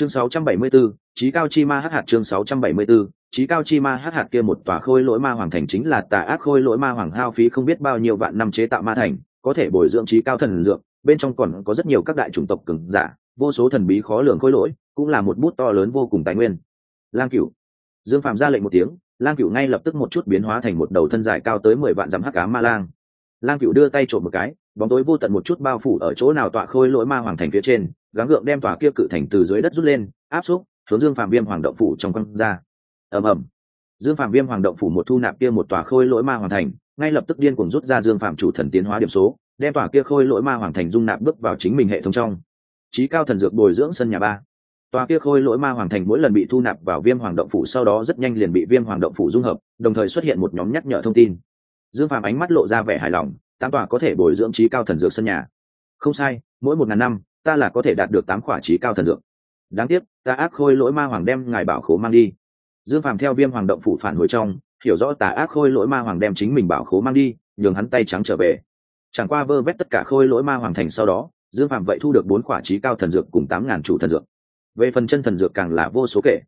chương 674, trí cao chi ma hắc hạt chương 674, trí cao chi ma hắc hạt kia một tòa khôi lỗi ma hoàng thành chính là tà ác khôi lỗi ma hoàng hao phí không biết bao nhiêu vạn năm chế tạo ma thành có thể bồi dưỡng trí cao thần dược bên trong còn có rất nhiều các đại chủng tộc cường giả vô số thần bí khó lường khôi lỗi cũng là một bút to lớn vô cùng tài nguyên. Lang cửu. Dương phạm ra lệnh một tiếng lang cửu ngay lập tức một chút biến hóa thành một đầu thân dài cao tới mười vạn dặm hắc ám ma lang. Lang cửu đưa tay trộm một cái bóng tối vô tận một chút bao phủ ở chỗ nào tọa khôi lỗi ma hoàng thành phía trên gắng gượng đem tòa kia cự thành từ dưới đất rút lên, áp xúc, hướng dương phạm viêm hoàng động phủ trong quăng ra. Ầm ầm. Dương phạm viêm hoàng động phủ một thu nạp kia một tòa khôi lỗi ma hoàng thành, ngay lập tức điên cuồng rút ra dương phạm chủ thần tiến hóa điểm số, đem tòa kia khôi lỗi ma hoàng thành dung nạp bước vào chính mình hệ thống trong. Trí cao thần dược bồi dưỡng sân nhà ba. Tòa kia khôi lỗi ma hoàng thành mỗi lần bị thu nạp vào viêm hoàng động phủ sau đó rất nhanh liền bị viêm hoàng động phủ dung hợp, đồng thời xuất hiện một nhóm nhắc nhở thông tin. Dương phạm ánh mắt lộ ra vẻ hài lòng, tám tòa có thể bồi dưỡng trí cao thần dược sân nhà. Không sai, mỗi một ngàn năm ta là có thể đạt được tám khỏa trí cao thần dược. Đáng tiếc, ta ác khôi lỗi ma hoàng đem ngài bảo khố mang đi. Dương phàm theo viêm hoàng động phủ phản hồi trong, hiểu rõ tà ác khôi lỗi ma hoàng đem chính mình bảo khố mang đi, nhường hắn tay trắng trở về. Chẳng qua vơ vét tất cả khôi lỗi ma hoàng thành sau đó, dương phàm vậy thu được bốn khỏa trí cao thần dược cùng tám ngàn chủ thần dược. Về phần chân thần dược càng là vô số kể.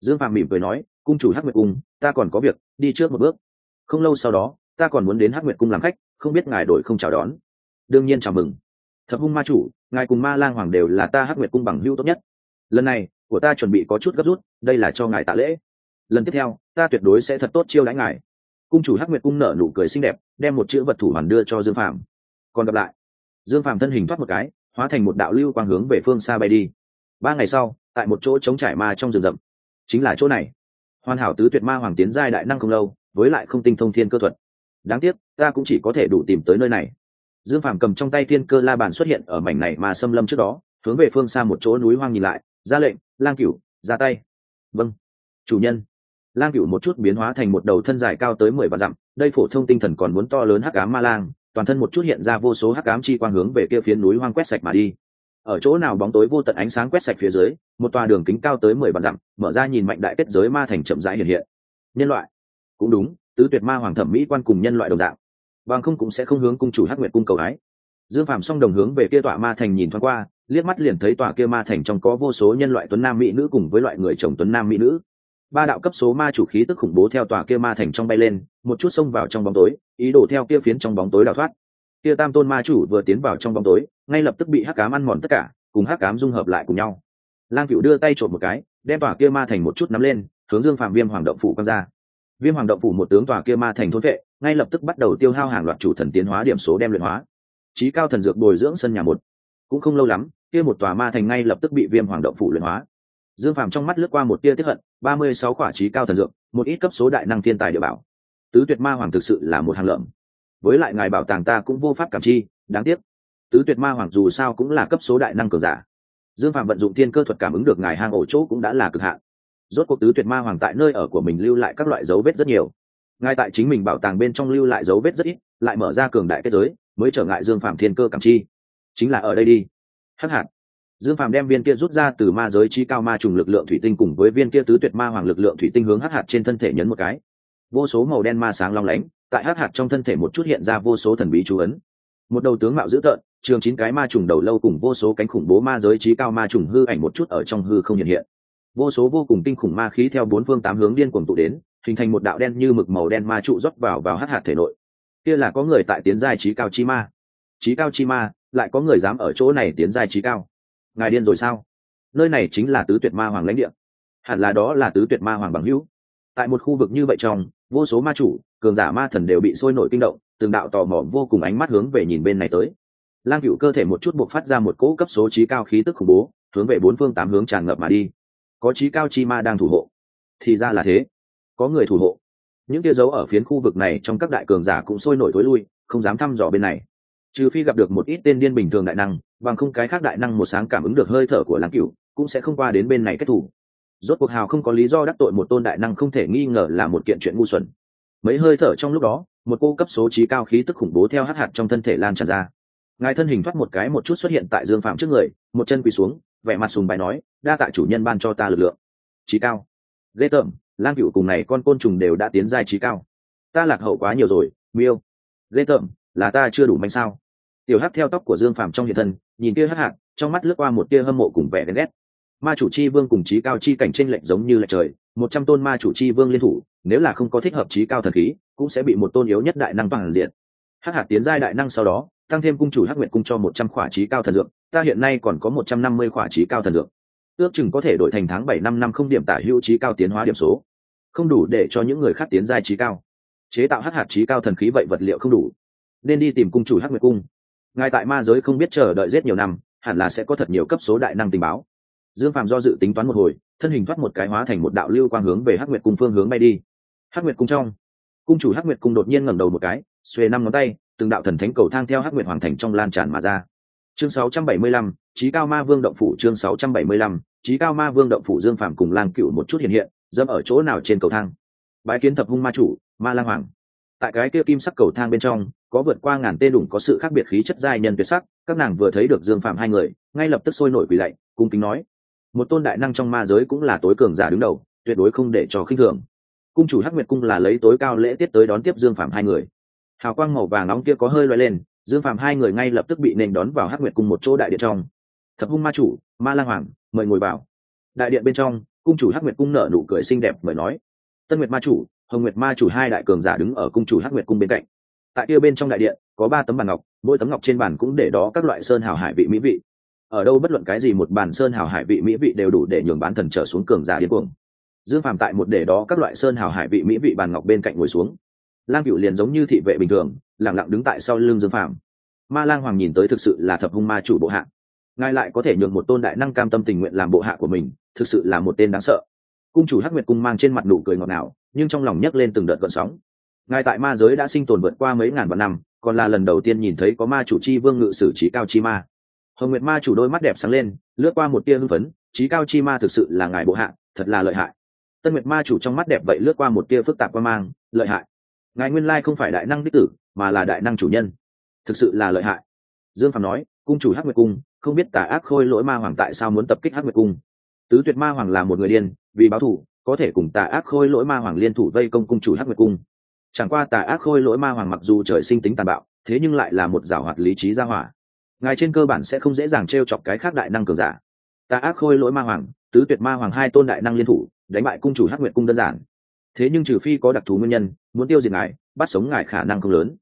Dương phàm mỉm cười nói, cung chủ hắc nguyệt cung, ta còn có việc, đi trước một bước. Không lâu sau đó, ta còn muốn đến hắc nguyệt cung làm khách, không biết ngài đổi không chào đón. Đương nhiên chào mừng. Thập hung ma chủ ngài cùng ma lang hoàng đều là ta hắc nguyệt cung bằng hưu tốt nhất. Lần này, của ta chuẩn bị có chút gấp rút, đây là cho ngài tạ lễ. Lần tiếp theo, ta tuyệt đối sẽ thật tốt chiêu đãi ngài. Cung chủ hắc nguyệt cung nở nụ cười xinh đẹp, đem một chữ vật thủ hoàn đưa cho dương phạm còn gặp lại. Dương phạm thân hình thoát một cái, hóa thành một đạo lưu quang hướng về phương xa bay đi. Ba ngày sau, tại một chỗ trống trải ma trong rừng rậm. Chính là chỗ này. Hoàn hảo tứ tuyệt ma hoàng tiến giai đại năng không lâu, với lại không tinh thông thiên cơ thuật. Đáng tiếc, ta cũng chỉ có thể đủ tìm tới nơi này dương phàm cầm trong tay thiên cơ la bàn xuất hiện ở mảnh này mà xâm lâm trước đó, hướng về phương xa một chỗ núi hoang nhìn lại, ra lệnh, lang cửu, ra tay. Vâng. Chủ nhân. Lang cửu một chút biến hóa thành một đầu thân dài cao tới mười vạn dặm, đây phổ thông tinh thần còn muốn to lớn hắc ám ma lang, toàn thân một chút hiện ra vô số hắc ám chi quang hướng về kia phía núi hoang quét sạch mà đi. Ở chỗ nào bóng tối vô tận ánh sáng quét sạch phía dưới, một tòa đường kính cao tới mười vạn dặm, mở ra nhìn mạnh đại kết giới ma thành chậm rãi hiện hiện. Nhân loại. Cũng đúng, tứ tuyệt ma hoàng thẩm mỹ quan cùng nhân loại đồng dạng bằng không cũng sẽ không hướng cung chủ hắc nguyệt cung cầu ái dương phạm song đồng hướng về kia tọa ma thành nhìn thoáng qua, liếc mắt liền thấy tọa kia ma thành trong có vô số nhân loại tuấn nam mỹ nữ cùng với loại người chồng tuấn nam mỹ nữ. Ba đạo cấp số ma chủ khí tức khủng bố theo tòa kia ma thành trong bay lên, một chút xông vào trong bóng tối, ý đồ theo kia phiến trong bóng tối đào thoát. Kia tam tôn ma chủ vừa tiến vào trong bóng tối, ngay lập tức bị hắc cám ăn mòn tất cả, cùng hắc cám dung hợp lại cùng nhau. Lang cựu đưa tay trộm một cái, đem tòa kia ma thành một chút nắm lên, hướng dương phạm viêm hoàng động phủ quăng ra viêm hoàng động phủ một tướng tòa kia ma thành thôn vệ, ngay lập tức bắt đầu tiêu hao hàng loạt chủ thần tiến hóa điểm số đem luyện hóa. Trí cao thần dược bồi dưỡng sân nhà một. Cũng không lâu lắm, kia một tòa ma thành ngay lập tức bị viêm hoàng động phủ luyện hóa. Dương phàm trong mắt lướt qua một tia tiếp hận, ba mươi sáu quả trí cao thần dược, một ít cấp số đại năng thiên tài địa bảo. Tứ tuyệt ma hoàng thực sự là một hàng lợm. Với lại ngài bảo tàng ta cũng vô pháp cảm chi, đáng tiếc. Tứ tuyệt ma hoàng dù sao cũng là cấp số đại năng cường giả. Dương phạm vận dụng thiên cơ thuật cảm ứng được ngài hang ổ chỗ cũng đã là cực hạn rốt cuộc tứ tuyệt ma hoàng tại nơi ở của mình lưu lại các loại dấu vết rất nhiều. Ngay tại chính mình bảo tàng bên trong lưu lại dấu vết rất ít, lại mở ra cường đại kết giới, mới trở ngại dương phạm thiên cơ cảm chi. Chính là ở đây đi. Hắc hạt. Dương phạm đem viên kia rút ra từ ma giới chi cao ma trùng lực lượng thủy tinh cùng với viên kia tứ tuyệt ma hoàng lực lượng thủy tinh hướng hắc hạt trên thân thể nhấn một cái. Vô số màu đen ma sáng long lánh, tại hắc hạt trong thân thể một chút hiện ra vô số thần bí chú ấn. Một đầu tướng mạo dữ tợn, trường chín cái ma trùng đầu lâu cùng vô số cánh khủng bố ma giới trí cao ma trùng hư ảnh một chút ở trong hư không hiện hiện vô số vô cùng kinh khủng ma khí theo bốn phương tám hướng điên cuồng tụ đến, hình thành một đạo đen như mực màu đen ma trụ rót vào vào hát hạt thể nội. Kia là có người tại tiến giai trí cao chi ma. Trí cao chi ma, lại có người dám ở chỗ này tiến giai trí cao. Ngài điên rồi sao? Nơi này chính là tứ tuyệt ma hoàng lãnh địa. Hẳn là đó là tứ tuyệt ma hoàng bằng hữu. Tại một khu vực như vậy trong, vô số ma chủ, cường giả ma thần đều bị sôi nổi kinh động, từng đạo tò mò vô cùng ánh mắt hướng về nhìn bên này tới. Lang cựu cơ thể một chút buộc phát ra một cỗ cấp số trí cao khí tức khủng bố, hướng về bốn phương tám hướng tràn ngập mà đi có trí cao chi ma đang thủ hộ. Thì ra là thế. Có người thủ hộ. Những kia dấu ở phiến khu vực này trong các đại cường giả cũng sôi nổi tối lui, không dám thăm dò bên này. Trừ phi gặp được một ít tên điên bình thường đại năng, bằng không cái khác đại năng một sáng cảm ứng được hơi thở của lãng cửu, cũng sẽ không qua đến bên này kết thủ rốt cuộc hào không có lý do đắc tội một tôn đại năng không thể nghi ngờ là một kiện chuyện ngu xuẩn. Mấy hơi thở trong lúc đó, một cô cấp số trí cao khí tức khủng bố theo hát hạt trong thân thể lan tràn ra. Ngài thân hình thoát một cái một chút xuất hiện tại dương phạm trước người, một chân quỳ xuống vẻ mặt sùng bài nói, đa tạ chủ nhân ban cho ta lực lượng. Trí cao. Ghê tởm, lang cựu cùng này con côn trùng đều đã tiến giai trí cao. Ta lạc hậu quá nhiều rồi, miêu. Ghê tởm, là ta chưa đủ manh sao? Tiểu hát theo tóc của dương phạm trong hiện thân, nhìn kia hát hạt, trong mắt lướt qua một tia hâm mộ cùng vẻ ghen ghét. Ma chủ chi vương cùng trí cao chi cảnh trên lệnh giống như lệch trời, một trăm tôn ma chủ chi vương liên thủ, nếu là không có thích hợp trí cao thần khí, cũng sẽ bị một tôn yếu nhất đại năng toàn diện. Hắc hạt tiến giai đại năng sau đó tăng thêm cung chủ hắc nguyệt cung cho một trăm khỏa trí cao thần dược, ta hiện nay còn có một trăm năm mươi khỏa trí cao thần dược. Ước chừng có thể đổi thành tháng bảy năm năm không điểm tả hữu trí cao tiến hóa điểm số. Không đủ để cho những người khác tiến giai trí cao. Chế tạo hắc hạt trí cao thần khí vậy vật liệu không đủ. Nên đi tìm cung chủ hắc nguyệt cung. Ngài tại ma giới không biết chờ đợi rất nhiều năm, hẳn là sẽ có thật nhiều cấp số đại năng tình báo. Dương phàm do dự tính toán một hồi, thân hình thoát một cái hóa thành một đạo lưu quang hướng về hắc nguyệt cung phương hướng bay đi. Hắc nguyệt cung trong, cung chủ hắc nguyệt cung đột nhiên ngẩng đầu một cái, xuề năm ngón tay từng đạo thần thánh cầu thang theo hắc nguyệt hoàng thành trong lan tràn mà ra. Chương 675, trí cao ma vương động phủ chương 675, trí cao ma vương động phủ dương phàm cùng lang cựu một chút hiện hiện dâm ở chỗ nào trên cầu thang? Bái kiến thập hung ma chủ ma lang hoàng. Tại cái kia kim sắc cầu thang bên trong có vượt qua ngàn tên đủng có sự khác biệt khí chất giai nhân tuyệt sắc các nàng vừa thấy được dương phạm hai người ngay lập tức sôi nổi quỳ lạy cung kính nói một tôn đại năng trong ma giới cũng là tối cường giả đứng đầu tuyệt đối không để cho khinh thường. Cung chủ hắc nguyệt cung là lấy tối cao lễ tiết tới đón tiếp dương phạm hai người hào quang màu vàng nóng kia có hơi loay lên, dương phạm hai người ngay lập tức bị nền đón vào hắc nguyệt cung một chỗ đại điện trong. Thập hung ma chủ, ma lang hoàng, mời ngồi vào. Đại điện bên trong, cung chủ hắc nguyệt cung nở nụ cười xinh đẹp mời nói, tân nguyệt ma chủ, hồng nguyệt ma chủ hai đại cường giả đứng ở cung chủ hắc nguyệt cung bên cạnh. Tại kia bên trong đại điện, có ba tấm bàn ngọc, mỗi tấm ngọc trên bàn cũng để đó các loại sơn hào hải vị mỹ vị. Ở đâu bất luận cái gì một bàn sơn hào hải vị mỹ vị đều đủ để nhường bán thần trở xuống cường giả điên cuồng. Dương phàm tại một để đó các loại sơn hào hải vị mỹ vị bàn ngọc bên cạnh ngồi xuống lang cựu liền giống như thị vệ bình thường, lẳng lặng đứng tại sau lưng dương phàm. Ma lang hoàng nhìn tới thực sự là thập hung ma chủ bộ hạ. Ngài lại có thể nhường một tôn đại năng cam tâm tình nguyện làm bộ hạ của mình, thực sự là một tên đáng sợ. Cung chủ hắc nguyệt cung mang trên mặt nụ cười ngọt ngào, nhưng trong lòng nhấc lên từng đợt gọn sóng. Ngài tại ma giới đã sinh tồn vượt qua mấy ngàn vạn năm, còn là lần đầu tiên nhìn thấy có ma chủ chi vương ngự sử trí cao chi ma. Hồng nguyệt ma chủ đôi mắt đẹp sáng lên, lướt qua một tia hưng phấn, trí cao chi ma thực sự là ngài bộ hạ, thật là lợi hại. Tân nguyệt ma chủ trong mắt đẹp vậy lướt qua một tia phức tạp quan mang, lợi hại ngài nguyên lai không phải đại năng đích tử, mà là đại năng chủ nhân. Thực sự là lợi hại. Dương phạm nói, cung chủ hắc nguyệt cung, không biết tà ác khôi lỗi ma hoàng tại sao muốn tập kích hắc nguyệt cung. Tứ tuyệt ma hoàng là một người điên, vì báo thù, có thể cùng tà ác khôi lỗi ma hoàng liên thủ vây công cung chủ hắc nguyệt cung. Chẳng qua tà ác khôi lỗi ma hoàng mặc dù trời sinh tính tàn bạo, thế nhưng lại là một giảo hoạt lý trí gia hỏa. Ngài trên cơ bản sẽ không dễ dàng t r e o chọc cái khác đại năng cường giả. Tà ác khôi lỗi ma hoàng, tứ tuyệt ma hoàng hai tôn đại năng liên thủ, đánh bại cung chủ hắc nguyệt cung đơn giản thế nhưng trừ phi có đặc thù nguyên nhân, muốn tiêu diệt ngài, bắt sống ngài khả năng không lớn.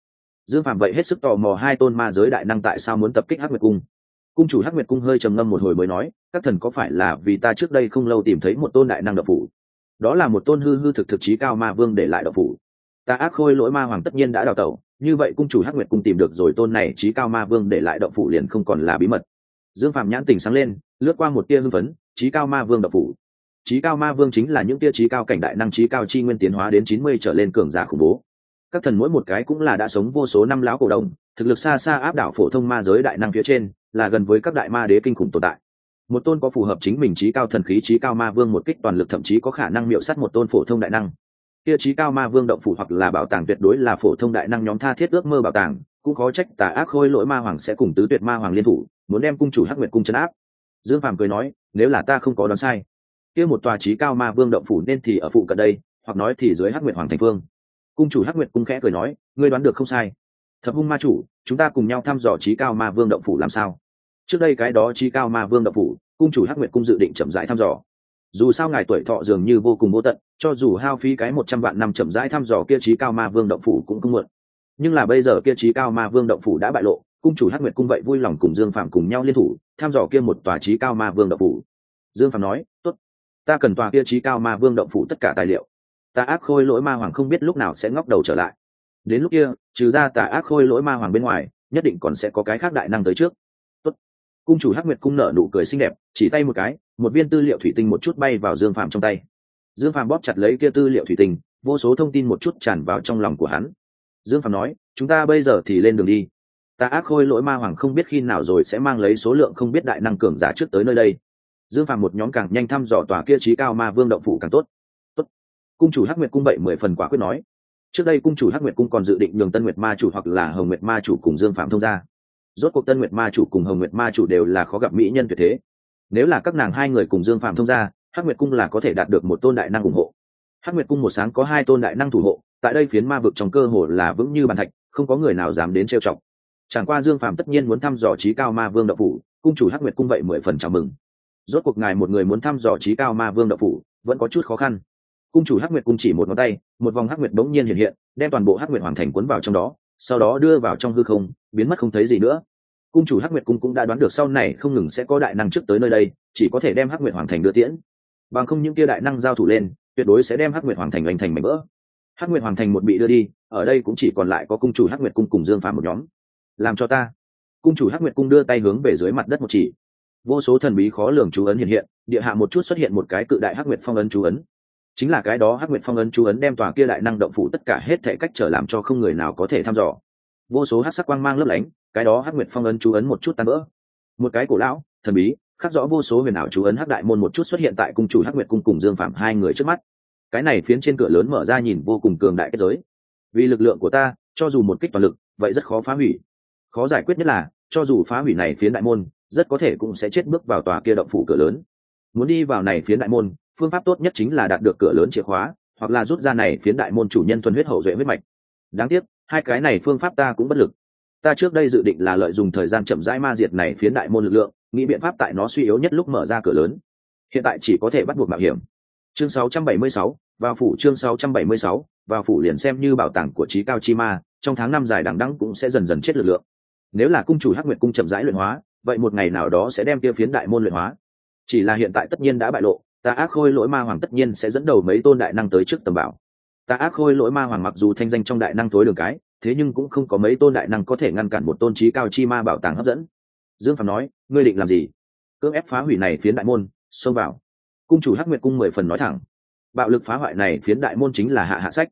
Dương phạm vậy hết sức tò mò hai tôn ma giới đại năng tại sao muốn tập kích hắc nguyệt cung. Cung chủ hắc nguyệt cung hơi trầm ngâm một hồi mới nói, các thần có phải là vì ta trước đây không lâu tìm thấy một tôn đại năng độc phủ? Đó là một tôn hư hư thực thực chí cao ma vương để lại độc phủ. Ta ác khôi lỗi ma hoàng tất nhiên đã đào tẩu, như vậy cung chủ hắc nguyệt cung tìm được rồi tôn này chí cao ma vương để lại động phủ liền không còn là bí mật. Dương phạm nhãn tình sáng lên, lướt qua một tia hưng phấn, chí cao ma vương độc phủ trí cao ma vương chính là những tia trí cao cảnh đại năng trí cao chi nguyên tiến hóa đến chín mươi trở lên cường giả khủng bố. Các thần mỗi một cái cũng là đã sống vô số năm lão cổ đồng, thực lực xa xa áp đảo phổ thông ma giới đại năng phía trên, là gần với các đại ma đế kinh khủng tồn tại. Một tôn có phù hợp chính mình trí cao thần khí trí cao ma vương một kích toàn lực thậm chí có khả năng miệu sắt một tôn phổ thông đại năng. Kia trí cao ma vương động phủ hoặc là bảo tàng tuyệt đối là phổ thông đại năng nhóm tha thiết ước mơ bảo tàng, cũng có trách tà ác khôi lỗi ma hoàng sẽ cùng tứ tuyệt ma hoàng liên thủ, muốn đem cung chủ hắc nguyệt cung chấn áp. Dương phàm cười nói, nếu là ta không có đoán sai kia một tòa trí cao ma vương động phủ nên thì ở phụ cận đây, hoặc nói thì dưới hắc nguyệt hoàng thành phương cung chủ hắc nguyệt cung khẽ cười nói, ngươi đoán được không sai. Thập hung ma chủ, chúng ta cùng nhau thăm dò trí cao ma vương động phủ làm sao? Trước đây cái đó trí cao ma vương động phủ, cung chủ hắc nguyệt cung dự định chậm rãi thăm dò. Dù sao ngài tuổi thọ dường như vô cùng vô tận, cho dù hao phí cái một trăm vạn năm chậm rãi thăm dò kia trí cao ma vương động phủ cũng không muộn. Nhưng là bây giờ kia trí cao ma vương động phủ đã bại lộ, cung chủ hắc nguyệt cung vậy vui lòng cùng dương phạm cùng nhau liên thủ, thăm dò kia một tòa trí cao ma vương động phủ. Dương phạm nói, tốt ta cần tòa kia trí cao ma vương động phủ tất cả tài liệu. Ta ác khôi lỗi ma hoàng không biết lúc nào sẽ ngóc đầu trở lại. Đến lúc kia, trừ ra tà ác khôi lỗi ma hoàng bên ngoài, nhất định còn sẽ có cái khác đại năng tới trước. Tốt. cung chủ hắc nguyệt cung nở nụ cười xinh đẹp, chỉ tay một cái, một viên tư liệu thủy tinh một chút bay vào dương phàm trong tay. Dương phàm bóp chặt lấy kia tư liệu thủy tinh, vô số thông tin một chút tràn vào trong lòng của hắn. Dương phàm nói, chúng ta bây giờ thì lên đường đi. Ta ác khôi lỗi ma hoàng không biết khi nào rồi sẽ mang lấy số lượng không biết đại năng cường giả trước tới nơi đây dương phàm một nhóm càng nhanh thăm dò tòa kia trí cao ma vương động phủ càng tốt. Tốt. Cung chủ hắc nguyệt cung vậy mười phần quả quyết nói. Trước đây cung chủ hắc nguyệt cung còn dự định nhường tân nguyệt ma chủ hoặc là hồng nguyệt ma chủ cùng dương phạm thông ra rốt cuộc tân nguyệt ma chủ cùng hồng nguyệt ma chủ đều là khó gặp mỹ nhân tuyệt thế. Nếu là các nàng hai người cùng dương phạm thông ra hắc nguyệt cung là có thể đạt được một tôn đại năng ủng hộ. Hắc nguyệt cung một sáng có hai tôn đại năng thủ hộ, tại đây phiến ma vực trong cơ hồ là vững như bàn thạch, không có người nào dám đến trêu chọc. Chẳng qua dương phạm tất nhiên muốn thăm dò trí cao ma vương đậu phủ, cung chủ hắc nguyệt cung vậy mười phần chào mừng rốt cuộc ngài một người muốn thăm dò trí cao ma vương đậu phủ, vẫn có chút khó khăn. Cung chủ hắc nguyệt cung chỉ một ngón tay, một vòng hắc nguyệt bỗng nhiên hiện hiện, đem toàn bộ hắc nguyệt hoàn thành cuốn vào trong đó, sau đó đưa vào trong hư không, biến mất không thấy gì nữa. Cung chủ hắc nguyệt cung cũng đã đoán được sau này không ngừng sẽ có đại năng trước tới nơi đây, chỉ có thể đem hắc nguyệt hoàn thành đưa tiễn. Bằng không những kia đại năng giao thủ lên, tuyệt đối sẽ đem hắc nguyệt hoàn thành lành thành mảnh vỡ. Hắc nguyệt hoàn thành một bị đưa đi, ở đây cũng chỉ còn lại có cung chủ hắc nguyệt cung cùng dương phàm một nhóm. Làm cho ta. Cung chủ hắc nguyệt cung đưa tay hướng về dưới mặt đất một chỉ vô số thần bí khó lường chú ấn hiện hiện, địa hạ một chút xuất hiện một cái cự đại hắc nguyệt phong ấn chú ấn. Chính là cái đó hắc nguyệt phong ấn chú ấn đem tòa kia đại năng động phủ tất cả hết thể cách trở làm cho không người nào có thể thăm dò. Vô số hắc sắc quang mang lấp lánh, cái đó hắc nguyệt phong ấn chú ấn một chút tan vỡ. Một cái cổ lão, thần bí, khắc rõ vô số huyền ảo chú ấn hắc đại môn một chút xuất hiện tại cung chủ hắc nguyệt cung cùng dương phạm hai người trước mắt. Cái này phiến trên cửa lớn mở ra nhìn vô cùng cường đại kết giới. Vì lực lượng của ta, cho dù một kích toàn lực, vậy rất khó phá hủy. Khó giải quyết nhất là, cho dù phá hủy này phiến đại môn rất có thể cũng sẽ chết bước vào tòa kia động phủ cửa lớn. Muốn đi vào này phiến đại môn phương pháp tốt nhất chính là đạt được cửa lớn chìa khóa hoặc là rút ra này phiến đại môn chủ nhân thuần huyết hậu duệ huyết mạch. Đáng tiếc hai cái này phương pháp ta cũng bất lực. Ta trước đây dự định là lợi dụng thời gian chậm rãi ma diệt này phiến đại môn lực lượng nghĩ biện pháp tại nó suy yếu nhất lúc mở ra cửa lớn. Hiện tại chỉ có thể bắt buộc mạo hiểm. Chương 676, vào phủ chương 676, vào phủ liền xem như bảo tàng của trí cao chi ma trong tháng năm dài đằng đẵng cũng sẽ dần dần chết lực lượng. Nếu là cung chủ hắc nguyệt cung chậm rãi luyện hóa vậy một ngày nào đó sẽ đem tiêu phiến đại môn luyện hóa. Chỉ là hiện tại tất nhiên đã bại lộ ta ác khôi lỗi ma hoàng tất nhiên sẽ dẫn đầu mấy tôn đại năng tới trước tầm bảo. Ta ác khôi lỗi ma hoàng mặc dù thanh danh trong đại năng tối đường cái, thế nhưng cũng không có mấy tôn đại năng có thể ngăn cản một tôn trí cao chi ma bảo tàng hấp dẫn. Dương phạm nói, ngươi định làm gì? Cưỡng ép phá hủy này phiến đại môn, xông vào. Cung chủ hắc nguyệt cung mười phần nói thẳng, bạo lực phá hoại này phiến đại môn chính là hạ hạ sách.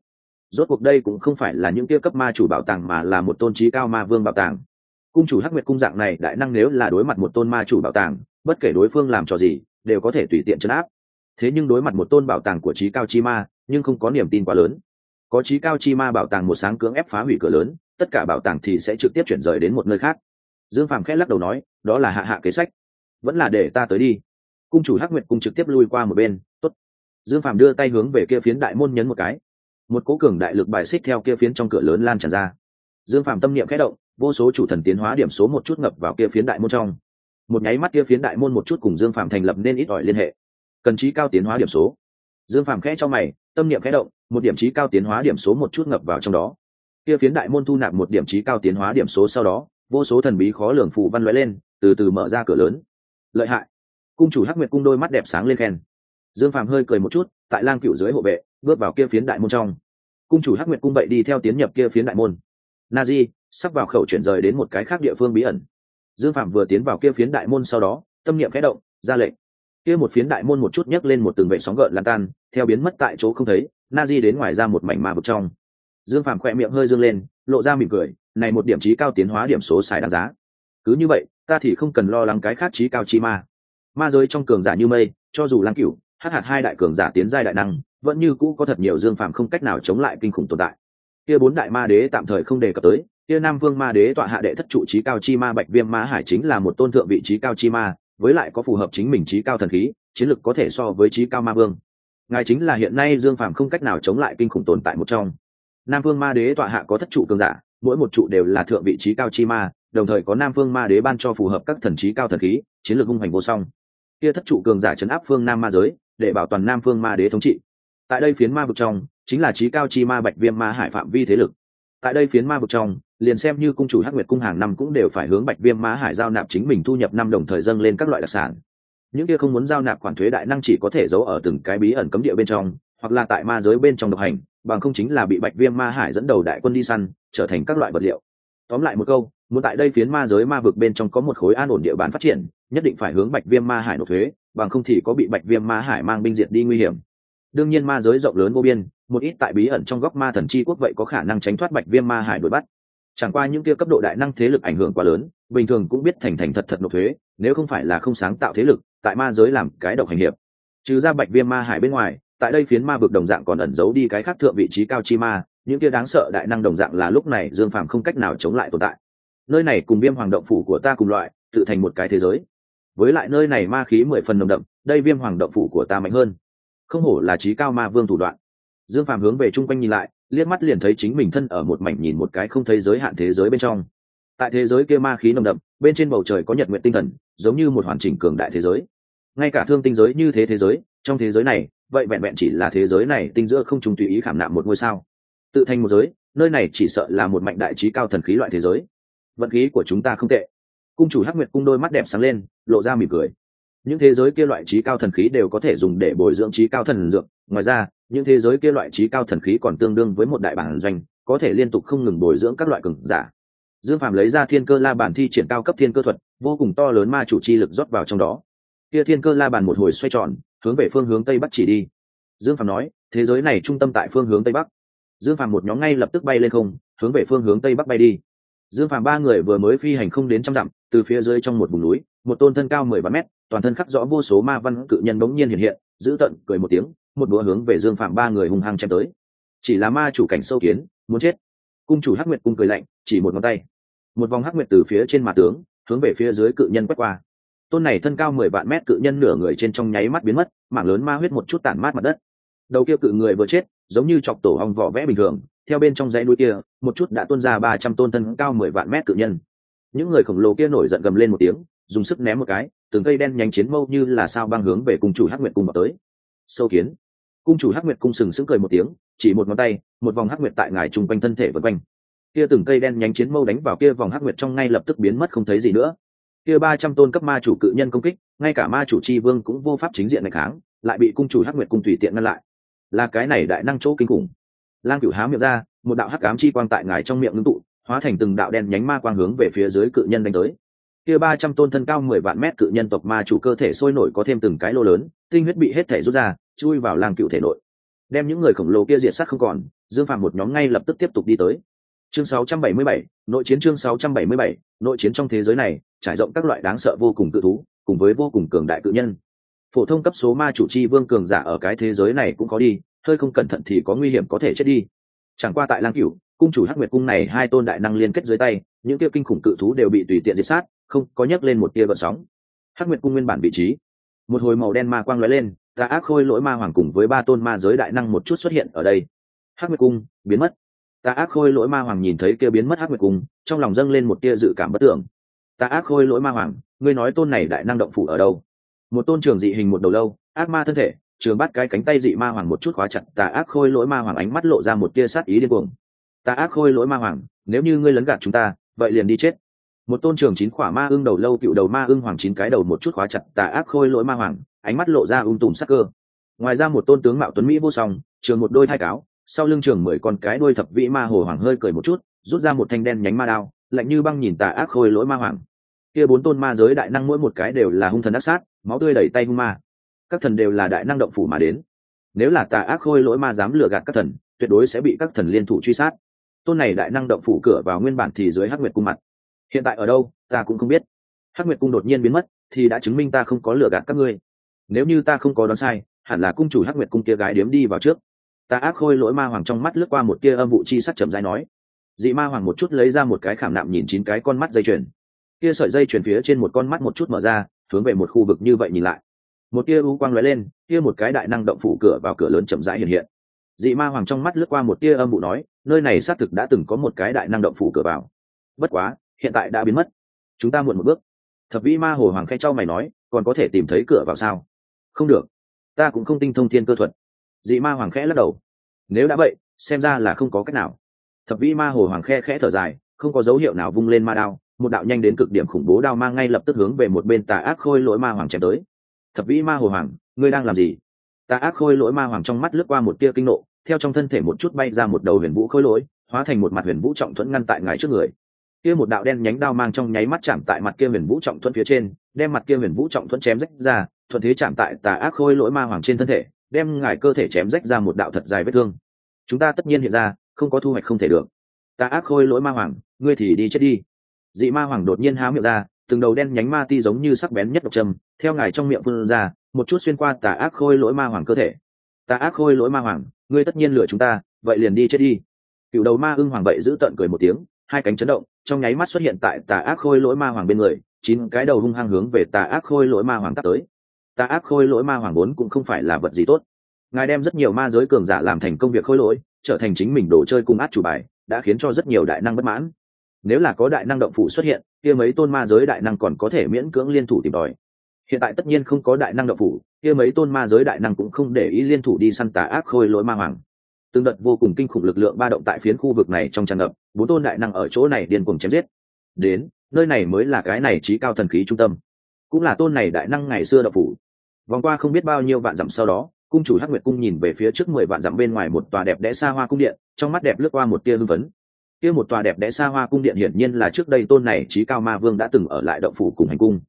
Rốt cuộc đây cũng không phải là những kia cấp ma chủ bảo tàng mà là một tôn trí cao ma vương bảo tàng cung chủ hắc nguyệt cung dạng này đại năng nếu là đối mặt một tôn ma chủ bảo tàng, bất kể đối phương làm trò gì, đều có thể tùy tiện chấn áp. Thế nhưng đối mặt một tôn bảo tàng của trí cao chi ma, nhưng không có niềm tin quá lớn. Có trí cao chi ma bảo tàng một sáng cưỡng ép phá hủy cửa lớn, tất cả bảo tàng thì sẽ trực tiếp chuyển rời đến một nơi khác. Dương phàm khẽ lắc đầu nói, đó là hạ hạ kế sách. Vẫn là để ta tới đi. Cung chủ hắc nguyệt cung trực tiếp lui qua một bên, tốt. Dương phàm đưa tay hướng về kia phiến đại môn nhấn một cái. Một cố cường đại lực bài xích theo kia phiến trong cửa lớn lan tràn ra. Dương phàm tâm niệm khẽ động vô số chủ thần tiến hóa điểm số một chút ngập vào kia phiến đại môn trong. Một nháy mắt kia phiến đại môn một chút cùng dương phàm thành lập nên ít ỏi liên hệ. Cần trí cao tiến hóa điểm số. Dương phàm khẽ cho mày, tâm niệm khẽ động, một điểm trí cao tiến hóa điểm số một chút ngập vào trong đó. Kia phiến đại môn thu nạp một điểm trí cao tiến hóa điểm số sau đó, vô số thần bí khó lường phù văn lóe lên, từ từ mở ra cửa lớn. Lợi hại. Cung chủ hắc nguyệt cung đôi mắt đẹp sáng lên khen. Dương phàm hơi cười một chút, tại lang cựu dưới hộ vệ, bước vào kia phiến đại môn trong. Cung chủ hắc nguyệt cung vậy đi theo tiến nhập kia phiến đại môn. Na di sắp vào khẩu chuyển rời đến một cái khác địa phương bí ẩn. Dương phạm vừa tiến vào kia phiến đại môn sau đó, tâm niệm khẽ động, ra lệnh. Kia một phiến đại môn một chút nhấc lên một từng vệ sóng gợn lan tan, theo biến mất tại chỗ không thấy, na di đến ngoài ra một mảnh mà vực trong. Dương phạm khỏe miệng hơi dương lên, lộ ra mỉm cười, này một điểm trí cao tiến hóa điểm số xài đáng giá. Cứ như vậy, ta thì không cần lo lắng cái khác trí cao chi ma. Ma giới trong cường giả như mây, cho dù lăng cửu, hát hạt hai đại cường giả tiến giai đại năng, vẫn như cũ có thật nhiều dương phạm không cách nào chống lại kinh khủng tồn tại kia bốn đại ma đế tạm thời không đề cập tới, kia nam vương ma đế tọa hạ đệ thất trụ trí cao chi ma bạch viêm ma hải chính là một tôn thượng vị trí cao chi ma, với lại có phù hợp chính mình trí cao thần khí, chiến lực có thể so với trí cao ma vương. Ngài chính là hiện nay dương phàm không cách nào chống lại kinh khủng tồn tại một trong. Nam vương ma đế tọa hạ có thất trụ cường giả, mỗi một trụ đều là thượng vị trí cao chi ma, đồng thời có nam vương ma đế ban cho phù hợp các thần trí cao thần khí, chiến lược hung hành vô song. Kia thất trụ cường giả chấn áp phương nam ma giới, để bảo toàn nam phương ma đế thống trị. Tại đây phiến ma vực trong chính là trí cao chi ma bạch viêm ma hải phạm vi thế lực. Tại đây phiến ma vực trong, liền xem như cung chủ hắc nguyệt cung hàng năm cũng đều phải hướng bạch viêm ma hải giao nạp chính mình thu nhập năm đồng thời dâng lên các loại đặc sản. Những kia không muốn giao nạp khoản thuế đại năng chỉ có thể giấu ở từng cái bí ẩn cấm địa bên trong, hoặc là tại ma giới bên trong độc hành, bằng không chính là bị bạch viêm ma hải dẫn đầu đại quân đi săn, trở thành các loại vật liệu. Tóm lại một câu, muốn tại đây phiến ma giới ma vực bên trong có một khối an ổn địa bàn phát triển, nhất định phải hướng bạch viêm ma hải nộp thuế, bằng không thì có bị bạch viêm ma hải mang binh diệt đi nguy hiểm. Đương nhiên ma giới rộng lớn vô biên một ít tại bí ẩn trong góc ma thần chi quốc vậy có khả năng tránh thoát bạch viêm ma hải đuổi bắt. Chẳng qua những kia cấp độ đại năng thế lực ảnh hưởng quá lớn, bình thường cũng biết thành thành thật thật nộp thuế, nếu không phải là không sáng tạo thế lực, tại ma giới làm cái độc hành hiệp. Trừ ra bạch viêm ma hải bên ngoài, tại đây phiến ma vực đồng dạng còn ẩn giấu đi cái khác thượng vị trí cao chi ma, những kia đáng sợ đại năng đồng dạng là lúc này dương phàm không cách nào chống lại tồn tại. Nơi này cùng viêm hoàng động phủ của ta cùng loại, tự thành một cái thế giới. Với lại nơi này ma khí mười phần nồng đậm, đây viêm hoàng động phủ của ta mạnh hơn. Không hổ là trí cao ma vương thủ đoạn dương phàm hướng về chung quanh nhìn lại, liếc mắt liền thấy chính mình thân ở một mảnh nhìn một cái không thấy giới hạn thế giới bên trong. Tại thế giới kia ma khí nồng đậm, bên trên bầu trời có nhật nguyện tinh thần, giống như một hoàn chỉnh cường đại thế giới. Ngay cả thương tinh giới như thế thế giới, trong thế giới này, vậy vẹn vẹn chỉ là thế giới này tinh giữa không trùng tùy ý khảm nạm một ngôi sao. Tự thành một giới, nơi này chỉ sợ là một mạnh đại trí cao thần khí loại thế giới. Vận khí của chúng ta không tệ. Cung chủ hắc nguyệt cung đôi mắt đẹp sáng lên, lộ ra mỉm cười. Những thế giới kia loại trí cao thần khí đều có thể dùng để bồi dưỡng trí cao thần dược. Ngoài ra những thế giới kia loại trí cao thần khí còn tương đương với một đại bản doanh, có thể liên tục không ngừng bồi dưỡng các loại cường giả. Dương phạm lấy ra thiên cơ la bản thi triển cao cấp thiên cơ thuật, vô cùng to lớn ma chủ chi lực rót vào trong đó. Kia thiên cơ la bàn một hồi xoay tròn, hướng về phương hướng tây bắc chỉ đi. Dương phạm nói, thế giới này trung tâm tại phương hướng tây bắc. Dương phạm một nhóm ngay lập tức bay lên không, hướng về phương hướng tây bắc bay đi. Dương phạm ba người vừa mới phi hành không đến trăm dặm, từ phía dưới trong một vùng núi, một tôn thân cao mười ba mét, toàn thân khắc rõ vô số ma văn cự nhân bỗng nhiên hiện hiện, giữ tận cười một tiếng một đũa hướng về dương phạm ba người hung hăng chém tới. Chỉ là ma chủ cảnh sâu kiến, muốn chết. Cung chủ hắc nguyệt cung cười lạnh, chỉ một ngón tay. Một vòng hắc nguyệt từ phía trên mặt tướng, hướng về phía dưới cự nhân quét qua. Tôn này thân cao mười vạn mét cự nhân nửa người trên trong nháy mắt biến mất mảng lớn ma huyết một chút tản mát mặt đất. Đầu kia cự người vừa chết, giống như chọc tổ hong vỏ vẽ bình thường, theo bên trong dãy núi kia, một chút đã tuôn ra ba trăm tôn thân cao mười vạn mét cự nhân. Những người khổng lồ kia nổi giận gầm lên một tiếng, dùng sức ném một cái, từng cây đen nhanh chiến mâu như là sao băng hướng về cung chủ hắc nguyệt cung vào tới. Sâu kiến cung chủ hắc nguyệt cung sừng sững cười một tiếng, chỉ một ngón tay, một vòng hắc nguyệt tại ngài chung quanh thân thể vân quanh. Kia từng cây đen nhánh chiến mâu đánh vào kia vòng hắc nguyệt trong ngay lập tức biến mất không thấy gì nữa. Kia ba trăm tôn cấp ma chủ cự nhân công kích, ngay cả ma chủ chi vương cũng vô pháp chính diện ngày kháng, lại bị cung chủ hắc nguyệt cung tùy tiện ngăn lại. Là cái này đại năng chỗ kinh khủng. Lang cửu há miệng ra, một đạo hắc cám chi quang tại ngài trong miệng ngưng tụ, hóa thành từng đạo đen nhánh ma quang hướng về phía dưới cự nhân đánh tới. Kia ba trăm tôn thân cao mười vạn mét cự nhân tộc ma chủ cơ thể sôi nổi có thêm từng cái lô lớn, tinh huyết bị hết thể rút ra chui vào lang cựu thể nội. Đem những người khổng lồ kia diệt sát không còn dương phạm một nhóm ngay lập tức tiếp tục đi tới. Chương 677, nội chiến chương 677, nội chiến trong thế giới này trải rộng các loại đáng sợ vô cùng cự thú cùng với vô cùng cường đại cự nhân. Phổ thông cấp số ma chủ chi vương cường giả ở cái thế giới này cũng có đi hơi không cẩn thận thì có nguy hiểm có thể chết đi. Chẳng qua tại lang cửu cung chủ hắc nguyệt cung này hai tôn đại năng liên kết dưới tay những kia kinh khủng cự thú đều bị tùy tiện diệt sát không có nhấc lên một tia gợn sóng. Hắc nguyệt cung nguyên bản vị trí một hồi màu đen ma quang lóe lên ta ác khôi lỗi ma hoàng cùng với ba tôn ma giới đại năng một chút xuất hiện ở đây. Hắc nguyệt cung, biến mất. Ta ác khôi lỗi ma hoàng nhìn thấy kia biến mất hắc nguyệt cung, trong lòng dâng lên một tia dự cảm bất tưởng. Ta ác khôi lỗi ma hoàng, ngươi nói tôn này đại năng động phủ ở đâu? Một tôn trường dị hình một đầu lâu, ác ma thân thể, trường bắt cái cánh tay dị ma hoàng một chút khóa chặt, tà ác khôi lỗi ma hoàng ánh mắt lộ ra một tia sát ý điên cuồng. Tà ác khôi lỗi ma hoàng, nếu như ngươi lấn gạt chúng ta, vậy liền đi chết. Một tôn trường chín khỏa ma ưng đầu lâu, cựu đầu ma ưng hoàng chín cái đầu một chút khóa chặt, tà ác khôi lỗi ma hoàng ánh mắt lộ ra ung tùm sắc cơ. Ngoài ra một tôn tướng mạo tuấn mỹ vô song, trường một đôi thai cáo, sau lưng trường mười con cái đôi thập vĩ ma hồ hoàng hơi cười một chút, rút ra một thanh đen nhánh ma đao, lạnh như băng nhìn tà ác khôi lỗi ma hoàng. Kia bốn tôn ma giới đại năng mỗi một cái đều là hung thần ác sát, máu tươi đẩy tay hung ma. Các thần đều là đại năng động phủ mà đến. Nếu là tà ác khôi lỗi ma dám lừa gạt các thần, tuyệt đối sẽ bị các thần liên thủ truy sát. Tôn này đại năng động phủ cửa vào nguyên bản thì dưới hắc nguyệt cung mặt. Hiện tại ở đâu, ta cũng không biết. Hắc nguyệt cung đột nhiên biến mất, thì đã chứng minh ta không có lừa gạt các ngươi nếu như ta không có đoán sai, hẳn là cung chủ hắc nguyệt cung kia gái điếm đi vào trước. Ta ác khôi lỗi ma hoàng trong mắt lướt qua một tia âm vụ chi sắc chậm dãi nói. Dị ma hoàng một chút lấy ra một cái khảm nạm nhìn chín cái con mắt dây chuyền. Kia sợi dây chuyền phía trên một con mắt một chút mở ra, hướng về một khu vực như vậy nhìn lại. Một tia u quang lóe lên, kia một cái đại năng động phủ cửa vào cửa lớn chậm rãi hiện hiện. Dị ma hoàng trong mắt lướt qua một tia âm vụ nói, nơi này xác thực đã từng có một cái đại năng động phủ cửa vào. Bất quá, hiện tại đã biến mất. Chúng ta muộn một bước. Thập vĩ ma hồ hoàng khe cho mày nói, còn có thể tìm thấy cửa vào sao? Không được. Ta cũng không tinh thông thiên cơ thuật. Dị ma hoàng khẽ lắc đầu. Nếu đã vậy, xem ra là không có cách nào. Thập vĩ ma hồ hoàng khe khẽ thở dài, không có dấu hiệu nào vung lên ma đao. Một đạo nhanh đến cực điểm khủng bố đao mang ngay lập tức hướng về một bên tà ác khôi lỗi ma hoàng chém tới. Thập vĩ ma hồ hoàng, ngươi đang làm gì? Tà ác khôi lỗi ma hoàng trong mắt lướt qua một tia kinh nộ, theo trong thân thể một chút bay ra một đầu huyền vũ khôi lỗi, hóa thành một mặt huyền vũ trọng thuẫn ngăn tại ngài trước người. Kia một đạo đen nhánh đao mang trong nháy mắt chạm tại mặt kia huyền vũ trọng thuẫn phía trên, đem mặt kia huyền vũ trọng thuẫn chém rách ra thuận thế chạm tại tà ác khôi lỗi ma hoàng trên thân thể, đem ngài cơ thể chém rách ra một đạo thật dài vết thương. Chúng ta tất nhiên hiện ra, không có thu hoạch không thể được. Tà ác khôi lỗi ma hoàng, ngươi thì đi chết đi. Dị ma hoàng đột nhiên há miệng ra, từng đầu đen nhánh ma ti giống như sắc bén nhất độc trầm theo ngài trong miệng phun ra, một chút xuyên qua tà ác khôi lỗi ma hoàng cơ thể. Tà ác khôi lỗi ma hoàng, ngươi tất nhiên lừa chúng ta, vậy liền đi chết đi. Cựu đầu ma ưng hoàng vậy giữ tận cười một tiếng, hai cánh chấn động, trong nháy mắt xuất hiện tại tà ác khôi lỗi ma hoàng bên người, chín cái đầu hung hăng hướng về tà ác khôi lỗi ma hoàng tắt tới. Ta ác khôi lỗi ma hoàng vốn cũng không phải là vật gì tốt. Ngài đem rất nhiều ma giới cường giả làm thành công việc khôi lỗi, trở thành chính mình đồ chơi cung át chủ bài, đã khiến cho rất nhiều đại năng bất mãn. Nếu là có đại năng động phủ xuất hiện, kia mấy tôn ma giới đại năng còn có thể miễn cưỡng liên thủ tìm đòi. hiện tại tất nhiên không có đại năng động phủ, kia mấy tôn ma giới đại năng cũng không để ý liên thủ đi săn tà ác khôi lỗi ma hoàng. Tương đợt vô cùng kinh khủng lực lượng ba động tại phiến khu vực này trong tràn ngập, bốn tôn đại năng ở chỗ này điên cuồng chém giết. Đến, nơi này mới là cái này trí cao thần khí trung tâm. Cũng là tôn này đại năng ngày xưa động phủ vòng qua không biết bao nhiêu vạn dặm sau đó, cung chủ hắc nguyệt cung nhìn về phía trước mười vạn dặm bên ngoài một tòa đẹp đẽ xa hoa cung điện, trong mắt đẹp lướt qua một tia hưng phấn. Kia một tòa đẹp đẽ xa hoa cung điện hiển nhiên là trước đây tôn này trí cao ma vương đã từng ở lại động phủ cùng hành cung.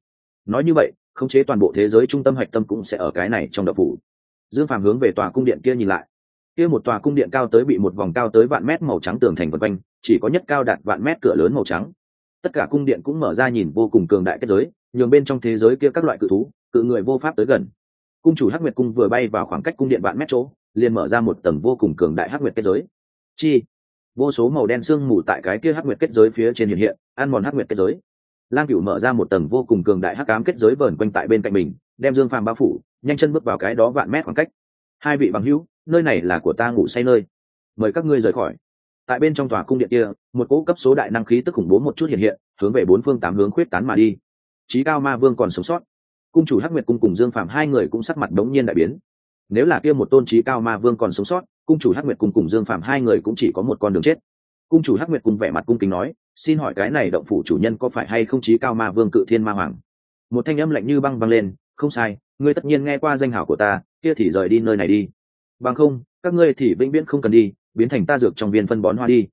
Nói như vậy, khống chế toàn bộ thế giới trung tâm hạch tâm cũng sẽ ở cái này trong động phủ. Dương phàm hướng về tòa cung điện kia nhìn lại. Kia một tòa cung điện cao tới bị một vòng cao tới vạn mét màu trắng tường thành vân quanh, chỉ có nhất cao đạt vạn mét cửa lớn màu trắng. Tất cả cung điện cũng mở ra nhìn vô cùng cường đại kết giới, nhường bên trong thế giới kia các loại cự thú cự người vô pháp tới gần. Cung chủ hắc nguyệt cung vừa bay vào khoảng cách cung điện vạn mét chỗ, liền mở ra một tầng vô cùng cường đại hắc nguyệt kết giới. Chi! Vô số màu đen sương mù tại cái kia hắc nguyệt kết giới phía trên hiện hiện, ăn mòn hắc nguyệt kết giới. Lang cửu mở ra một tầng vô cùng cường đại hắc ám kết giới vờn quanh tại bên cạnh mình, đem dương phàm bao phủ, nhanh chân bước vào cái đó vạn mét khoảng cách. Hai vị bằng hữu, nơi này là của ta ngủ say nơi. Mời các ngươi rời khỏi. Tại bên trong tòa cung điện kia, một cỗ cấp số đại năng khí tức khủng bố một chút hiện hiện, hướng về bốn phương tám hướng khuyết tán mà đi. Trí cao ma vương còn sống sót cung chủ hắc nguyệt cung cùng dương phạm hai người cũng sắc mặt đống nhiên đại biến. Nếu là kia một tôn trí cao ma vương còn sống sót, cung chủ hắc nguyệt cung cùng dương phạm hai người cũng chỉ có một con đường chết. Cung chủ hắc nguyệt cung vẻ mặt cung kính nói, xin hỏi cái này động phủ chủ nhân có phải hay không trí cao ma vương cự thiên ma hoàng? Một thanh âm lạnh như băng băng lên, không sai, ngươi tất nhiên nghe qua danh hảo của ta, kia thì rời đi nơi này đi. Bằng không, các ngươi thì vĩnh viễn không cần đi, biến thành ta dược trong viên phân bón hoa đi.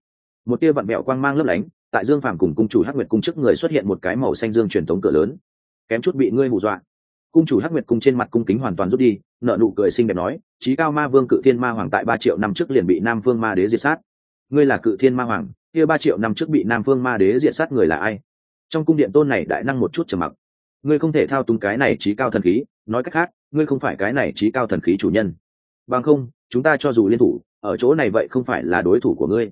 Một tia vặn mẹo quang mang lấp lánh, tại dương phàm cùng cung chủ hắc nguyệt cung trước người xuất hiện một cái màu xanh dương truyền thống cửa lớn kém chút bị ngươi hù dọa. Cung chủ hắc nguyệt cung trên mặt cung kính hoàn toàn rút đi nợ nụ cười xinh đẹp nói trí cao ma vương cự thiên ma hoàng tại ba triệu năm trước liền bị nam vương ma đế diệt sát. Ngươi là cự thiên ma hoàng, kia ba triệu năm trước bị nam vương ma đế diệt sát người là ai? Trong cung điện tôn này đại năng một chút trầm mặc. Ngươi không thể thao túng cái này trí cao thần khí, nói cách khác, ngươi không phải cái này trí cao thần khí chủ nhân. Bằng không, chúng ta cho dù liên thủ, ở chỗ này vậy không phải là đối thủ của ngươi.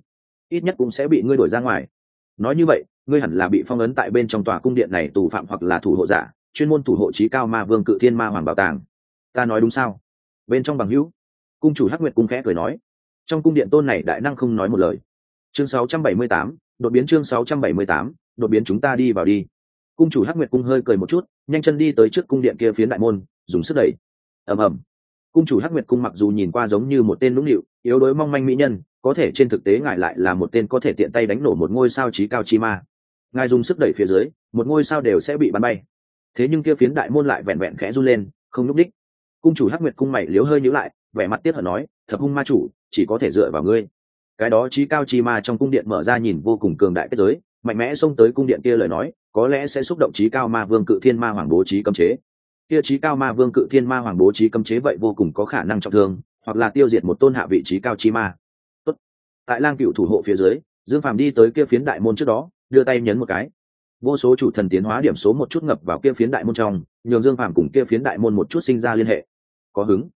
Ít nhất cũng sẽ bị ngươi đuổi ra ngoài. Nói như vậy ngươi hẳn là bị phong ấn tại bên trong tòa cung điện này tù phạm hoặc là thủ hộ giả chuyên môn thủ hộ trí cao ma vương cự thiên ma hoàng bảo tàng. Ta nói đúng sao? Bên trong bằng hữu cung chủ hắc nguyệt cung khẽ cười nói. Trong cung điện tôn này đại năng không nói một lời. Chương 678, đột biến chương 678, đột biến chúng ta đi vào đi. Cung chủ hắc nguyệt cung hơi cười một chút nhanh chân đi tới trước cung điện kia phiến đại môn dùng sức đẩy. Ầm ầm. Cung chủ hắc nguyệt cung mặc dù nhìn qua giống như một tên lũng nịu yếu đuối mong manh mỹ nhân có thể trên thực tế ngài lại là một tên có thể tiện tay đánh nổ một ngôi sao trí cao chi ma ngài dùng sức đẩy phía dưới, một ngôi sao đều sẽ bị bắn bay. Thế nhưng kia phiến đại môn lại vẹn vẹn khẽ run lên, không nhúc đích cung chủ hắc nguyệt cung mày liếu hơi nhữ lại, vẻ mặt tiết hận nói, thập hung ma chủ, chỉ có thể dựa vào ngươi. Cái đó trí cao chi ma trong cung điện mở ra nhìn vô cùng cường đại kết giới, mạnh mẽ xông tới cung điện kia lời nói, có lẽ sẽ xúc động trí cao ma vương cự thiên ma hoàng bố trí cấm chế. Kia trí cao ma vương cự thiên ma hoàng bố trí cấm chế vậy vô cùng có khả năng trọng thương, hoặc là tiêu diệt một tôn hạ vị trí cao chi ma. Tốt. tại lang cựu thủ hộ phía dưới, dương phàm đi tới kia phiến đại môn trước đó đưa tay nhấn một cái. Vô số chủ thần tiến hóa điểm số một chút ngập vào kia phiến đại môn trong, nhường dương phàm cùng kia phiến đại môn một chút sinh ra liên hệ. Có hứng.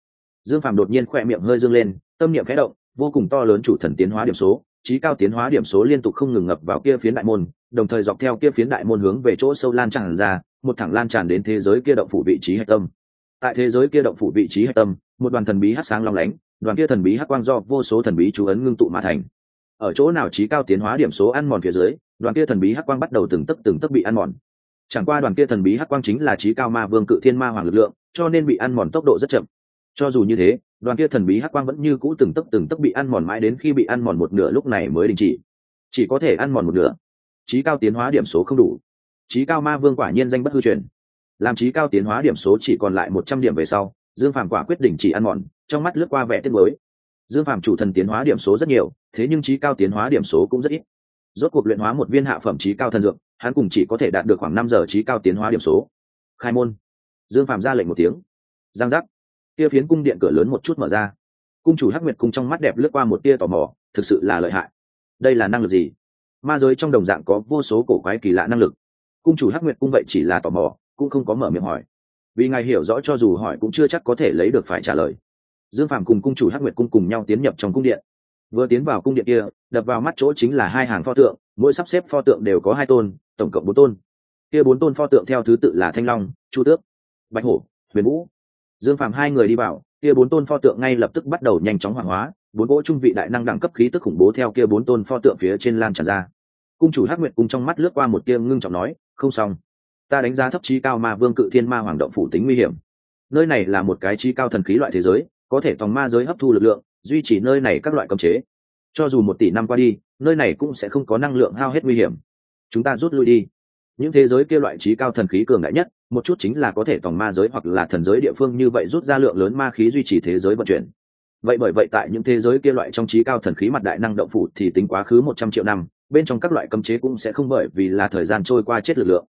Dương phàm đột nhiên khỏe miệng hơi dương lên, tâm niệm khẽ động, vô cùng to lớn chủ thần tiến hóa điểm số, trí cao tiến hóa điểm số liên tục không ngừng ngập vào kia phiến đại môn, đồng thời dọc theo kia phiến đại môn hướng về chỗ sâu lan tràn ra, một thẳng lan tràn đến thế giới kia động phủ vị trí hạch tâm. Tại thế giới kia động phủ vị trí hạch tâm, một đoàn thần bí hát sáng long lánh, đoàn kia thần bí hát quang do vô số thần bí chú ấn ngưng tụ mà thành. Ở chỗ nào trí cao tiến hóa điểm số ăn mòn phía dưới đoàn kia thần bí hắc quang bắt đầu từng tấc từng tấc bị ăn mòn. Chẳng qua đoàn kia thần bí hắc quang chính là trí cao ma vương cự thiên ma hoàng lực lượng, cho nên bị ăn mòn tốc độ rất chậm. Cho dù như thế, đoàn kia thần bí hắc quang vẫn như cũ từng tấc từng tấc bị ăn mòn mãi đến khi bị ăn mòn một nửa lúc này mới đình chỉ. Chỉ có thể ăn mòn một nửa. Trí cao tiến hóa điểm số không đủ. Trí cao ma vương quả nhiên danh bất hư truyền. Làm trí cao tiến hóa điểm số chỉ còn lại một trăm điểm về sau, dương phàm quả quyết định chỉ ăn mòn, trong mắt lướt qua vẻ tiết mới dương phàm chủ thần tiến hóa điểm số rất nhiều, thế nhưng trí cao tiến hóa điểm số cũng rất ít rốt cuộc luyện hóa một viên hạ phẩm trí cao thần dược, hắn cùng chỉ có thể đạt được khoảng năm giờ trí cao tiến hóa điểm số. Khai môn. Dương Phạm ra lệnh một tiếng. Giang giác. Tia phiến cung điện cửa lớn một chút mở ra. Cung chủ hắc nguyệt cung trong mắt đẹp lướt qua một tia tò mò, thực sự là lợi hại. Đây là năng lực gì? Ma giới trong đồng dạng có vô số cổ quái kỳ lạ năng lực. Cung chủ hắc nguyệt cung vậy chỉ là tò mò, cũng không có mở miệng hỏi. Vì ngài hiểu rõ cho dù hỏi cũng chưa chắc có thể lấy được phải trả lời. Dương Phạm cùng cung chủ hắc nguyệt cung cùng nhau tiến nhập trong cung điện vừa tiến vào cung điện kia, đập vào mắt chỗ chính là hai hàng pho tượng, mỗi sắp xếp pho tượng đều có hai tôn, tổng cộng bốn tôn. Kia bốn tôn pho tượng theo thứ tự là thanh long, chu tước, bạch hổ, huyền vũ. Dương phàm hai người đi vào, kia bốn tôn pho tượng ngay lập tức bắt đầu nhanh chóng hoàng hóa, bốn gỗ trung vị đại năng đẳng cấp khí tức khủng bố theo kia bốn tôn pho tượng phía trên lan tràn ra. Cung chủ hắc nguyệt cung trong mắt lướt qua một tia ngưng trọng nói, không xong. Ta đánh giá thấp trí cao ma vương cự thiên ma hoàng động phủ tính nguy hiểm. Nơi này là một cái trí cao thần khí loại thế giới, có thể tòng ma giới hấp thu lực lượng duy trì nơi này các loại cấm chế. Cho dù một tỷ năm qua đi, nơi này cũng sẽ không có năng lượng hao hết nguy hiểm. Chúng ta rút lui đi. Những thế giới kia loại trí cao thần khí cường đại nhất, một chút chính là có thể tòng ma giới hoặc là thần giới địa phương như vậy rút ra lượng lớn ma khí duy trì thế giới vận chuyển. Vậy bởi vậy tại những thế giới kia loại trong trí cao thần khí mặt đại năng động phủ thì tính quá khứ một trăm triệu năm, bên trong các loại cấm chế cũng sẽ không bởi vì là thời gian trôi qua chết lực lượng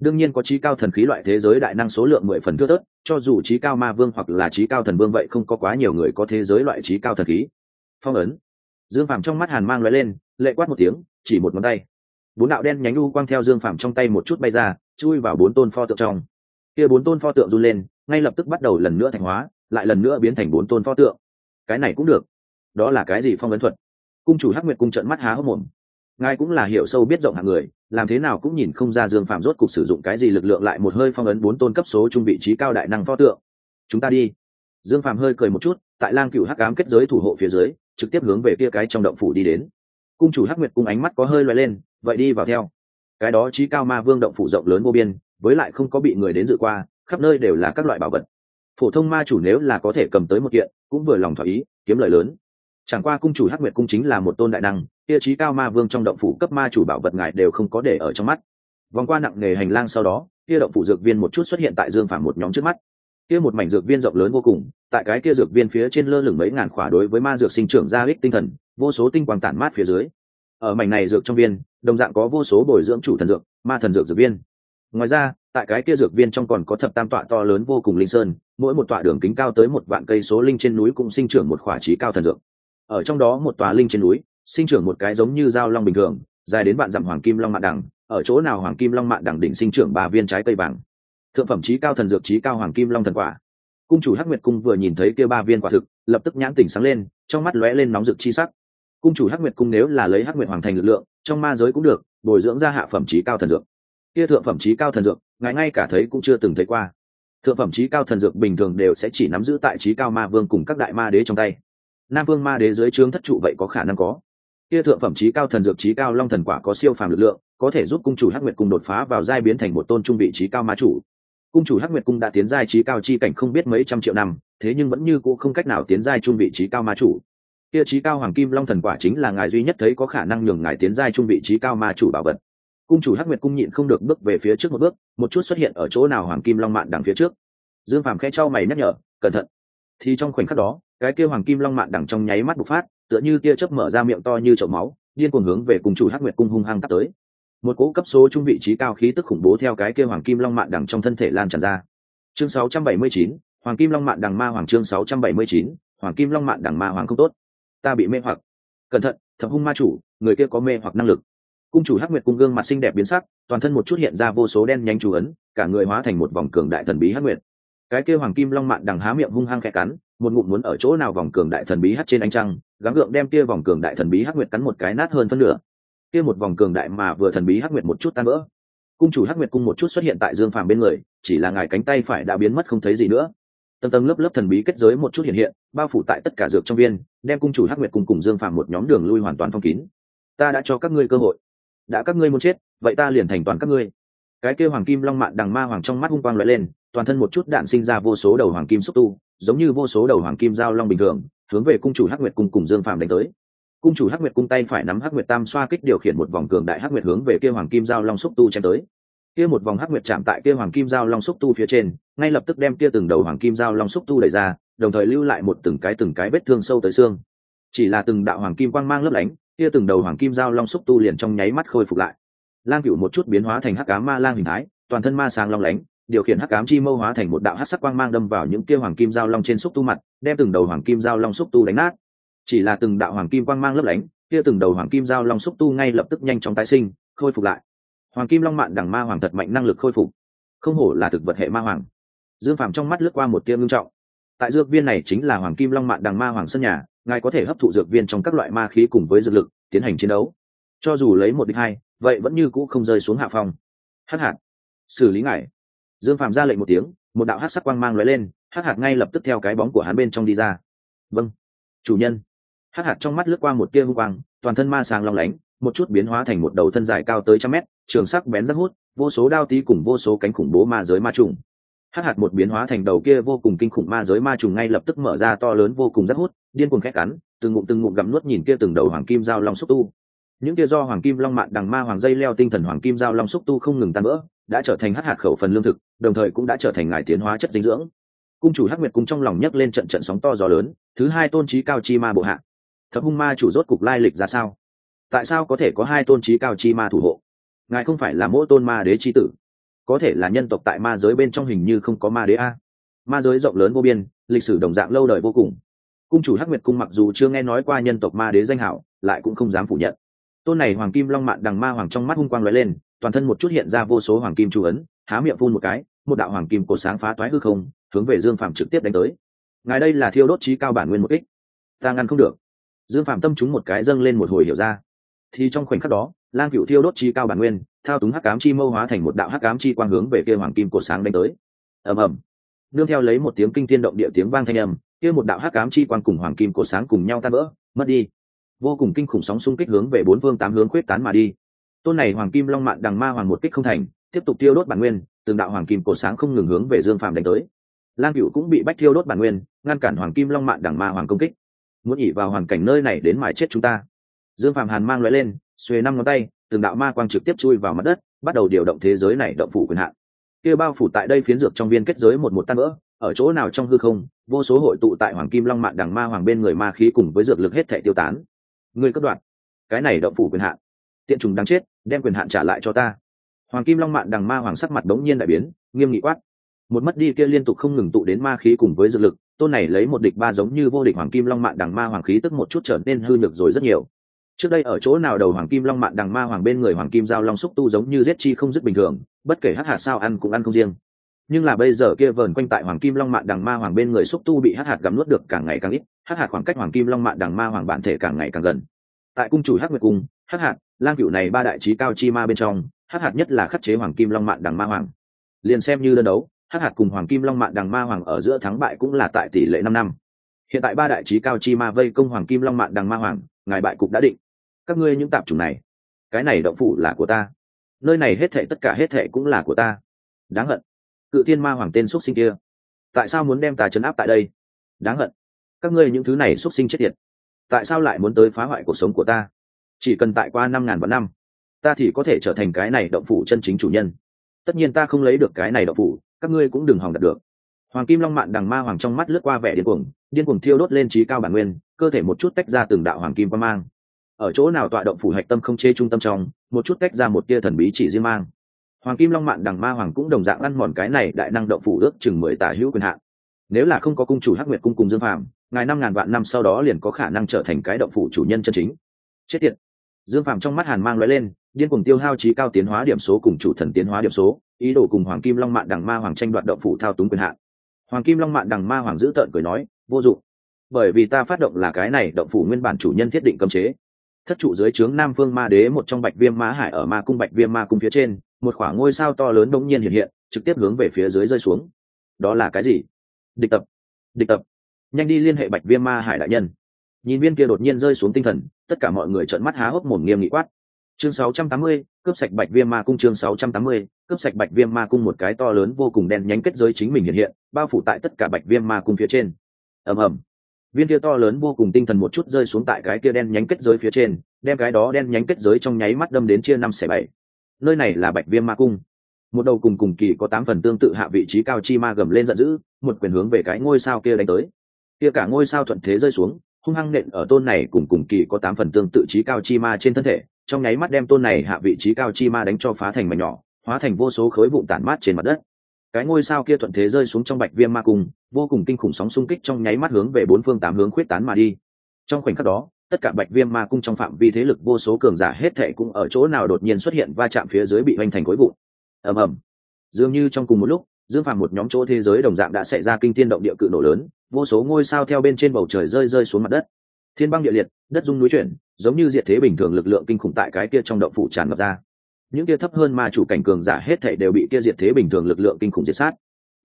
đương nhiên có trí cao thần khí loại thế giới đại năng số lượng mười phần thưa thớt, cho dù trí cao ma vương hoặc là trí cao thần vương vậy không có quá nhiều người có thế giới loại trí cao thần khí. Phong ấn. Dương phàm trong mắt hàn mang loại lên, lệ quát một tiếng, chỉ một ngón tay. Bốn đạo đen nhánh u quang theo dương phàm trong tay một chút bay ra, chui vào bốn tôn pho tượng trong. Kia bốn tôn pho tượng run lên, ngay lập tức bắt đầu lần nữa thành hóa, lại lần nữa biến thành bốn tôn pho tượng. Cái này cũng được. Đó là cái gì phong ấn thuật? Cung chủ hắc nguyệt cung trận mắt há hốc mồm ngài cũng là hiểu sâu biết rộng hạng người, làm thế nào cũng nhìn không ra dương phạm rốt cục sử dụng cái gì lực lượng lại một hơi phong ấn bốn tôn cấp số trung vị trí cao đại năng pho tượng. Chúng ta đi. Dương phạm hơi cười một chút, tại lang cựu hắc ám kết giới thủ hộ phía dưới, trực tiếp hướng về kia cái trong động phủ đi đến. Cung chủ hắc nguyệt cung ánh mắt có hơi loay lên, vậy đi vào theo. Cái đó trí cao ma vương động phủ rộng lớn vô biên, với lại không có bị người đến dự qua, khắp nơi đều là các loại bảo vật. Phổ thông ma chủ nếu là có thể cầm tới một kiện, cũng vừa lòng thỏa ý, kiếm lời lớn chẳng qua cung chủ hắc nguyệt cung chính là một tôn đại năng tiêu chí cao ma vương trong động phủ cấp ma chủ bảo vật ngài đều không có để ở trong mắt. Vòng qua nặng nghề hành lang sau đó, kia động phủ dược viên một chút xuất hiện tại dương phàm một nhóm trước mắt. Kia một mảnh dược viên rộng lớn vô cùng, tại cái kia dược viên phía trên lơ lửng mấy ngàn khỏa đối với ma dược sinh trưởng ra ích tinh thần, vô số tinh quang tản mát phía dưới. Ở mảnh này dược trong viên, đồng dạng có vô số bồi dưỡng chủ thần dược, ma thần dược dược viên. Ngoài ra, tại cái kia dược viên trong còn có thập tam tọa to lớn vô cùng linh sơn, mỗi một tọa đường kính cao tới một vạn cây số linh trên núi cũng sinh trưởng một khỏa trí cao thần dược ở trong đó một tòa linh trên núi, sinh trưởng một cái giống như dao long bình thường, dài đến vạn dặm hoàng kim long mạn đẳng, ở chỗ nào hoàng kim long mạn đẳng đỉnh sinh trưởng ba viên trái cây vàng. Thượng phẩm trí cao thần dược trí cao hoàng kim long thần quả. Cung chủ hắc nguyệt cung vừa nhìn thấy kia ba viên quả thực, lập tức nhãn tỉnh sáng lên, trong mắt lóe lên nóng rực chi sắc. Cung chủ hắc nguyệt cung nếu là lấy hắc nguyệt hoàng thành lực lượng, trong ma giới cũng được, bồi dưỡng ra hạ phẩm trí cao thần dược. Kia thượng phẩm trí cao thần dược, ngài ngay cả thấy cũng chưa từng thấy qua. Thượng phẩm trí cao thần dược bình thường đều sẽ chỉ nắm giữ tại trí cao ma vương cùng các đại ma đế trong tay nam vương ma đế dưới trướng thất trụ vậy có khả năng có. Kia thượng phẩm trí cao thần dược trí cao long thần quả có siêu phàm lực lượng, có thể giúp cung chủ hắc nguyệt cung đột phá vào giai biến thành một tôn trung vị trí cao ma chủ. Cung chủ hắc nguyệt cung đã tiến giai trí cao chi cảnh không biết mấy trăm triệu năm, thế nhưng vẫn như cũ không cách nào tiến giai trung vị trí cao ma chủ. Kia trí cao hoàng kim long thần quả chính là ngài duy nhất thấy có khả năng nhường ngài tiến giai trung vị trí cao ma chủ bảo vật. Cung chủ hắc nguyệt cung nhịn không được bước về phía trước một bước, một chút xuất hiện ở chỗ nào hoàng kim long mạn đằng phía trước. Dương phàm khe trao mày nhắc nhở, cẩn thận thì trong khoảnh khắc đó cái kia hoàng kim long mạn đằng trong nháy mắt bộc phát tựa như tia chớp mở ra miệng to như chậu máu điên cuồng hướng về cùng chủ hắc nguyệt cung hung hăng tắt tới. Một cỗ cấp số trung vị trí cao khí tức khủng bố theo cái kia hoàng kim long mạn đằng trong thân thể lan tràn ra. Chương 679, hoàng kim long mạn đằng ma hoàng chương 679, hoàng kim long mạn đằng ma hoàng không tốt. Ta bị mê hoặc. Cẩn thận thập hung ma chủ người kia có mê hoặc năng lực. Cung chủ hắc nguyệt cung gương mặt xinh đẹp biến sắc toàn thân một chút hiện ra vô số đen nhánh chú ấn cả người hóa thành một vòng cường đại thần bí hắc nguyệt cái kia hoàng kim long mạn đằng há miệng hung hăng khẽ cắn, một ngụm muốn ở chỗ nào vòng cường đại thần bí hắt trên ánh trăng, gắng gượng đem kia vòng cường đại thần bí hắc nguyệt cắn một cái nát hơn phân nửa. Kia một vòng cường đại mà vừa thần bí hắc nguyệt một chút tan vỡ. Cung chủ hắc nguyệt cung một chút xuất hiện tại dương phàm bên người, chỉ là ngài cánh tay phải đã biến mất không thấy gì nữa. Tầng tầng lớp lớp thần bí kết giới một chút hiện hiện, bao phủ tại tất cả dược trong viên, đem cung chủ hắc nguyệt cùng cùng dương phàm một nhóm đường lui hoàn toàn phong kín. Ta đã cho các ngươi cơ hội. Đã các ngươi muốn chết, vậy ta liền thành toàn các ngươi. Cái kêu hoàng kim long mạn đằng ma hoàng trong mắt hung quang loại lên toàn thân một chút đạn sinh ra vô số đầu hoàng kim xúc tu, giống như vô số đầu hoàng kim giao long bình thường, hướng về cung chủ hắc nguyệt cung cùng dương phàm đánh tới. Cung chủ hắc nguyệt cung tay phải nắm hắc nguyệt tam xoa kích điều khiển một vòng cường đại hắc nguyệt hướng về kia hoàng kim giao long xúc tu chém tới. Kia một vòng hắc nguyệt chạm tại kia hoàng kim giao long xúc tu phía trên, ngay lập tức đem kia từng đầu hoàng kim giao long xúc tu đẩy ra, đồng thời lưu lại một từng cái từng cái vết thương sâu tới xương. Chỉ là từng đạo hoàng kim quang mang lấp lánh, kia từng đầu hoàng kim giao long xúc tu liền trong nháy mắt khôi phục lại. Lang cựu một chút biến hóa thành hắc cá ma lang hình thái, toàn thân ma sáng long lánh điều khiển hắc ám chi mâu hóa thành một đạo hắc sắc quang mang đâm vào những kia hoàng kim giao long trên xúc tu mặt, đem từng đầu hoàng kim giao long xúc tu đánh nát. Chỉ là từng đạo hoàng kim quang mang lấp lánh, kia từng đầu hoàng kim giao long xúc tu ngay lập tức nhanh chóng tái sinh, khôi phục lại. Hoàng kim long mạn đằng ma hoàng thật mạnh năng lực khôi phục. Không hổ là thực vật hệ ma hoàng. Dương phàm trong mắt lướt qua một tia ngưng trọng. Tại dược viên này chính là hoàng kim long mạn đằng ma hoàng sân nhà, ngài có thể hấp thụ dược viên trong các loại ma khí cùng với dược lực, tiến hành chiến đấu. Cho dù lấy một địch hai, vậy vẫn như cũ không rơi xuống hạ phòng. hắc hạt. Xử lý ngài dương phạm ra lệnh một tiếng, một đạo hát sắc quang mang lóe lên hát hạt ngay lập tức theo cái bóng của hắn bên trong đi ra. Vâng. Chủ nhân. Hát hạt trong mắt lướt qua một tia hung quang, toàn thân ma sàng long lánh, một chút biến hóa thành một đầu thân dài cao tới trăm mét, trường sắc bén rất hút, vô số đao tí cùng vô số cánh khủng bố ma giới ma trùng. Hắc hạt một biến hóa thành đầu kia vô cùng kinh khủng ma giới ma trùng ngay lập tức mở ra to lớn vô cùng rất hút, điên cuồng khét cắn, từng ngụm từng ngụm gặm nuốt nhìn kia từng đầu hoàng kim giao long xúc tu. Những kia do hoàng kim long mạn đằng ma hoàng dây leo tinh thần hoàng kim giao long xúc tu không ngừng tan vỡ đã trở thành hắc hạt khẩu phần lương thực, đồng thời cũng đã trở thành ngài tiến hóa chất dinh dưỡng. Cung chủ hắc nguyệt cung trong lòng nhấc lên trận trận sóng to gió lớn, thứ hai tôn trí cao chi ma bộ hạ. Thập hung ma chủ rốt cục lai lịch ra sao? Tại sao có thể có hai tôn trí cao chi ma thủ hộ? Ngài không phải là mỗi tôn ma đế chi tử. Có thể là nhân tộc tại ma giới bên trong hình như không có ma đế a. Ma giới rộng lớn vô biên, lịch sử đồng dạng lâu đời vô cùng. Cung chủ hắc nguyệt cung mặc dù chưa nghe nói qua nhân tộc ma đế danh hảo, lại cũng không dám phủ nhận. Tôn này hoàng kim long mạn đằng ma hoàng trong mắt hung quang lóe lên toàn thân một chút hiện ra vô số hoàng kim chu ấn, há miệng phun một cái, một đạo hoàng kim cổ sáng phá toái hư không, hướng về dương phàm trực tiếp đánh tới. Ngài đây là thiêu đốt trí cao bản nguyên một kích. Ta ngăn không được. Dương phàm tâm chúng một cái dâng lên một hồi hiểu ra. Thì trong khoảnh khắc đó, lang cựu thiêu đốt trí cao bản nguyên, thao túng hắc cám chi mâu hóa thành một đạo hắc cám chi quang hướng về kia hoàng kim cổ sáng đánh tới. Ầm ầm. Nương theo lấy một tiếng kinh thiên động địa tiếng vang thanh âm, kia một đạo hắc cám chi quang cùng hoàng kim cổ sáng cùng nhau tan vỡ, mất đi. Vô cùng kinh khủng sóng xung kích hướng về bốn phương tám hướng khuyết tán mà đi tôn này hoàng kim long mạn đằng ma hoàng một kích không thành, tiếp tục tiêu đốt bản nguyên, từng đạo hoàng kim cổ sáng không ngừng hướng về dương phàm đánh tới. Lang cựu cũng bị bách thiêu đốt bản nguyên, ngăn cản hoàng kim long mạn đằng ma hoàng công kích. Muốn nhỉ vào hoàn cảnh nơi này đến mài chết chúng ta. Dương phàm hàn mang loại lên, xuề năm ngón tay, từng đạo ma quang trực tiếp chui vào mặt đất, bắt đầu điều động thế giới này động phủ quyền hạn. Kia bao phủ tại đây phiến dược trong viên kết giới một một tan vỡ, ở chỗ nào trong hư không, vô số hội tụ tại hoàng kim long mạn đằng ma hoàng bên người ma khí cùng với dược lực hết thể tiêu tán. Người cất đoạn. Cái này động phủ quyền hạn tiện trùng đáng chết, đem quyền hạn trả lại cho ta. Hoàng kim long mạn đằng ma hoàng sắc mặt đống nhiên đại biến, nghiêm nghị quát. Một mất đi kia liên tục không ngừng tụ đến ma khí cùng với dược lực, tôn này lấy một địch ba giống như vô địch hoàng kim long mạn đằng ma hoàng khí tức một chút trở nên hư nhược rồi rất nhiều. Trước đây ở chỗ nào đầu hoàng kim long mạn đằng ma hoàng bên người hoàng kim giao long xúc tu giống như giết chi không dứt bình thường, bất kể hắc hạt sao ăn cũng ăn không riêng. Nhưng là bây giờ kia vờn quanh tại hoàng kim long mạn đằng ma hoàng bên người xúc tu bị hắc hạt gắm nuốt được càng ngày càng ít hắc hạt khoảng cách hoàng kim long mạn đằng ma hoàng bản thể càng ngày càng gần. Tại cung chủ hắc nguyệt cung hắc hạt lang cựu này ba đại trí cao chi ma bên trong, hắc hạt nhất là khắc chế hoàng kim long mạn đằng ma hoàng. Liền xem như đơn đấu, hắc hạt cùng hoàng kim long mạn đằng ma hoàng ở giữa thắng bại cũng là tại tỷ lệ năm năm. Hiện tại ba đại trí cao chi ma vây công hoàng kim long mạn đằng ma hoàng, ngài bại cục đã định. Các ngươi những tạp chủng này, cái này động phủ là của ta. Nơi này hết thệ tất cả hết thệ cũng là của ta. Đáng hận. Cự thiên ma hoàng tên x sinh kia. Tại sao muốn đem ta chấn áp tại đây? Đáng hận. Các ngươi những thứ này x sinh chết tiệt. Tại sao lại muốn tới phá hoại cuộc sống của ta? Chỉ cần tại qua năm ngàn vạn năm, ta thì có thể trở thành cái này động phủ chân chính chủ nhân. Tất nhiên ta không lấy được cái này động phủ, các ngươi cũng đừng hòng đạt được. Hoàng kim long mạn đằng ma hoàng trong mắt lướt qua vẻ điên cuồng điên cuồng thiêu đốt lên trí cao bản nguyên, cơ thể một chút tách ra từng đạo hoàng kim quan mang. Ở chỗ nào tọa động phủ hạch tâm không chê trung tâm trong, một chút tách ra một tia thần bí chỉ riêng mang. Hoàng kim long mạn đằng ma hoàng cũng đồng dạng ăn mòn cái này đại năng động phủ ước chừng mười tả hữu quyền hạn. Nếu là không có cung chủ hắc nguyệt cung cùng dương phàm, ngài năm ngàn vạn năm sau đó liền có khả năng trở thành cái động phủ chủ nhân chân chính. Chết tiệt dương phàm trong mắt hàn mang l lên, điên cùng tiêu hao trí cao tiến hóa điểm số cùng chủ thần tiến hóa điểm số, ý đồ cùng hoàng kim long mạn đằng ma hoàng tranh đoạt động phủ thao túng quyền hạn. Hoàng kim long mạn đằng ma hoàng giữ tợn cười nói, vô dụng. Bởi vì ta phát động là cái này, động phủ nguyên bản chủ nhân thiết định cấm chế. Thất trụ dưới trướng nam phương ma đế, một trong bạch viêm ma hải ở ma cung bạch viêm ma cung phía trên, một khoảng ngôi sao to lớn đông nhiên hiện hiện, trực tiếp hướng về phía dưới rơi xuống. Đó là cái gì? Địch tập. Địch tập. Nhanh đi liên hệ bạch viêm ma hải đại nhân. Nhìn viên kia đột nhiên rơi xuống tinh thần tất cả mọi người trợn mắt há hốc mồm nghiêm nghị quát. Chương 680, cướp sạch bạch viêm ma cung chương 680, cướp sạch bạch viêm ma cung một cái to lớn vô cùng đen nhánh kết giới chính mình hiện hiện bao phủ tại tất cả bạch viêm ma cung phía trên. Ầm ầm. Viên kia to lớn vô cùng tinh thần một chút rơi xuống tại cái kia đen nhánh kết giới phía trên đem cái đó đen nhánh kết giới trong nháy mắt đâm đến chia năm xẻ bảy. Nơi này là bạch viêm ma cung. Một đầu cùng cùng kỳ có tám phần tương tự hạ vị trí cao chi ma gầm lên giận dữ một quyền hướng về cái ngôi sao kia đánh tới. Kia cả ngôi sao thuận thế rơi xuống hung hăng nện ở tôn này cùng cùng kỳ có tám phần tương tự trí cao chi ma trên thân thể, trong nháy mắt đem tôn này hạ vị trí cao chi ma đánh cho phá thành mảnh nhỏ, hóa thành vô số khối vụn tản mát trên mặt đất. Cái ngôi sao kia thuận thế rơi xuống trong bạch viêm ma cung, vô cùng kinh khủng sóng xung kích trong nháy mắt hướng về bốn phương tám hướng khuyết tán mà đi. Trong khoảnh khắc đó, tất cả bạch viêm ma cung trong phạm vi thế lực vô số cường giả hết thệ cũng ở chỗ nào đột nhiên xuất hiện va chạm phía dưới bị hoành thành khối vụn. Ầm ầm. Dường như trong cùng một lúc, dương phàm một nhóm chỗ thế giới đồng dạng đã xảy ra kinh tiên động địa cự nổ lớn vô số ngôi sao theo bên trên bầu trời rơi rơi xuống mặt đất. Thiên băng địa liệt, đất dung núi chuyển, giống như diệt thế bình thường lực lượng kinh khủng tại cái kia trong động phủ tràn ngập ra. Những kia thấp hơn ma chủ cảnh cường giả hết thảy đều bị kia diệt thế bình thường lực lượng kinh khủng diệt sát.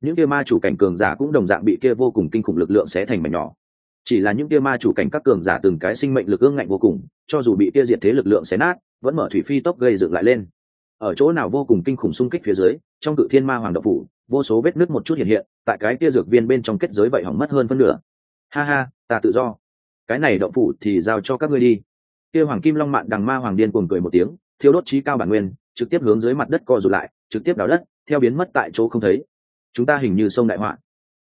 Những kia ma chủ cảnh cường giả cũng đồng dạng bị kia vô cùng kinh khủng lực lượng xé thành mảnh nhỏ. Chỉ là những kia ma chủ cảnh các cường giả từng cái sinh mệnh lực ương ngạnh vô cùng, cho dù bị kia diệt thế lực lượng xé nát, vẫn mở thủy phi tốc gây dựng lại lên. Ở chỗ nào vô cùng kinh khủng xung kích phía dưới, trong cự thiên ma hoàng đậu phủ vô số vết nứt một chút hiện hiện, tại cái kia dược viên bên trong kết giới vậy hỏng mất hơn phân nửa. Ha ha, ta tự do. Cái này động phủ thì giao cho các ngươi đi. Kia hoàng kim long mạn đằng ma hoàng điên cuồng cười một tiếng thiếu đốt trí cao bản nguyên, trực tiếp hướng dưới mặt đất co rụt lại, trực tiếp đào đất, theo biến mất tại chỗ không thấy. Chúng ta hình như sông đại họa.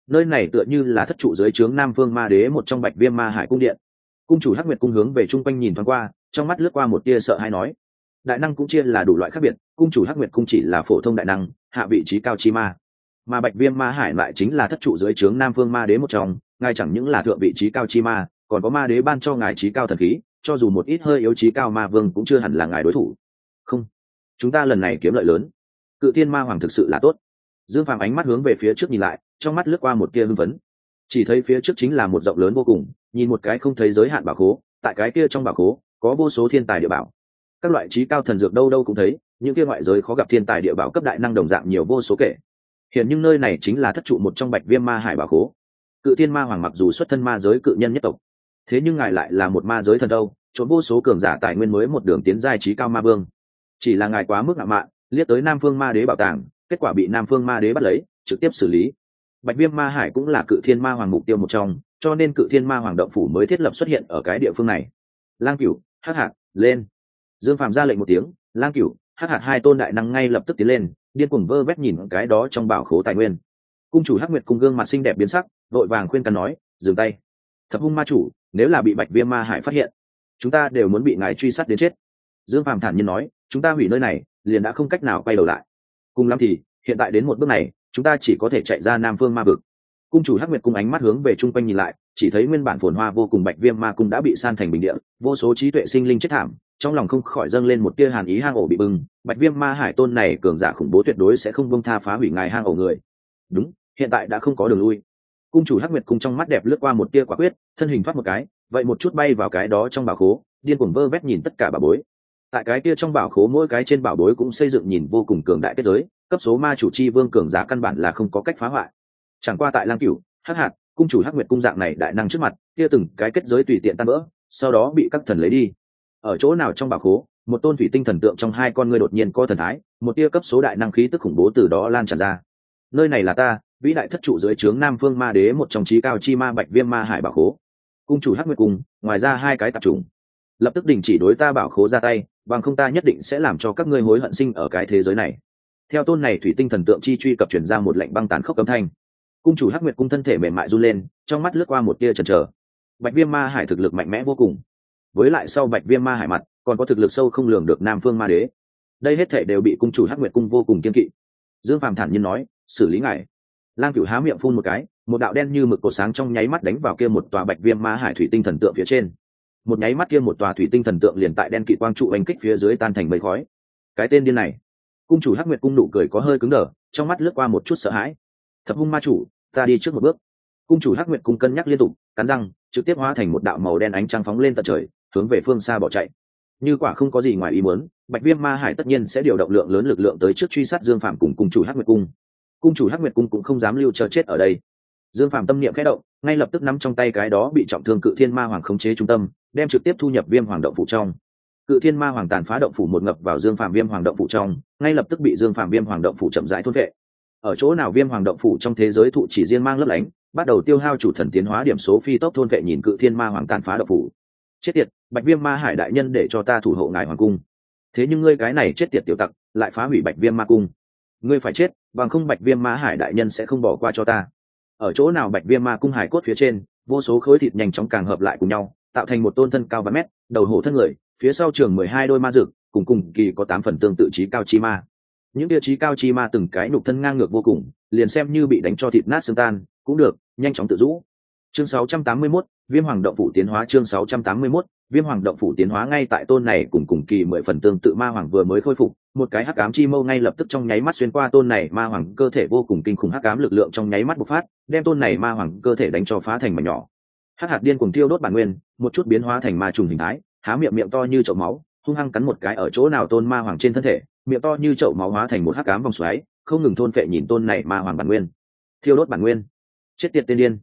Nơi này tựa như là thất trụ dưới trướng nam vương ma đế, một trong bạch viêm ma hải cung điện. Cung chủ hắc nguyệt cung hướng về chung quanh nhìn thoáng qua, trong mắt lướt qua một tia sợ hay nói. Đại năng cũng chia là đủ loại khác biệt, cung chủ hắc nguyệt cung chỉ là phổ thông đại năng, hạ vị trí cao chi ma mà bạch viêm ma hải lại chính là thất trụ dưới trướng nam vương ma đế một trong, ngài chẳng những là thượng vị trí cao chi ma, còn có ma đế ban cho ngài trí cao thần khí, cho dù một ít hơi yếu trí cao ma vương cũng chưa hẳn là ngài đối thủ. Không, chúng ta lần này kiếm lợi lớn. Cự thiên ma hoàng thực sự là tốt. Dương phàm ánh mắt hướng về phía trước nhìn lại, trong mắt lướt qua một kia hưng phấn. Chỉ thấy phía trước chính là một rộng lớn vô cùng, nhìn một cái không thấy giới hạn bảo khố, tại cái kia trong bảo khố, có vô số thiên tài địa bảo. Các loại trí cao thần dược đâu đâu cũng thấy, những kia ngoại giới khó gặp thiên tài địa bảo cấp đại năng đồng dạng nhiều vô số kể hiện nhưng nơi này chính là thất trụ một trong bạch viêm ma hải bà khố. Cự thiên ma hoàng mặc dù xuất thân ma giới cự nhân nhất tộc, thế nhưng ngài lại là một ma giới thần đâu trốn vô số cường giả tài nguyên mới một đường tiến giai trí cao ma vương. Chỉ là ngài quá mức ngạo mạn, liếc tới nam phương ma đế bảo tàng, kết quả bị nam phương ma đế bắt lấy, trực tiếp xử lý. Bạch viêm ma hải cũng là cự thiên ma hoàng mục tiêu một trong, cho nên cự thiên ma hoàng động phủ mới thiết lập xuất hiện ở cái địa phương này. Lang cửu, hắc hạt lên. Dương phạm ra lệnh một tiếng, lang cửu, hắc hạt hai tôn đại năng ngay lập tức tiến lên điên cuồng vơ vét nhìn cái đó trong bảo khố tài nguyên. Cung chủ hắc nguyệt cùng gương mặt xinh đẹp biến sắc vội vàng khuyên can nói, dừng tay. Thập hung ma chủ, nếu là bị bạch viêm ma hải phát hiện, chúng ta đều muốn bị ngài truy sát đến chết. Dương phàm thản nhiên nói, chúng ta hủy nơi này, liền đã không cách nào quay đầu lại. Cùng lắm thì, hiện tại đến một bước này, chúng ta chỉ có thể chạy ra nam phương ma vực. Cung chủ hắc nguyệt cung ánh mắt hướng về chung quanh nhìn lại, chỉ thấy nguyên bản phồn hoa vô cùng bạch viêm ma cung đã bị san thành bình địa, vô số trí tuệ sinh linh chết thảm trong lòng không khỏi dâng lên một tia hàn ý hang ổ bị bưng, bạch viêm ma hải tôn này cường giả khủng bố tuyệt đối sẽ không bông tha phá hủy ngài hang ổ người. Đúng, hiện tại đã không có đường lui. Cung chủ hắc nguyệt cung trong mắt đẹp lướt qua một tia quả quyết, thân hình thoát một cái, vậy một chút bay vào cái đó trong bảo khố, điên cuồng vơ vét nhìn tất cả bảo bối. Tại cái kia trong bảo khố mỗi cái trên bảo bối cũng xây dựng nhìn vô cùng cường đại kết giới, cấp số ma chủ chi vương cường giả căn bản là không có cách phá hoại. Chẳng qua tại lang cửu, hắc hạt, cung chủ hắc nguyệt cung dạng này đại năng trước mặt, kia từng cái kết giới tùy tiện tan vỡ, sau đó bị các thần lấy đi ở chỗ nào trong bảo khố, một tôn thủy tinh thần tượng trong hai con ngươi đột nhiên có thần thái, một tia cấp số đại năng khí tức khủng bố từ đó lan tràn ra. Nơi này là ta, vĩ đại thất trụ dưới trướng nam phương ma đế, một trong trí cao chi ma bạch viêm ma hải bảo khố. Cung chủ hắc nguyệt cung ngoài ra hai cái tạp trùng lập tức đình chỉ đối ta bảo khố ra tay, bằng không ta nhất định sẽ làm cho các ngươi hối hận sinh ở cái thế giới này. Theo tôn này thủy tinh thần tượng chi truy cập chuyển ra một lệnh băng tàn khốc cấm thanh. Cung chủ hắc nguyệt cung thân thể mềm mại run lên, trong mắt lướt qua một tia chần chờ. Bạch viêm ma hải thực lực mạnh mẽ vô cùng với lại sau bạch viêm ma hải mặt, còn có thực lực sâu không lường được nam phương ma đế. Đây hết thể đều bị cung chủ hắc nguyệt cung vô cùng kiên kỵ. Dương phàm thản nhiên nói, xử lý ngài. Lang cửu há miệng phun một cái, một đạo đen như mực cột sáng trong nháy mắt đánh vào kia một tòa bạch viêm ma hải thủy tinh thần tượng phía trên. Một nháy mắt kia một tòa thủy tinh thần tượng liền tại đen kỵ quang trụ oanh kích phía dưới tan thành mây khói. Cái tên điên này. Cung chủ hắc nguyệt cung nụ cười có hơi cứng đờ, trong mắt lướt qua một chút sợ hãi. Thập hung ma chủ, ta đi trước một bước. Cung chủ hắc nguyệt cung cân nhắc liên tục, cắn răng, trực tiếp hóa thành một đạo màu đen ánh trăng phóng lên tận trời hướng về phương xa bỏ chạy. Như quả không có gì ngoài ý muốn, bạch viêm ma hải tất nhiên sẽ điều động lượng lớn lực lượng tới trước truy sát dương phạm cùng cung chủ hắc nguyệt cung. Cung chủ hắc nguyệt cung cũng không dám lưu chờ chết ở đây. Dương phạm tâm niệm khẽ động, ngay lập tức nắm trong tay cái đó bị trọng thương cự thiên ma hoàng khống chế trung tâm, đem trực tiếp thu nhập viêm hoàng động phủ trong. Cự thiên ma hoàng tàn phá động phủ một ngập vào dương phạm viêm hoàng động phủ trong, ngay lập tức bị dương phạm viêm hoàng động phủ chậm rãi thôn vệ. Ở chỗ nào viêm hoàng động phủ trong thế giới thụ chỉ riêng mang lấp lánh, bắt đầu tiêu hao chủ thần tiến hóa điểm số phi tốc thôn vệ nhìn cự thiên ma hoàng tàn phá động phủ chết tiệt bạch viêm ma hải đại nhân để cho ta thủ hộ ngài hoàng cung. Thế nhưng ngươi cái này chết tiệt tiểu tặc lại phá hủy bạch viêm ma cung. Ngươi phải chết bằng không bạch viêm ma hải đại nhân sẽ không bỏ qua cho ta. Ở chỗ nào bạch viêm ma cung hải cốt phía trên vô số khối thịt nhanh chóng càng hợp lại cùng nhau tạo thành một tôn thân cao ba mét đầu hổ thân người phía sau trường mười hai đôi ma rực cùng cùng kỳ có tám phần tương tự trí cao chi ma. Những địa trí cao chi ma từng cái nục thân ngang ngược vô cùng liền xem như bị đánh cho thịt nát xương tan cũng được nhanh chóng tự rũ. Chương 681, viêm hoàng động phủ tiến hóa chương 681, viêm hoàng động phủ tiến hóa ngay tại tôn này cùng cùng kỳ mười phần tương tự ma hoàng vừa mới khôi phục một cái hắc ám chi mâu ngay lập tức trong nháy mắt xuyên qua tôn này ma hoàng cơ thể vô cùng kinh khủng hắc ám lực lượng trong nháy mắt bộc phát đem tôn này ma hoàng cơ thể đánh cho phá thành mảnh nhỏ. Hắc hạt điên cùng tiêu đốt bản nguyên một chút biến hóa thành ma trùng hình thái há miệng miệng to như chậu máu hung hăng cắn một cái ở chỗ nào tôn ma hoàng trên thân thể miệng to như chậu máu hóa thành một hắc ám vòng xoáy không ngừng thôn phệ nhìn tôn này ma hoàng bản nguyên. Thiêu đốt bản nguyên. Chết tiệt tiên điên.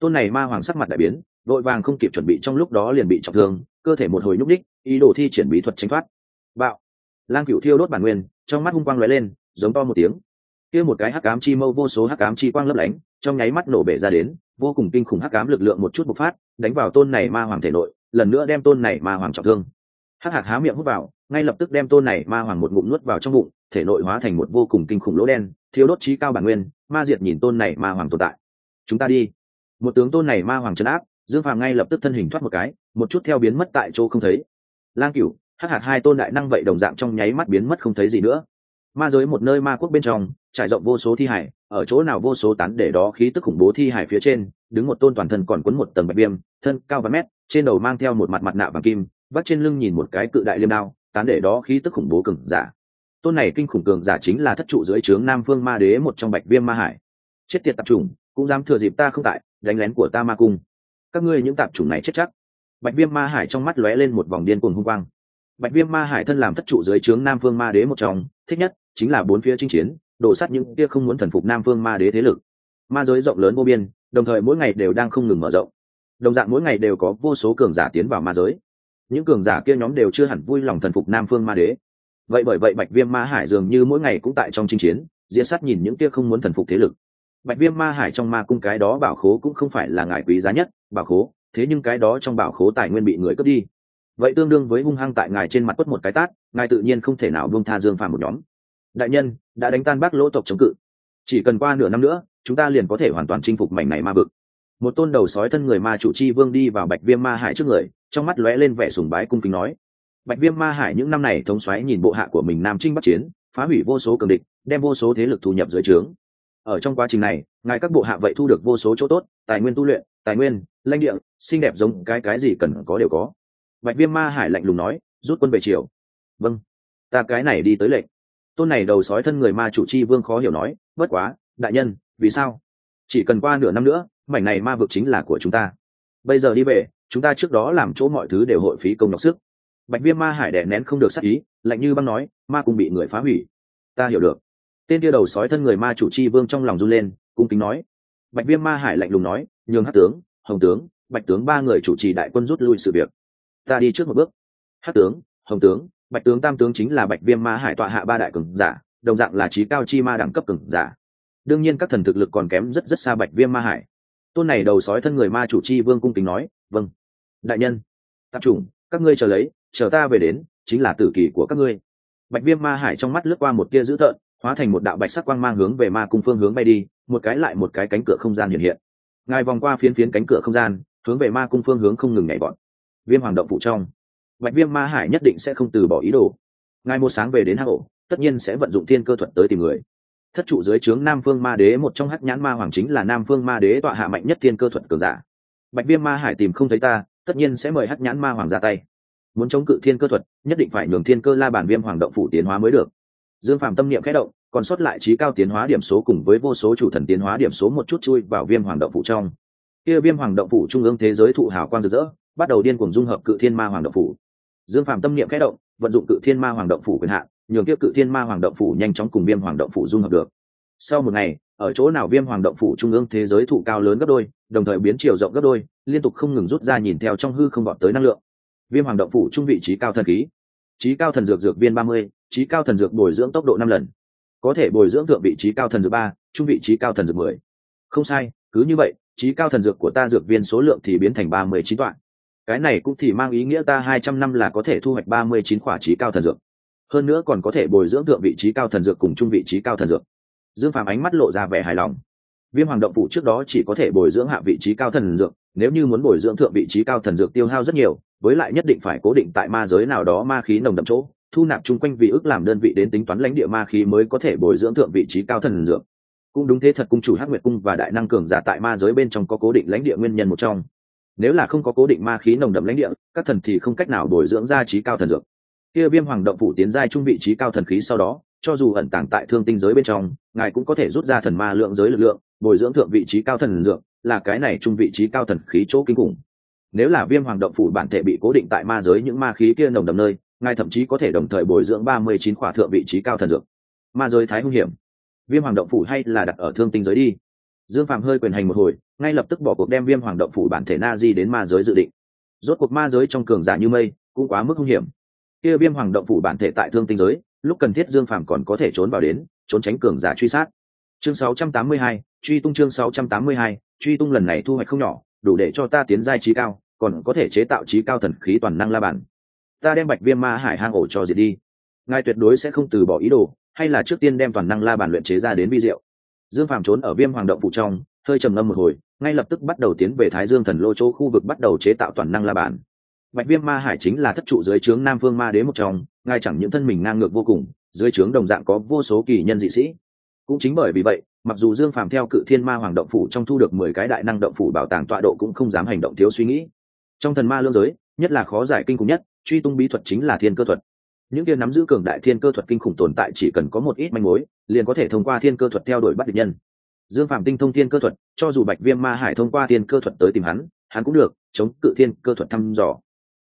Tôn này ma hoàng sắc mặt đại biến vội vàng không kịp chuẩn bị trong lúc đó liền bị trọng thương, cơ thể một hồi nhúc đích ý đồ thi triển bí thuật tránh thoát. Bạo. Lang cựu thiêu đốt bản nguyên, trong mắt hung quang lóe lên, giống to một tiếng. Kia một cái hắc ám chi mâu vô số hắc ám chi quang lấp lánh, trong nháy mắt nổ bể ra đến, vô cùng kinh khủng hắc ám lực lượng một chút bộc phát, đánh vào tôn này ma hoàng thể nội, lần nữa đem tôn này ma hoàng trọng thương. Hắc hạt há miệng hút vào, ngay lập tức đem tôn này ma hoàng một ngụm nuốt vào trong bụng, thể nội hóa thành một vô cùng kinh khủng lỗ đen thiếu đốt trí cao bản nguyên, ma diệt nhìn tôn này ma hoàng tồn tại. Chúng ta đi. Một tướng tôn này ma hoàng trấn áp dương phàm ngay lập tức thân hình thoát một cái, một chút theo biến mất tại chỗ không thấy. Lang cửu, hắc hạt hai tôn đại năng vậy đồng dạng trong nháy mắt biến mất không thấy gì nữa. Ma giới một nơi ma quốc bên trong, trải rộng vô số thi hải, ở chỗ nào vô số tán để đó khí tức khủng bố thi hải phía trên, đứng một tôn toàn thân còn quấn một tầng bạch viêm, thân cao và mét, trên đầu mang theo một mặt mặt nạ vàng kim, vắt trên lưng nhìn một cái cự đại liêm đao, tán để đó khí tức khủng bố cường giả. Tôn này kinh khủng cường giả chính là thất trụ dưới trướng nam phương ma đế một trong bạch viêm ma hải. Chết tiệt tạp trùng cũng dám thừa dịp ta không tại, đánh lén của ta ma cung các ngươi những tạp chủng này chết chắc. Bạch viêm ma hải trong mắt lóe lên một vòng điên cuồng hung quang. Bạch viêm ma hải thân làm thất trụ dưới trướng nam phương ma đế một trong, thích nhất chính là bốn phía chinh chiến đổ sát những kia không muốn thần phục nam phương ma đế thế lực. Ma giới rộng lớn vô biên, đồng thời mỗi ngày đều đang không ngừng mở rộng. Đồng dạng mỗi ngày đều có vô số cường giả tiến vào ma giới. Những cường giả kia nhóm đều chưa hẳn vui lòng thần phục nam phương ma đế. Vậy bởi vậy bạch viêm ma hải dường như mỗi ngày cũng tại trong chinh chiến, diễn sát nhìn những kia không muốn thần phục thế lực bạch viêm ma hải trong ma cung cái đó bảo khố cũng không phải là ngài quý giá nhất, bảo khố, thế nhưng cái đó trong bảo khố tài nguyên bị người cướp đi. Vậy tương đương với hung hăng tại ngài trên mặt quất một cái tát, ngài tự nhiên không thể nào buông tha dương phàm một nhóm. Đại nhân, đã đánh tan bác lỗ tộc chống cự. Chỉ cần qua nửa năm nữa, chúng ta liền có thể hoàn toàn chinh phục mảnh này ma vực. Một tôn đầu sói thân người ma chủ chi vương đi vào bạch viêm ma hải trước người, trong mắt lóe lên vẻ sùng bái cung kính nói. Bạch viêm ma hải những năm này thống xoáy nhìn bộ hạ của mình nam trinh bắc chiến, phá hủy vô số cường địch, đem vô số thế lực thu nhập dưới trướng ở trong quá trình này, ngài các bộ hạ vậy thu được vô số chỗ tốt, tài nguyên tu luyện, tài nguyên, lãnh địa, xinh đẹp giống cái cái gì cần có đều có. Bạch viêm ma hải lạnh lùng nói, rút quân về triều. Vâng ta cái này đi tới lệnh. Tôn này đầu sói thân người ma chủ chi vương khó hiểu nói, bất quá, đại nhân, vì sao? Chỉ cần qua nửa năm nữa, mảnh này ma vực chính là của chúng ta. Bây giờ đi về, chúng ta trước đó làm chỗ mọi thứ đều hội phí công đọc sức. Bạch viêm ma hải đẻ nén không được sắc ý, lạnh như băng nói, ma cũng bị người phá hủy. Ta hiểu được tên kia đầu sói thân người ma chủ chi vương trong lòng run lên, cung kính nói. Bạch viêm ma hải lạnh lùng nói, nhường hát tướng, hồng tướng, bạch tướng ba người chủ trì đại quân rút lui sự việc. Ta đi trước một bước. Hát tướng, hồng tướng, bạch tướng tam tướng chính là bạch viêm ma hải tọa hạ ba đại cường giả, đồng dạng là trí cao chi ma đẳng cấp cường giả. Đương nhiên các thần thực lực còn kém rất rất xa bạch viêm ma hải. Tôn này đầu sói thân người ma chủ chi vương cung kính nói vâng đại nhân, tạp chủng, các ngươi chờ lấy, chờ ta về đến, chính là tử kỳ của các ngươi. Bạch viêm ma hải trong mắt lướt qua một tia dữ tợn hóa thành một đạo bạch sắc quang mang hướng về ma cung phương hướng bay đi, một cái lại một cái cánh cửa không gian hiện hiện. Ngài vòng qua phiến phiến cánh cửa không gian, hướng về ma cung phương hướng không ngừng nhảy bọn viêm hoàng động phụ trong. Bạch viêm ma hải nhất định sẽ không từ bỏ ý đồ. Ngài một sáng về đến hạ hộ tất nhiên sẽ vận dụng thiên cơ thuật tới tìm người. Thất trụ dưới trướng nam phương ma đế, một trong hắc nhãn ma hoàng chính là nam phương ma đế tọa hạ mạnh nhất thiên cơ thuật cường giả. Bạch viêm ma hải tìm không thấy ta, tất nhiên sẽ mời hắc nhãn ma hoàng ra tay. Muốn chống cự thiên cơ thuật, nhất định phải nhường thiên cơ la bản viêm hoàng động phủ tiến hóa mới được dương Phạm tâm niệm khẽ động, còn sót lại trí cao tiến hóa điểm số cùng với vô số chủ thần tiến hóa điểm số một chút chui vào viêm hoàng động phủ trong. Kia viêm hoàng động phủ trung ương thế giới thụ hào quang rực rỡ, bắt đầu điên cuồng dung hợp cự thiên ma hoàng động phủ. Dương Phạm tâm niệm khẽ động, vận dụng cự thiên ma hoàng động phủ quyền hạn, nhường kia cự thiên ma hoàng động phủ nhanh chóng cùng viêm hoàng động phủ dung hợp được. Sau một ngày, ở chỗ nào viêm hoàng động phủ trung ương thế giới thụ cao lớn gấp đôi, đồng thời biến chiều rộng gấp đôi, liên tục không ngừng rút ra nhìn theo trong hư không gọn tới năng lượng. Viêm hoàng động phủ trung vị trí cao thần khí. Trí cao thần dược dược viên ba mươi trí cao thần dược bồi dưỡng tốc độ năm lần. Có thể bồi dưỡng thượng vị trí cao thần dược ba, trung vị trí cao thần dược mười. Không sai, cứ như vậy, trí cao thần dược của ta dược viên số lượng thì biến thành ba mươi chín đoạn. Cái này cũng thì mang ý nghĩa ta hai trăm năm là có thể thu hoạch ba mươi chín khỏa trí cao thần dược. Hơn nữa còn có thể bồi dưỡng thượng vị trí cao thần dược cùng trung vị trí cao thần dược. Dương phàm ánh mắt lộ ra vẻ hài lòng. Viêm hoàng động phủ trước đó chỉ có thể bồi dưỡng hạ vị trí cao thần dược, nếu như muốn bồi dưỡng thượng vị trí cao thần dược tiêu hao rất nhiều, với lại nhất định phải cố định tại ma giới nào đó ma khí nồng đậm chỗ thu nạp chung quanh vị ước làm đơn vị đến tính toán lãnh địa ma khí mới có thể bồi dưỡng thượng vị trí cao thần dược. Cũng đúng thế thật cung chủ hắc nguyệt cung và đại năng cường giả tại ma giới bên trong có cố định lãnh địa nguyên nhân một trong. Nếu là không có cố định ma khí nồng đậm lãnh địa, các thần thì không cách nào bồi dưỡng ra trí cao thần dược. Kia viêm hoàng động phủ tiến giai trung vị trí cao thần khí sau đó, cho dù ẩn tàng tại thương tinh giới bên trong, ngài cũng có thể rút ra thần ma lượng giới lực lượng, bồi dưỡng thượng vị trí cao thần dược, là cái này trung vị trí cao thần khí chỗ kinh khủng. Nếu là viêm hoàng động phủ bản thể bị cố định tại ma giới những ma khí kia nồng đậm nơi ngài thậm chí có thể đồng thời bồi dưỡng ba mươi chín khỏa thượng vị trí cao thần dược. Ma giới thái hung hiểm. Viêm hoàng động phủ hay là đặt ở thương tinh giới đi. Dương phạm hơi quyền hành một hồi ngay lập tức bỏ cuộc đem viêm hoàng động phủ bản thể na di đến ma giới dự định. Rốt cuộc ma giới trong cường giả như mây cũng quá mức hung hiểm. Kia viêm hoàng động phủ bản thể tại thương tinh giới lúc cần thiết dương phàm còn có thể trốn vào đến trốn tránh cường giả truy sát. Chương 682, truy tung chương 682, truy tung lần này thu hoạch không nhỏ đủ để cho ta tiến giai trí cao còn có thể chế tạo trí cao thần khí toàn năng la bản ta đem bạch viêm ma hải hang ổ cho diệt đi. Ngài tuyệt đối sẽ không từ bỏ ý đồ, hay là trước tiên đem toàn năng la bản luyện chế ra đến vi diệu. Dương phàm trốn ở viêm hoàng động phụ trong, hơi trầm ngâm một hồi, ngay lập tức bắt đầu tiến về thái dương thần lô chỗ khu vực bắt đầu chế tạo toàn năng la bản bạch viêm ma hải chính là thất trụ dưới trướng nam vương ma đế một trong, ngài chẳng những thân mình ngang ngược vô cùng, dưới trướng đồng dạng có vô số kỳ nhân dị sĩ. Cũng chính bởi vì vậy, mặc dù dương phàm theo cự thiên ma hoàng động phủ trong thu được mười cái đại năng động phủ bảo tàng tọa độ cũng không dám hành động thiếu suy nghĩ. Trong thần ma lương giới, nhất là khó giải kinh khủng nhất truy tung bí thuật chính là thiên cơ thuật. Những kia nắm giữ cường đại thiên cơ thuật kinh khủng tồn tại chỉ cần có một ít manh mối, liền có thể thông qua thiên cơ thuật theo đuổi bắt địch nhân. Dương phạm tinh thông thiên cơ thuật, cho dù bạch viêm ma hải thông qua thiên cơ thuật tới tìm hắn hắn cũng được, chống cự thiên cơ thuật thăm dò.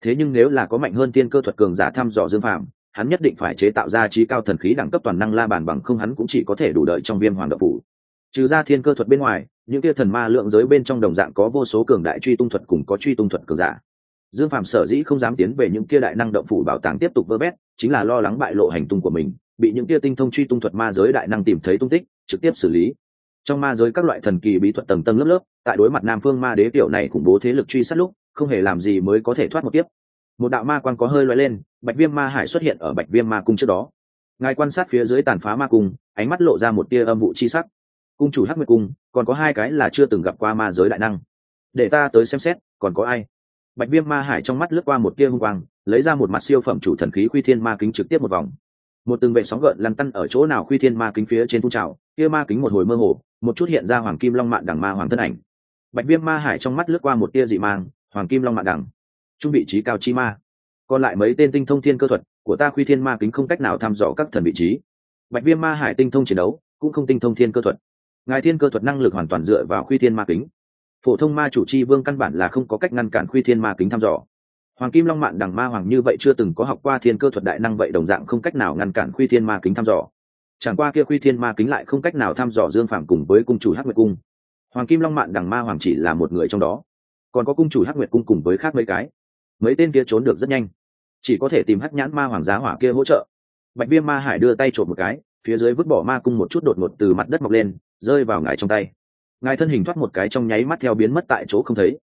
Thế nhưng nếu là có mạnh hơn thiên cơ thuật cường giả thăm dò dương phạm hắn nhất định phải chế tạo ra trí cao thần khí đẳng cấp toàn năng la bàn bằng không hắn cũng chỉ có thể đủ đợi trong viêm hoàng đậu phủ. Trừ ra thiên cơ thuật bên ngoài, những kia thần ma lượng giới bên trong đồng dạng có vô số cường đại truy tung thuật cùng có truy tung thuật cường giả dương phạm sở dĩ không dám tiến về những kia đại năng động phủ bảo tàng tiếp tục vơ vét, chính là lo lắng bại lộ hành tung của mình, bị những kia tinh thông truy tung thuật ma giới đại năng tìm thấy tung tích, trực tiếp xử lý. Trong ma giới các loại thần kỳ bí thuật tầng tầng lớp lớp, tại đối mặt nam phương ma đế tiểu này khủng bố thế lực truy sát lúc, không hề làm gì mới có thể thoát một tiếp một đạo ma quan có hơi loay lên, bạch viêm ma hải xuất hiện ở bạch viêm ma cung trước đó. Ngài quan sát phía dưới tàn phá ma cung, ánh mắt lộ ra một tia âm vụ chi sắc. Cung chủ hắc nguyệt cung, còn có hai cái là chưa từng gặp qua ma giới đại năng. Để ta tới xem xét, còn có ai? Bạch viêm ma hải trong mắt lướt qua một tia hung quang, lấy ra một mặt siêu phẩm chủ thần khí khuy thiên ma kính trực tiếp một vòng. Một từng vệ sóng gợn lăn tăn ở chỗ nào khuy thiên ma kính phía trên phun trào, kia ma kính một hồi mơ hồ, một chút hiện ra hoàng kim long mạn đằng ma hoàng thân ảnh. Bạch viêm ma hải trong mắt lướt qua một tia dị mang, hoàng kim long mạn đằng trung vị trí cao chi ma. Còn lại mấy tên tinh thông thiên cơ thuật của ta khuy thiên ma kính không cách nào thăm dò các thần vị trí. Bạch viêm ma hải tinh thông chiến đấu, cũng không tinh thông thiên cơ thuật. Ngài thiên cơ thuật năng lực hoàn toàn dựa vào khuy thiên ma kính phổ thông ma chủ c h i vương căn bản là không có cách ngăn cản khuy thiên ma kính thăm dò. Hoàng kim long mạn đằng ma hoàng như vậy chưa từng có học qua thiên cơ thuật đại năng vậy đồng dạng không cách nào ngăn cản khuy thiên ma kính thăm dò. Chẳng qua kia khuy thiên ma kính lại không cách nào thăm dò dương phạm cùng với cung chủ hắc nguyệt cung. Hoàng kim long mạn đằng ma hoàng chỉ là một người trong đó. Còn có cung chủ hắc nguyệt cung cùng với khác mấy cái. Mấy tên kia trốn được rất nhanh. Chỉ có thể tìm hắc nhãn ma hoàng giá hỏa kia hỗ trợ. Bạch viêm ma hải đưa tay trộm một cái, phía dưới vứt bỏ ma cung một chút đột ngột từ mặt đất mọc lên, rơi vào ngài trong tay ngài thân hình thoát một cái trong nháy mắt theo biến mất tại chỗ không thấy.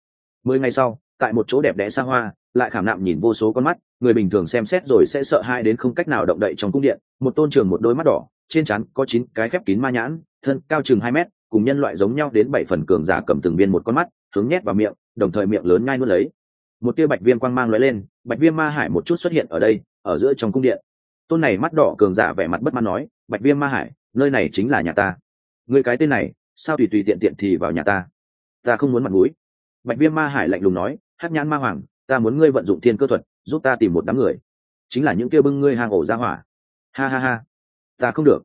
Mười ngày sau, tại một chỗ đẹp đẽ xa hoa, lại khảm nạm nhìn vô số con mắt, người bình thường xem xét rồi sẽ sợ hai đến không cách nào động đậy trong cung điện. Một tôn trường một đôi mắt đỏ, trên trán có chín cái khép kín ma nhãn, thân cao chừng hai mét, cùng nhân loại giống nhau đến bảy phần cường giả cầm từng viên một con mắt, hướng nhét vào miệng, đồng thời miệng lớn ngay nuốt lấy. Một tia bạch viêm quang mang lóe lên, bạch viêm ma hải một chút xuất hiện ở đây, ở giữa trong cung điện. Tôn này mắt đỏ cường giả vẻ mặt bất mãn nói, bạch viêm ma hải, nơi này chính là nhà ta. Người cái tên này sao tùy tùy tiện tiện thì vào nhà ta? Ta không muốn mặt mũi. Bạch viêm ma hải lạnh lùng nói, hát nhãn ma hoàng, ta muốn ngươi vận dụng thiên cơ thuật, giúp ta tìm một đám người. Chính là những kia bưng ngươi hang ổ ra hỏa. Ha ha ha. Ta không được.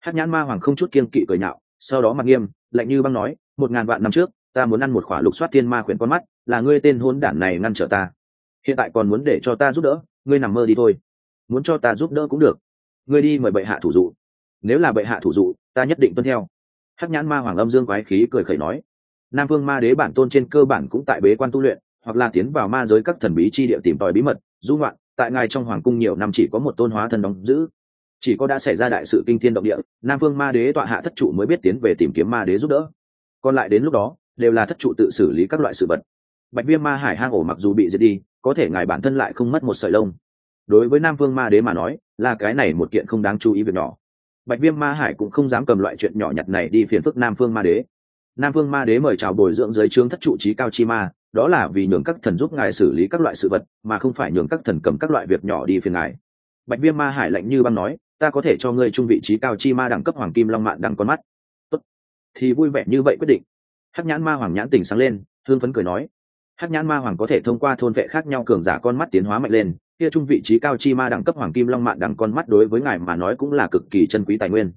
Hát nhãn ma hoàng không chút kiên kỵ cười nhạo, sau đó mặt nghiêm, lạnh như băng nói, một ngàn vạn năm trước, ta muốn ăn một khỏa lục soát thiên ma khuyển con mắt, là ngươi tên hôn đản này ngăn trở ta. Hiện tại còn muốn để cho ta giúp đỡ, ngươi nằm mơ đi thôi. Muốn cho ta giúp đỡ cũng được. Ngươi đi mời bệ hạ thủ dụ. Nếu là bệ hạ thủ dụ, ta nhất định tuân theo hắc nhãn ma hoàng âm dương quái khí cười khẩy nói, nam vương ma đế bản tôn trên cơ bản cũng tại bế quan tu luyện, hoặc là tiến vào ma giới các thần bí chi địa tìm tòi bí mật, du ngoạn, tại ngài trong hoàng cung nhiều năm chỉ có một tôn hóa thần đóng giữ. Chỉ có đã xảy ra đại sự kinh thiên động địa, nam vương ma đế tọa hạ thất trụ mới biết tiến về tìm kiếm ma đế giúp đỡ. Còn lại đến lúc đó, đều là thất trụ tự xử lý các loại sự vật. Bạch viêm ma hải hang ổ mặc dù bị diệt đi, có thể ngài bản thân lại không mất một sợi lông. Đối với nam vương ma đế mà nói, là cái này một kiện không đáng chú ý việc nhỏ bạch viêm ma hải cũng không dám cầm loại chuyện nhỏ nhặt này đi phiền phức nam phương ma đế. Nam phương ma đế mời chào bồi dưỡng dưới trướng thất trụ trí cao chi ma, đó là vì nhường các thần giúp ngài xử lý các loại sự vật, mà không phải nhường các thần cầm các loại việc nhỏ đi phiền ngài. Bạch viêm ma hải lạnh như băng nói, ta có thể cho ngươi trung vị trí cao chi ma đẳng cấp hoàng kim long mạn đằng con mắt. Tốt. thì vui vẻ như vậy quyết định. Hắc nhãn ma hoàng nhãn tình sáng lên hương phấn cười nói hắc nhãn ma hoàng có thể thông qua thôn vệ khác nhau cường giả con mắt tiến hóa mạnh lên, kia trung vị trí cao chi ma đẳng cấp hoàng kim long mạn đẳng con mắt đối với ngài mà nói cũng là cực kỳ chân quý tài nguyên.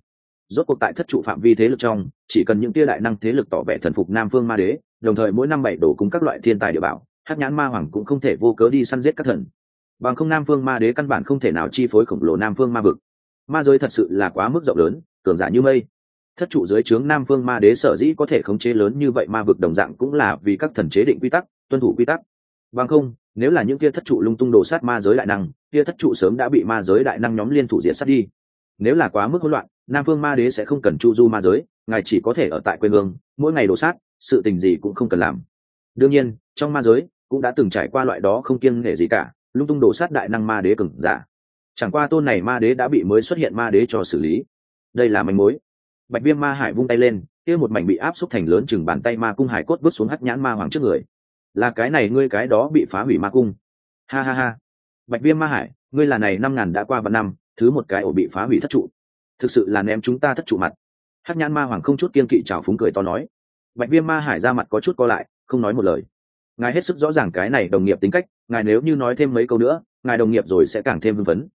Rốt cuộc tại thất trụ phạm vi thế lực trong, chỉ cần những tia đại năng thế lực tỏ vẻ thần phục nam phương ma đế, đồng thời mỗi năm bảy đổ cung các loại thiên tài địa bảo, hắc nhãn ma hoàng cũng không thể vô cớ đi săn giết các thần. Bằng không nam phương ma đế căn bản không thể nào chi phối khổng lồ nam phương ma vực. Ma giới thật sự là quá mức rộng lớn, cường giả như mây. Thất trụ dưới trướng nam phương ma đế sở dĩ có thể khống chế lớn như vậy ma vực đồng dạng cũng là vì các thần chế định quy tắc tuân thủ quy tắc. Bằng không, nếu là những kia thất trụ lung tung đồ sát ma giới đại năng, kia thất trụ sớm đã bị ma giới đại năng nhóm liên thủ diệt sát đi. Nếu là quá mức hỗn loạn, nam phương ma đế sẽ không cần chu du ma giới, ngài chỉ có thể ở tại quê hương, mỗi ngày đổ sát, sự tình gì cũng không cần làm. Đương nhiên, trong ma giới cũng đã từng trải qua loại đó không kiêng nghệ gì cả, lung tung đổ sát đại năng ma đế cừng giả. Chẳng qua tôn này ma đế đã bị mới xuất hiện ma đế cho xử lý. Đây là manh mối. Bạch viêm ma hải vung tay lên, kia một mảnh bị áp xúc thành lớn chừng bàn tay ma cung hải cốt vứt xuống hắt nhãn ma hoàng trước người là cái này ngươi cái đó bị phá hủy ma cung. Ha ha ha. Bạch viêm ma hải ngươi là này năm ngàn đã qua vạn năm thứ một cái ổ bị phá hủy thất trụ. Thực sự là ném chúng ta thất trụ mặt. Hát nhãn ma hoàng không chút kiên kỵ trào phúng cười to nói. Bạch viêm ma hải ra mặt có chút co lại không nói một lời. Ngài hết sức rõ ràng cái này đồng nghiệp tính cách ngài nếu như nói thêm mấy câu nữa ngài đồng nghiệp rồi sẽ càng thêm hưng phấn.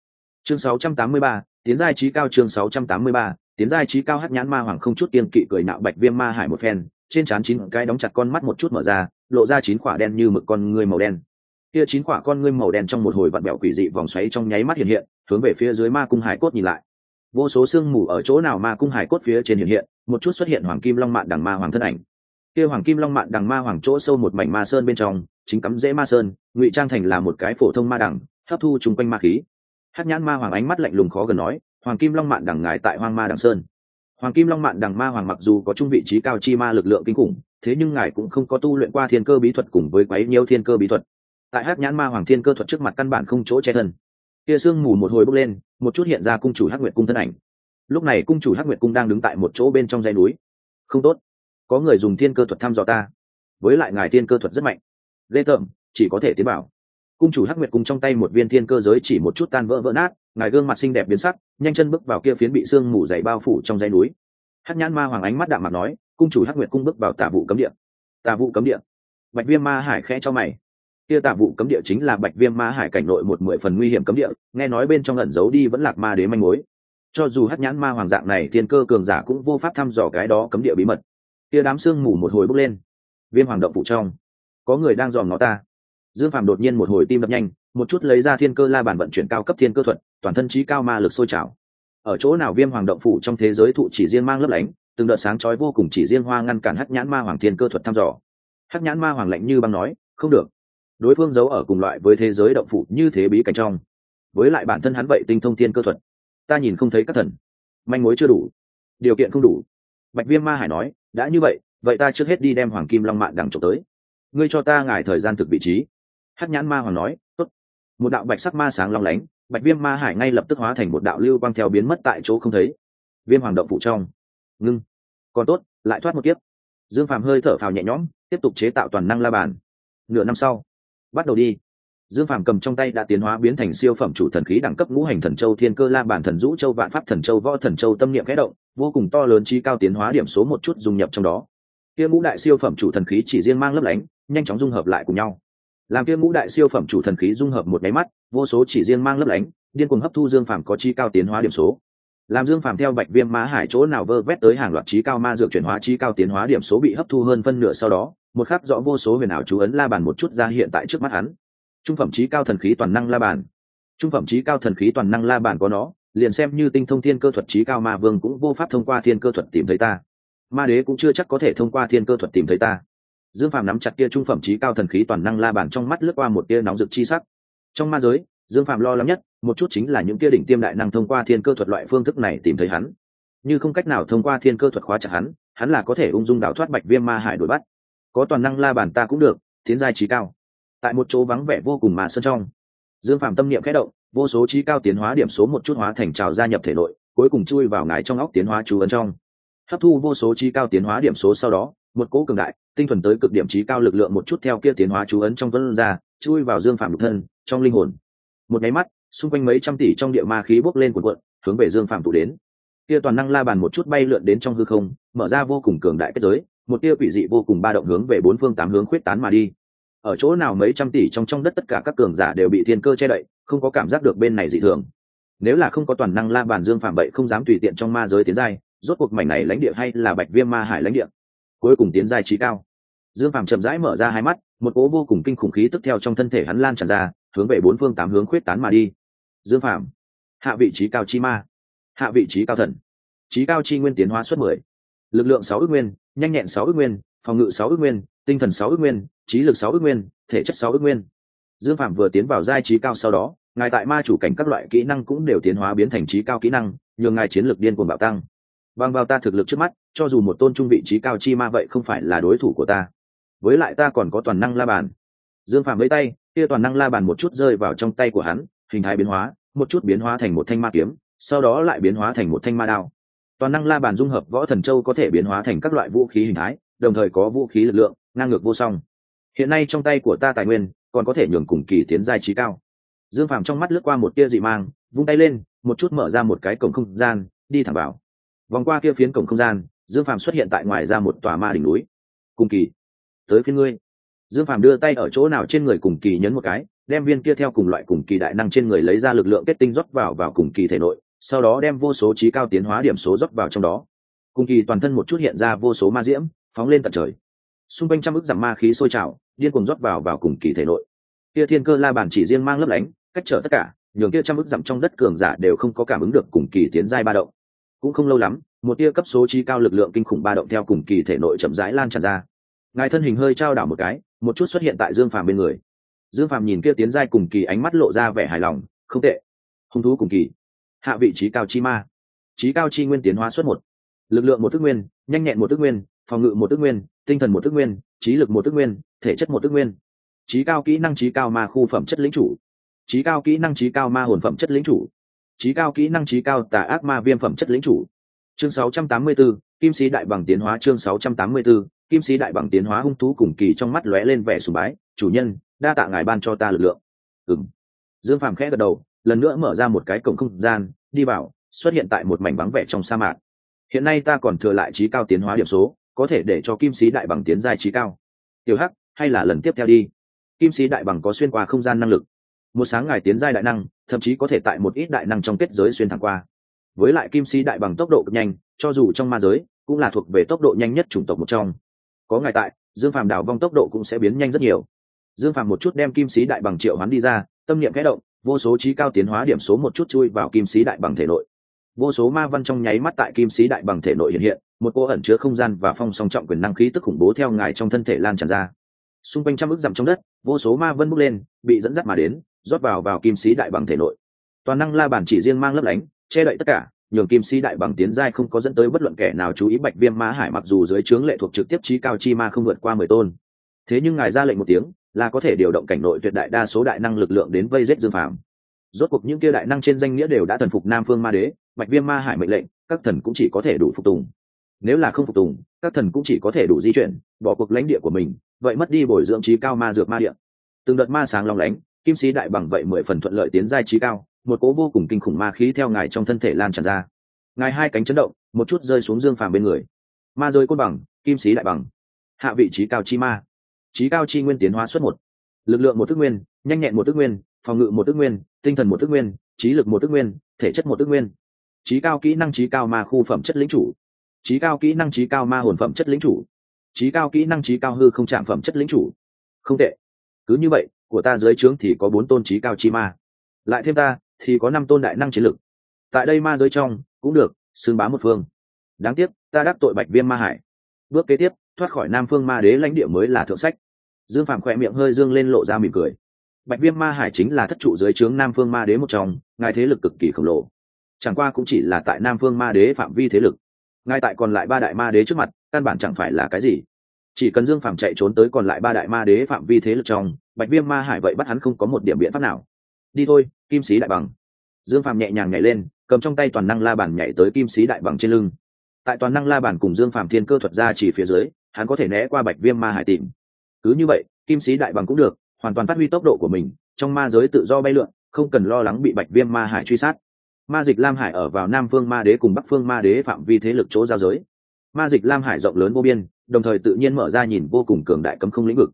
Chương 683, tiến giai trí cao chương 683, tiến giai trí cao hát nhãn ma hoàng không chút kiên kỵ cười nạo bạch viêm ma hải một phen trên trán chín cái đóng chặt con mắt một chút mở ra, lộ ra chín quả đen như mực con ngươi màu đen. Kia chín quả con ngươi màu đen trong một hồi vặn bẹo quỷ dị vòng xoáy trong nháy mắt hiện hiện, hướng về phía dưới ma cung hải cốt nhìn lại. Vô số xương mù ở chỗ nào ma cung hải cốt phía trên hiện hiện, một chút xuất hiện hoàng kim long mạn đằng ma hoàng thân ảnh. Kia hoàng kim long mạn đằng ma hoàng chỗ sâu một mảnh ma sơn bên trong, chính cắm dễ ma sơn, ngụy trang thành là một cái phổ thông ma đằng, hấp thu chung quanh ma khí. Hát nhãn ma hoàng ánh mắt lạnh lùng khó gần nói, hoàng kim long mạn đằng ngài tại hoang ma đằng sơn hoàng kim long mạn đằng ma hoàng mặc dù có trung vị trí cao chi ma lực lượng kinh khủng, thế nhưng ngài cũng không có tu luyện qua thiên cơ bí thuật cùng với quấy nhiêu thiên cơ bí thuật. Tại hát nhãn ma hoàng thiên cơ thuật trước mặt căn bản không chỗ che thân. Kia sương mù một hồi bốc lên, một chút hiện ra cung chủ hắc nguyệt cung thân ảnh. Lúc này cung chủ hắc nguyệt cung đang đứng tại một chỗ bên trong dãy núi. Không tốt, có người dùng thiên cơ thuật thăm dò ta. Với lại ngài thiên cơ thuật rất mạnh. Lê tởm, chỉ có thể tiến bảo. Cung chủ hắc nguyệt cung trong tay một viên thiên cơ giới chỉ một chút tan vỡ vỡ nát ngài gương mặt xinh đẹp biến sắc, nhanh chân bước vào kia phiến bị sương mù dày bao phủ trong dãy núi. Hắc nhãn ma hoàng ánh mắt đạm mặt nói, cung chủ hắc nguyệt cung bước vào tà vụ cấm địa. Tà vụ cấm địa. Bạch viêm ma hải khẽ cho mày. Kia tà vụ cấm địa chính là bạch viêm ma hải cảnh nội một mười phần nguy hiểm cấm địa, nghe nói bên trong ẩn giấu đi vẫn lạc ma đế manh mối. Cho dù hắc nhãn ma hoàng dạng này, thiên cơ cường giả cũng vô pháp thăm dò cái đó cấm địa bí mật. Kia đám sương mù một hồi bốc lên. Viêm hoàng động phụ trong. Có người đang dòm nó ta. Dương phàm đột nhiên một hồi tim đập nhanh, một chút lấy ra thiên cơ la bàn vận chuyển cao cấp thiên cơ thuật toàn thân trí cao ma lực sôi trào. Ở chỗ nào viêm hoàng động phủ trong thế giới thụ chỉ riêng mang lấp lánh, từng đợt sáng chói vô cùng chỉ riêng hoa ngăn cản hắc nhãn ma hoàng thiên cơ thuật thăm dò. Hắc nhãn ma hoàng lạnh như băng nói, không được. Đối phương giấu ở cùng loại với thế giới động phủ như thế bí cảnh trong. Với lại bản thân hắn vậy tinh thông thiên cơ thuật. Ta nhìn không thấy các thần. Manh mối chưa đủ. Điều kiện không đủ. Bạch viêm ma hải nói, đã như vậy vậy ta trước hết đi đem hoàng kim long mạn đằng trộm tới. Ngươi cho ta ngài thời gian thực vị trí. Hắc nhãn ma hoàng nói, tốt. Một đạo bạch sắc ma sáng long lánh bạch viêm ma hải ngay lập tức hóa thành một đạo lưu quang theo biến mất tại chỗ không thấy. Viêm hoàng động phụ trong. Ngưng. Còn tốt, lại thoát một kiếp. Dương phàm hơi thở phào nhẹ nhõm, tiếp tục chế tạo toàn năng la bàn. Nửa năm sau, bắt đầu đi. Dương phàm cầm trong tay đã tiến hóa biến thành siêu phẩm chủ thần khí đẳng cấp ngũ hành thần châu thiên cơ la bản thần dũ châu vạn pháp thần châu võ thần châu tâm niệm kẽ động, vô cùng to lớn trí cao tiến hóa điểm số một chút dung nhập trong đó. Kia ngũ đại siêu phẩm chủ thần khí chỉ riêng mang lấp lánh, nhanh chóng dung hợp lại cùng nhau làm kia ngũ đại siêu phẩm chủ thần khí dung hợp một máy mắt, vô số chỉ riêng mang lấp lánh, điên cuồng hấp thu dương phàm có chi cao tiến hóa điểm số. Làm dương phàm theo bạch viêm má hải chỗ nào vơ vét tới hàng loạt trí cao ma dược chuyển hóa, trí cao tiến hóa điểm số bị hấp thu hơn phân nửa sau đó, một khắc rõ vô số huyền ảo chú ấn la bàn một chút ra hiện tại trước mắt hắn. Trung phẩm trí cao thần khí toàn năng la bàn. Trung phẩm trí cao thần khí toàn năng la bàn có nó, liền xem như tinh thông thiên cơ thuật trí cao ma vương cũng vô pháp thông qua thiên cơ thuật tìm thấy ta. Ma đế cũng chưa chắc có thể thông qua thiên cơ thuật tìm thấy ta dương phàm nắm chặt kia trung phẩm trí cao thần khí toàn năng la bàn trong mắt lướt qua một tia nóng rực chi sắc. Trong ma giới, dương phàm lo lắng nhất, một chút chính là những kia đỉnh tiêm đại năng thông qua thiên cơ thuật loại phương thức này tìm thấy hắn. Như không cách nào thông qua thiên cơ thuật khóa chặt hắn hắn là có thể ung dung đào thoát bạch viêm ma hải đuổi bắt. Có toàn năng la bàn ta cũng được tiến giai trí cao. Tại một chỗ vắng vẻ vô cùng mà sơn trong, dương phàm tâm niệm khẽ động, vô số trí cao tiến hóa điểm số một chút hóa thành trào gia nhập thể nội, cuối cùng chui vào ngài trong óc tiến hóa chú ấn trong. Hấp thu vô số trí cao tiến hóa điểm số sau đó một cỗ cường đại, tinh thuần tới cực điểm trí cao lực lượng một chút theo kia tiến hóa chú ấn trong tuấn ra, chui vào dương phạm lục thân, trong linh hồn. Một nháy mắt, xung quanh mấy trăm tỷ trong địa ma khí bốc lên cuộn cuộn, hướng về dương phạm tụ đến. Kia toàn năng la bàn một chút bay lượn đến trong hư không, mở ra vô cùng cường đại kết giới, một tia quỷ dị vô cùng ba động hướng về bốn phương tám hướng khuyết tán mà đi. Ở chỗ nào mấy trăm tỷ trong trong đất tất cả các cường giả đều bị thiên cơ che đậy, không có cảm giác được bên này dị thường. Nếu là không có toàn năng la bàn dương phạm bậy không dám tùy tiện trong ma giới tiến giai, rốt cuộc mảnh này lãnh địa hay là bạch viêm ma hải lãnh địa? Cuối cùng tiến giai trí cao. Dương phạm chậm rãi mở ra hai mắt, một cố vô cùng kinh khủng khí tức theo trong thân thể hắn lan tràn ra, hướng về bốn phương tám hướng khuyết tán mà đi. Dương phạm hạ vị trí cao chi ma, hạ vị trí cao thần. Trí cao chi nguyên tiến hóa suất mười. Lực lượng sáu ước nguyên, nhanh nhẹn sáu ước nguyên, phòng ngự sáu ước nguyên, tinh thần sáu ước nguyên, trí lực sáu ước nguyên, thể chất sáu ước nguyên. Dương phạm vừa tiến vào giai trí cao sau đó, ngài tại ma chủ cảnh các loại kỹ năng cũng đều tiến hóa biến thành trí cao kỹ năng, nhường ngài chiến lược điên cuồng bạo tăng bằng vào ta thực lực trước mắt, cho dù một tôn trung vị trí cao chi ma vậy không phải là đối thủ của ta. Với lại ta còn có toàn năng la bàn. Dương phạm lấy tay, kia toàn năng la bàn một chút rơi vào trong tay của hắn, hình thái biến hóa, một chút biến hóa thành một thanh ma kiếm, sau đó lại biến hóa thành một thanh ma đao. Toàn năng la bàn dung hợp võ thần châu có thể biến hóa thành các loại vũ khí hình thái, đồng thời có vũ khí lực lượng, ngang ngược vô song. Hiện nay trong tay của ta tài nguyên, còn có thể nhường cùng kỳ tiến giai trí cao. Dương phàm trong mắt lướt qua một tia dị mang, vung tay lên, một chút mở ra một cái cổng không gian, đi thẳng vào vòng qua kia phiến cổng không gian, dương phàm xuất hiện tại ngoài ra một tòa ma đỉnh núi. Cùng kỳ, tới phía ngươi. Dương phàm đưa tay ở chỗ nào trên người cùng kỳ nhấn một cái, đem viên kia theo cùng loại cùng kỳ đại năng trên người lấy ra lực lượng kết tinh rót vào vào cùng kỳ thể nội, sau đó đem vô số trí cao tiến hóa điểm số rót vào trong đó. Cùng kỳ toàn thân một chút hiện ra vô số ma diễm, phóng lên tận trời. Xung quanh trăm ức giảm ma khí sôi trào, điên cùng rót vào vào cùng kỳ thể nội. Kia thiên cơ la bàn chỉ riêng mang lấp lánh, cách trở tất cả, nhường kia trăm ức dặm trong đất cường giả đều không có cảm ứng được cùng kỳ tiến giai ba động cũng không lâu lắm, một tia cấp số trí cao lực lượng kinh khủng ba động theo cùng kỳ thể nội chậm rãi lan tràn ra. Ngài thân hình hơi trao đảo một cái, một chút xuất hiện tại dương phàm bên người. Dương phàm nhìn kia tiến giai cùng kỳ ánh mắt lộ ra vẻ hài lòng, không tệ. Hung thú cùng kỳ. Hạ vị trí cao chi ma. Trí cao chi nguyên tiến hóa xuất một. Lực lượng một thức nguyên, nhanh nhẹn một thức nguyên, phòng ngự một thức nguyên, tinh thần một thức nguyên, trí lực một thức nguyên, thể chất một thức nguyên. Trí cao kỹ năng trí cao ma khu phẩm chất lĩnh chủ. Trí cao kỹ năng trí cao ma hồn phẩm chất lĩnh chủ trí cao kỹ năng trí cao tà ác ma viêm phẩm chất lĩnh chủ. Chương 684, kim sĩ đại bằng tiến hóa chương 684, kim sĩ đại bằng tiến hóa hung thú cùng kỳ trong mắt lóe lên vẻ sùng bái. Chủ nhân đa tạ ngài ban cho ta lực lượng. Ừng dương phàm khẽ gật đầu lần nữa mở ra một cái cổng không gian đi vào xuất hiện tại một mảnh vắng vẻ trong sa mạc. Hiện nay ta còn thừa lại trí cao tiến hóa điểm số có thể để cho kim sĩ đại bằng tiến giai trí cao. Tiểu hắc hay là lần tiếp theo đi. Kim sĩ đại bằng có xuyên qua không gian năng lực. Một sáng ngài tiến giai đại năng thậm chí có thể tại một ít đại năng trong kết giới xuyên thẳng qua. Với lại kim sĩ đại bằng tốc độ cực nhanh, cho dù trong ma giới, cũng là thuộc về tốc độ nhanh nhất chủng tộc một trong. Có ngài tại, dương phàm đảo vong tốc độ cũng sẽ biến nhanh rất nhiều. Dương phàm một chút đem kim sĩ đại bằng triệu hắn đi ra, tâm niệm kẽ động, vô số trí cao tiến hóa điểm số một chút chui vào kim sĩ đại bằng thể nội. Vô số ma văn trong nháy mắt tại kim sĩ đại bằng thể nội hiện hiện, một cô ẩn chứa không gian và phong song trọng quyền năng khí tức khủng bố theo ngài trong thân thể lan tràn ra. Xung quanh trăm ức dặm trong đất, vô số ma vân bốc lên, bị dẫn dắt mà đến rót vào vào kim sĩ đại bằng thể nội. Toàn năng la bản chỉ riêng mang lấp lánh, che đậy tất cả, nhường kim sĩ đại bằng tiến giai không có dẫn tới bất luận kẻ nào chú ý bạch viêm ma hải mặc dù dưới trướng lệ thuộc trực tiếp trí cao chi ma không vượt qua mười tôn. Thế nhưng ngài ra lệnh một tiếng, là có thể điều động cảnh nội tuyệt đại đa số đại năng lực lượng đến vây giết dương phàm. Rốt cuộc những kia đại năng trên danh nghĩa đều đã thần phục nam phương ma đế, bạch viêm ma hải mệnh lệnh, các thần cũng chỉ có thể đủ phục tùng. Nếu là không phục tùng, các thần cũng chỉ có thể đủ di chuyển, bỏ cuộc lãnh địa của mình, vậy mất đi bồi dưỡng trí cao ma dược ma địa. Từng đợt ma sáng long lánh kim sĩ đại bằng vậy mười phần thuận lợi tiến giai trí cao, một cố vô cùng kinh khủng ma khí theo ngài trong thân thể lan tràn ra. Ngài hai cánh chấn động, một chút rơi xuống dương phàm bên người. Ma rơi côn bằng, kim sĩ đại bằng. Hạ vị trí cao chi ma. Trí cao chi nguyên tiến hóa xuất một. Lực lượng một thức nguyên, nhanh nhẹn một thức nguyên, phòng ngự một thức nguyên, tinh thần một thức nguyên, trí lực một thức nguyên, thể chất một thức nguyên. Trí cao kỹ năng trí cao ma khu phẩm chất lĩnh chủ. Trí cao kỹ năng trí cao ma hồn phẩm chất lĩnh chủ. Trí cao kỹ năng trí cao hư không chạm phẩm chất lĩnh chủ. Không tệ. Cứ như vậy của ta dưới trướng thì có bốn tôn trí cao chi ma. Lại thêm ta, thì có năm tôn đại năng chiến lực. Tại đây ma giới trong, cũng được, xưng bá một phương. Đáng tiếc, ta đắc tội bạch viêm ma hải. Bước kế tiếp, thoát khỏi nam phương ma đế lãnh địa mới là thượng sách. Dương phạm khỏe miệng hơi dương lên lộ ra mỉm cười. Bạch viêm ma hải chính là thất trụ dưới trướng nam phương ma đế một trong, ngài thế lực cực kỳ khổng lồ. Chẳng qua cũng chỉ là tại nam phương ma đế phạm vi thế lực. Ngay tại còn lại ba đại ma đế trước mặt, căn bản chẳng phải là cái gì. Chỉ cần dương phạm chạy trốn tới còn lại ba đại ma đế phạm vi thế lực trong bạch viêm ma hải vậy bắt hắn không có một điểm biện pháp nào. Đi thôi, kim sĩ đại bằng. Dương phạm nhẹ nhàng nhảy lên, cầm trong tay toàn năng la bàn nhảy tới kim sĩ đại bằng trên lưng. Tại toàn năng la bàn cùng dương phạm thiên cơ thuật ra chỉ phía dưới, hắn có thể né qua bạch viêm ma hải tìm. Cứ như vậy, kim sĩ đại bằng cũng được, hoàn toàn phát huy tốc độ của mình, trong ma giới tự do bay lượn, không cần lo lắng bị bạch viêm ma hải truy sát. Ma dịch lam hải ở vào nam phương ma đế cùng bắc phương ma đế phạm vi thế lực chỗ giao giới. Ma dịch lam hải rộng lớn vô biên, đồng thời tự nhiên mở ra nhìn vô cùng cường đại cấm không lĩnh vực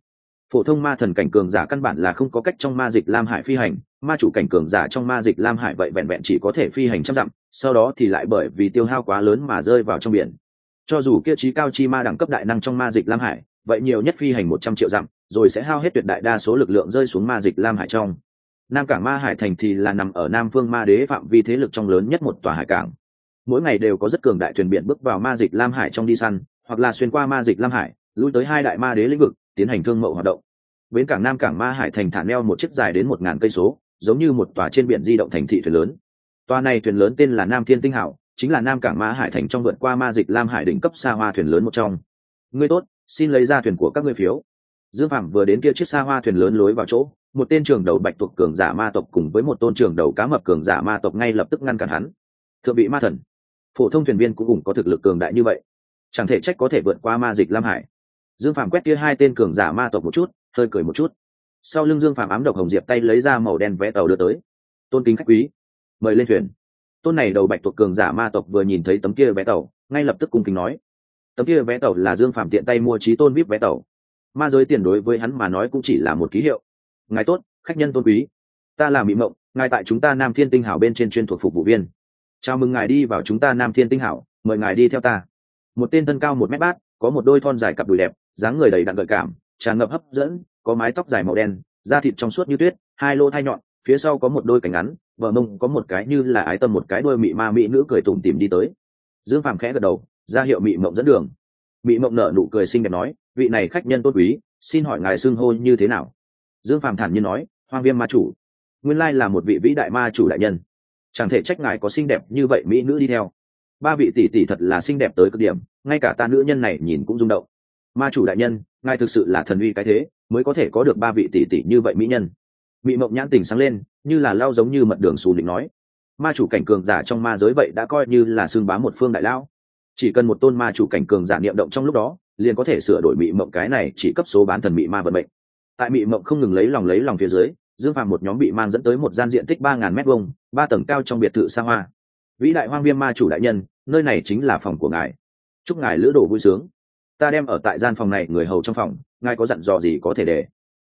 phổ thông ma thần cảnh cường giả căn bản là không có cách trong ma dịch lam hải phi hành. Ma chủ cảnh cường giả trong ma dịch lam hải vậy vẹn vẹn chỉ có thể phi hành trăm dặm, sau đó thì lại bởi vì tiêu hao quá lớn mà rơi vào trong biển. Cho dù kia trí cao chi ma đẳng cấp đại năng trong ma dịch lam hải, vậy nhiều nhất phi hành một trăm triệu dặm, rồi sẽ hao hết tuyệt đại đa số lực lượng rơi xuống ma dịch lam hải trong. Nam cảng ma hải thành thì là nằm ở nam phương ma đế phạm vi thế lực trong lớn nhất một tòa hải cảng. Mỗi ngày đều có rất cường đại thuyền biển bước vào ma dịch lam hải trong đi săn, hoặc là xuyên qua ma dịch lam hải, lui tới hai đại ma đế lĩnh vực tiến hành thương mậu hoạt động. Bến cảng nam cảng ma hải thành thả neo một chiếc dài đến một ngàn cây số, giống như một tòa trên biển di động thành thị thuyền lớn. Tòa này thuyền lớn tên là nam thiên tinh hảo, chính là nam cảng ma hải thành trong vượt qua ma dịch lam hải đỉnh cấp xa hoa thuyền lớn một trong. Ngươi tốt, xin lấy ra thuyền của các ngươi phiếu. Dương phạm vừa đến kia chiếc xa hoa thuyền lớn lối vào chỗ, một tên trường đầu bạch tuộc cường giả ma tộc cùng với một tôn trường đầu cá mập cường giả ma tộc ngay lập tức ngăn cản hắn. Thượng vị ma thần, phổ thông thuyền viên cũng cùng có thực lực cường đại như vậy. Chẳng thể trách có thể vượt qua ma dịch lam hải dương phạm quét kia hai tên cường giả ma tộc một chút, hơi cười một chút. Sau lưng dương phạm ám độc hồng diệp tay lấy ra màu đen vé tàu đưa tới. Tôn kính khách quý, mời lên thuyền. Tôn này đầu bạch thuộc cường giả ma tộc vừa nhìn thấy tấm kia vé tàu, ngay lập tức cung kính nói. Tấm kia vé tàu là dương phạm tiện tay mua trí tôn vip vé tàu. Ma giới tiền đối với hắn mà nói cũng chỉ là một ký hiệu. Ngài tốt, khách nhân tôn quý. Ta là mỹ mộng, ngài tại chúng ta nam thiên tinh hảo bên trên chuyên thuộc phục vụ viên. Chào mừng ngài đi vào chúng ta nam thiên tinh hảo, mời ngài đi theo ta. Một tên thân cao một mét bát, có một đôi thon dài cặp đùi đẹp dáng người đầy đặn gợi cảm, tràn ngập hấp dẫn, có mái tóc dài màu đen, da thịt trong suốt như tuyết, hai lô thai nhọn, phía sau có một đôi cánh ngắn, vợ mông có một cái như là ái tâm một cái đôi mị ma mị nữ cười tủm tìm đi tới. Dương phàm khẽ gật đầu, ra hiệu mị mộng dẫn đường. Mị mộng nở nụ cười xinh đẹp nói, vị này khách nhân tốt quý, xin hỏi ngài xưng hô như thế nào? Dương phàm thản nhiên nói, hoang viêm ma chủ. Nguyên lai là một vị vĩ đại ma chủ đại nhân. Chẳng thể trách ngài có xinh đẹp như vậy mỹ nữ đi theo. Ba vị tỷ tỷ thật là xinh đẹp tới cực điểm, ngay cả ta nữ nhân này nhìn cũng rung động ma chủ đại nhân, ngài thực sự là thần uy cái thế, mới có thể có được ba vị tỷ tỷ như vậy mỹ nhân. Mỹ mộng nhãn tình sáng lên, như là lao giống như mật đường xù định nói. Ma chủ cảnh cường giả trong ma giới vậy đã coi như là xương bá một phương đại lao. Chỉ cần một tôn ma chủ cảnh cường giả niệm động trong lúc đó, liền có thể sửa đổi mỹ mộng cái này chỉ cấp số bán thần mỹ ma vận mệnh. Tại mỹ mộng không ngừng lấy lòng lấy lòng phía dưới, dương phàm một nhóm bị mang dẫn tới một gian diện tích ba ngàn mét vuông, ba tầng cao trong biệt thự xa hoa. Vĩ đại hoang viêm ma chủ đại nhân, nơi này chính là phòng của ngài. Chúc ngài lữ đồ vui sướng ta đem ở tại gian phòng này người hầu trong phòng ngài có dặn dò gì có thể để.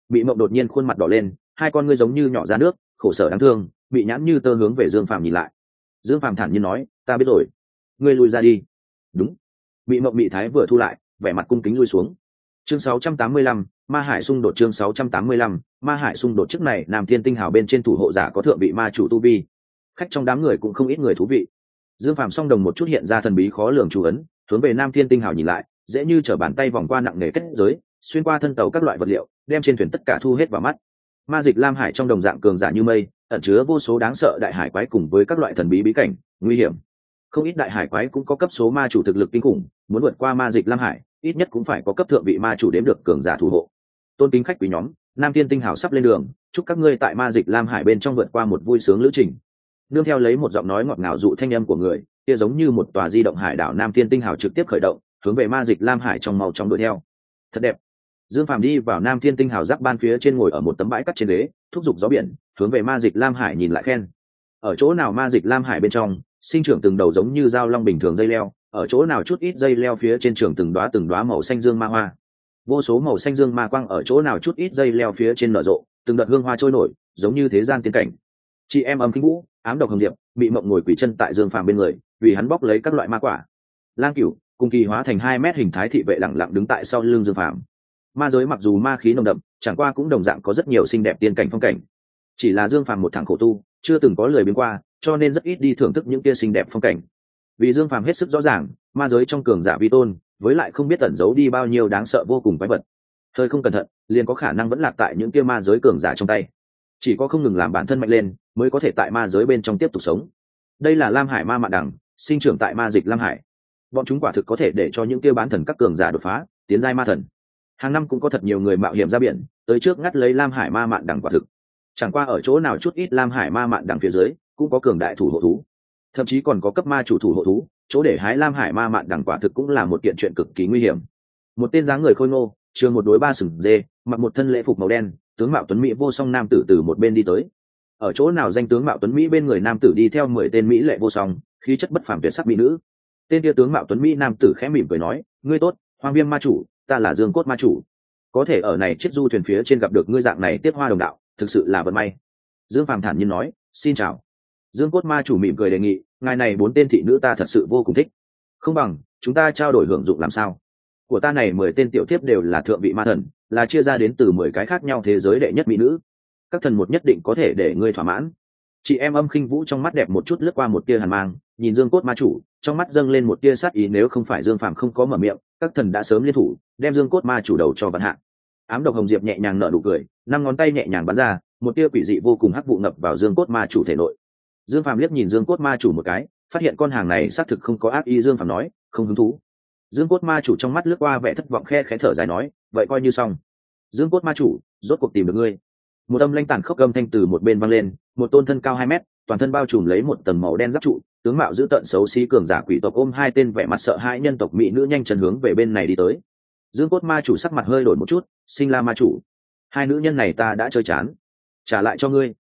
Bị mộng đột nhiên khuôn mặt đỏ lên hai con ngươi giống như nhỏ ra nước khổ sở đáng thương bị nhãn như tơ hướng về dương phàm nhìn lại. Dương phàm thản nhiên nói ta biết rồi. Ngươi lùi ra đi. Đúng. Bị mộng bị thái vừa thu lại vẻ mặt cung kính lui xuống. Chương 685, ma hải xung đột chương 685, ma hải xung đột trước này nam thiên tinh hào bên trên thủ hộ giả có thượng vị ma chủ tu vi. Khách trong đám người cũng không ít người thú vị. Dương phàm song đồng một chút hiện ra thần bí khó lường chủ ấn hướng về nam thiên tinh hào nhìn lại dễ như chở bàn tay vòng qua nặng nề kết giới, xuyên qua thân tàu các loại vật liệu, đem trên thuyền tất cả thu hết vào mắt. Ma dịch lam hải trong đồng dạng cường giả như mây, ẩn chứa vô số đáng sợ đại hải quái cùng với các loại thần bí bí cảnh, nguy hiểm. Không ít đại hải quái cũng có cấp số ma chủ thực lực kinh khủng, muốn vượt qua ma dịch lam hải, ít nhất cũng phải có cấp thượng vị ma chủ đếm được cường giả thủ hộ. Tôn kính khách quý nhóm, nam tiên tinh hào sắp lên đường, chúc các ngươi tại ma dịch lam hải bên trong vượt qua một vui sướng lữ trình. Nương theo lấy một giọng nói ngọt ngào dụ thanh âm của người, kia giống như một tòa di động hải đảo nam tiên tinh hào trực tiếp khởi động hướng về ma dịch lam hải trong màu trong đuổi theo. Thật đẹp. Dương phàm đi vào nam thiên tinh hào giáp ban phía trên ngồi ở một tấm bãi cắt trên ghế, thúc giục gió biển, hướng về ma dịch lam hải nhìn lại khen. Ở chỗ nào ma dịch lam hải bên trong, sinh trưởng từng đầu giống như dao long bình thường dây leo, ở chỗ nào chút ít dây leo phía trên trường từng đoá từng đoá màu xanh dương ma hoa. Vô số màu xanh dương ma quang ở chỗ nào chút ít dây leo phía trên nở rộ, từng đợt hương hoa trôi nổi, giống như thế gian tiên cảnh. Chị em âm kinh vũ, ám độc hồng diệp bị mộng ngồi quỷ chân tại dương phàm bên người, vì hắn bóc lấy các loại ma quả. Lang cửu cùng kỳ hóa thành hai mét hình thái thị vệ lẳng lặng đứng tại sau lưng dương phàm. Ma giới mặc dù ma khí nồng đậm, chẳng qua cũng đồng dạng có rất nhiều xinh đẹp tiên cảnh phong cảnh. Chỉ là dương phàm một thằng khổ tu, chưa từng có lời biến qua, cho nên rất ít đi thưởng thức những kia xinh đẹp phong cảnh. Vì dương phàm hết sức rõ ràng, ma giới trong cường giả vi tôn, với lại không biết tẩn giấu đi bao nhiêu đáng sợ vô cùng quái vật. Thời không cẩn thận, liền có khả năng vẫn lạc tại những kia ma giới cường giả trong tay. Chỉ có không ngừng làm bản thân mạnh lên, mới có thể tại ma giới bên trong tiếp tục sống. Đây là lam hải ma mạn đẳng, sinh trưởng tại ma dịch lam hải bọn chúng quả thực có thể để cho những kia bán thần các cường giả đột phá, tiến giai ma thần. Hàng năm cũng có thật nhiều người mạo hiểm ra biển, tới trước ngắt lấy lam hải ma mạn đẳng quả thực. Chẳng qua ở chỗ nào chút ít lam hải ma mạn đẳng phía dưới, cũng có cường đại thủ hộ thú. Thậm chí còn có cấp ma chủ thủ hộ thú, chỗ để hái lam hải ma mạn đẳng quả thực cũng là một kiện chuyện cực kỳ nguy hiểm. Một tên dáng người khôi ngô, trường một đối ba sừng dê, mặc một thân lễ phục màu đen, tướng mạo tuấn mỹ vô song nam tử từ một bên đi tới. Ở chỗ nào danh tướng mạo tuấn mỹ bên người nam tử đi theo mười tên mỹ lệ vô song, khí chất bất phàm tuyệt sắc mỹ nữ tên tia tướng mạo tuấn mỹ nam tử khẽ mỉm cười nói, ngươi tốt hoàng viêm ma chủ, ta là dương cốt ma chủ. Có thể ở này chiếc du thuyền phía trên gặp được ngươi dạng này tiếp hoa đồng đạo, thực sự là vận may. Dương phàm thản nhiên nói, xin chào. Dương cốt ma chủ mỉm cười đề nghị, ngài này bốn tên thị nữ ta thật sự vô cùng thích. Không bằng, chúng ta trao đổi hưởng dụng làm sao? Của ta này mười tên tiểu thiếp đều là thượng vị ma thần, là chia ra đến từ mười cái khác nhau thế giới đệ nhất mỹ nữ. Các thần một nhất định có thể để ngươi thỏa mãn. Chị em âm khinh vũ trong mắt đẹp một chút lướt qua một tia hàn mang, nhìn dương cốt ma chủ trong mắt dâng lên một tia sát ý nếu không phải dương phàm không có mở miệng, các thần đã sớm liên thủ, đem dương cốt ma chủ đầu cho vạn hạ. Ám độc hồng diệp nhẹ nhàng nở nụ cười, năm ngón tay nhẹ nhàng bắn ra, một tia quỷ dị vô cùng hắc vụ ngập vào dương cốt ma chủ thể nội. Dương phàm liếc nhìn dương cốt ma chủ một cái, phát hiện con hàng này xác thực không có ác ý, dương phàm nói, không hứng thú. Dương cốt ma chủ trong mắt lướt qua vẻ thất vọng khe khẽ thở dài nói, vậy coi như xong. Dương cốt ma chủ, rốt cuộc tìm được ngươi. Một âm lanh tàn khốc gầm thanh từ một bên văng lên, một tôn thân cao hai mét, toàn thân bao trùm lấy một tầng màu đen giáp trụ tướng mạo giữ tận xấu xí cường giả quỷ tộc ôm hai tên vẻ mặt sợ hãi nhân tộc mỹ nữ nhanh chân hướng về bên này đi tới. Dương cốt ma chủ sắc mặt hơi đổi một chút, sinh la ma chủ, hai nữ nhân này ta đã chơi chán. Trả lại cho ngươi.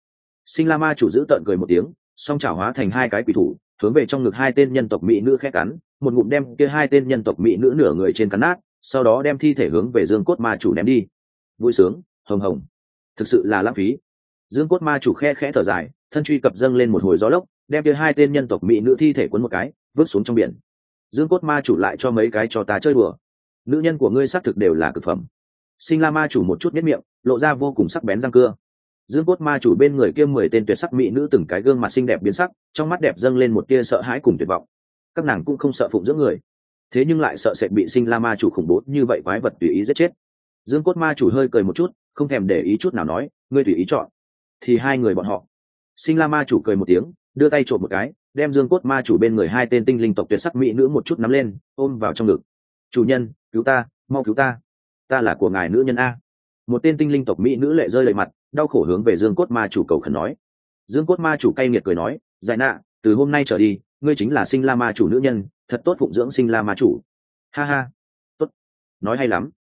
Sinh la ma chủ giữ tận cười một tiếng, song trả hóa thành hai cái quỷ thủ, hướng về trong ngực hai tên nhân tộc mỹ nữ khét cắn, một ngụm đem kia hai tên nhân tộc mỹ nữ nửa người trên cắn nát, sau đó đem thi thể hướng về dương cốt ma chủ ném đi. Vui sướng, hồng hồng. Thực sự là lãng phí. Dương cốt ma chủ khe khẽ thở dài, thân truy cập dâng lên một hồi gió lốc đem kia hai tên nhân tộc mỹ nữ thi thể quấn một cái, vứt xuống trong biển. Dương cốt ma chủ lại cho mấy cái cho ta chơi đùa. Nữ nhân của ngươi xác thực đều là cực phẩm. Sinh la ma chủ một chút nhất miệng, lộ ra vô cùng sắc bén răng cưa. Dương cốt ma chủ bên người kia mười tên tuyệt sắc mỹ nữ từng cái gương mặt xinh đẹp biến sắc, trong mắt đẹp dâng lên một tia sợ hãi cùng tuyệt vọng. Các nàng cũng không sợ phụng dưỡng người, thế nhưng lại sợ sẽ bị sinh la ma chủ khủng bố như vậy quái vật tùy ý giết chết. Dương cốt ma chủ hơi cười một chút, không thèm để ý chút nào nói, ngươi tùy ý chọn, thì hai người bọn họ. Sinh la ma chủ cười một tiếng đưa tay trộm một cái, đem dương cốt ma chủ bên người hai tên tinh linh tộc tuyệt sắc mỹ nữ một chút nắm lên, ôm vào trong ngực. Chủ nhân, cứu ta, mau cứu ta. Ta là của ngài nữ nhân a. Một tên tinh linh tộc mỹ nữ lệ rơi lệ mặt, đau khổ hướng về dương cốt ma chủ cầu khẩn nói. Dương cốt ma chủ cay nghiệt cười nói, giải nạ, từ hôm nay trở đi, ngươi chính là sinh la ma chủ nữ nhân, thật tốt phụng dưỡng sinh la ma chủ. Ha ha, tốt, nói hay lắm.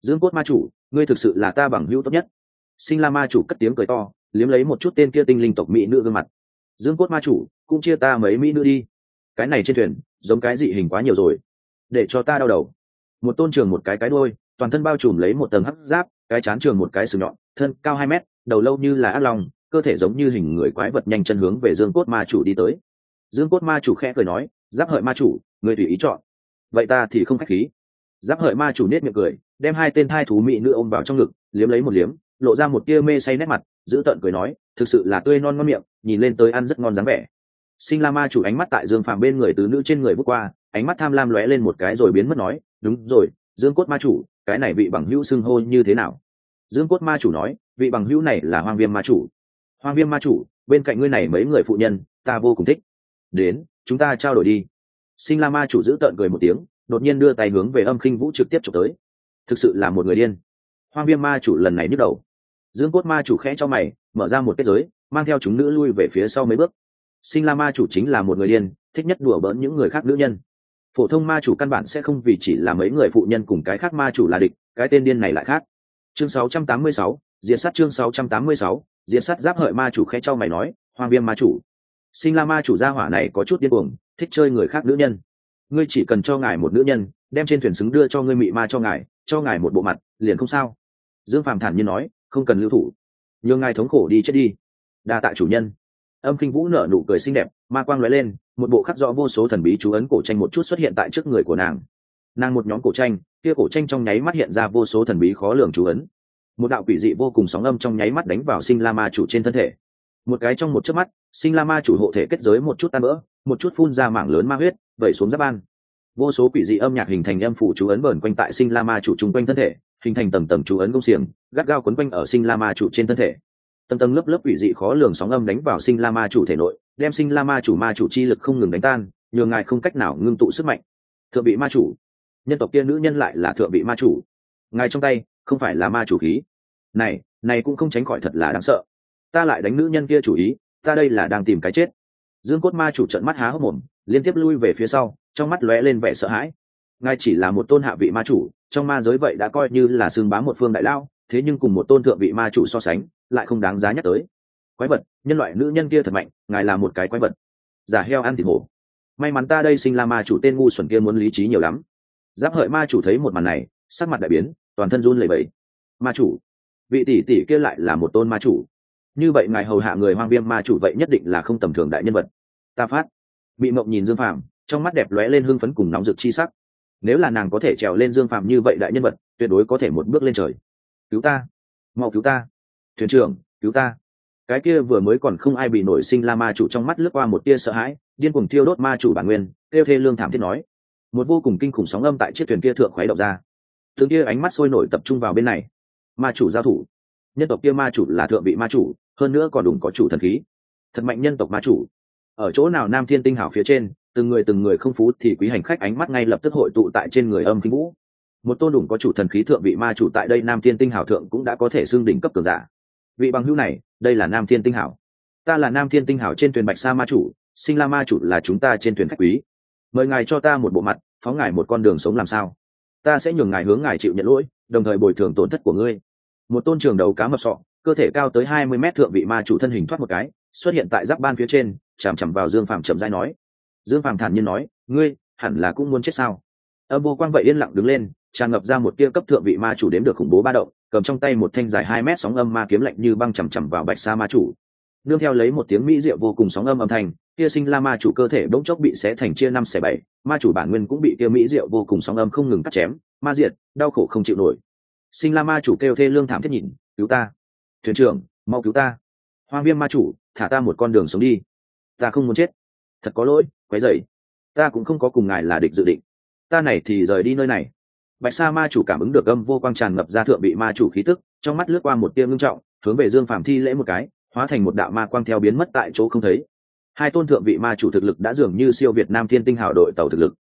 Dương cốt ma chủ, ngươi thực sự là ta bằng hữu tốt nhất. Sinh la ma chủ cất tiếng cười to, liếm lấy một chút tên kia tinh linh tộc mỹ nữ gương mặt dương cốt ma chủ, cũng chia ta mấy mỹ nữ đi. Cái này trên thuyền, giống cái dị hình quá nhiều rồi. Để cho ta đau đầu. Một tôn trường một cái cái đôi toàn thân bao trùm lấy một tầng hắc giáp, cái chán trường một cái sừng nhọn, thân cao hai mét, đầu lâu như là ác lòng cơ thể giống như hình người quái vật nhanh chân hướng về dương cốt ma chủ đi tới. Dương cốt ma chủ khẽ cười nói, giáp hợi ma chủ, người tùy ý chọn. Vậy ta thì không khách khí. Giáp hợi ma chủ nết miệng cười, đem hai tên thai thú mỹ nữ ôm vào trong ngực, liếm lấy một liếm, lộ ra một tia mê say nét mặt, giữ tợn cười nói, thực sự là tươi non ngon miệng nhìn lên tới ăn rất ngon dáng vẻ. Sinh la ma chủ ánh mắt tại dương phàm bên người tứ nữ trên người bước qua, ánh mắt tham lam lóe lên một cái rồi biến mất nói, đúng rồi, dương cốt ma chủ, cái này vị bằng hữu xưng hô như thế nào? Dương cốt ma chủ nói, vị bằng hữu này là hoang viêm ma chủ. Hoang viêm ma chủ, bên cạnh ngươi này mấy người phụ nhân, ta vô cùng thích. Đến, chúng ta trao đổi đi. Sinh la ma chủ giữ tợn cười một tiếng, đột nhiên đưa tay hướng về âm khinh vũ trực tiếp chụp tới. Thực sự là một người điên. Hoang viêm ma chủ lần này nhức đầu. Dương cốt ma chủ khẽ cho mày, mở ra một kết giới mang theo chúng nữ lui về phía sau mấy bước. Sinh la ma chủ chính là một người điên thích nhất đùa bỡn những người khác nữ nhân. Phổ thông ma chủ căn bản sẽ không vì chỉ là mấy người phụ nhân cùng cái khác ma chủ là địch cái tên điên này lại khác. Chương 686, diệt sát chương 686, diệt sát giáp hợi ma chủ khẽ cho mày nói hoàng viêm ma chủ. Sinh la ma chủ gia hỏa này có chút điên cuồng thích chơi người khác nữ nhân. Ngươi chỉ cần cho ngài một nữ nhân đem trên thuyền xứng đưa cho ngươi mị ma cho ngài cho ngài một bộ mặt liền không sao. Dương phàm thản nhiên nói không cần lưu thủ. Nhường ngài thống khổ đi chết đi đa tạ chủ nhân. Âm kinh vũ nở nụ cười xinh đẹp, ma quang lóe lên, một bộ khắc rõ vô số thần bí chú ấn cổ tranh một chút xuất hiện tại trước người của nàng. Nàng một nhóm cổ tranh, kia cổ tranh trong nháy mắt hiện ra vô số thần bí khó lường chú ấn. Một đạo quỷ dị vô cùng sóng âm trong nháy mắt đánh vào sinh la ma chủ trên thân thể. Một cái trong một chớp mắt, sinh la ma chủ hộ thể kết giới một chút tan vỡ, một chút phun ra mảng lớn ma huyết, vẩy xuống giáp ban. Vô số quỷ dị âm nhạc hình thành âm phủ chú ấn vờn quanh tại sinh la ma chủ chung quanh thân thể, hình thành tầng tầng chú ấn công xiềng, gắt gao quấn quanh ở sinh la ma chủ trên thân thể tầng tầng lớp lớp ủy dị khó lường sóng âm đánh vào sinh la ma chủ thể nội, đem sinh la ma chủ ma chủ chi lực không ngừng đánh tan, nhường ngài không cách nào ngưng tụ sức mạnh. Thượng vị ma chủ. Nhân tộc kia nữ nhân lại là thượng vị ma chủ. Ngài trong tay, không phải là ma chủ khí. Này này cũng không tránh khỏi thật là đáng sợ. Ta lại đánh nữ nhân kia chủ ý, ta đây là đang tìm cái chết. Dương cốt ma chủ trận mắt há hốc mồm, liên tiếp lui về phía sau, trong mắt lóe lên vẻ sợ hãi. Ngài chỉ là một tôn hạ vị ma chủ, trong ma giới vậy đã coi như là xương bám một phương đại lao thế nhưng cùng một tôn thượng vị ma chủ so sánh, lại không đáng giá nhắc tới. Quái vật, nhân loại nữ nhân kia thật mạnh, ngài là một cái quái vật. Giả heo ăn thịt hổ. May mắn ta đây sinh la ma chủ tên ngu xuẩn kia muốn lý trí nhiều lắm. Giáp hợi ma chủ thấy một màn này, sắc mặt đại biến, toàn thân run lẩy bẩy. Ma chủ, vị tỷ tỷ kia lại là một tôn ma chủ. Như vậy ngài hầu hạ người hoang viêm ma chủ vậy nhất định là không tầm thường đại nhân vật. Ta phát. Bị mộng nhìn dương phàm, trong mắt đẹp lóe lên hưng phấn cùng nóng rực chi sắc. Nếu là nàng có thể trèo lên dương phàm như vậy đại nhân vật, tuyệt đối có thể một bước lên trời cứu ta, mau cứu ta, thuyền trưởng, cứu ta. Cái kia vừa mới còn không ai bị nổi sinh la ma chủ trong mắt lướt qua một tia sợ hãi, điên cuồng thiêu đốt ma chủ bản nguyên, kêu thê lương thảm thiết nói. Một vô cùng kinh khủng sóng âm tại chiếc thuyền kia thượng khuấy động ra. Thường kia ánh mắt sôi nổi tập trung vào bên này. Ma chủ giao thủ. Nhân tộc kia ma chủ là thượng vị ma chủ, hơn nữa còn đủ có chủ thần khí. Thật mạnh nhân tộc ma chủ. Ở chỗ nào nam thiên tinh hảo phía trên, từng người từng người không phú thì quý hành khách ánh mắt ngay lập tức hội tụ tại trên người âm kinh vũ một tôn đủng có chủ thần khí thượng vị ma chủ tại đây nam thiên tinh hảo thượng cũng đã có thể xưng đỉnh cấp cường giả. Vị bằng hữu này, đây là nam thiên tinh hảo. Ta là nam thiên tinh hảo trên thuyền bạch sa ma chủ, sinh la ma chủ là chúng ta trên thuyền khách quý. Mời ngài cho ta một bộ mặt, phóng ngài một con đường sống làm sao? Ta sẽ nhường ngài hướng ngài chịu nhận lỗi, đồng thời bồi thường tổn thất của ngươi. Một tôn trường đầu cá mập sọ, cơ thể cao tới hai mươi mét thượng vị ma chủ thân hình thoát một cái, xuất hiện tại giáp ban phía trên, chằm chằm vào dương phàm chậm dai nói. Dương phàm thản nhiên nói, ngươi, hẳn là cũng muốn chết sao? Âm vô quang vậy yên lặng đứng lên tràn ngập ra một tia cấp thượng vị ma chủ đếm được khủng bố ba động, cầm trong tay một thanh dài hai mét sóng âm ma kiếm lạnh như băng chằm chằm vào bạch sa ma chủ. Nương theo lấy một tiếng mỹ diệu vô cùng sóng âm âm thanh kia sinh la ma chủ cơ thể bỗng chốc bị xé thành chia năm xẻ bảy, ma chủ bản nguyên cũng bị kia mỹ diệu vô cùng sóng âm không ngừng cắt chém, ma diệt, đau khổ không chịu nổi. Sinh la ma chủ kêu thê lương thảm thiết nhìn, cứu ta, thuyền trưởng, mau cứu ta. Hoang viêm ma chủ, thả ta một con đường sống đi. Ta không muốn chết. Thật có lỗi, quấy dậy ta cũng không có cùng ngài là địch dự định. Ta này thì rời đi nơi này bạch sa ma chủ cảm ứng được âm vô quang tràn ngập ra thượng bị ma chủ khí tức, trong mắt lướt qua một tia ngưng trọng, hướng về dương phàm thi lễ một cái, hóa thành một đạo ma quang theo biến mất tại chỗ không thấy. Hai tôn thượng vị ma chủ thực lực đã dường như siêu việt nam thiên tinh hào đội tàu thực lực.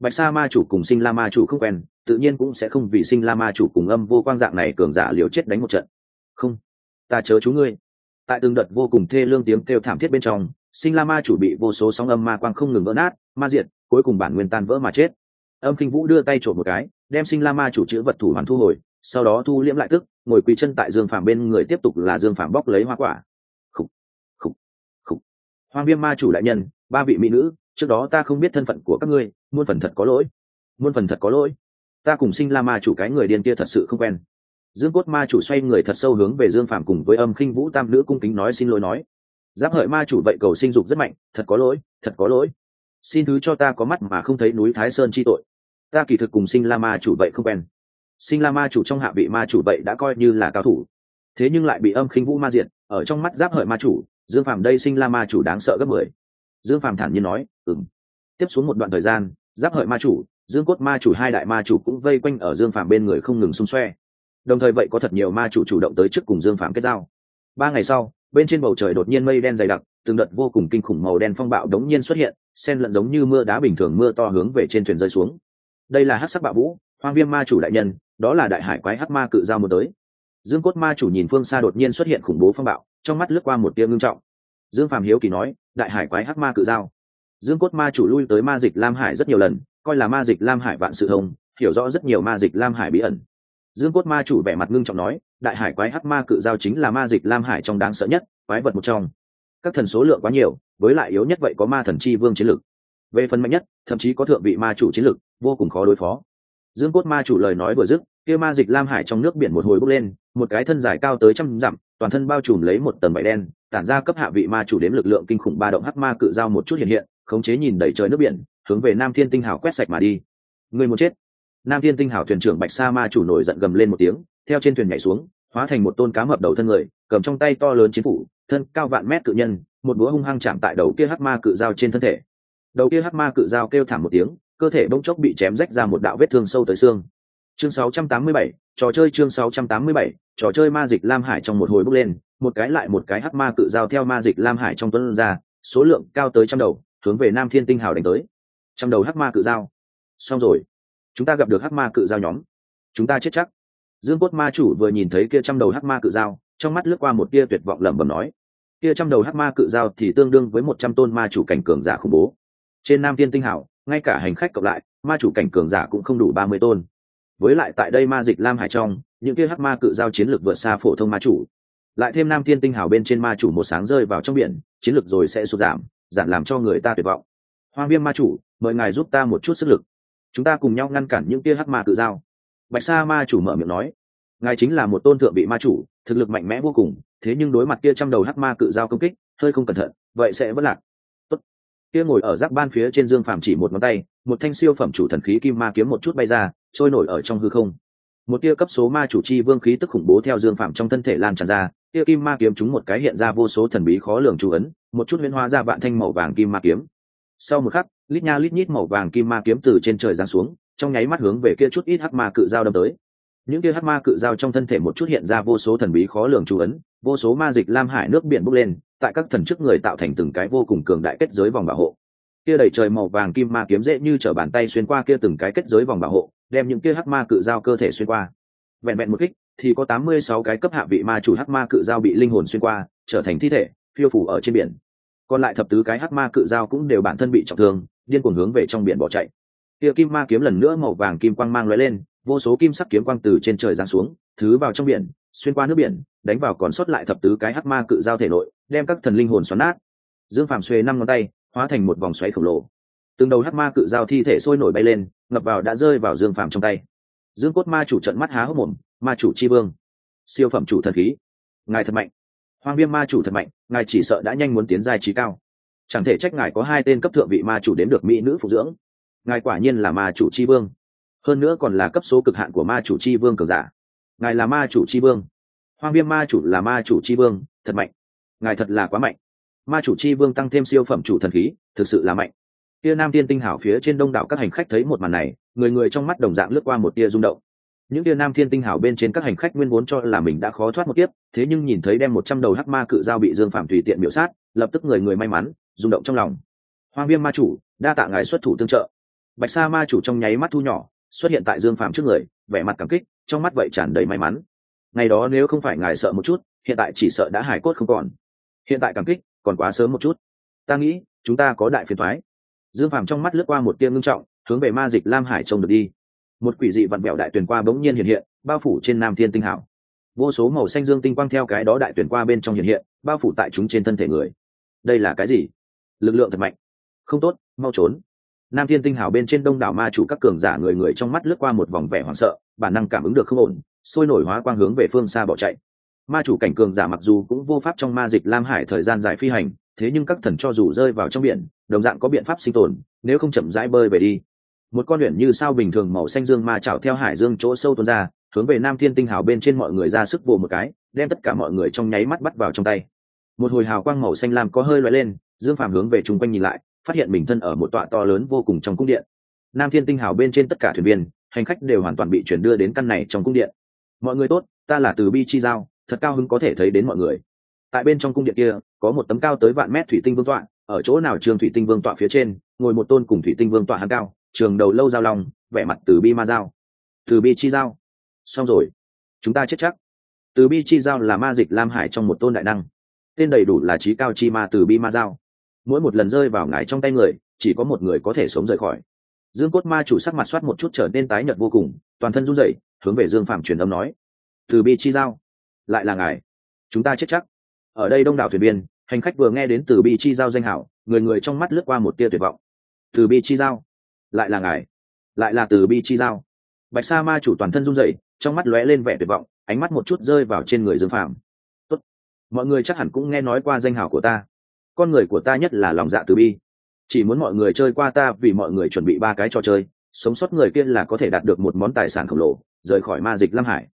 Bạch sa ma chủ cùng sinh la ma chủ không quen, tự nhiên cũng sẽ không vì sinh la ma chủ cùng âm vô quang dạng này cường giả liều chết đánh một trận. Không, ta chớ chú ngươi. Tại từng đợt vô cùng thê lương tiếng kêu thảm thiết bên trong, sinh la ma chủ bị vô số sóng âm ma quang không ngừng vỡ nát, ma diệt, cuối cùng bản nguyên tan vỡ mà chết âm kinh vũ đưa tay trộm một cái, đem sinh la ma chủ chữ vật thủ hoàn thu hồi, sau đó thu liễm lại tức, ngồi quỳ chân tại dương phàm bên người tiếp tục là dương phàm bóc lấy hoa quả. Khúc khúc khúc Hoàng viêm ma chủ đại nhân, ba vị mỹ nữ, trước đó ta không biết thân phận của các ngươi, muôn phần thật có lỗi. Muôn phần thật có lỗi. Ta cùng sinh la ma chủ cái người điên kia thật sự không quen. Dương cốt ma chủ xoay người thật sâu hướng về dương phàm cùng với âm khinh vũ tam nữ cung kính nói xin lỗi nói. Giáp hợi ma chủ vậy cầu sinh dục rất mạnh, thật có lỗi, thật có lỗi. Xin thứ cho ta có mắt mà không thấy núi thái sơn chi tội ta kỳ thực cùng sinh la ma chủ vậy không quen. Sinh la ma chủ trong hạ vị ma chủ vậy đã coi như là cao thủ. Thế nhưng lại bị âm khinh vũ ma diệt, ở trong mắt giáp hợi ma chủ, dương phàm đây sinh la ma chủ đáng sợ gấp mười. Dương phàm thản nhiên nói ừng tiếp xuống một đoạn thời gian, giáp hợi ma chủ, dương cốt ma chủ hai đại ma chủ cũng vây quanh ở dương phàm bên người không ngừng xung xoe. Đồng thời vậy có thật nhiều ma chủ chủ động tới trước cùng dương phàm kết giao. Ba ngày sau, bên trên bầu trời đột nhiên mây đen dày đặc, từng đợt vô cùng kinh khủng màu đen phong bạo đống nhiên xuất hiện sen lẫn giống như mưa đá bình thường mưa to hướng về trên thuyền rơi xuống đây là hát sắc bạo vũ, hoang viêm ma chủ đại nhân, đó là đại hải quái hát ma cự giao một tới. Dương cốt ma chủ nhìn phương xa đột nhiên xuất hiện khủng bố phong bạo, trong mắt lướt qua một tia ngưng trọng. Dương phàm hiếu kỳ nói, đại hải quái hát ma cự giao. Dương cốt ma chủ lui tới ma dịch lam hải rất nhiều lần, coi là ma dịch lam hải vạn sự thông, hiểu rõ rất nhiều ma dịch lam hải bí ẩn. Dương cốt ma chủ vẻ mặt ngưng trọng nói, đại hải quái hắc ma cự giao chính là ma dịch lam hải trong đáng sợ nhất, quái vật một trong. Các thần số lượng quá nhiều, với lại yếu nhất vậy có ma thần chi vương chiến lực về phần mạnh nhất, thậm chí có thượng vị ma chủ chiến lực vô cùng khó đối phó. Dương cốt ma chủ lời nói vừa dứt, kia ma dịch lam hải trong nước biển một hồi bốc lên, một cái thân dài cao tới trăm dặm, toàn thân bao trùm lấy một tầng vải đen, tản ra cấp hạ vị ma chủ đến lực lượng kinh khủng ba động hắc ma cự giao một chút hiện hiện, khống chế nhìn đẩy trời nước biển, hướng về nam thiên tinh hào quét sạch mà đi. Người một chết. Nam thiên tinh hào thuyền trưởng bạch sa ma chủ nổi giận gầm lên một tiếng, theo trên thuyền nhảy xuống, hóa thành một tôn cá mập đầu thân người, cầm trong tay to lớn chiến phủ, thân cao vạn mét cự nhân, một búa hung hăng chạm tại đầu kia hắc ma cự dao trên thân thể. Đầu kia hắc ma cự dao kêu thảm một tiếng cơ thể bỗng chốc bị chém rách ra một đạo vết thương sâu tới xương. Chương 687, trò chơi chương 687, trò chơi ma dịch lam hải trong một hồi bốc lên một cái lại một cái hắc ma cự dao theo ma dịch lam hải trong tuấn ra số lượng cao tới trăm đầu hướng về nam thiên tinh hào đánh tới. Trăm đầu hắc ma cự dao xong rồi. Chúng ta gặp được hắc ma cự dao nhóm. Chúng ta chết chắc. Dương cốt ma chủ vừa nhìn thấy kia trăm đầu hắc ma cự dao trong mắt lướt qua một tia tuyệt vọng lẩm bẩm nói kia trăm đầu hắc ma cự dao thì tương đương với một trăm tôn ma chủ cảnh cường giả khủng bố. Trên nam thiên tinh hảo ngay cả hành khách cộng lại, ma chủ cảnh cường giả cũng không đủ ba mươi tôn. Với lại tại đây ma dịch lam hải trong, những kia hắc ma cự giao chiến lược vượt xa phổ thông ma chủ. Lại thêm nam thiên tinh hào bên trên ma chủ một sáng rơi vào trong biển, chiến lược rồi sẽ sụt giảm giảm làm cho người ta tuyệt vọng. Hoang viêm ma chủ, mời ngài giúp ta một chút sức lực. Chúng ta cùng nhau ngăn cản những kia hắc ma cự giao. Bạch sa ma chủ mở miệng nói, ngài chính là một tôn thượng bị ma chủ, thực lực mạnh mẽ vô cùng, thế nhưng đối mặt kia trăm đầu hắc ma cự giao công kích, hơi không cẩn thận, vậy sẽ vất lạc kia ngồi ở giáp ban phía trên dương phàm chỉ một ngón tay, một thanh siêu phẩm chủ thần khí kim ma kiếm một chút bay ra, trôi nổi ở trong hư không. Một tia cấp số ma chủ chi vương khí tức khủng bố theo dương phàm trong thân thể lan tràn ra tia kim ma kiếm chúng một cái hiện ra vô số thần bí khó lường chú ấn, một chút huyễn hóa ra vạn thanh màu vàng kim ma kiếm. Sau một khắc, lít nha lít nhít màu vàng kim ma kiếm từ trên trời giáng xuống, trong nháy mắt hướng về kia chút ít hắc ma cự dao đâm tới. Những kia hắc ma cự dao trong thân thể một chút hiện ra vô số thần bí khó lường chú ấn, vô số ma dịch lam hải nước biển bốc lên tại các thần chức người tạo thành từng cái vô cùng cường đại kết giới vòng bảo hộ. Kia đầy trời màu vàng kim ma kiếm dễ như t bàn tay xuyên qua kia từng cái kết giới vòng bảo hộ, đem những kia hắc ma cự dao cơ thể xuyên qua. Vẹn vẹn một kích, thì có tám mươi sáu cái cấp hạ vị ma chủ hắc ma cự dao bị linh hồn xuyên qua, trở thành thi thể, phiêu phủ ở trên biển. Còn lại thập tứ cái hắc ma cự dao cũng đều bản thân bị trọng thương, điên cuồng hướng về trong biển bỏ chạy. Kia kim ma kiếm lần nữa màu vàng kim quang mang lóe lên, vô số kim sắc kiếm quang từ trên trời giáng xuống, thứ vào trong biển xuyên qua nước biển, đánh vào còn sót lại thập tứ cái hắc ma cự giao thể nội, đem các thần linh hồn xoắn nát. Dương phàm xuê năm ngón tay, hóa thành một vòng xoáy khổng lồ. Từng đầu hắc ma cự giao thi thể sôi nổi bay lên, ngập vào đã rơi vào dương phàm trong tay. Dương cốt ma chủ trận mắt há hốc mồm, ma chủ chi vương, siêu phẩm chủ thần khí, ngài thật mạnh. Hoang viêm ma chủ thật mạnh, ngài chỉ sợ đã nhanh muốn tiến giai trí cao. Chẳng thể trách ngài có hai tên cấp thượng vị ma chủ đến được mỹ nữ phục dưỡng. Ngài quả nhiên là ma chủ chi vương. Hơn nữa còn là cấp số cực hạn của ma chủ chi vương cường giả ngài là ma chủ chi vương. Hoang viêm ma chủ là ma chủ chi vương, thật mạnh. Ngài thật là quá mạnh. Ma chủ chi vương tăng thêm siêu phẩm chủ thần khí, thực sự là mạnh. Tia nam thiên tinh hảo phía trên đông đảo các hành khách thấy một màn này, người người trong mắt đồng dạng lướt qua một tia rung động. Những tia nam thiên tinh hảo bên trên các hành khách nguyên vốn cho là mình đã khó thoát một tiếp thế nhưng nhìn thấy đem một trăm đầu hắc ma cự giao bị dương phạm tùy tiện biểu sát, lập tức người người may mắn, rung động trong lòng. Hoang viêm ma chủ, đa tạ ngài xuất thủ tương trợ. Bạch sa ma chủ trong nháy mắt thu nhỏ xuất hiện tại dương phạm trước người, vẻ mặt cảm kích, trong mắt vậy tràn đầy may mắn. Ngày đó nếu không phải ngài sợ một chút, hiện tại chỉ sợ đã hải cốt không còn. Hiện tại cảm kích, còn quá sớm một chút. Ta nghĩ, chúng ta có đại phiền thoái. Dương phàm trong mắt lướt qua một tia ngưng trọng, hướng về ma dịch lam hải trông được đi. Một quỷ dị vặn vẹo đại tuyển qua bỗng nhiên hiện hiện, bao phủ trên nam thiên tinh hảo. Vô số màu xanh dương tinh quang theo cái đó đại tuyển qua bên trong hiện hiện, bao phủ tại chúng trên thân thể người. Đây là cái gì? Lực lượng thật mạnh. Không tốt, mau trốn nam thiên tinh hảo bên trên đông đảo ma chủ các cường giả người người trong mắt lướt qua một vòng vẻ hoảng sợ, bản năng cảm ứng được không ổn, sôi nổi hóa quang hướng về phương xa bỏ chạy. Ma chủ cảnh cường giả mặc dù cũng vô pháp trong ma dịch lam hải thời gian dài phi hành, thế nhưng các thần cho dù rơi vào trong biển, đồng dạng có biện pháp sinh tồn, nếu không chậm rãi bơi về đi. Một con luyện như sao bình thường màu xanh dương ma chảo theo hải dương chỗ sâu tuôn ra, hướng về nam thiên tinh hào bên trên mọi người ra sức vồ một cái, đem tất cả mọi người trong nháy mắt bắt vào trong tay. Một hồi hào quang màu xanh lam có hơi loại lên, dương phàm hướng về chung quanh nhìn lại phát hiện mình thân ở một tọa to lớn vô cùng trong cung điện. Nam thiên tinh hào bên trên tất cả thuyền viên, hành khách đều hoàn toàn bị chuyển đưa đến căn này trong cung điện. Mọi người tốt, ta là từ bi chi giao, thật cao hứng có thể thấy đến mọi người. Tại bên trong cung điện kia, có một tấm cao tới vạn mét thủy tinh vương tọa, ở chỗ nào trường thủy tinh vương tọa phía trên, ngồi một tôn cùng thủy tinh vương tọa hắn cao, trường đầu lâu giao lòng vẻ mặt từ bi ma giao. Từ bi chi giao. Xong rồi. Chúng ta chết chắc. Từ bi chi giao là ma dịch lam hải trong một tôn đại năng. Tên đầy đủ là trí cao chi ma từ bi ma giao mỗi một lần rơi vào ngài trong tay người, chỉ có một người có thể sống rời khỏi. Dương cốt ma chủ sắc mặt soát một chút trở nên tái nhợt vô cùng, toàn thân run rẩy, hướng về dương phạm truyền âm nói, từ bi chi giao, lại là ngài, chúng ta chết chắc. Ở đây đông đảo thuyền viên, hành khách vừa nghe đến từ bi chi giao danh hảo, người người trong mắt lướt qua một tia tuyệt vọng. Từ bi chi giao, lại là ngài, lại là từ bi chi giao. Bạch sa ma chủ toàn thân run rẩy, trong mắt lóe lên vẻ tuyệt vọng, ánh mắt một chút rơi vào trên người dương phạm Tốt. mọi người chắc hẳn cũng nghe nói qua danh hảo của ta con người của ta nhất là lòng dạ từ bi. Chỉ muốn mọi người chơi qua ta vì mọi người chuẩn bị ba cái trò chơi, sống sót người kia là có thể đạt được một món tài sản khổng lồ, rời khỏi ma dịch lam hải.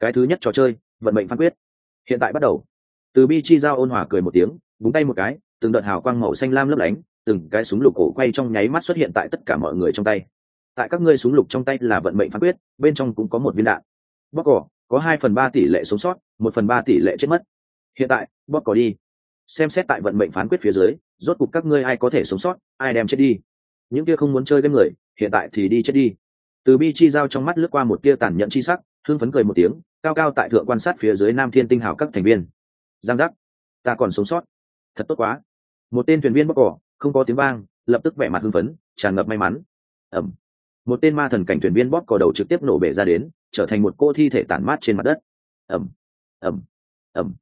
Cái thứ nhất trò chơi, vận mệnh phán quyết. Hiện tại bắt đầu. Từ bi chi giao ôn hòa cười một tiếng, búng tay một cái, từng đợt hào quang màu xanh lam lấp lánh, từng cái súng lục cổ quay trong nháy mắt xuất hiện tại tất cả mọi người trong tay. Tại các ngươi súng lục trong tay là vận mệnh phán quyết, bên trong cũng có một viên đạn. Bóc cỏ có hai phần ba tỷ lệ sống sót, một phần ba tỷ lệ chết mất. Hiện tại bóc cỏ đi xem xét tại vận mệnh phán quyết phía dưới, rốt cục các ngươi ai có thể sống sót, ai đem chết đi. Những kia không muốn chơi game người, hiện tại thì đi chết đi. Từ bi chi giao trong mắt lướt qua một tia tàn nhẫn chi sắc hương phấn cười một tiếng, cao cao tại thượng quan sát phía dưới nam thiên tinh hào các thành viên. Giang giác, ta còn sống sót. Thật tốt quá. Một tên thuyền viên bóc cỏ, không có tiếng vang, lập tức vẻ mặt hưng phấn, tràn ngập may mắn. Ẩm. Một tên ma thần cảnh thuyền viên bóp cò đầu trực tiếp nổ bể ra đến, trở thành một cô thi thể tản mát trên mặt đất. Ẩm. Ẩm. Ẩm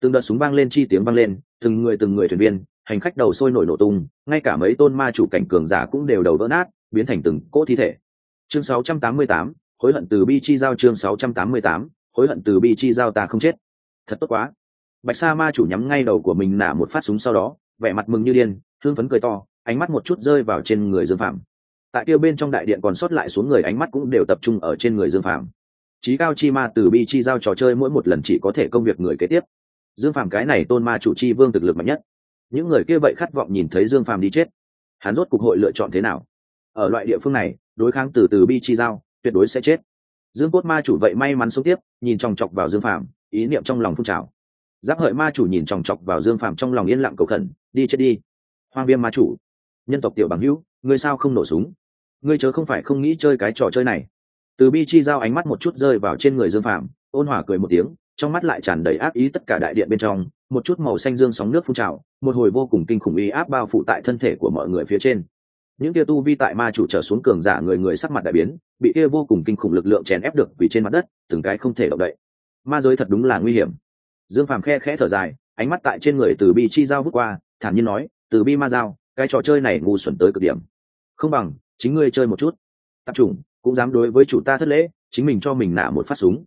từng đợt súng vang lên chi tiếng vang lên từng người từng người thuyền viên hành khách đầu sôi nổi nổ tung ngay cả mấy tôn ma chủ cảnh cường giả cũng đều đầu vỡ nát biến thành từng cỗ thi thể. Chương 688, hối hận từ bi chi giao chương 688, hối hận từ bi chi giao ta không chết. Thật tốt quá. Bạch sa ma chủ nhắm ngay đầu của mình nả một phát súng sau đó vẻ mặt mừng như điên thương phấn cười to ánh mắt một chút rơi vào trên người dương phạm tại kia bên trong đại điện còn sót lại xuống người ánh mắt cũng đều tập trung ở trên người dương phạm trí cao chi ma từ bi chi giao trò chơi mỗi một lần chỉ có thể công việc người kế tiếp dương Phàm cái này tôn ma chủ chi vương thực lực mạnh nhất. Những người kia vậy khát vọng nhìn thấy dương Phàm đi chết. Hắn rốt cục hội lựa chọn thế nào? Ở loại địa phương này, đối kháng từ từ bi chi giao, tuyệt đối sẽ chết. Dương cốt ma chủ vậy may mắn sống tiếp, nhìn chòng chọc vào dương phạm ý niệm trong lòng phun trào. Giáp hợi ma chủ nhìn chòng chọc vào dương phàm trong lòng yên lặng cầu khẩn, đi chết đi, hoang viêm ma chủ. Nhân tộc tiểu bằng hữu, ngươi sao không nổ súng? Ngươi chớ không phải không nghĩ chơi cái trò chơi này. Từ bi chi giao ánh mắt một chút rơi vào trên người dương phàm, ôn hòa cười một tiếng trong mắt lại tràn đầy ác ý tất cả đại điện bên trong, một chút màu xanh dương sóng nước phun trào, một hồi vô cùng kinh khủng ý áp bao phủ tại thân thể của mọi người phía trên. Những kia tu vi tại ma chủ trở xuống cường giả người người sắc mặt đại biến, bị kia vô cùng kinh khủng lực lượng chèn ép được vì trên mặt đất, từng cái không thể động đậy. Ma giới thật đúng là nguy hiểm. Dương phàm khe khẽ thở dài, ánh mắt tại trên người từ bi chi giao vút qua, thản nhiên nói, từ bi ma giao, cái trò chơi này ngu xuẩn tới cực điểm. Không bằng, chính ngươi chơi một chút. Tập trung cũng dám đối với chủ ta thất lễ, chính mình cho mình nạ một phát súng.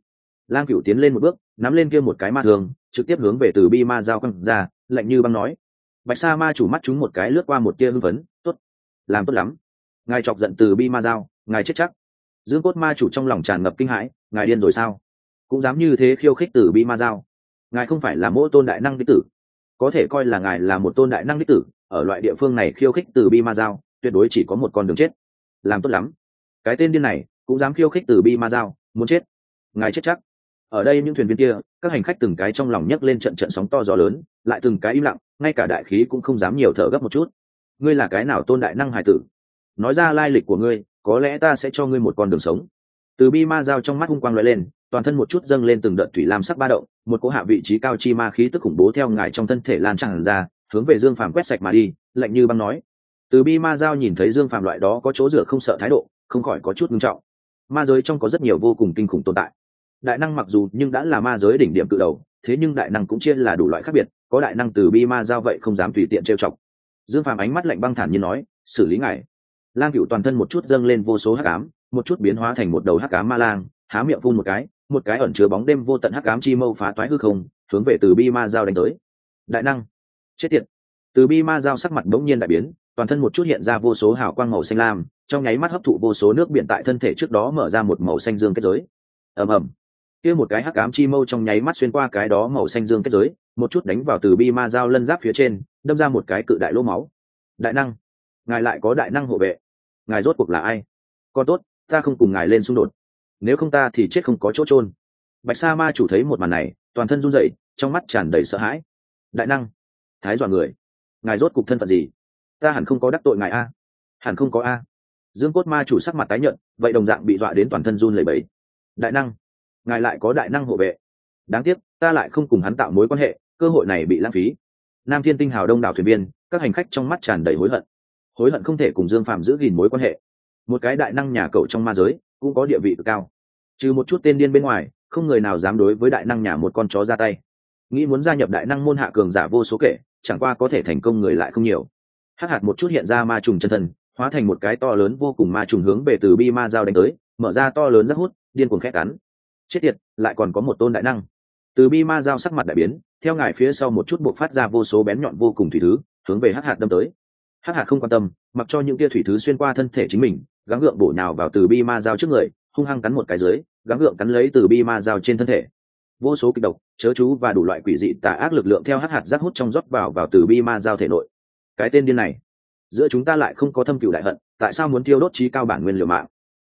Lang cựu tiến lên một bước nắm lên kia một cái ma thường trực tiếp hướng về từ bi ma giao quăng ra, lạnh như băng nói. Bạch sa ma chủ mắt chúng một cái lướt qua một tia hưng phấn, tốt, làm tốt lắm. Ngài chọc giận từ bi ma giao, ngài chết chắc. Dương cốt ma chủ trong lòng tràn ngập kinh hãi, ngài điên rồi sao? Cũng dám như thế khiêu khích từ bi ma giao. Ngài không phải là mỗi tôn đại năng đích tử. Có thể coi là ngài là một tôn đại năng đích tử, ở loại địa phương này khiêu khích từ bi ma giao, tuyệt đối chỉ có một con đường chết. Làm tốt lắm. Cái tên điên này, cũng dám khiêu khích từ bi ma giao, muốn chết. Ngài chết chắc ở đây những thuyền viên kia, các hành khách từng cái trong lòng nhấc lên trận trận sóng to gió lớn, lại từng cái im lặng, ngay cả đại khí cũng không dám nhiều thở gấp một chút. Ngươi là cái nào tôn đại năng hải tử? Nói ra lai lịch của ngươi, có lẽ ta sẽ cho ngươi một con đường sống. Từ bi ma giao trong mắt hung quang lóe lên, toàn thân một chút dâng lên từng đợt thủy lam sắc ba động, một cỗ hạ vị trí cao chi ma khí tức khủng bố theo ngài trong thân thể lan tràn ra, hướng về dương phàm quét sạch mà đi, lạnh như băng nói. Từ bi ma giao nhìn thấy dương phàm loại đó có chỗ rửa không sợ thái độ, không khỏi có chút nghiêm trọng. Ma giới trong có rất nhiều vô cùng kinh khủng tồn tại đại năng mặc dù nhưng đã là ma giới đỉnh điểm cự đầu, thế nhưng đại năng cũng chia là đủ loại khác biệt, có đại năng từ bi ma giao vậy không dám tùy tiện trêu chọc. Dương phàm ánh mắt lạnh băng thản như nói, xử lý ngài. Lang cựu toàn thân một chút dâng lên vô số hắc ám, một chút biến hóa thành một đầu hắc ám ma lang, há miệng phun một cái một cái ẩn chứa bóng đêm vô tận hắc ám chi mâu phá toái hư không, hướng về từ bi ma giao đánh tới. Đại năng, chết tiệt. Từ bi ma giao sắc mặt bỗng nhiên đại biến, toàn thân một chút hiện ra vô số hào quang màu xanh lam, trong nháy mắt hấp thụ vô số nước biển tại thân thể trước đó mở ra một màu xanh dương kết giới. Ầm ầm kia một cái hắc ám chi mâu trong nháy mắt xuyên qua cái đó màu xanh dương kết giới, một chút đánh vào từ bi ma giao lân giáp phía trên, đâm ra một cái cự đại lỗ máu. Đại năng, ngài lại có đại năng hộ vệ. Ngài rốt cuộc là ai? Con tốt, ta không cùng ngài lên xung đột. Nếu không ta thì chết không có chỗ trôn bạch sa ma chủ thấy một màn này, toàn thân run rẩy, trong mắt tràn đầy sợ hãi. Đại năng, thái dọa người, ngài rốt cục thân phận gì? Ta hẳn không có đắc tội ngài a. Hẳn không có a. Dương cốt ma chủ sắc mặt tái nhợt, vậy đồng dạng bị dọa đến toàn thân run lẩy bẩy. Đại năng ngài lại có đại năng hộ vệ. Đáng tiếc, ta lại không cùng hắn tạo mối quan hệ, cơ hội này bị lãng phí. Nam thiên tinh hào đông đảo thuyền viên, các hành khách trong mắt tràn đầy hối hận. Hối hận không thể cùng dương phạm giữ gìn mối quan hệ. Một cái đại năng nhà cậu trong ma giới, cũng có địa vị cực cao. Trừ một chút tên điên bên ngoài, không người nào dám đối với đại năng nhà một con chó ra tay. Nghĩ muốn gia nhập đại năng môn hạ cường giả vô số kể, chẳng qua có thể thành công người lại không nhiều. Hắc hạt một chút hiện ra ma trùng chân thân, hóa thành một cái to lớn vô cùng ma trùng hướng về từ bi ma giao đánh tới, mở ra to lớn rất hút, điên cuồng khét cắn chết tiệt, lại còn có một tôn đại năng. Từ bi ma giao sắc mặt đại biến, theo ngài phía sau một chút bộ phát ra vô số bén nhọn vô cùng thủy thứ, hướng về hắc hạt đâm tới. Hắc hạt không quan tâm, mặc cho những kia thủy thứ xuyên qua thân thể chính mình, gắng gượng bổ nào vào từ bi ma giao trước người, hung hăng cắn một cái dưới, gắng gượng cắn lấy từ bi ma giao trên thân thể. Vô số kịch độc, chớ chú và đủ loại quỷ dị tà ác lực lượng theo hắc hạt rác hút trong rót vào vào từ bi ma giao thể nội. Cái tên điên này, giữa chúng ta lại không có thâm cựu đại hận, tại sao muốn tiêu đốt trí cao bản nguyên liều mạng?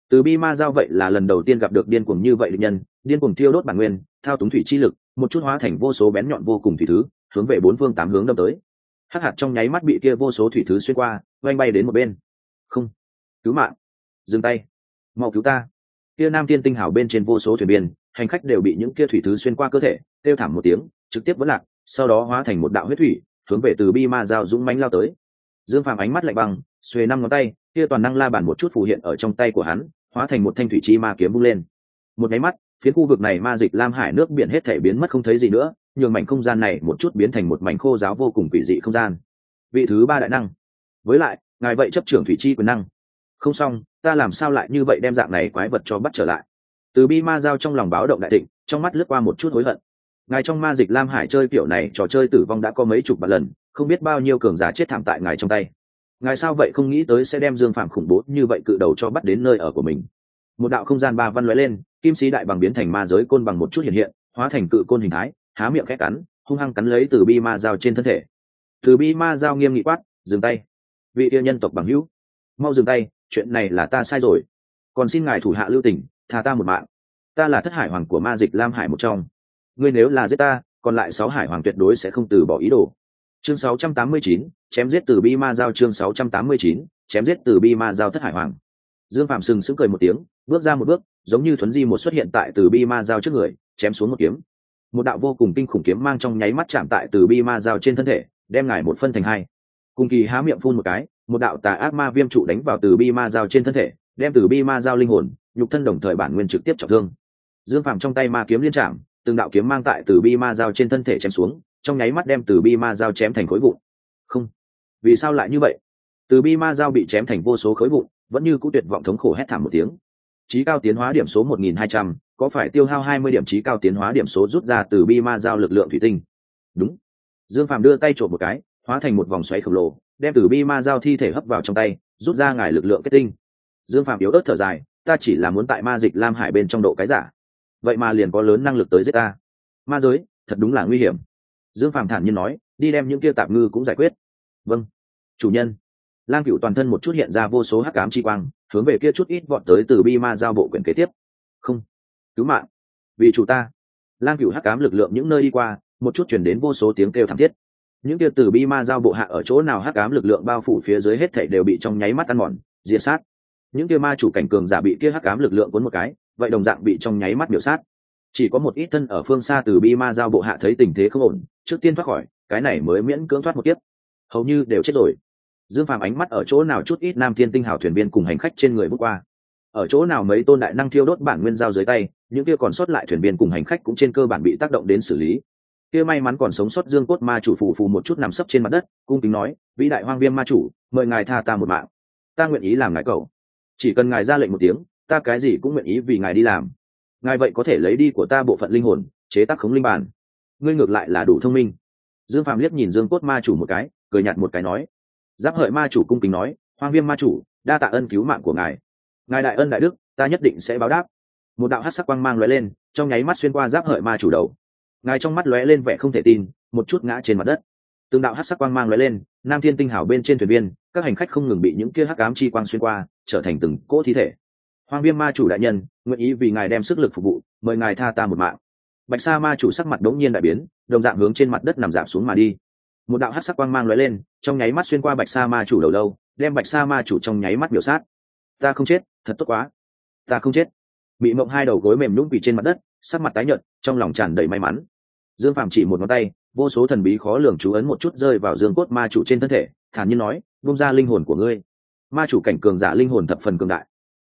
Từ bi ma giao vậy là lần đầu tiên gặp được điên cuồng như vậy định nhân điên cuồng tiêu đốt bản nguyên, thao túng thủy chi lực, một chút hóa thành vô số bén nhọn vô cùng thủy thứ, hướng về bốn phương tám hướng đâm tới. Hắc hạt trong nháy mắt bị kia vô số thủy thứ xuyên qua, oanh bay đến một bên. Không. Cứu mạng. Dừng tay. Mau cứu ta. Kia nam tiên tinh hào bên trên vô số thuyền biên, hành khách đều bị những kia thủy thứ xuyên qua cơ thể, kêu thảm một tiếng, trực tiếp vẫn lạc, sau đó hóa thành một đạo huyết thủy, hướng về từ bi ma giao dũng mánh lao tới. Dương phàm ánh mắt lạnh băng, xuề năm ngón tay, kia toàn năng la bàn một chút phù hiện ở trong tay của hắn, hóa thành một thanh thủy chi ma kiếm bung lên. Một máy mắt phiến khu vực này ma dịch lam hải nước biển hết thể biến mất không thấy gì nữa, nhường mảnh không gian này một chút biến thành một mảnh khô giáo vô cùng quỷ dị không gian. Vị thứ ba đại năng. Với lại, ngài vậy chấp trưởng thủy chi quyền năng. Không xong, ta làm sao lại như vậy đem dạng này quái vật cho bắt trở lại? Từ bi ma giao trong lòng báo động đại thịnh, trong mắt lướt qua một chút hối hận. Ngài trong ma dịch lam hải chơi kiểu này, trò chơi tử vong đã có mấy chục vạn lần, không biết bao nhiêu cường giả chết thảm tại ngài trong tay. Ngài sao vậy không nghĩ tới sẽ đem dương phạm khủng bố như vậy cự đầu cho bắt đến nơi ở của mình? Một đạo không gian ba văn lóe lên kim sĩ đại bằng biến thành ma giới côn bằng một chút hiện hiện hóa thành cự côn hình thái há miệng khét cắn hung hăng cắn lấy từ bi ma dao trên thân thể. Từ bi ma dao nghiêm nghị quát dừng tay. Vị yêu nhân tộc bằng hữu mau dừng tay chuyện này là ta sai rồi. Còn xin ngài thủ hạ lưu tỉnh tha ta một mạng. Ta là thất hải hoàng của ma dịch lam hải một trong. Ngươi nếu là giết ta còn lại sáu hải hoàng tuyệt đối sẽ không từ bỏ ý đồ. Chương 689, chém giết từ bi ma giao chương 689, chém giết từ bi ma giao thất hải hoàng. Dương phạm sừng sững cười một tiếng bước ra một bước giống như thuấn di một xuất hiện tại từ bi ma giao trước người, chém xuống một kiếm. Một đạo vô cùng kinh khủng kiếm mang trong nháy mắt chạm tại từ bi ma giao trên thân thể, đem ngài một phân thành hai. Cùng kỳ há miệng phun một cái, một đạo tà ác ma viêm trụ đánh vào từ bi ma giao trên thân thể, đem từ bi ma giao linh hồn, nhục thân đồng thời bản nguyên trực tiếp trọng thương. Dương phàm trong tay ma kiếm liên trạm, từng đạo kiếm mang tại từ bi ma giao trên thân thể chém xuống, trong nháy mắt đem từ bi ma giao chém thành khối vụn. Không. Vì sao lại như vậy? Từ bi ma giao bị chém thành vô số khối vụn, vẫn như cũ tuyệt vọng thống khổ hét thảm một tiếng trí cao tiến hóa điểm số 1200, có phải tiêu hao 20 điểm trí cao tiến hóa điểm số rút ra từ bi ma giao lực lượng thủy tinh? Đúng. Dương phạm đưa tay trộm một cái hóa thành một vòng xoáy khổng lồ đem từ bi ma giao thi thể hấp vào trong tay rút ra ngài lực lượng kết tinh. Dương phạm yếu ớt thở dài ta chỉ là muốn tại ma dịch lam hải bên trong độ cái giả. Vậy mà liền có lớn năng lực tới giết ta. Ma giới thật đúng là nguy hiểm. Dương phạm thản nhiên nói đi đem những kia tạp ngư cũng giải quyết. Vâng. Chủ nhân. Lang Cửu toàn thân một chút hiện ra vô số hắc ám chi quang hướng về kia chút ít vọt tới từ bi ma giao bộ quyển kế tiếp. Không. Cứu mạng. Vì chủ ta. Lang cửu hắc ám lực lượng những nơi đi qua, một chút chuyển đến vô số tiếng kêu thảm thiết. Những kia từ bi ma giao bộ hạ ở chỗ nào hắc ám lực lượng bao phủ phía dưới hết thảy đều bị trong nháy mắt ăn mòn, diệt sát. Những kia ma chủ cảnh cường giả bị kia hắc ám lực lượng cuốn một cái, vậy đồng dạng bị trong nháy mắt biểu sát. Chỉ có một ít thân ở phương xa từ bi ma giao bộ hạ thấy tình thế không ổn, trước tiên thoát khỏi, cái này mới miễn cưỡng thoát một tiếp hầu như đều chết rồi dương phàm ánh mắt ở chỗ nào chút ít nam thiên tinh hào thuyền viên cùng hành khách trên người bước qua. Ở chỗ nào mấy tôn đại năng thiêu đốt bản nguyên giao dưới tay, những kia còn sót lại thuyền viên cùng hành khách cũng trên cơ bản bị tác động đến xử lý. Kia may mắn còn sống sót dương cốt ma chủ phù phù một chút nằm sấp trên mặt đất, cung kính nói, vĩ đại hoang viêm ma chủ, mời ngài tha ta một mạng. Ta nguyện ý làm ngài cầu chỉ cần ngài ra lệnh một tiếng, ta cái gì cũng nguyện ý vì ngài đi làm. Ngài vậy có thể lấy đi của ta bộ phận linh hồn, chế tác khống linh bản ngươi ngược lại là đủ thông minh. Dương phạm liếc nhìn dương cốt ma chủ một cái, cười nhạt một cái nói giáp hợi ma chủ cung kính nói, hoang viêm ma chủ, đa tạ ân cứu mạng của ngài. Ngài đại ân đại đức, ta nhất định sẽ báo đáp. Một đạo hát sắc quang mang lóe lên, trong nháy mắt xuyên qua giáp hợi ma chủ đầu. Ngài trong mắt lóe lên vẻ không thể tin, một chút ngã trên mặt đất. Từng đạo hát sắc quang mang lóe lên, nam thiên tinh hảo bên trên thuyền viên, các hành khách không ngừng bị những kia hắc ám chi quang xuyên qua, trở thành từng cỗ thi thể. Hoang viêm ma chủ đại nhân, nguyện ý vì ngài đem sức lực phục vụ, mời ngài tha ta một mạng. Bạch sa ma chủ sắc mặt đống nhiên đại biến, đồng dạng hướng trên mặt đất nằm giảm xuống mà đi một đạo hát sắc quang mang lóe lên, trong nháy mắt xuyên qua bạch sa ma chủ đầu lâu, đem bạch sa ma chủ trong nháy mắt biểu sát. Ta không chết, thật tốt quá. Ta không chết. Bị mộng hai đầu gối mềm nhũng quỳ trên mặt đất, sắc mặt tái nhợt, trong lòng tràn đầy may mắn. Dương phạm chỉ một ngón tay, vô số thần bí khó lường chú ấn một chút rơi vào dương cốt ma chủ trên thân thể, thản nhiên nói bung ra linh hồn của ngươi. Ma chủ cảnh cường giả linh hồn thập phần cường đại.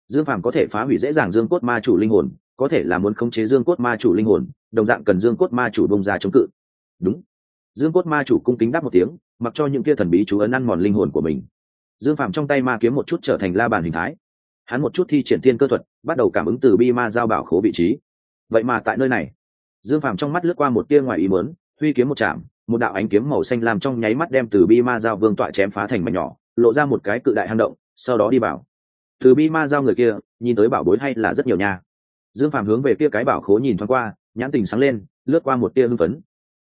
Dương phàm có thể phá hủy dễ dàng dương cốt ma chủ linh hồn, có thể là muốn khống chế dương cốt ma chủ linh hồn, đồng dạng cần dương cốt ma chủ bung ra chống cự. Đúng dương cốt ma chủ cung kính đáp một tiếng, mặc cho những kia thần bí chú ấn ăn mòn linh hồn của mình. Dương Phạm trong tay ma kiếm một chút trở thành la bàn hình thái. Hắn một chút thi triển thiên cơ thuật, bắt đầu cảm ứng từ bi ma giao bảo khố vị trí. Vậy mà tại nơi này, dương Phạm trong mắt lướt qua một tia ngoài ý mớn huy kiếm một chạm, một đạo ánh kiếm màu xanh làm trong nháy mắt đem từ bi ma giao vương tọa chém phá thành mảnh nhỏ, lộ ra một cái cự đại hang động, sau đó đi vào. Từ bi ma giao người kia, nhìn tới bảo bối hay là rất nhiều nha. Dương Phạm hướng về kia cái bảo khố nhìn thoáng qua, nhãn tình sáng lên, lướt qua một tia hưng phấn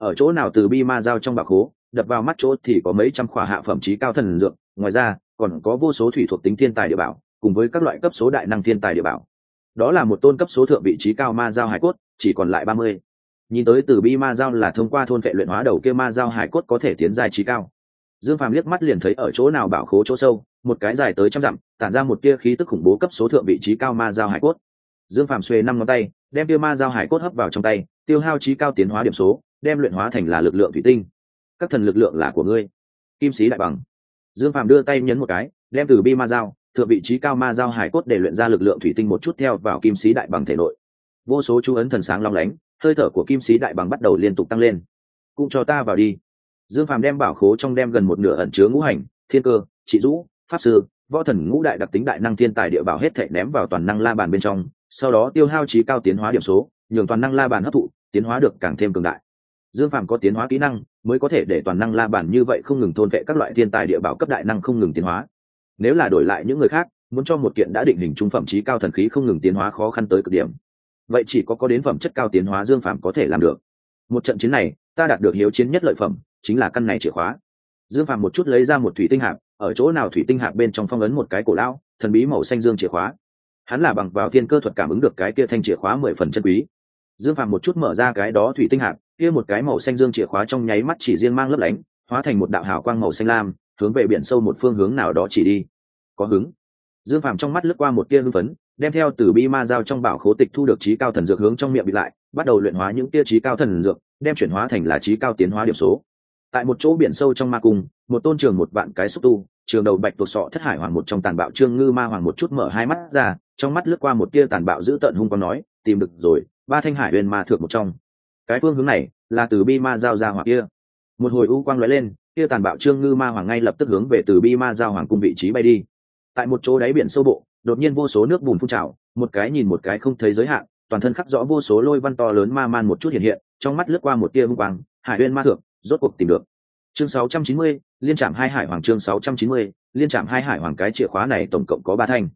ở chỗ nào từ bi ma giao trong bảo khố đập vào mắt chỗ thì có mấy trăm khỏa hạ phẩm trí cao thần dược, ngoài ra, còn có vô số thủy thuộc tính thiên tài địa bảo, cùng với các loại cấp số đại năng thiên tài địa bảo. Đó là một tôn cấp số thượng vị trí cao ma giao hải cốt, chỉ còn lại ba mươi. Nhìn tới từ bi ma giao là thông qua thôn vệ luyện hóa đầu kia ma giao hải cốt có thể tiến dài trí cao. Dương phàm liếc mắt liền thấy ở chỗ nào bảo khố chỗ sâu, một cái dài tới trăm dặm, tản ra một tia khí tức khủng bố cấp số thượng vị trí cao ma giao hải cốt. Dương phàm xuề năm ngón tay, đem tia ma giao hải cốt hấp vào trong tay, tiêu hao trí cao tiến hóa điểm số đem luyện hóa thành là lực lượng thủy tinh. Các thần lực lượng là của ngươi. Kim sĩ đại bằng. Dương phàm đưa tay nhấn một cái, đem từ bi ma giao thượng vị trí cao ma giao hải cốt để luyện ra lực lượng thủy tinh một chút theo vào kim sĩ đại bằng thể nội. Vô số chú ấn thần sáng long lánh, hơi thở của kim sĩ đại bằng bắt đầu liên tục tăng lên. Cũng cho ta vào đi. Dương phàm đem bảo khố trong đem gần một nửa ẩn chứa ngũ hành, thiên cơ, trị dũ, pháp sư, võ thần ngũ đại đặc tính đại năng thiên tài địa bảo hết thể ném vào toàn năng la bàn bên trong, sau đó tiêu hao trí cao tiến hóa điểm số, nhường toàn năng la bàn hấp thụ, tiến hóa được càng thêm cường đại dương phàm có tiến hóa kỹ năng, mới có thể để toàn năng la bàn như vậy không ngừng thôn vệ các loại thiên tài địa bảo cấp đại năng không ngừng tiến hóa. Nếu là đổi lại những người khác, muốn cho một kiện đã định hình trung phẩm trí cao thần khí không ngừng tiến hóa khó khăn tới cực điểm. Vậy chỉ có có đến phẩm chất cao tiến hóa dương phàm có thể làm được. Một trận chiến này, ta đạt được hiếu chiến nhất lợi phẩm, chính là căn này chìa khóa. Dương phàm một chút lấy ra một thủy tinh hạp, ở chỗ nào thủy tinh hạp bên trong phong ấn một cái cổ lão, thần bí màu xanh dương chìa khóa. Hắn là bằng vào thiên cơ thuật cảm ứng được cái kia thanh chìa khóa mười phần chân quý. Dương phàm một chút mở ra cái đó thủy tinh hạp kia một cái màu xanh dương chìa khóa trong nháy mắt chỉ riêng mang lấp lánh, hóa thành một đạo hào quang màu xanh lam, hướng về biển sâu một phương hướng nào đó chỉ đi. Có hứng. Dương phàm trong mắt lướt qua một tia hưng phấn, đem theo từ bi ma giao trong bảo khố tịch thu được trí cao thần dược hướng trong miệng bị lại, bắt đầu luyện hóa những tia trí cao thần dược, đem chuyển hóa thành là trí cao tiến hóa điểm số. Tại một chỗ biển sâu trong ma cung, một tôn trường một vạn cái xúc tu, trường đầu bạch tuột sọ thất hải hoàng một trong tàn bạo trương ngư ma hoàng một chút mở hai mắt ra, trong mắt lướt qua một tia tàn bạo giữ tận hung con nói, tìm được rồi, ba thanh hải huyền ma thượng một trong cái phương hướng này là từ bi ma giao ra hoặc kia. Một hồi u quang lóe lên kia tàn bạo trương ngư ma hoàng ngay lập tức hướng về từ bi ma giao hoàng cung vị trí bay đi. Tại một chỗ đáy biển sâu bộ đột nhiên vô số nước bùn phun trào một cái nhìn một cái không thấy giới hạn toàn thân khắc rõ vô số lôi văn to lớn ma man một chút hiện hiện trong mắt lướt qua một tia hung quang hải uyên ma thượng rốt cuộc tìm được. Chương 690, liên trạm hai hải hoàng chương 690, liên trạm hai hải hoàng cái chìa khóa này tổng cộng có ba thanh.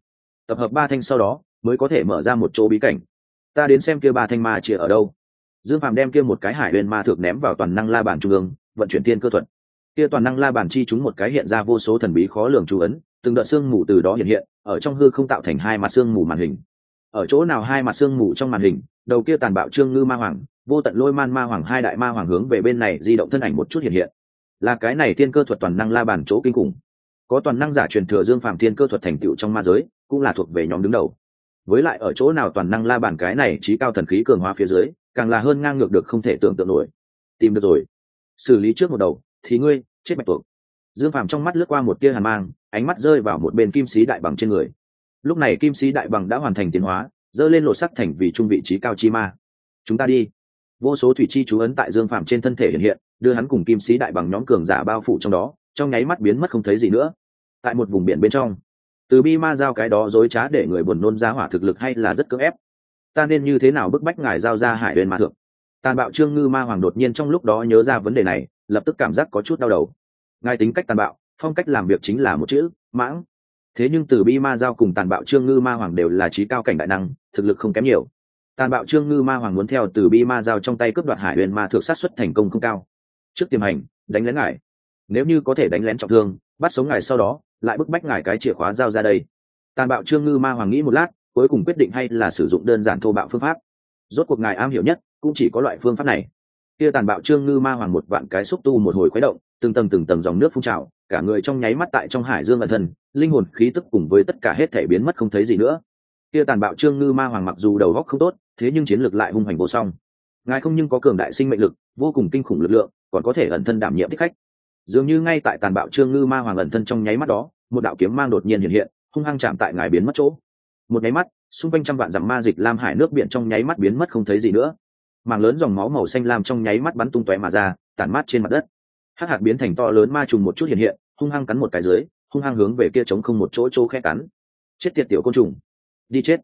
Tập hợp ba thanh sau đó mới có thể mở ra một chỗ bí cảnh. Ta đến xem kia ba thanh ma chìa ở đâu dương phàm đem kia một cái hải uyên ma thượng ném vào toàn năng la bàn trung ương, vận chuyển tiên cơ thuật. Kia toàn năng la bàn chi chúng một cái hiện ra vô số thần bí khó lường chú ấn, từng đợt xương mù từ đó hiện hiện, ở trong hư không tạo thành hai mặt xương mù màn hình. Ở chỗ nào hai mặt xương mù trong màn hình, đầu kia tàn bạo trương ngư ma hoàng, vô tận lôi man ma hoàng hai đại ma hoàng hướng về bên này di động thân ảnh một chút hiện hiện. Là cái này tiên cơ thuật toàn năng la bàn chỗ kinh khủng. Có toàn năng giả truyền thừa dương phạm tiên cơ thuật thành tựu trong ma giới, cũng là thuộc về nhóm đứng đầu. Với lại ở chỗ nào toàn năng la bàn cái này trí cao thần khí cường hóa phía dưới càng là hơn ngang ngược được không thể tưởng tượng nổi. Tìm được rồi. Xử lý trước một đầu, thì ngươi, chết bạch tuộc. Dương phàm trong mắt lướt qua một tia hàn mang, ánh mắt rơi vào một bên kim sĩ đại bằng trên người. Lúc này kim sĩ đại bằng đã hoàn thành tiến hóa, dơ lên lộ sắc thành vì trung vị trí cao chi ma. Chúng ta đi. Vô số thủy chi chú ấn tại dương phàm trên thân thể hiện hiện, đưa hắn cùng kim sĩ đại bằng nhóm cường giả bao phủ trong đó, trong nháy mắt biến mất không thấy gì nữa. Tại một vùng biển bên trong, từ bi ma giao cái đó dối trá để người buồn nôn ra hỏa thực lực hay là rất cưỡng ép ta nên như thế nào bức bách ngài giao ra hải huyền ma thượng? Tàn bạo trương ngư ma hoàng đột nhiên trong lúc đó nhớ ra vấn đề này, lập tức cảm giác có chút đau đầu. Ngài tính cách tàn bạo, phong cách làm việc chính là một chữ, mãng. Thế nhưng từ bi ma giao cùng tàn bạo trương ngư ma hoàng đều là trí cao cảnh đại năng, thực lực không kém nhiều. Tàn bạo trương ngư ma hoàng muốn theo từ bi ma giao trong tay cướp đoạt hải huyền ma thượng sát xuất thành công không cao. Trước tiềm hành, đánh lén ngài. Nếu như có thể đánh lén trọng thương, bắt sống ngài sau đó, lại bức bách ngài cái chìa khóa giao ra đây. Tàn bạo trương ngư ma hoàng nghĩ một lát cuối cùng quyết định hay là sử dụng đơn giản thô bạo phương pháp. Rốt cuộc ngài am hiểu nhất cũng chỉ có loại phương pháp này. Kia tàn bạo trương ngư ma hoàng một vạn cái xúc tu một hồi khuấy động, từng tầng từng tầng dòng nước phun trào, cả người trong nháy mắt tại trong hải dương ẩn thân, linh hồn khí tức cùng với tất cả hết thể biến mất không thấy gì nữa. Kia tàn bạo trương ngư ma hoàng mặc dù đầu góc không tốt, thế nhưng chiến lược lại hung hành vô song. Ngài không nhưng có cường đại sinh mệnh lực, vô cùng kinh khủng lực lượng, còn có thể ẩn thân đảm nhiệm thích khách. Dường như ngay tại tàn bạo trương ngư ma hoàng ẩn thân trong nháy mắt đó, một đạo kiếm mang đột nhiên hiện hiện, hung hăng chạm tại ngài biến mất chỗ một nháy mắt, xung quanh trăm vạn dặm ma dịch lam hải nước biển trong nháy mắt biến mất không thấy gì nữa. Mảng lớn dòng máu màu xanh lam trong nháy mắt bắn tung tóe mà ra, tản mát trên mặt đất. Hắc hạt biến thành to lớn ma trùng một chút hiện hiện, hung hăng cắn một cái dưới, hung hăng hướng về kia trống không một chỗ chỗ khe cắn. Chết tiệt tiểu côn trùng. Đi chết.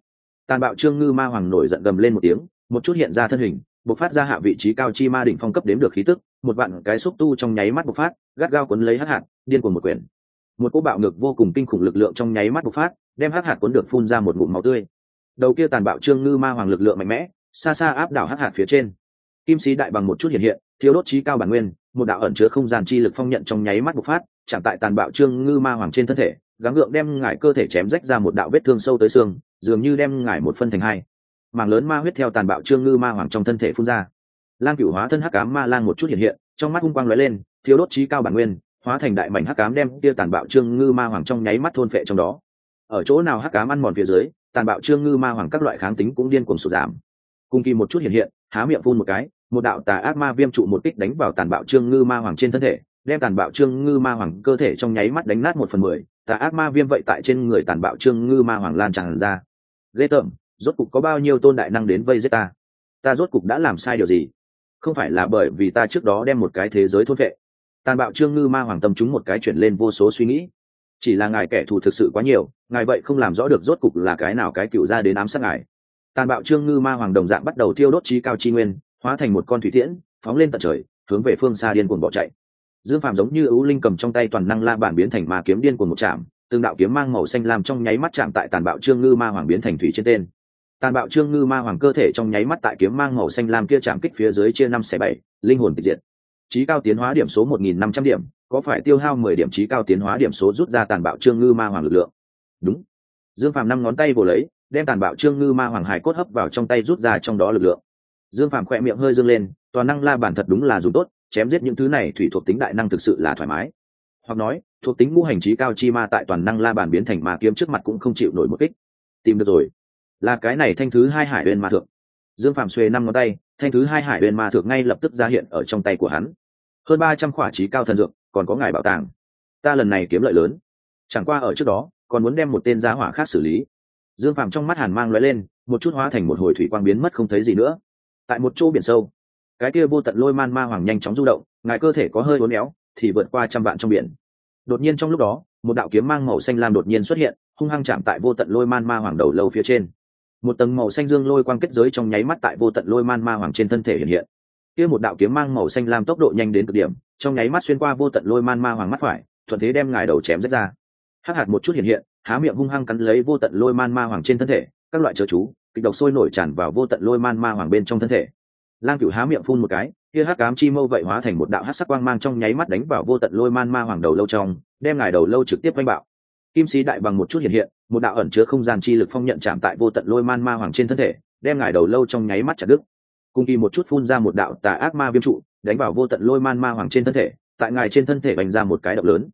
Tàn bạo trương ngư ma hoàng nổi giận gầm lên một tiếng, một chút hiện ra thân hình, bộc phát ra hạ vị trí cao chi ma đỉnh phong cấp đếm được khí tức, một vạn cái xúc tu trong nháy mắt bộc phát, gắt gao cuốn lấy hắc hạt, điên cuồng một quyển một cỗ bạo ngược vô cùng kinh khủng lực lượng trong nháy mắt bộc phát đem hắc hạt cuốn được phun ra một ngụm máu tươi. Đầu kia tàn bạo trương ngư ma hoàng lực lượng mạnh mẽ, xa xa áp đảo hắc hạt phía trên. Kim sĩ đại bằng một chút hiện hiện thiếu đốt trí cao bản nguyên, một đạo ẩn chứa không gian chi lực phong nhận trong nháy mắt bộc phát, chạm tại tàn bạo trương ngư ma hoàng trên thân thể, gắng gượng đem ngải cơ thể chém rách ra một đạo vết thương sâu tới xương, dường như đem ngải một phân thành hai. Mảng lớn ma huyết theo tàn bạo trương ngư ma hoàng trong thân thể phun ra. Lang cửu hóa thân hắc cám ma lang một chút hiện hiện, trong mắt hung quang lóe lên thiếu đốt trí cao bản nguyên, hóa thành đại mảnh hắc cám đem kia tàn bạo trương ngư ma hoàng trong nháy mắt thôn phệ trong đó ở chỗ nào hắc cám ăn mòn phía dưới, tàn bạo trương ngư ma hoàng các loại kháng tính cũng điên cuồng sụt giảm. Cùng kỳ một chút hiện hiện, há miệng phun một cái, một đạo tà ác ma viêm trụ một kích đánh vào tàn bạo trương ngư ma hoàng trên thân thể, đem tàn bạo trương ngư ma hoàng cơ thể trong nháy mắt đánh nát một phần mười, tà ác ma viêm vậy tại trên người tàn bạo trương ngư ma hoàng lan tràn ra. Ghê tởm, rốt cục có bao nhiêu tôn đại năng đến vây giết ta? Ta rốt cục đã làm sai điều gì? Không phải là bởi vì ta trước đó đem một cái thế giới thôn vệ. Tàn bạo trương ngư ma hoàng tâm chúng một cái chuyển lên vô số suy nghĩ chỉ là ngài kẻ thù thực sự quá nhiều, ngài vậy không làm rõ được rốt cục là cái nào cái cựu ra đến ám sát ngài. Tàn bạo trương ngư ma hoàng đồng dạng bắt đầu thiêu đốt trí cao chi nguyên, hóa thành một con thủy tiễn, phóng lên tận trời, hướng về phương xa điên cuồng bỏ chạy. Dương phàm giống như ưu linh cầm trong tay toàn năng la bản biến thành ma kiếm điên cuồng một chạm, từng đạo kiếm mang màu xanh làm trong nháy mắt chạm tại tàn bạo trương ngư ma hoàng biến thành thủy trên tên. Tàn bạo trương ngư ma hoàng cơ thể trong nháy mắt tại kiếm mang màu xanh lam kia chạm kích phía dưới chia năm xẻ bảy, linh hồn tịch diệt. Trí cao tiến hóa điểm số một nghìn năm trăm điểm có phải tiêu hao mười điểm trí cao tiến hóa điểm số rút ra tàn bạo trương ngư ma hoàng lực lượng? Đúng. Dương phàm năm ngón tay vồ lấy, đem tàn bạo trương ngư ma hoàng hải cốt hấp vào trong tay rút ra trong đó lực lượng. Dương phàm khỏe miệng hơi dương lên, toàn năng la bản thật đúng là dùng tốt, chém giết những thứ này thủy thuộc tính đại năng thực sự là thoải mái. Hoặc nói, thuộc tính ngũ hành trí cao chi ma tại toàn năng la bản biến thành ma kiếm trước mặt cũng không chịu nổi một kích. Tìm được rồi. Là cái này thanh thứ hai hải uyên ma thượng. Dương phạm xuề năm ngón tay, thanh thứ hai hải uyên ma thượng ngay lập tức ra hiện ở trong tay của hắn. Hơn ba trăm khỏa trí cao thần dược còn có ngài bảo tàng. Ta lần này kiếm lợi lớn. Chẳng qua ở trước đó, còn muốn đem một tên giá hỏa khác xử lý. Dương Phàm trong mắt hàn mang l lên, một chút hóa thành một hồi thủy quang biến mất không thấy gì nữa. Tại một chỗ biển sâu, cái kia vô tận lôi man ma hoàng nhanh chóng du động, ngài cơ thể có hơi uốn éo, thì vượt qua trăm vạn trong biển. Đột nhiên trong lúc đó, một đạo kiếm mang màu xanh lam đột nhiên xuất hiện, hung hăng chạm tại vô tận lôi man ma hoàng đầu lâu phía trên. Một tầng màu xanh dương lôi quang kết giới trong nháy mắt tại vô tận lôi man ma hoàng trên thân thể hiện hiện. Kia một đạo kiếm mang màu xanh lam tốc độ nhanh đến cực điểm trong nháy mắt xuyên qua vô tận lôi man ma hoàng mắt phải, thuận thế đem ngài đầu chém rách ra. Hắc hạt một chút hiện hiện, há miệng hung hăng cắn lấy vô tận lôi man ma hoàng trên thân thể, các loại chớ chú, kịch độc sôi nổi tràn vào vô tận lôi man ma hoàng bên trong thân thể. Lang cửu há miệng phun một cái, kia hắc cám chi mâu vậy hóa thành một đạo hắc sắc quang mang trong nháy mắt đánh vào vô tận lôi man ma hoàng đầu lâu trong, đem ngài đầu lâu trực tiếp quanh bạo. Kim sĩ đại bằng một chút hiện hiện, một đạo ẩn chứa không gian chi lực phong nhận chạm tại vô tận lôi man ma hoàng trên thân thể, đem ngài đầu lâu trong nháy mắt chặt đứt. Cùng kỳ một chút phun ra một đạo tà ác ma viêm trụ đánh vào vô tận lôi man ma hoàng trên thân thể tại ngài trên thân thể bành ra một cái động lớn.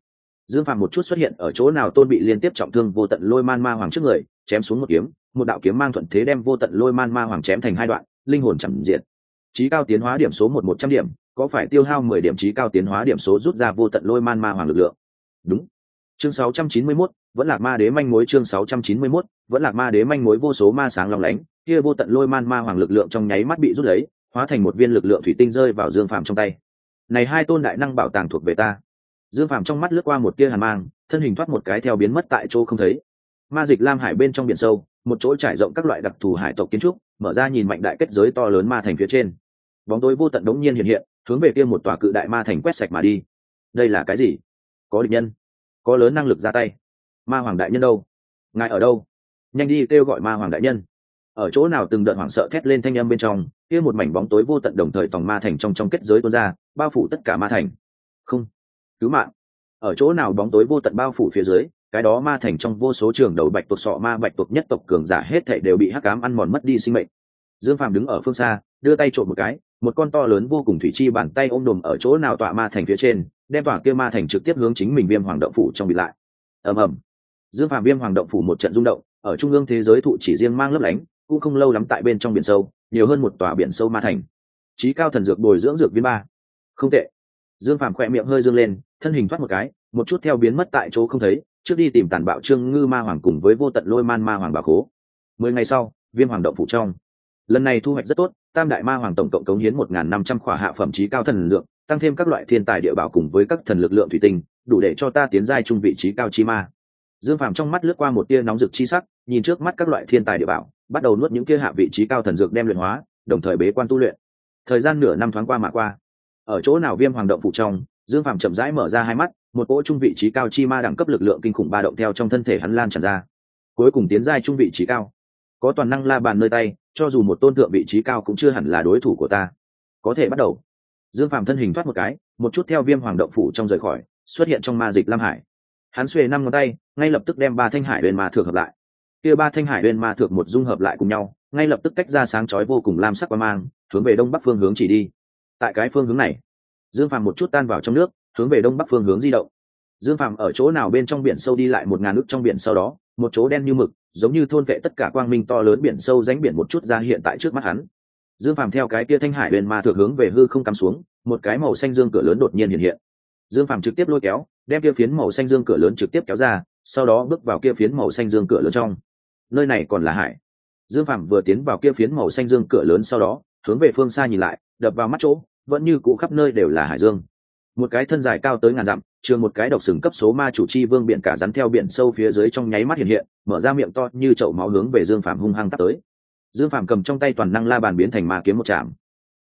Dương phàm một chút xuất hiện ở chỗ nào tôn bị liên tiếp trọng thương vô tận lôi man ma hoàng trước người chém xuống một kiếm một đạo kiếm mang thuận thế đem vô tận lôi man ma hoàng chém thành hai đoạn linh hồn chẳng diện. Trí cao tiến hóa điểm số một một trăm điểm có phải tiêu hao mười điểm trí cao tiến hóa điểm số rút ra vô tận lôi man ma hoàng lực lượng? Đúng. Chương sáu trăm chín mươi 691, vẫn là ma đế manh mối chương sáu trăm chín mươi 691, vẫn là ma đế manh mối vô số ma sáng lòng lánh kia vô tận lôi man ma hoàng lực lượng trong nháy mắt bị rút lấy hóa thành một viên lực lượng thủy tinh rơi vào dương phàm trong tay. Này hai tôn đại năng bảo tàng thuộc về ta. Dương phàm trong mắt lướt qua một tia hàn mang, thân hình thoát một cái theo biến mất tại chỗ không thấy. Ma dịch lam hải bên trong biển sâu, một chỗ trải rộng các loại đặc thù hải tộc kiến trúc, mở ra nhìn mạnh đại kết giới to lớn ma thành phía trên. Bóng tối vô tận đống nhiên hiện hiện, hướng về kia một tòa cự đại ma thành quét sạch mà đi. Đây là cái gì? Có địch nhân, có lớn năng lực ra tay. Ma hoàng đại nhân đâu? Ngài ở đâu? Nhanh đi kêu gọi ma hoàng đại nhân. Ở chỗ nào từng đợt hoảng sợ thét lên thanh âm bên trong kia một mảnh bóng tối vô tận đồng thời tòng ma thành trong trong kết giới tuôn ra, bao phủ tất cả ma thành. Không, cứu mạng. Ở chỗ nào bóng tối vô tận bao phủ phía dưới, cái đó ma thành trong vô số trường đầu bạch tuộc sọ ma bạch tuộc nhất tộc cường giả hết thảy đều bị hắc cám ăn mòn mất đi sinh mệnh. Dương phàm đứng ở phương xa, đưa tay trộm một cái, một con to lớn vô cùng thủy chi bàn tay ôm đùm ở chỗ nào tọa ma thành phía trên, đem tỏa kia ma thành trực tiếp hướng chính mình viêm hoàng động phủ trong bị lại. Ầm ầm. Dương phàm viêm hoàng động phủ một trận rung động, ở trung ương thế giới thụ chỉ riêng mang lấp lánh, cũng không lâu lắm tại bên trong biển sâu nhiều hơn một tòa biển sâu ma thành. Trí cao thần dược bồi dưỡng dược viên ba. Không tệ. Dương phàm khỏe miệng hơi dương lên, thân hình thoát một cái, một chút theo biến mất tại chỗ không thấy, trước đi tìm tàn bạo trương ngư ma hoàng cùng với vô tận lôi man ma hoàng bà khố. Mười ngày sau, viêm hoàng động phủ trong. Lần này thu hoạch rất tốt, tam đại ma hoàng tổng cộng cống hiến một n g h n năm trăm khỏa hạ phẩm trí cao thần lượng tăng thêm các loại thiên tài địa bảo cùng với các thần lực lượng thủy tinh, đủ để cho ta tiến giai chung vị trí cao chi ma. Dương phàm trong mắt lướt qua một tia nóng rực chi sắc, nhìn trước mắt các loại thiên tài địa bảo bắt đầu nuốt những kia hạ vị trí cao thần dược đem luyện hóa, đồng thời bế quan tu luyện. Thời gian nửa năm thoáng qua mà qua. Ở chỗ nào viêm hoàng động phủ trong, dương phàm chậm rãi mở ra hai mắt, một cỗ trung vị trí cao chi ma đẳng cấp lực lượng kinh khủng ba động theo trong thân thể hắn lan tràn ra. Cuối cùng tiến giai trung vị trí cao. Có toàn năng la bàn nơi tay, cho dù một tôn thượng vị trí cao cũng chưa hẳn là đối thủ của ta. Có thể bắt đầu. Dương phàm thân hình thoát một cái, một chút theo viêm hoàng động phủ trong rời khỏi, xuất hiện trong ma dịch lam hải. Hắn xuề năm ngón tay, ngay lập tức đem ba thanh hải lên ma thường hợp lại kia ba thanh hải huyền ma thượng một dung hợp lại cùng nhau, ngay lập tức tách ra sáng chói vô cùng lam sắc qua mang, hướng về đông bắc phương hướng chỉ đi. Tại cái phương hướng này, dương phàm một chút tan vào trong nước, hướng về đông bắc phương hướng di động. Dương phàm ở chỗ nào bên trong biển sâu đi lại một ngàn nước trong biển sau đó, một chỗ đen như mực, giống như thôn vệ tất cả quang minh to lớn biển sâu ránh biển một chút ra hiện tại trước mắt hắn. Dương phàm theo cái kia thanh hải huyền ma thượng hướng về hư không cắm xuống, một cái màu xanh dương cửa lớn đột nhiên hiện hiện. Dương phàm trực tiếp lôi kéo, đem kia phiến màu xanh dương cửa lớn trực tiếp kéo ra, sau đó bước vào kia phiến màu xanh dương cửa lớn trong nơi này còn là hải. Dương phàm vừa tiến vào kia phiến màu xanh dương cửa lớn sau đó, hướng về phương xa nhìn lại, đập vào mắt chỗ, vẫn như cũ khắp nơi đều là hải dương. Một cái thân dài cao tới ngàn dặm trường một cái độc sừng cấp số ma chủ chi vương biển cả rắn theo biển sâu phía dưới trong nháy mắt hiện hiện, mở ra miệng to như chậu máu hướng về dương phàm hung hăng tắt tới. Dương phàm cầm trong tay toàn năng la bàn biến thành ma kiếm một chạm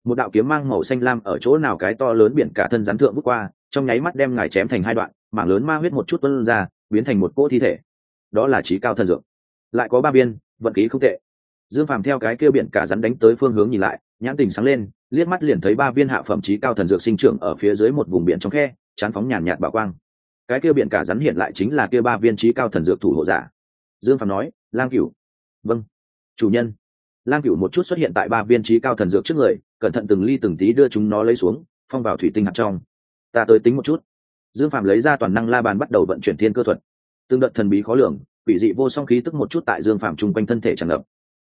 một đạo kiếm mang màu xanh lam ở chỗ nào cái to lớn biển cả thân rắn thượng bước qua, trong nháy mắt đem ngài chém thành hai đoạn, mảng lớn ma huyết một chút tuân ra, biến thành một cỗ thi thể. Đó là trí cao thần dược lại có ba biên vận khí không tệ. Dương phàm theo cái kia biển cả rắn đánh tới phương hướng nhìn lại, nhãn tình sáng lên, liếc mắt liền thấy ba viên hạ phẩm trí cao thần dược sinh trưởng ở phía dưới một vùng biển trong khe, chán phóng nhàn nhạt bảo quang. Cái kia biển cả rắn hiện lại chính là kia ba viên trí cao thần dược thủ hộ giả. Dương phàm nói, lang cửu. Vâng chủ nhân. Lang cửu một chút xuất hiện tại ba viên trí cao thần dược trước người, cẩn thận từng ly từng tí đưa chúng nó lấy xuống, phong vào thủy tinh hạt trong. Ta tới tính một chút. Dương Phàm lấy ra toàn năng la bàn bắt đầu vận chuyển thiên cơ thuật. Tương đợt thần bí khó lường quỷ dị vô song khí tức một chút tại dương phạm chung quanh thân thể tràn ngập.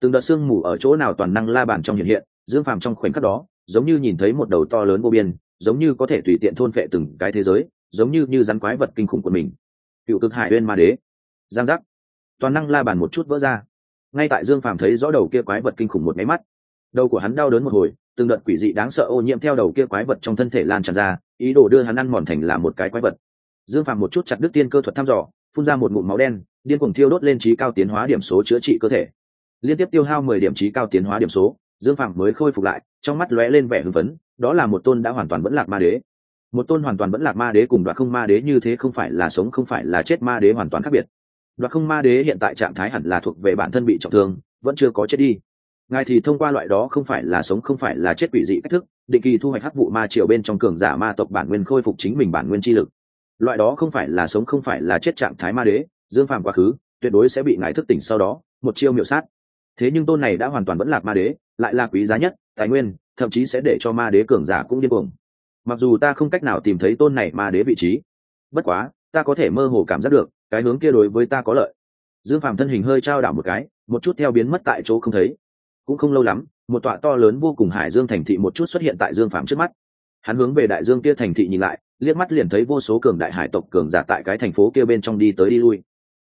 Từng đợt sương mù ở chỗ nào toàn năng la bàn trong hiện hiện, dương phạm trong khoảnh khắc đó, giống như nhìn thấy một đầu to lớn vô biên, giống như có thể tùy tiện thôn phệ từng cái thế giới, giống như như rắn quái vật kinh khủng của mình. Cựu cực hải uyên ma đế. Giang giác. Toàn năng la bàn một chút vỡ ra. Ngay tại dương phàm thấy rõ đầu kia quái vật kinh khủng một máy mắt, đầu của hắn đau đớn một hồi, từng đợt quỷ dị đáng sợ ô nhiễm theo đầu kia quái vật trong thân thể lan tràn ra, ý đồ đưa hắn ăn mòn thành là một cái quái vật. Dương phàm một chút chặt đứt tiên cơ thuật thăm dò phun ra một ngụm máu đen, điên cuồng thiêu đốt lên trí cao tiến hóa điểm số chữa trị cơ thể. Liên tiếp tiêu hao mười điểm trí cao tiến hóa điểm số, dương phạm mới khôi phục lại, trong mắt lóe lên vẻ hưng phấn, đó là một tôn đã hoàn toàn vẫn lạc ma đế. Một tôn hoàn toàn vẫn lạc ma đế cùng đoạt không ma đế như thế không phải là sống, không phải là chết ma đế hoàn toàn khác biệt. Đoạt không ma đế hiện tại trạng thái hẳn là thuộc về bản thân bị trọng thương, vẫn chưa có chết đi. Ngài thì thông qua loại đó không phải là sống, không phải là chết quỷ dị cách thức, định kỳ thu hoạch hắc vụ ma triều bên trong cường giả ma tộc bản nguyên khôi phục chính mình bản nguyên chi lực loại đó không phải là sống không phải là chết trạng thái ma đế, dương phàm quá khứ, tuyệt đối sẽ bị ngài thức tỉnh sau đó, một chiêu miệu sát. Thế nhưng tôn này đã hoàn toàn vẫn lạc ma đế, lại là quý giá nhất, tài nguyên, thậm chí sẽ để cho ma đế cường giả cũng điên cuồng. Mặc dù ta không cách nào tìm thấy tôn này ma đế vị trí, bất quá, ta có thể mơ hồ cảm giác được, cái hướng kia đối với ta có lợi. Dương phàm thân hình hơi trao đảo một cái, một chút theo biến mất tại chỗ không thấy. Cũng không lâu lắm, một tọa to lớn vô cùng hải dương thành thị một chút xuất hiện tại dương phàm trước mắt. Hắn hướng về đại dương kia thành thị nhìn lại liếc mắt liền thấy vô số cường đại hải tộc cường giả tại cái thành phố kia bên trong đi tới đi lui.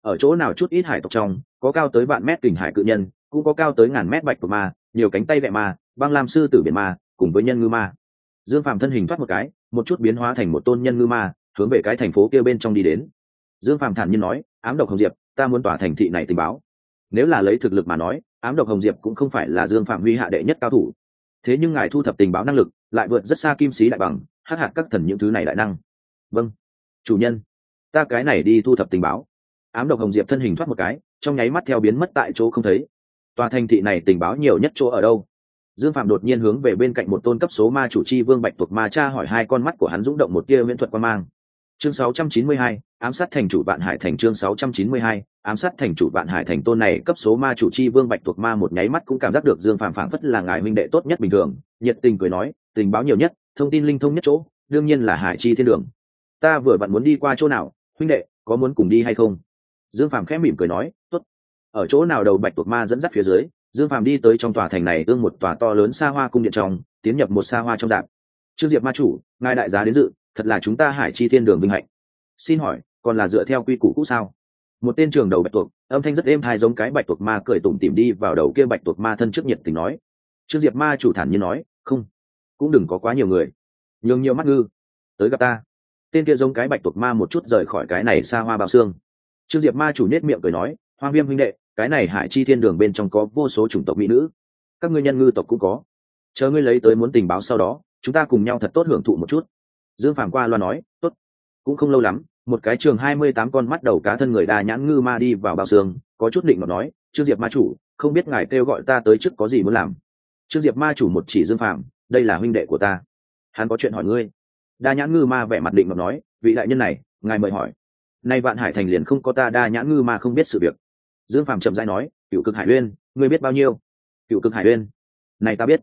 Ở chỗ nào chút ít hải tộc trong, có cao tới vạn mét kình hải cự nhân, cũng có cao tới ngàn mét bạch của ma, nhiều cánh tay vẹ ma, băng lam sư tử biển ma, cùng với nhân ngư ma. Dương phàm thân hình thoát một cái, một chút biến hóa thành một tôn nhân ngư ma, hướng về cái thành phố kia bên trong đi đến. Dương phàm thản nhiên nói, ám độc hồng diệp, ta muốn tỏa thành thị này tình báo. Nếu là lấy thực lực mà nói, ám độc hồng diệp cũng không phải là dương phạm huy hạ đệ nhất cao thủ. Thế nhưng ngài thu thập tình báo năng lực, lại vượt rất xa kim sĩ đại bằng hát hạt các thần những thứ này đại năng. Vâng. Chủ nhân ta cái này đi thu thập tình báo. Ám độc hồng diệp thân hình thoát một cái trong nháy mắt theo biến mất tại chỗ không thấy. Tòa thành thị này tình báo nhiều nhất chỗ ở đâu? Dương phạm đột nhiên hướng về bên cạnh một tôn cấp số ma chủ chi vương bạch tuộc ma cha hỏi hai con mắt của hắn rúng động một tia viễn thuật quan mang. Chương 692, ám sát thành chủ vạn hải thành chương 692, ám sát thành chủ vạn hải thành tôn này cấp số ma chủ chi vương bạch tuộc ma một nháy mắt cũng cảm giác được dương phàm phảng phất là ngài minh đệ tốt nhất bình thường. Nhiệt tình cười nói tình báo nhiều nhất thông tin linh thông nhất chỗ, đương nhiên là hải chi thiên đường. Ta vừa vặn muốn đi qua chỗ nào, huynh đệ, có muốn cùng đi hay không? Dương phàm khẽ mỉm cười nói, tốt. Ở chỗ nào đầu bạch tuộc ma dẫn dắt phía dưới, dương phàm đi tới trong tòa thành này ương một tòa to lớn xa hoa cung điện trong, tiến nhập một xa hoa trong dạp trương diệp ma chủ, ngài đại giá đến dự, thật là chúng ta hải chi thiên đường vinh hạnh. Xin hỏi, còn là dựa theo quy củ cũ sao? Một tên trường đầu bạch tuộc, âm thanh rất êm thai giống cái bạch tuộc ma cười tủm tìm đi vào đầu kia bạch tuộc ma thân trước nhiệt tình nói. Trương diệp ma chủ thản như nói, không cũng đừng có quá nhiều người. Nhường nhiều mắt ngư. Tới gặp ta. Tên kia giống cái bạch tuộc ma một chút rời khỏi cái này xa hoa bao xương. Trương diệp ma chủ nết miệng cười nói, hoang viêm huynh đệ, cái này hải chi thiên đường bên trong có vô số chủng tộc mỹ nữ. Các ngươi nhân ngư tộc cũng có. Chờ ngươi lấy tới muốn tình báo sau đó, chúng ta cùng nhau thật tốt hưởng thụ một chút. Dương phàm qua loa nói, tốt. Cũng không lâu lắm, một cái trường hai mươi tám con mắt đầu cá thân người đa nhãn ngư ma đi vào bao xương, có chút định mà nói, trương diệp ma chủ, không biết ngài kêu gọi ta tới trước có gì muốn làm? Trương diệp ma chủ một chỉ dương phàm đây là huynh đệ của ta. Hắn có chuyện hỏi ngươi. Đa nhãn ngư ma vẻ mặt định ngọc nói, vị đại nhân này, ngài mời hỏi. Nay vạn hải thành liền không có ta, đa nhãn ngư ma không biết sự việc. Dương phàm chậm dãi nói, cựu cực hải uyên, ngươi biết bao nhiêu? Cựu cực hải uyên. Này ta biết.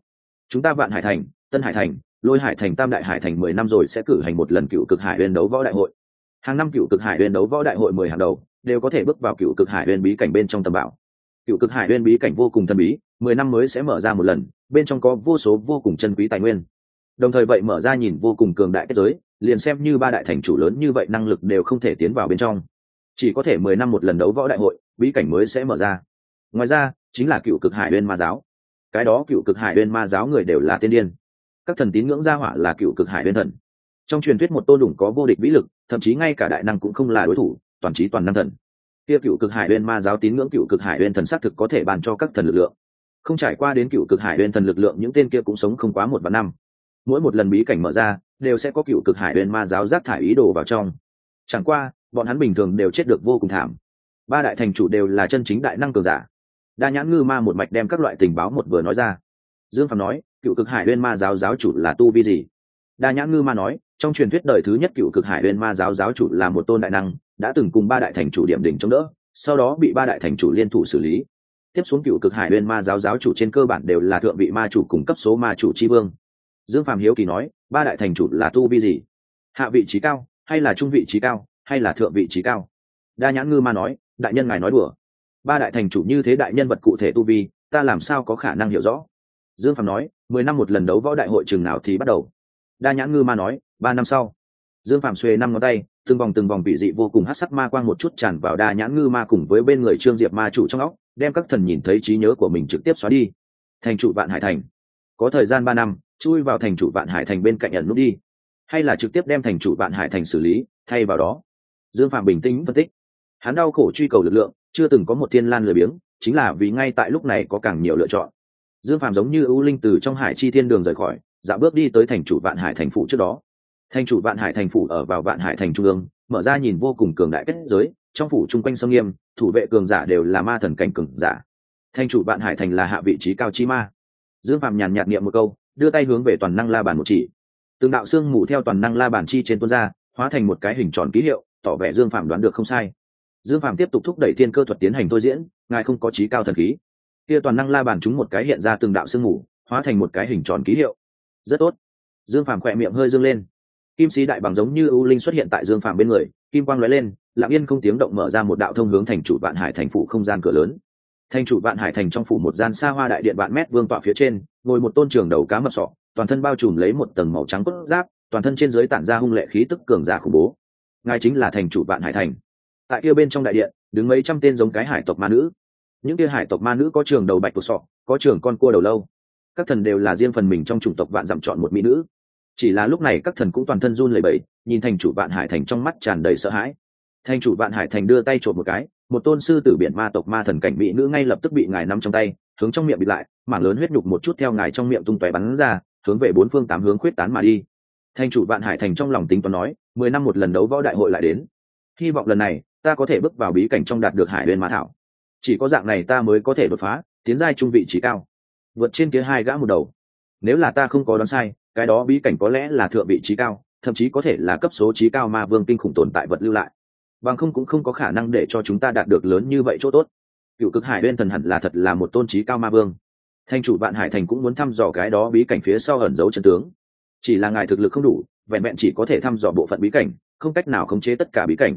Chúng ta vạn hải thành, tân hải thành, lôi hải thành, tam đại hải thành mười năm rồi sẽ cử hành một lần cựu cực hải uyên đấu võ đại hội. Hàng năm cựu cực hải uyên đấu võ đại hội mười hàng đầu, đều có thể bước vào cựu cực hải uyên bí cảnh bên trong tầm bảo cựu cực hải uyên bí cảnh vô cùng thần bí, mười năm mới sẽ mở ra một lần, bên trong có vô số vô cùng chân quý tài nguyên. Đồng thời vậy mở ra nhìn vô cùng cường đại kết giới, liền xem như ba đại thành chủ lớn như vậy năng lực đều không thể tiến vào bên trong. Chỉ có thể mười năm một lần đấu võ đại hội, bí cảnh mới sẽ mở ra. Ngoài ra, chính là cựu cực hải uyên ma giáo. Cái đó cựu cực hải uyên ma giáo người đều là tiên điên. Các thần tín ngưỡng gia hỏa là cựu cực hải uyên thần. Trong truyền thuyết một tôn đủng có vô địch vĩ lực, thậm chí ngay cả đại năng cũng không là đối thủ, toàn trí toàn năng thần kia cựu cực hải uyên ma giáo tín ngưỡng cựu cực hải uyên thần xác thực có thể bàn cho các thần lực lượng. Không trải qua đến cựu cực hải uyên thần lực lượng, những tên kia cũng sống không quá một vạn năm. Mỗi một lần bí cảnh mở ra, đều sẽ có cựu cực hải uyên ma giáo rác thải ý đồ vào trong. Chẳng qua, bọn hắn bình thường đều chết được vô cùng thảm. Ba đại thành chủ đều là chân chính đại năng cường giả. Đa nhãn ngư ma một mạch đem các loại tình báo một vừa nói ra. Dương phạm nói, cựu cực hải uyên ma giáo giáo chủ là tu vi gì? Đa nhãn ngư ma nói, trong truyền thuyết đời thứ nhất cựu cực hải uyên ma giáo giáo chủ là một tôn đại năng, đã từng cùng ba đại thành chủ điểm đỉnh chống đỡ, sau đó bị ba đại thành chủ liên thủ xử lý. Tiếp xuống cựu cực hải uyên ma giáo giáo chủ trên cơ bản đều là thượng vị ma chủ cùng cấp số ma chủ tri vương. Dương phạm hiếu kỳ nói, ba đại thành chủ là tu vi gì? Hạ vị trí cao, hay là trung vị trí cao, hay là thượng vị trí cao? Đa nhãn ngư ma nói, đại nhân ngài nói đùa. Ba đại thành chủ như thế đại nhân vật cụ thể tu vi, ta làm sao có khả năng hiểu rõ? Dương phạm nói, mười năm một lần đấu võ đại hội chừng nào thì bắt đầu? Đa nhãn ngư ma nói, ba năm sau. Dương phạm xuê năm ngón tay, từng vòng từng vòng vị dị vô cùng hát sắc ma quang một chút tràn vào đa nhãn ngư ma cùng với bên người trương diệp ma chủ trong óc, đem các thần nhìn thấy trí nhớ của mình trực tiếp xóa đi. Thành chủ vạn hải thành. Có thời gian ba năm, chui vào thành chủ vạn hải thành bên cạnh ẩn nút đi. Hay là trực tiếp đem thành chủ vạn hải thành xử lý, thay vào đó. Dương phạm bình tĩnh phân tích. Hắn đau khổ truy cầu lực lượng, chưa từng có một thiên lan lười biếng, chính là vì ngay tại lúc này có càng nhiều lựa chọn. Dương phạm giống như ưu linh từ trong hải chi thiên đường rời khỏi dạo bước đi tới thành chủ vạn hải thành phủ trước đó. Thành chủ vạn hải thành phủ ở vào vạn hải thành trung ương, mở ra nhìn vô cùng cường đại kết giới, trong phủ chung quanh sông nghiêm, thủ vệ cường giả đều là ma thần cảnh cường giả. Thành chủ vạn hải thành là hạ vị trí cao chi ma. Dương phạm nhàn nhạt niệm một câu, đưa tay hướng về toàn năng la bàn một chỉ. Từng đạo xương mù theo toàn năng la bàn chi trên tuôn ra, hóa thành một cái hình tròn ký hiệu, tỏ vẻ dương phạm đoán được không sai. Dương phạm tiếp tục thúc đẩy thiên cơ thuật tiến hành thôi diễn, ngài không có trí cao thần khí. Kia toàn năng la bàn chúng một cái hiện ra từng đạo sương mù, hóa thành một cái hình tròn ký hiệu rất tốt. Dương phàm khỏe miệng hơi dương lên. Kim sĩ đại bằng giống như ưu linh xuất hiện tại dương phàm bên người, kim quang lóe lên, lặng yên không tiếng động mở ra một đạo thông hướng thành chủ vạn hải thành phủ không gian cửa lớn. Thành chủ vạn hải thành trong phủ một gian xa hoa đại điện vạn mét vương tọa phía trên, ngồi một tôn trường đầu cá mập sọ, toàn thân bao trùm lấy một tầng màu trắng cốt giáp, toàn thân trên dưới tản ra hung lệ khí tức cường giả khủng bố. Ngài chính là thành chủ vạn hải thành. Tại kia bên trong đại điện, đứng mấy trăm tên giống cái hải tộc ma nữ. Những kia hải tộc ma nữ có trường đầu bạch của sọ, có trường con cua đầu lâu các thần đều là riêng phần mình trong chủng tộc vạn dặm chọn một mỹ nữ. Chỉ là lúc này các thần cũng toàn thân run lẩy bẩy, nhìn thành chủ vạn hải thành trong mắt tràn đầy sợ hãi. Thành chủ vạn hải thành đưa tay trộm một cái, một tôn sư tử biển ma tộc ma thần cảnh mỹ nữ ngay lập tức bị ngài nắm trong tay, hướng trong miệng bịt lại, mảng lớn huyết nhục một chút theo ngài trong miệng tung tóe bắn ra, hướng về bốn phương tám hướng khuyết tán mà đi. Thành chủ vạn hải thành trong lòng tính toán nói, mười năm một lần đấu võ đại hội lại đến. Hy vọng lần này, ta có thể bước vào bí cảnh trong đạt được hải lên ma thảo. Chỉ có dạng này ta mới có thể đột phá, tiến giai trung vị trí cao vượt trên kia hai gã một đầu. Nếu là ta không có đoán sai, cái đó bí cảnh có lẽ là thượng vị trí cao, thậm chí có thể là cấp số trí cao ma vương kinh khủng tồn tại vật lưu lại. Bằng không cũng không có khả năng để cho chúng ta đạt được lớn như vậy chỗ tốt. Cựu cực hải bên thần hẳn là thật là một tôn trí cao ma vương. Thanh chủ vạn hải thành cũng muốn thăm dò cái đó bí cảnh phía sau ẩn giấu chân tướng. Chỉ là ngài thực lực không đủ, vẹn vẹn chỉ có thể thăm dò bộ phận bí cảnh, không cách nào khống chế tất cả bí cảnh.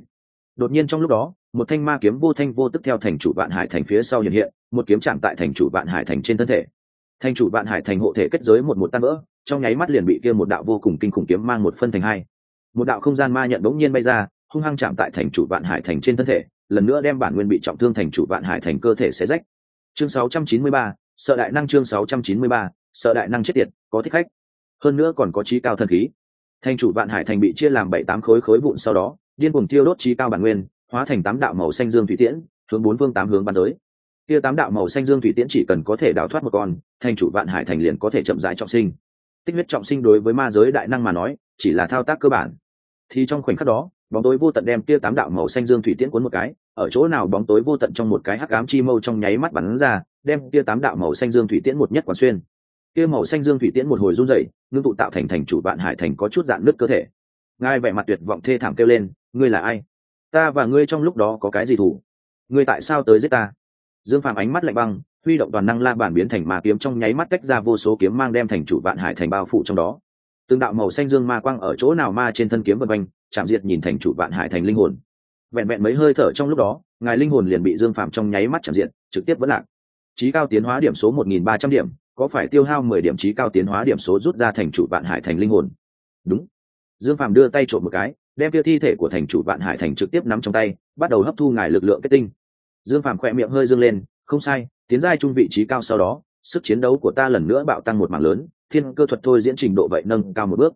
Đột nhiên trong lúc đó, một thanh ma kiếm vô thanh vô tức theo thành chủ vạn hải thành phía sau hiện hiện, một kiếm chạm tại thành chủ vạn hải thành trên thân thể thành chủ vạn hải thành hộ thể kết giới một một tan vỡ trong nháy mắt liền bị kia một đạo vô cùng kinh khủng kiếm mang một phân thành hai. Một đạo không gian ma nhận bỗng nhiên bay ra hung hăng chạm tại thành chủ vạn hải thành trên thân thể lần nữa đem bản nguyên bị trọng thương thành chủ vạn hải thành cơ thể xé rách. Chương 693, sợ đại năng chương 693, sợ đại năng chết tiệt có thích khách. Hơn nữa còn có trí cao thần khí. Thành chủ vạn hải thành bị chia làm bảy tám khối khối vụn sau đó điên cuồng tiêu đốt trí cao bản nguyên hóa thành tám đạo màu xanh dương thủy tiễn hướng bốn phương tám hướng bắn tới kia tám đạo màu xanh dương thủy tiễn chỉ cần có thể đào thoát một con, thành chủ vạn hải thành liền có thể chậm rãi trọng sinh. Tích huyết trọng sinh đối với ma giới đại năng mà nói, chỉ là thao tác cơ bản. Thì trong khoảnh khắc đó, bóng tối vô tận đem kia tám đạo màu xanh dương thủy tiễn cuốn một cái, ở chỗ nào bóng tối vô tận trong một cái hắc ám chi mâu trong nháy mắt bắn ra, đem kia tám đạo màu xanh dương thủy tiễn một nhất quán xuyên. Kia màu xanh dương thủy tiễn một hồi run rẩy, ngưng tụ tạo thành thành chủ vạn hải thành có chút dạn nứt cơ thể. Ngài vẻ mặt tuyệt vọng thê thảm kêu lên, ngươi là ai? Ta và ngươi trong lúc đó có cái gì thủ ngươi tại sao tới giết ta? Dương phạm ánh mắt lạnh băng, huy động toàn năng la bản biến thành ma kiếm trong nháy mắt tách ra vô số kiếm mang đem thành chủ vạn hải thành bao phủ trong đó. Từng đạo màu xanh dương ma quang ở chỗ nào ma trên thân kiếm vân quanh, chạm diệt nhìn thành chủ vạn hải thành linh hồn. Vẹn vẹn mấy hơi thở trong lúc đó, ngài linh hồn liền bị dương phạm trong nháy mắt chạm diệt, trực tiếp vẫn lạc. Trí cao tiến hóa điểm số một nghìn ba trăm điểm, có phải tiêu hao mười điểm trí cao tiến hóa điểm số rút ra thành chủ vạn hải thành linh hồn? Đúng. Dương phạm đưa tay trộm một cái, đem kia thi thể của thành chủ vạn hải thành trực tiếp nắm trong tay, bắt đầu hấp thu ngài lực lượng kết tinh dương phạm khỏe miệng hơi dương lên, không sai, tiến giai trung vị trí cao sau đó, sức chiến đấu của ta lần nữa bạo tăng một mảng lớn, thiên cơ thuật thôi diễn trình độ vậy nâng cao một bước.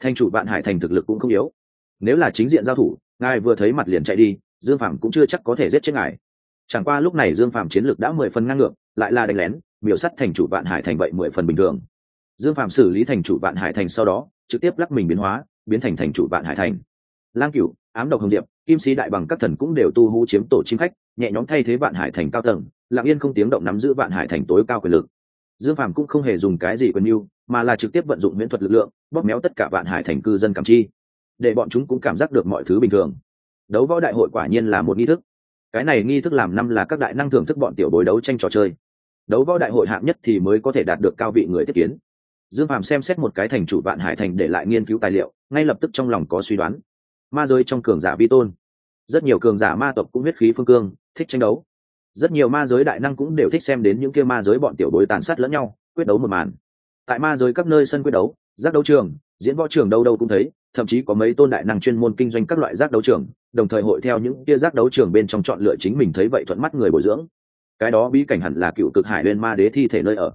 Thành chủ vạn hải thành thực lực cũng không yếu. Nếu là chính diện giao thủ, ngài vừa thấy mặt liền chạy đi, dương phạm cũng chưa chắc có thể giết chết ngài. Chẳng qua lúc này dương phạm chiến lược đã mười phần ngang ngược, lại là đánh lén biểu sắt thành chủ vạn hải thành vậy mười phần bình thường. Dương phạm xử lý thành chủ vạn hải thành sau đó, trực tiếp lắc mình biến hóa, biến thành thành chủ vạn hải thành. Lang cửu, ám độc hồng diệp, kim sĩ đại bằng các thần cũng đều tu hú chiếm tổ chim khách nhẹ nhõm thay thế vạn hải thành cao tầng, lặng yên không tiếng động nắm giữ vạn hải thành tối cao quyền lực. Dương phàm cũng không hề dùng cái gì quyền mưu, mà là trực tiếp vận dụng miễn thuật lực lượng, bóp méo tất cả vạn hải thành cư dân cảm chi. Để bọn chúng cũng cảm giác được mọi thứ bình thường. Đấu võ đại hội quả nhiên là một nghi thức. Cái này nghi thức làm năm là các đại năng thưởng thức bọn tiểu bối đấu tranh trò chơi. Đấu võ đại hội hạng nhất thì mới có thể đạt được cao vị người tiếp kiến. Dương phàm xem xét một cái thành chủ vạn hải thành để lại nghiên cứu tài liệu, ngay lập tức trong lòng có suy đoán. Ma giới trong cường giả vi tôn. Rất nhiều cường giả ma tộc cũng huyết khí phương cương thích tranh đấu. Rất nhiều ma giới đại năng cũng đều thích xem đến những kia ma giới bọn tiểu bối tàn sát lẫn nhau, quyết đấu một màn. Tại ma giới các nơi sân quyết đấu, giác đấu trường, diễn võ trường đâu đâu cũng thấy, thậm chí có mấy tôn đại năng chuyên môn kinh doanh các loại giác đấu trường, đồng thời hội theo những kia giác đấu trường bên trong chọn lựa chính mình thấy vậy thuận mắt người bồi dưỡng. Cái đó bí cảnh hẳn là cựu cực hải lên ma đế thi thể nơi ở.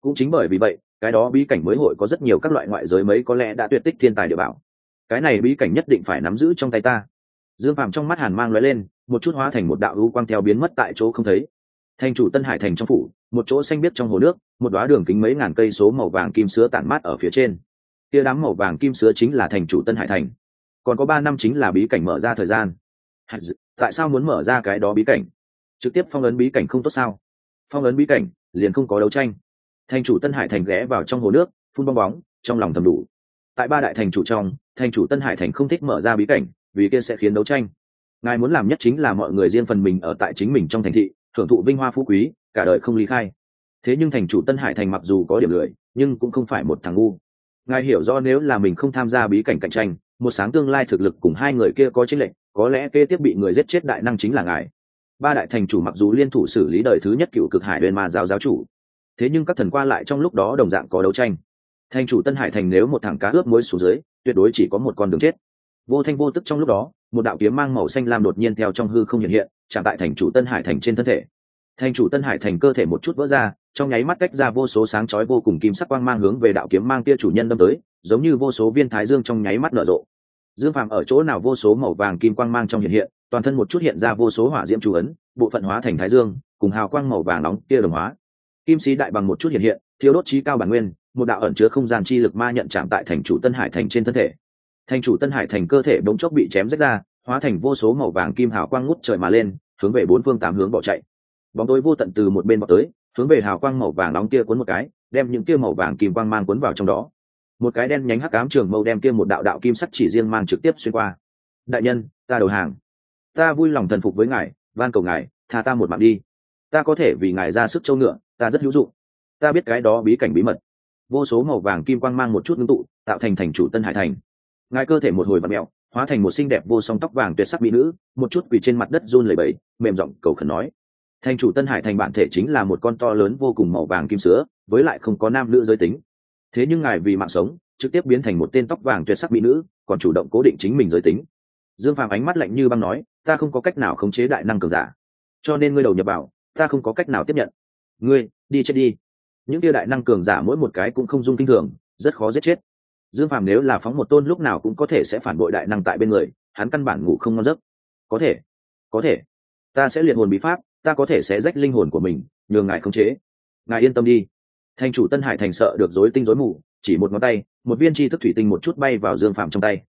Cũng chính bởi vì vậy, cái đó bí cảnh mới hội có rất nhiều các loại ngoại giới mấy có lẽ đã tuyệt tích thiên tài địa bảo. Cái này bí cảnh nhất định phải nắm giữ trong tay ta. Dương phàm trong mắt hàn mang lóe lên một chút hóa thành một đạo hữu quang theo biến mất tại chỗ không thấy. Thành chủ tân hải thành trong phủ, một chỗ xanh biếc trong hồ nước, một đoá đường kính mấy ngàn cây số màu vàng kim sứa tản mát ở phía trên. Tia đám màu vàng kim sứa chính là thành chủ tân hải thành. Còn có ba năm chính là bí cảnh mở ra thời gian. Tại sao muốn mở ra cái đó bí cảnh? Trực tiếp phong ấn bí cảnh không tốt sao? Phong ấn bí cảnh, liền không có đấu tranh. Thành chủ tân hải thành ghé vào trong hồ nước, phun bong bóng, trong lòng thầm đủ. Tại ba đại thành chủ trong, thành chủ tân hải thành không thích mở ra bí cảnh, vì kia sẽ khiến đấu tranh ngài muốn làm nhất chính là mọi người riêng phần mình ở tại chính mình trong thành thị, thưởng thụ vinh hoa phú quý, cả đời không ly khai. Thế nhưng thành chủ tân hải thành mặc dù có điểm lười, nhưng cũng không phải một thằng ngu. Ngài hiểu do nếu là mình không tham gia bí cảnh cạnh tranh, một sáng tương lai thực lực cùng hai người kia có chính lệnh có lẽ kế tiếp bị người giết chết đại năng chính là ngài. Ba đại thành chủ mặc dù liên thủ xử lý đời thứ nhất cựu cực hải bên ma giáo giáo chủ, thế nhưng các thần qua lại trong lúc đó đồng dạng có đấu tranh. Thành chủ tân hải thành nếu một thằng cá ướp muối xuống dưới, tuyệt đối chỉ có một con đường chết. Vô thanh vô tức trong lúc đó một đạo kiếm mang màu xanh lam đột nhiên theo trong hư không hiện hiện, chạm tại thành chủ tân hải thành trên thân thể. Thành chủ tân hải thành cơ thể một chút vỡ ra, trong nháy mắt cách ra vô số sáng chói vô cùng kim sắc quang mang hướng về đạo kiếm mang kia chủ nhân đâm tới, giống như vô số viên thái dương trong nháy mắt nở rộ. Dương phàm ở chỗ nào vô số màu vàng kim quang mang trong hiện hiện, toàn thân một chút hiện ra vô số hỏa diễm chủ ấn, bộ phận hóa thành thái dương, cùng hào quang màu vàng nóng kia đồng hóa. Kim sĩ đại bằng một chút hiện hiện thiếu đốt trí cao bản nguyên, một đạo ẩn chứa không gian chi lực ma nhận chạm tại thành chủ tân hải thành trên thân thể thành chủ tân hải thành cơ thể bỗng chốc bị chém rách ra, hóa thành vô số màu vàng kim hào quang ngút trời mà lên, hướng về bốn phương tám hướng bỏ chạy. Bóng tối vô tận từ một bên bỏ tới, hướng về hào quang màu vàng nóng kia cuốn một cái, đem những kia màu vàng kim quang mang cuốn vào trong đó. Một cái đen nhánh hắc ám trường mâu đem kia một đạo đạo kim sắc chỉ riêng mang trực tiếp xuyên qua. Đại nhân, ta đầu hàng. Ta vui lòng thần phục với ngài, van cầu ngài, tha ta một mạng đi. Ta có thể vì ngài ra sức châu ngựa, ta rất hữu dụng. Ta biết cái đó bí cảnh bí mật. Vô số màu vàng kim quang mang một chút ngưng tụ, tạo thành thành chủ tân hải thành ngài cơ thể một hồi vặn mẹo, hóa thành một xinh đẹp vô song tóc vàng tuyệt sắc mỹ nữ, một chút quỳ trên mặt đất run lẩy bẩy, mềm giọng cầu khẩn nói. Thành chủ tân hải thành bản thể chính là một con to lớn vô cùng màu vàng kim sữa, với lại không có nam nữ giới tính. Thế nhưng ngài vì mạng sống, trực tiếp biến thành một tên tóc vàng tuyệt sắc mỹ nữ, còn chủ động cố định chính mình giới tính. Dương phàm ánh mắt lạnh như băng nói, ta không có cách nào khống chế đại năng cường giả. Cho nên ngươi đầu nhập vào, ta không có cách nào tiếp nhận. Ngươi, đi chết đi. Những kia đại năng cường giả mỗi một cái cũng không dung kinh thường, rất khó giết chết dương phàm nếu là phóng một tôn lúc nào cũng có thể sẽ phản bội đại năng tại bên người, hắn căn bản ngủ không ngon giấc. Có thể có thể. Ta sẽ liệt hồn bí pháp, ta có thể sẽ rách linh hồn của mình, nhường ngài khống chế. Ngài yên tâm đi. Thành chủ tân hải thành sợ được dối tinh dối mù, chỉ một ngón tay, một viên tri thức thủy tinh một chút bay vào dương phàm trong tay.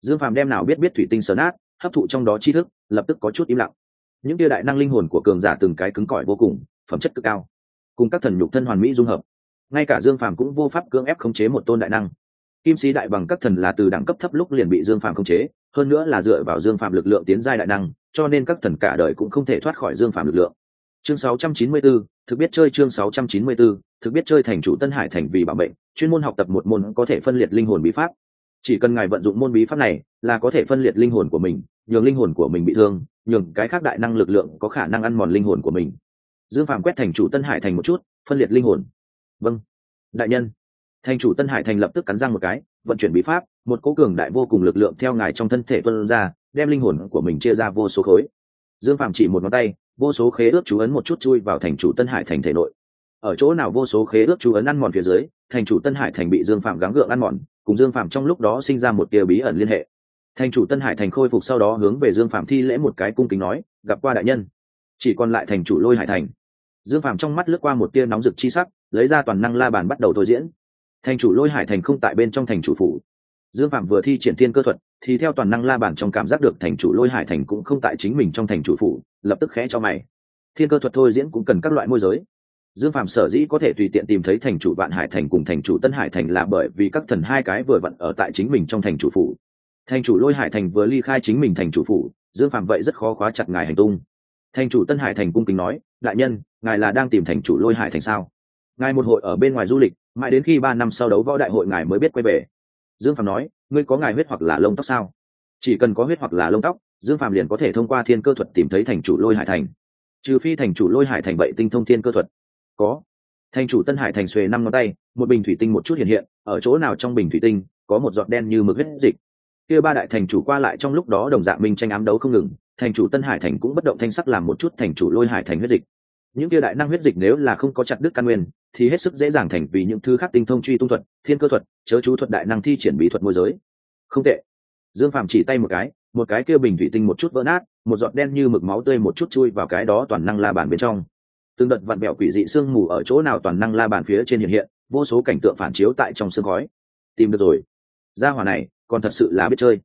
Dương phàm đem nào biết biết thủy tinh sờ nát, hấp thụ trong đó tri thức, lập tức có chút im lặng. Những tia đại năng linh hồn của cường giả từng cái cứng cỏi vô cùng, phẩm chất cực cao. Cùng các thần nhục thân hoàn mỹ dung hợp. Ngay cả dương phàm cũng vô pháp cưỡng ép khống chế một tôn đại năng kim sĩ đại bằng các thần là từ đẳng cấp thấp lúc liền bị dương phàm khống chế hơn nữa là dựa vào dương phàm lực lượng tiến giai đại năng cho nên các thần cả đời cũng không thể thoát khỏi dương phàm lực lượng. Chương 694, thực biết chơi chương 694, thực biết chơi thành chủ tân hải thành vì bảo mệnh chuyên môn học tập một môn có thể phân liệt linh hồn bí pháp. Chỉ cần ngài vận dụng môn bí pháp này là có thể phân liệt linh hồn của mình nhường linh hồn của mình bị thương nhường cái khác đại năng lực lượng có khả năng ăn mòn linh hồn của mình. Dương phàm quét thành chủ tân hải thành một chút phân liệt linh hồn. Vâng đại nhân thành chủ tân hải thành lập tức cắn răng một cái, vận chuyển bí pháp, một cố cường đại vô cùng lực lượng theo ngài trong thân thể tuân ra, đem linh hồn của mình chia ra vô số khối. Dương phạm chỉ một ngón tay, vô số khế ước chú ấn một chút chui vào thành chủ tân hải thành thể nội. Ở chỗ nào vô số khế ước chú ấn ăn mòn phía dưới, thành chủ tân hải thành bị dương phạm gắng gượng ăn mòn, cùng dương phạm trong lúc đó sinh ra một tia bí ẩn liên hệ. Thành chủ tân hải thành khôi phục sau đó hướng về dương phạm thi lễ một cái cung kính nói, gặp qua đại nhân. Chỉ còn lại thành chủ lôi hải thành. Dương phạm trong mắt lướt qua một tia nóng rực chi sắc, lấy ra toàn năng la bàn bắt đầu thôi diễn thành chủ lôi hải thành không tại bên trong thành chủ phủ. Dương phạm vừa thi triển thiên cơ thuật, thì theo toàn năng la bàn trong cảm giác được thành chủ lôi hải thành cũng không tại chính mình trong thành chủ phủ, lập tức khẽ cho mày. Thiên cơ thuật thôi diễn cũng cần các loại môi giới. Dương phạm sở dĩ có thể tùy tiện tìm thấy thành chủ vạn hải thành cùng thành chủ tân hải thành là bởi vì các thần hai cái vừa vặn ở tại chính mình trong thành chủ phủ. Thành chủ lôi hải thành vừa ly khai chính mình thành chủ phủ, dương phạm vậy rất khó khóa chặt ngài hành tung. Thành chủ tân hải thành cung kính nói, đại nhân, ngài là đang tìm thành chủ lôi hải thành sao? Ngài một hội ở bên ngoài du lịch mãi đến khi ba năm sau đấu võ đại hội ngài mới biết quay về. Dương phạm nói, ngươi có ngài huyết hoặc là lông tóc sao? Chỉ cần có huyết hoặc là lông tóc, dương phạm liền có thể thông qua thiên cơ thuật tìm thấy thành chủ lôi hải thành. Trừ phi thành chủ lôi hải thành vậy tinh thông thiên cơ thuật. Có. Thành chủ tân hải thành xuề năm ngón tay, một bình thủy tinh một chút hiện hiện, ở chỗ nào trong bình thủy tinh, có một giọt đen như mực huyết dịch. Kia ba đại thành chủ qua lại trong lúc đó đồng dạng minh tranh ám đấu không ngừng, thành chủ tân hải thành cũng bất động thanh sắc làm một chút thành chủ lôi hải thành huyết dịch những kia đại năng huyết dịch nếu là không có chặt đứt căn nguyên, thì hết sức dễ dàng thành vì những thứ khác tinh thông truy tung thuật, thiên cơ thuật, chớ chú thuật đại năng thi triển bí thuật môi giới. Không tệ. Dương phạm chỉ tay một cái một cái kia bình thủy tinh một chút vỡ nát, một giọt đen như mực máu tươi một chút chui vào cái đó toàn năng la bàn bên trong. Từng đợt vặn bẹo quỷ dị sương mù ở chỗ nào toàn năng la bàn phía trên hiện hiện, vô số cảnh tượng phản chiếu tại trong sương khói. Tìm được rồi. Gia hỏa này, còn thật sự là biết chơi.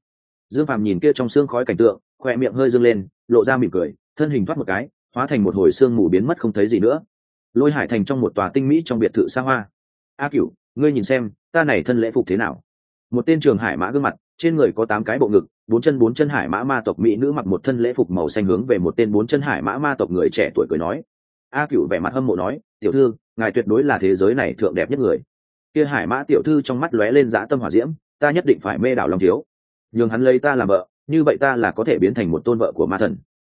Dương phàm nhìn kia trong sương khói cảnh tượng, khoe miệng hơi dâng lên, lộ ra mỉm cười, thân hình thoát một cái hóa thành một hồi sương mù biến mất không thấy gì nữa. Lôi hải thành trong một tòa tinh mỹ trong biệt thự xa hoa. A cửu, ngươi nhìn xem, ta này thân lễ phục thế nào? Một tên trường hải mã gương mặt, trên người có tám cái bộ ngực, bốn chân bốn chân hải mã ma tộc mỹ nữ mặc một thân lễ phục màu xanh hướng về một tên bốn chân hải mã ma tộc người trẻ tuổi cười nói. A cựu vẻ mặt hâm mộ nói, tiểu thư, ngài tuyệt đối là thế giới này thượng đẹp nhất người. Kia hải mã tiểu thư trong mắt lóe lên dã tâm hỏa diễm, ta nhất định phải mê đảo long thiếu. Nhường hắn lấy ta làm vợ, như vậy ta là có thể biến thành một tôn vợ của ma thần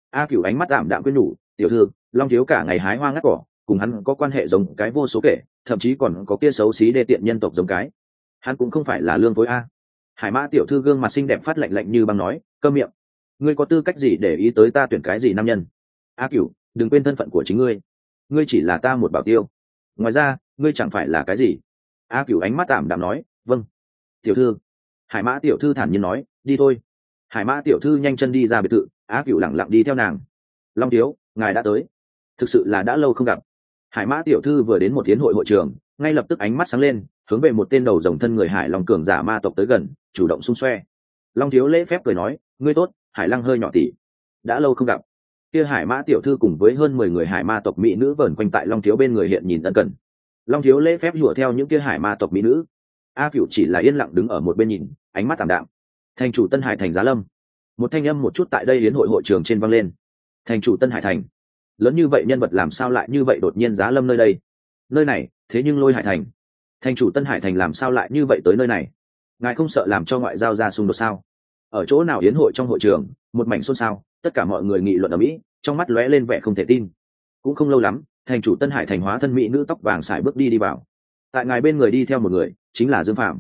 a cựu ánh mắt đạm đạm quyến nhủ, tiểu thư, long thiếu cả ngày hái hoa ngắt cỏ, cùng hắn có quan hệ giống cái vô số kể, thậm chí còn có kia xấu xí đê tiện nhân tộc giống cái. Hắn cũng không phải là lương phối a. Hải mã tiểu thư gương mặt xinh đẹp phát lạnh lạnh như băng nói cơ miệng. Ngươi có tư cách gì để ý tới ta tuyển cái gì nam nhân? A cửu, đừng quên thân phận của chính ngươi. Ngươi chỉ là ta một bảo tiêu. Ngoài ra, ngươi chẳng phải là cái gì? A cửu ánh mắt tạm đạm nói vâng. Tiểu thư. Hải mã tiểu thư thản nhiên nói, đi thôi. Hải mã tiểu thư nhanh chân đi ra biệt thự á cựu lẳng lặng đi theo nàng. Long thiếu, ngài đã tới. Thực sự là đã lâu không gặp. Hải mã tiểu thư vừa đến một tiến hội hội trường, ngay lập tức ánh mắt sáng lên, hướng về một tên đầu dòng thân người hải long cường giả ma tộc tới gần, chủ động xung xoe. Long thiếu lễ phép cười nói, ngươi tốt, hải lăng hơi nhỏ tỉ. Đã lâu không gặp. Kia hải mã tiểu thư cùng với hơn mười người hải ma tộc mỹ nữ vờn quanh tại long thiếu bên người hiện nhìn ân cần. Long thiếu lễ phép hùa theo những kia hải ma tộc mỹ nữ. A cựu chỉ là yên lặng đứng ở một bên nhìn, ánh mắt tảm đạm. Thành chủ tân hải thành giá lâm một thanh âm một chút tại đây yến hội hội trường trên vang lên. Thành chủ tân hải thành. Lớn như vậy nhân vật làm sao lại như vậy đột nhiên giá lâm nơi đây? Nơi này, thế nhưng lôi hải thành. Thành chủ tân hải thành làm sao lại như vậy tới nơi này? Ngài không sợ làm cho ngoại giao ra xung đột sao? Ở chỗ nào yến hội trong hội trường, một mảnh xôn xao, tất cả mọi người nghị luận ở mỹ, trong mắt lóe lên vẻ không thể tin. Cũng không lâu lắm, thành chủ tân hải thành hóa thân mỹ nữ tóc vàng xài bước đi đi vào. Tại ngài bên người đi theo một người, chính là dương phạm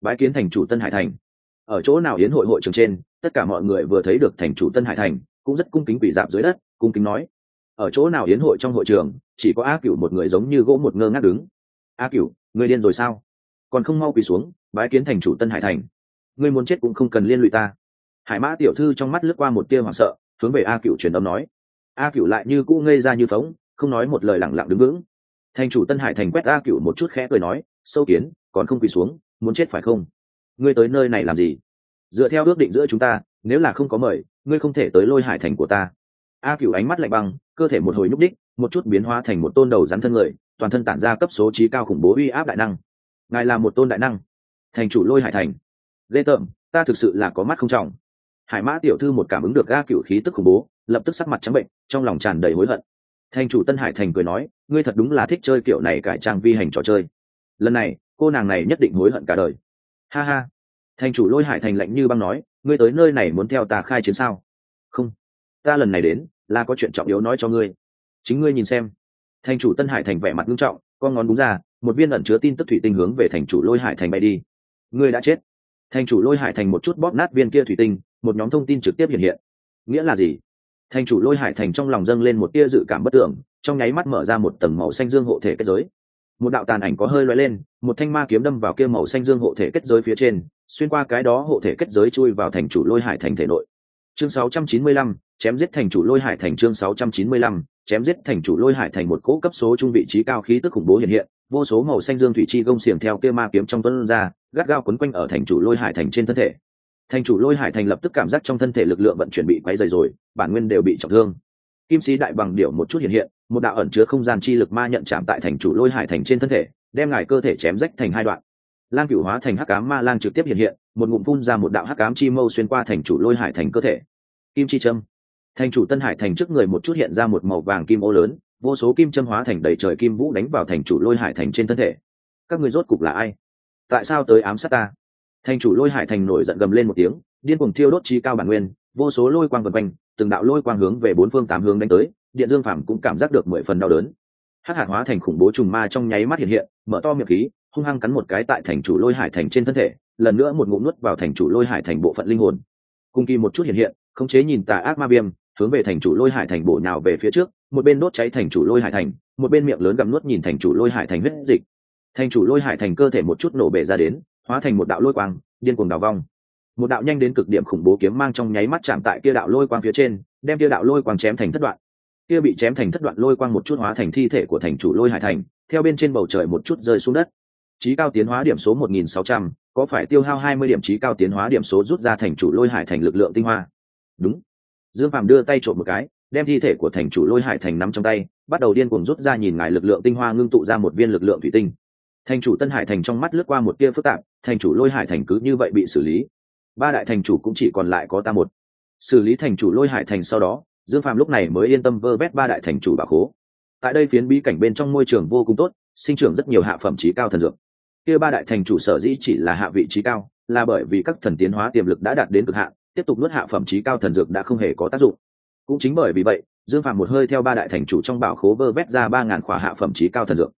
bái kiến thành chủ tân hải thành. Ở chỗ nào yến hội hội trường trên tất cả mọi người vừa thấy được thành chủ tân hải thành, cũng rất cung kính quỷ dạp dưới đất, cung kính nói, ở chỗ nào yến hội trong hội trường, chỉ có a cửu một người giống như gỗ một ngơ ngác đứng. A cửu, người điên rồi sao? Còn không mau quỳ xuống, bái kiến thành chủ tân hải thành. Ngươi muốn chết cũng không cần liên lụy ta. Hải mã tiểu thư trong mắt lướt qua một tia hoảng sợ, hướng về a cựu truyền âm nói. A cựu lại như cũ ngây ra như phóng, không nói một lời lẳng lặng đứng vững. Thành chủ tân hải thành quét a cựu một chút khẽ cười nói, sâu kiến, còn không quỳ xuống, muốn chết phải không? Ngươi tới nơi này làm gì? Dựa theo ước định giữa chúng ta, nếu là không có mời, ngươi không thể tới lôi hải thành của ta. A cựu ánh mắt lạnh băng, cơ thể một hồi nhúc đích một chút biến hóa thành một tôn đầu rắn thân người, toàn thân tản ra cấp số trí cao khủng bố uy áp đại năng. Ngài là một tôn đại năng. Thành chủ lôi hải thành. Lê tợm ta thực sự là có mắt không trọng. Hải mã tiểu thư một cảm ứng được ga cựu khí tức khủng bố, lập tức sắc mặt trắng bệnh, trong lòng tràn đầy hối hận. Thành chủ tân hải thành cười nói, ngươi thật đúng là thích chơi kiểu này cải trang vi hành trò chơi. Lần này, cô nàng này nhất định hối hận cả đời. Ha ha thành chủ lôi hải thành lạnh như băng nói, ngươi tới nơi này muốn theo ta khai chiến sao? Không, ta lần này đến là có chuyện trọng yếu nói cho ngươi. Chính ngươi nhìn xem. Thành chủ tân hải thành vẻ mặt nghiêm trọng, con ngón búng ra, một viên ẩn chứa tin tức thủy tinh hướng về thành chủ lôi hải thành bay đi. Ngươi đã chết. Thành chủ lôi hải thành một chút bóp nát viên kia thủy tinh, một nhóm thông tin trực tiếp hiện hiện. Nghĩa là gì? Thành chủ lôi hải thành trong lòng dâng lên một tia dự cảm bất tưởng, trong nháy mắt mở ra một tầng màu xanh dương hộ thể kết giới một đạo tàn ảnh có hơi loay lên một thanh ma kiếm đâm vào kia màu xanh dương hộ thể kết giới phía trên xuyên qua cái đó hộ thể kết giới chui vào thành chủ lôi hải thành thể nội. Chương 695, chém giết thành chủ lôi hải thành chương 695, chém giết thành chủ lôi hải thành một cỗ cấp số trung vị trí cao khí tức khủng bố hiện hiện vô số màu xanh dương thủy chi gông xiềng theo kia ma kiếm trong tuấn ra gắt gao quấn quanh ở thành chủ lôi hải thành trên thân thể. Thành chủ lôi hải thành lập tức cảm giác trong thân thể lực lượng vận chuyển bị quấy dày rồi bản nguyên đều bị trọng thương. Kim sĩ đại bằng điệu một chút hiện hiện một đạo ẩn chứa không gian chi lực ma nhận chạm tại thành chủ lôi hải thành trên thân thể, đem ngài cơ thể chém rách thành hai đoạn. Lang cửu hóa thành hắc cám ma lang trực tiếp hiện hiện, một ngụm phun ra một đạo hắc cám chi mâu xuyên qua thành chủ lôi hải thành cơ thể. Kim chi trâm thành chủ tân hải thành trước người một chút hiện ra một màu vàng kim ô lớn, vô số kim châm hóa thành đầy trời kim vũ đánh vào thành chủ lôi hải thành trên thân thể. Các người rốt cục là ai? Tại sao tới ám sát ta? Thành chủ lôi hải thành nổi giận gầm lên một tiếng, điên cuồng thiêu đốt chi cao bản nguyên, vô số lôi quang vần quanh, từng đạo lôi quang hướng về bốn phương tám hướng đánh tới điện dương phàm cũng cảm giác được mười phần đau đớn. Hắc hạt hóa thành khủng bố trùng ma trong nháy mắt hiện hiện, mở to miệng khí, hung hăng cắn một cái tại thành chủ lôi hải thành trên thân thể, lần nữa một ngụm nuốt vào thành chủ lôi hải thành bộ phận linh hồn. Cung kỳ một chút hiện hiện khống chế nhìn tà ác ma viêm, hướng về thành chủ lôi hải thành bộ nào về phía trước, một bên đốt cháy thành chủ lôi hải thành, một bên miệng lớn gặm nuốt nhìn thành chủ lôi hải thành huyết dịch. Thành chủ lôi hải thành cơ thể một chút nổ bể ra đến, hóa thành một đạo lôi quang, điên cuồng đào vong. Một đạo nhanh đến cực điểm khủng bố kiếm mang trong nháy mắt chạm tại kia đạo lôi quang phía trên, đem kia đạo lôi quang chém thành thất đoạn kia bị chém thành thất đoạn lôi quang một chút hóa thành thi thể của thành chủ lôi hải thành theo bên trên bầu trời một chút rơi xuống đất. Trí cao tiến hóa điểm số 1.600, có phải tiêu hao 20 điểm trí cao tiến hóa điểm số rút ra thành chủ lôi hải thành lực lượng tinh hoa? Đúng. Dương phạm đưa tay trộm một cái đem thi thể của thành chủ lôi hải thành nắm trong tay bắt đầu điên cuồng rút ra nhìn ngài lực lượng tinh hoa ngưng tụ ra một viên lực lượng thủy tinh. Thành chủ tân hải thành trong mắt lướt qua một tia phức tạp thành chủ lôi hải thành cứ như vậy bị xử lý. Ba đại thành chủ cũng chỉ còn lại có ta một. Xử lý thành chủ lôi hải thành sau đó dương phạm lúc này mới yên tâm vơ vét ba đại thành chủ bà khố. Tại đây phiến bí cảnh bên trong môi trường vô cùng tốt, sinh trưởng rất nhiều hạ phẩm trí cao thần dược. Kia ba đại thành chủ sở dĩ chỉ là hạ vị trí cao, là bởi vì các thần tiến hóa tiềm lực đã đạt đến cực hạn, tiếp tục nuốt hạ phẩm trí cao thần dược đã không hề có tác dụng. Cũng chính bởi vì vậy, dương phạm một hơi theo ba đại thành chủ trong bảo khố vơ vét ra ba ngàn khỏa hạ phẩm trí cao thần dược.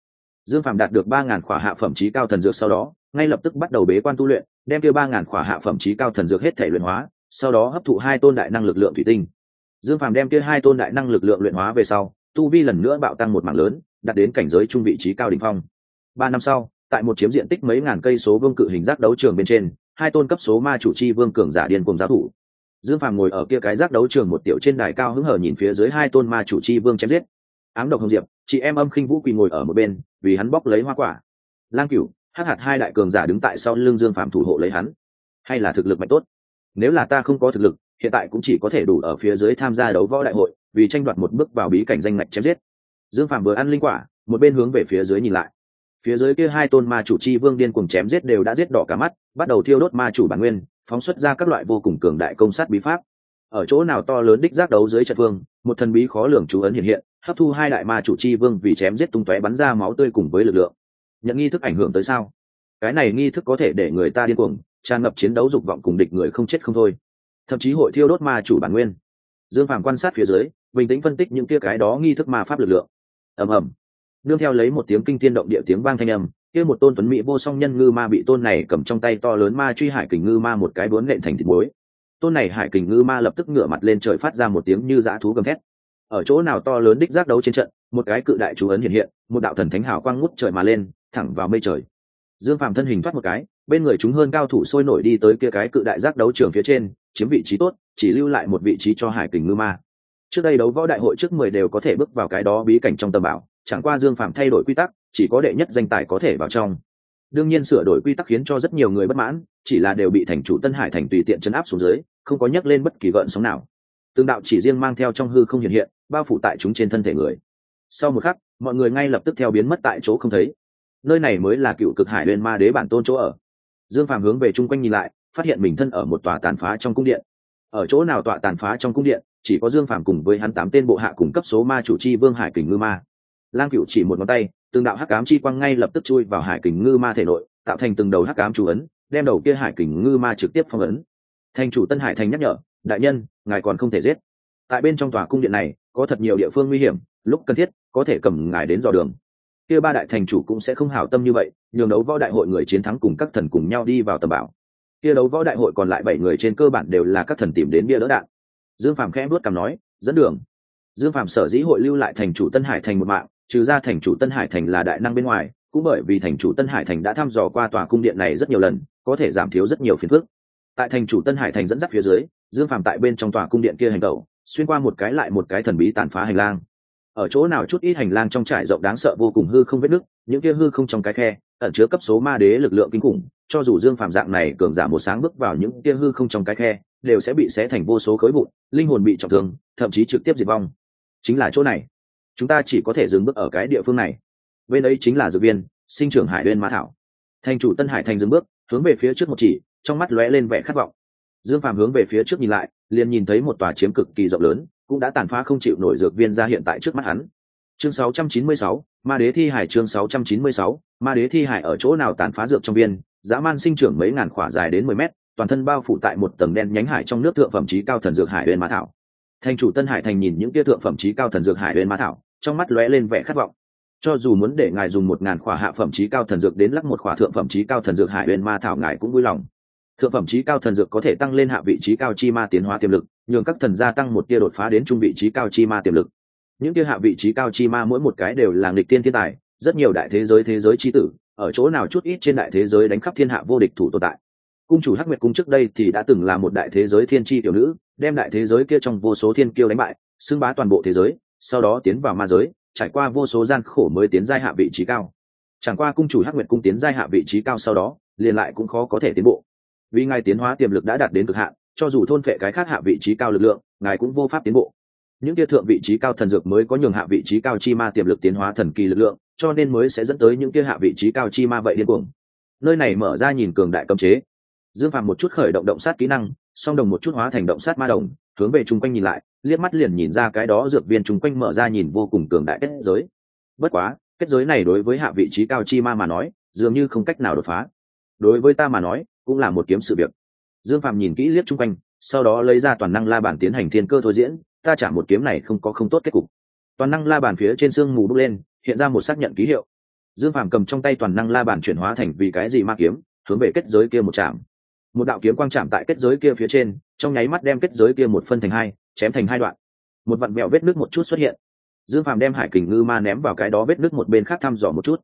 Dương phạm đạt được ba ngàn khỏa hạ phẩm trí cao thần dược sau đó, ngay lập tức bắt đầu bế quan tu luyện, đem kia ba ngàn khỏa hạ phẩm trí cao thần dược hết thể luyện hóa, sau đó hấp thụ hai tôn đại năng lực lượng thủy tinh dương Phàm đem kia hai tôn đại năng lực lượng luyện hóa về sau, tu vi lần nữa bạo tăng một mảng lớn, đạt đến cảnh giới trung vị trí cao đỉnh phong. Ba năm sau, tại một chiếm diện tích mấy ngàn cây số vương cự hình giác đấu trường bên trên, hai tôn cấp số ma chủ chi vương cường giả điên cùng giáo thủ. Dương phàm ngồi ở kia cái giác đấu trường một tiểu trên đài cao hứng hở nhìn phía dưới hai tôn ma chủ chi vương chém giết. Ám độc hồng diệp, chị em âm khinh vũ quỳ ngồi ở một bên, vì hắn bóc lấy hoa quả. Lang cửu hắc hạt hai đại cường giả đứng tại sau lưng dương phàm thủ hộ lấy hắn. Hay là thực lực mạnh tốt? Nếu là ta không có thực lực hiện tại cũng chỉ có thể đủ ở phía dưới tham gia đấu võ đại hội, vì tranh đoạt một bước vào bí cảnh danh ngạch chém giết. Dương phàm vừa ăn linh quả, một bên hướng về phía dưới nhìn lại. Phía dưới kia hai tôn ma chủ chi vương điên cùng chém giết đều đã giết đỏ cả mắt, bắt đầu thiêu đốt ma chủ bản nguyên, phóng xuất ra các loại vô cùng cường đại công sát bí pháp. Ở chỗ nào to lớn đích giác đấu dưới trận vương, một thần bí khó lường chú ấn hiện hiện, hấp thu hai đại ma chủ chi vương vì chém giết tung tóe bắn ra máu tươi cùng với lực lượng. Nhận nghi thức ảnh hưởng tới sao? Cái này nghi thức có thể để người ta điên cuồng, tràn ngập chiến đấu dục vọng cùng địch người không chết không thôi thậm chí hội thiêu đốt ma chủ bản nguyên. Dương phàm quan sát phía dưới, bình tĩnh phân tích những kia cái đó nghi thức ma pháp lực lượng. Ầm ầm. Nương theo lấy một tiếng kinh thiên động địa tiếng vang thanh âm, kia một tôn tuấn mỹ vô song nhân ngư ma bị tôn này cầm trong tay to lớn ma truy hải kình ngư ma một cái bướn nện thành thịt muối. Tôn này hải kình ngư ma lập tức ngửa mặt lên trời phát ra một tiếng như dã thú gầm thét. Ở chỗ nào to lớn đích giác đấu trên trận, một cái cự đại chú ấn hiện hiện, một đạo thần thánh hào quang ngút trời mà lên, thẳng vào mây trời. Dương phàm thân hình thoát một cái, bên người chúng hơn cao thủ sôi nổi đi tới kia cái cự đại giác đấu trường phía trên chiếm vị trí tốt, chỉ lưu lại một vị trí cho hải kình ngư ma. Trước đây đấu võ đại hội trước mười đều có thể bước vào cái đó bí cảnh trong tầm bảo, chẳng qua dương phạm thay đổi quy tắc, chỉ có đệ nhất danh tài có thể vào trong. Đương nhiên sửa đổi quy tắc khiến cho rất nhiều người bất mãn, chỉ là đều bị thành chủ tân hải thành tùy tiện chấn áp xuống dưới, không có nhắc lên bất kỳ gợn sóng nào. Tương đạo chỉ riêng mang theo trong hư không hiện hiện, bao phủ tại chúng trên thân thể người. Sau một khắc, mọi người ngay lập tức theo biến mất tại chỗ không thấy. Nơi này mới là cựu cực hải lên ma đế bản tôn chỗ ở. Dương phàm hướng về chung quanh nhìn lại phát hiện mình thân ở một tòa tàn phá trong cung điện. Ở chỗ nào tọa tàn phá trong cung điện, chỉ có dương phàm cùng với hắn tám tên bộ hạ cùng cấp số ma chủ chi vương hải kình ngư ma. Lang cựu chỉ một ngón tay, từng đạo hắc cám chi quang ngay lập tức chui vào hải kình ngư ma thể nội, tạo thành từng đầu hắc cám chủ ấn, đem đầu kia hải kình ngư ma trực tiếp phong ấn. Thành chủ tân hải thành nhắc nhở, đại nhân, ngài còn không thể giết. Tại bên trong tòa cung điện này, có thật nhiều địa phương nguy hiểm, lúc cần thiết, có thể cầm ngài đến dò đường. Kia ba đại thành chủ cũng sẽ không hảo tâm như vậy, nhường đấu võ đại hội người chiến thắng cùng các thần cùng nhau đi vào tầm bảo kia đấu võ đại hội còn lại bảy người trên cơ bản đều là các thần tìm đến bia đỡ đạn. Dương phàm khẽ vuốt cằm nói, dẫn đường. Dương phàm sở dĩ hội lưu lại thành chủ tân hải thành một mạng, trừ ra thành chủ tân hải thành là đại năng bên ngoài, cũng bởi vì thành chủ tân hải thành đã thăm dò qua tòa cung điện này rất nhiều lần, có thể giảm thiếu rất nhiều phiền phức. Tại thành chủ tân hải thành dẫn dắt phía dưới, dương phàm tại bên trong tòa cung điện kia hành tẩu, xuyên qua một cái lại một cái thần bí tàn phá hành lang. Ở chỗ nào chút ít hành lang trong trại rộng đáng sợ vô cùng hư không vết nứt, những kia hư không trong cái khe ẩn chứa cấp số ma đế lực lượng kinh khủng cho dù dương phàm dạng này cường giả một sáng bước vào những tia hư không trong cái khe đều sẽ bị xé thành vô số khối vụn linh hồn bị trọng thương thậm chí trực tiếp diệt vong. Chính là chỗ này chúng ta chỉ có thể dừng bước ở cái địa phương này. Bên ấy chính là dược viên sinh trưởng hải uyên mã thảo. Thành chủ tân hải thành dừng bước hướng về phía trước một chỉ trong mắt lóe lên vẻ khát vọng. Dương phàm hướng về phía trước nhìn lại liền nhìn thấy một tòa chiếm cực kỳ rộng lớn cũng đã tàn phá không chịu nổi dược viên ra hiện tại trước mắt hắn. Chương 696, ma đế thi hải chương 696, ma đế thi hải ở chỗ nào tàn phá dược trong viên dã man sinh trưởng mấy ngàn khỏa dài đến mười mét toàn thân bao phủ tại một tầng đen nhánh hải trong nước thượng phẩm trí cao thần dược hải huyền mã thảo. Thành chủ tân hải thành nhìn những tia thượng phẩm trí cao thần dược hải huyền mã thảo trong mắt lóe lên vẻ khát vọng. Cho dù muốn để ngài dùng một ngàn khỏa hạ phẩm trí cao thần dược đến lắc một khỏa thượng phẩm trí cao thần dược hải huyền ma thảo ngài cũng vui lòng. Thượng phẩm trí cao thần dược có thể tăng lên hạ vị trí cao chi ma tiến hóa tiềm lực nhường các thần gia tăng một tia đột phá đến trung vị trí cao chi ma tiềm lực những kia hạ vị trí cao chi ma mỗi một cái đều là nghịch tiên thiên tài, rất nhiều đại thế giới thế giới chi tử, ở chỗ nào chút ít trên đại thế giới đánh khắp thiên hạ vô địch thủ tồn tại. Cung chủ hắc nguyệt cung trước đây thì đã từng là một đại thế giới thiên tri tiểu nữ, đem đại thế giới kia trong vô số thiên kiêu đánh bại, xưng bá toàn bộ thế giới, sau đó tiến vào ma giới, trải qua vô số gian khổ mới tiến giai hạ vị trí cao. Chẳng qua cung chủ hắc nguyệt cung tiến giai hạ vị trí cao sau đó, liền lại cũng khó có thể tiến bộ. Vì ngài tiến hóa tiềm lực đã đạt đến cực hạn, cho dù thôn phệ cái khác hạ vị trí cao lực lượng, ngài cũng vô pháp tiến bộ những kia thượng vị trí cao thần dược mới có nhường hạ vị trí cao chi ma tiềm lực tiến hóa thần kỳ lực lượng, cho nên mới sẽ dẫn tới những kia hạ vị trí cao chi ma vậy điên cuồng. Nơi này mở ra nhìn cường đại cấm chế. Dương phàm một chút khởi động động sát kỹ năng, song đồng một chút hóa thành động sát ma đồng, hướng về chung quanh nhìn lại, liếc mắt liền nhìn ra cái đó dược viên chung quanh mở ra nhìn vô cùng cường đại kết giới. Bất quá, kết giới này đối với hạ vị trí cao chi ma mà nói, dường như không cách nào đột phá. Đối với ta mà nói, cũng là một kiếm sự việc. Dương phàm nhìn kỹ liếc chung quanh, sau đó lấy ra toàn năng la bản tiến hành thiên cơ thôi diễn ta trả một kiếm này không có không tốt kết cục. Toàn năng la bàn phía trên xương mù bốc lên, hiện ra một xác nhận ký hiệu. Dương phàm cầm trong tay toàn năng la bàn chuyển hóa thành vì cái gì ma kiếm, hướng về kết giới kia một chạm. Một đạo kiếm quang chạm tại kết giới kia phía trên, trong nháy mắt đem kết giới kia một phân thành hai, chém thành hai đoạn. Một vặn mẹo vết nước một chút xuất hiện. Dương phàm đem hải kình ngư ma ném vào cái đó vết nước một bên khác thăm dò một chút.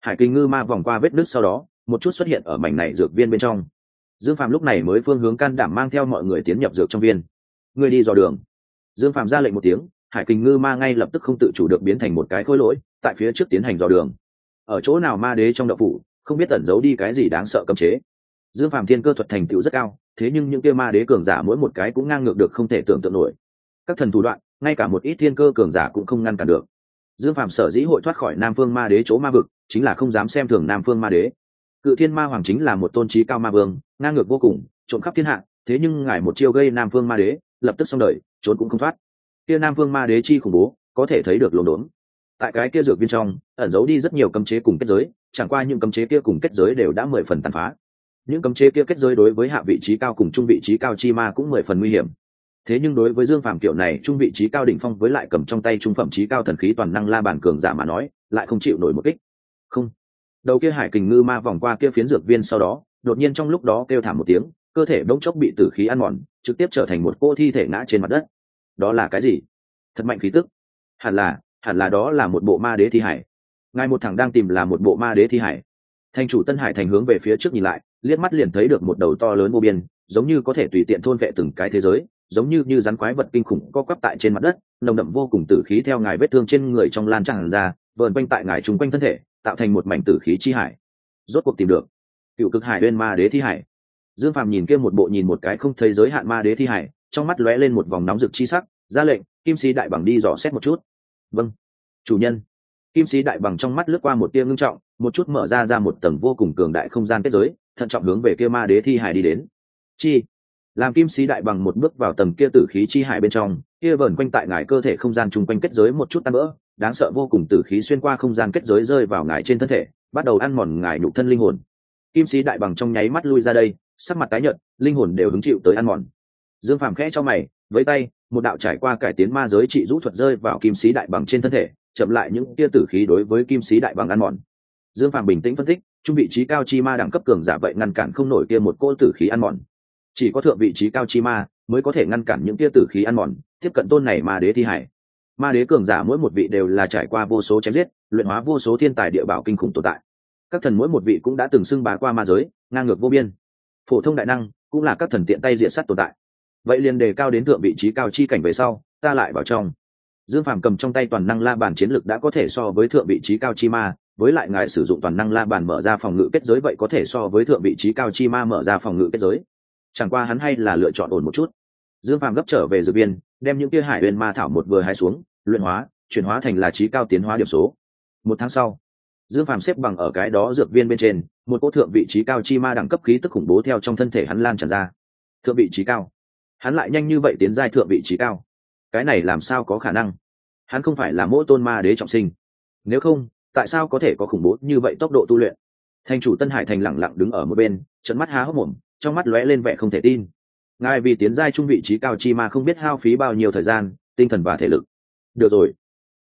Hải kình ngư ma vòng qua vết nước sau đó, một chút xuất hiện ở mảnh này dược viên bên trong. Dương phàm lúc này mới phương hướng can đảm mang theo mọi người tiến nhập dược trong viên. Người đi dò đường dương Phạm ra lệnh một tiếng, hải kình ngư ma ngay lập tức không tự chủ được biến thành một cái khối lỗi, tại phía trước tiến hành dò đường. Ở chỗ nào ma đế trong đậu phủ, không biết tẩn giấu đi cái gì đáng sợ cấm chế. Dương Phạm thiên cơ thuật thành tựu rất cao, thế nhưng những kia ma đế cường giả mỗi một cái cũng ngang ngược được không thể tưởng tượng nổi. Các thần thủ đoạn, ngay cả một ít thiên cơ cường giả cũng không ngăn cản được. Dương Phạm sở dĩ hội thoát khỏi nam phương ma đế chỗ ma vực, chính là không dám xem thường nam phương ma đế. Cự thiên ma hoàng chính là một tôn trí cao ma vương, ngang ngược vô cùng, trộm khắp thiên hạ, thế nhưng ngài một chiêu gây nam phương ma đế lập tức xong đời, trốn cũng không thoát. Kia nam vương ma đế chi khủng bố, có thể thấy được lồn đốn. Tại cái kia dược viên trong, ẩn giấu đi rất nhiều cấm chế cùng kết giới, chẳng qua những cấm chế kia cùng kết giới đều đã mười phần tàn phá. Những cấm chế kia kết giới đối với hạ vị trí cao cùng trung vị trí cao chi ma cũng mười phần nguy hiểm. Thế nhưng đối với dương phàm kiểu này, trung vị trí cao đỉnh phong với lại cầm trong tay trung phẩm trí cao thần khí toàn năng la bản cường giả mà nói, lại không chịu nổi một kích. Không. Đầu kia hải kình ngư ma vòng qua kia phiến dược viên sau đó, đột nhiên trong lúc đó kêu thảm một tiếng cơ thể bỗng chốc bị tử khí ăn mòn, trực tiếp trở thành một cô thi thể ngã trên mặt đất. Đó là cái gì? Thật mạnh khí tức. Hẳn là hẳn là đó là một bộ ma đế thi hải. Ngài một thằng đang tìm là một bộ ma đế thi hải. Thành chủ tân hải thành hướng về phía trước nhìn lại, liếc mắt liền thấy được một đầu to lớn vô biên, giống như có thể tùy tiện thôn vệ từng cái thế giới, giống như như rắn quái vật kinh khủng co quắp tại trên mặt đất, nồng đậm vô cùng tử khí theo ngài vết thương trên người trong lan tràn ra, vờn quanh tại ngài chung quanh thân thể, tạo thành một mảnh tử khí chi hải. Rốt cuộc tìm được. Cựu cực hải bên ma đế thi hải dương phàm nhìn kia một bộ nhìn một cái không thấy giới hạn ma đế thi hải, trong mắt lóe lên một vòng nóng rực chi sắc, ra lệnh, kim sĩ đại bằng đi dò xét một chút. Vâng. Chủ nhân. Kim sĩ đại bằng trong mắt lướt qua một tia ngưng trọng, một chút mở ra ra một tầng vô cùng cường đại không gian kết giới, thận trọng hướng về kia ma đế thi hải đi đến. Chi. Làm kim sĩ đại bằng một bước vào tầng kia tử khí chi hải bên trong, kia vờn quanh tại ngài cơ thể không gian chung quanh kết giới một chút tan vỡ, đáng sợ vô cùng tử khí xuyên qua không gian kết giới rơi vào ngài trên thân thể, bắt đầu ăn mòn ngài nhục thân linh hồn. Kim sĩ đại bằng trong nháy mắt lui ra đây sắc mặt tái nhợt, linh hồn đều hứng chịu tới ăn mòn. Dương phàm khẽ cho mày, với tay, một đạo trải qua cải tiến ma giới trị rũ thuật rơi vào kim sĩ đại bằng trên thân thể, chậm lại những tia tử khí đối với kim sĩ đại bằng ăn mòn. Dương phàm bình tĩnh phân tích, trung vị trí cao chi ma đẳng cấp cường giả vậy ngăn cản không nổi kia một cô tử khí ăn mòn. Chỉ có thượng vị trí cao chi ma mới có thể ngăn cản những tia tử khí ăn mòn, tiếp cận tôn này ma đế thi hải. Ma đế cường giả mỗi một vị đều là trải qua vô số chém giết, luyện hóa vô số thiên tài địa bảo kinh khủng tồn tại. Các thần mỗi một vị cũng đã từng xưng bá qua ma giới, ngang ngược vô biên phổ thông đại năng cũng là các thần tiện tay diện sắt tồn tại. Vậy liền đề cao đến thượng vị trí cao chi cảnh về sau, ta lại vào trong. Dương phàm cầm trong tay toàn năng la bàn chiến lực đã có thể so với thượng vị trí cao chi ma, với lại ngài sử dụng toàn năng la bàn mở ra phòng ngự kết giới vậy có thể so với thượng vị trí cao chi ma mở ra phòng ngự kết giới. Chẳng qua hắn hay là lựa chọn ổn một chút. Dương phàm gấp trở về dự biên, đem những kia hải uyên ma thảo một vừa hai xuống, luyện hóa, chuyển hóa thành là trí cao tiến hóa điểm số. Một tháng sau dương phàm xếp bằng ở cái đó dược viên bên trên, một cô thượng vị trí cao chi ma đẳng cấp khí tức khủng bố theo trong thân thể hắn lan tràn ra. Thượng vị trí cao? Hắn lại nhanh như vậy tiến giai thượng vị trí cao? Cái này làm sao có khả năng? Hắn không phải là mỗi tôn ma đế trọng sinh. Nếu không, tại sao có thể có khủng bố như vậy tốc độ tu luyện? Thành chủ tân hải thành lẳng lặng đứng ở một bên trận mắt há hốc mồm, trong mắt lóe lên vẻ không thể tin. Ngài vì tiến giai trung vị trí cao chi ma không biết hao phí bao nhiêu thời gian, tinh thần và thể lực. Được rồi.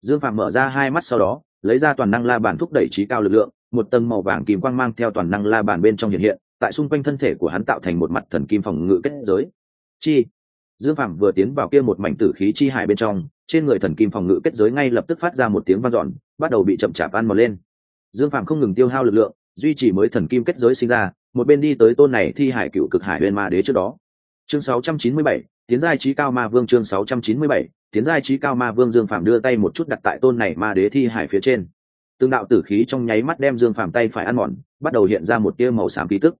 Dương phạm mở ra hai mắt sau đó lấy ra toàn năng la bàn thúc đẩy trí cao lực lượng một tầng màu vàng kim quang mang theo toàn năng la bàn bên trong hiện hiện tại xung quanh thân thể của hắn tạo thành một mặt thần kim phòng ngự kết giới. Chi! Dương phạm vừa tiến vào kia một mảnh tử khí chi hải bên trong trên người thần kim phòng ngự kết giới ngay lập tức phát ra một tiếng vang dọn bắt đầu bị chậm chạp ăn mòn lên. Dương phạm không ngừng tiêu hao lực lượng duy trì mới thần kim kết giới sinh ra một bên đi tới tôn này thi hải cựu cực hải huyền ma đế trước đó. Chương 697, tiến giai trí cao ma vương chương 697, tiến giai trí cao ma vương dương phàm đưa tay một chút đặt tại tôn này ma đế thi hải phía trên. Tương đạo tử khí trong nháy mắt đem dương phàm tay phải ăn mòn, bắt đầu hiện ra một tia màu xám ký tức.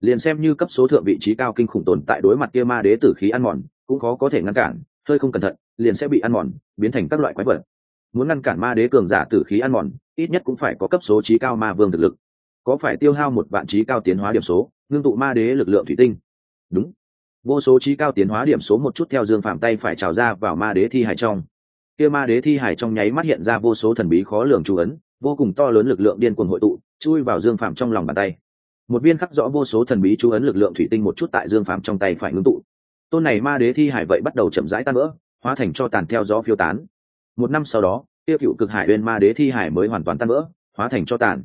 Liền xem như cấp số thượng vị trí cao kinh khủng tồn tại đối mặt tia ma đế tử khí ăn mòn, cũng khó có thể ngăn cản, hơi không cẩn thận, liền sẽ bị ăn mòn, biến thành các loại quái vật. Muốn ngăn cản ma đế cường giả tử khí ăn mòn, ít nhất cũng phải có cấp số trí cao ma vương thực lực. Có phải tiêu hao một vạn trí cao tiến hóa điểm số, ngưng tụ ma đế lực lượng thủy tinh? Đúng vô số trí cao tiến hóa điểm số một chút theo dương phạm tay phải trào ra vào ma đế thi hải trong. Kia ma đế thi hải trong nháy mắt hiện ra vô số thần bí khó lường chú ấn, vô cùng to lớn lực lượng điên cuồng hội tụ, chui vào dương phạm trong lòng bàn tay. Một viên khắc rõ vô số thần bí chú ấn lực lượng thủy tinh một chút tại dương phạm trong tay phải ngưng tụ. Tôn này ma đế thi hải vậy bắt đầu chậm rãi tan vỡ, hóa thành cho tàn theo gió phiêu tán. Một năm sau đó tiêu cựu cực hải bên ma đế thi hải mới hoàn toàn tan vỡ, hóa thành cho tàn.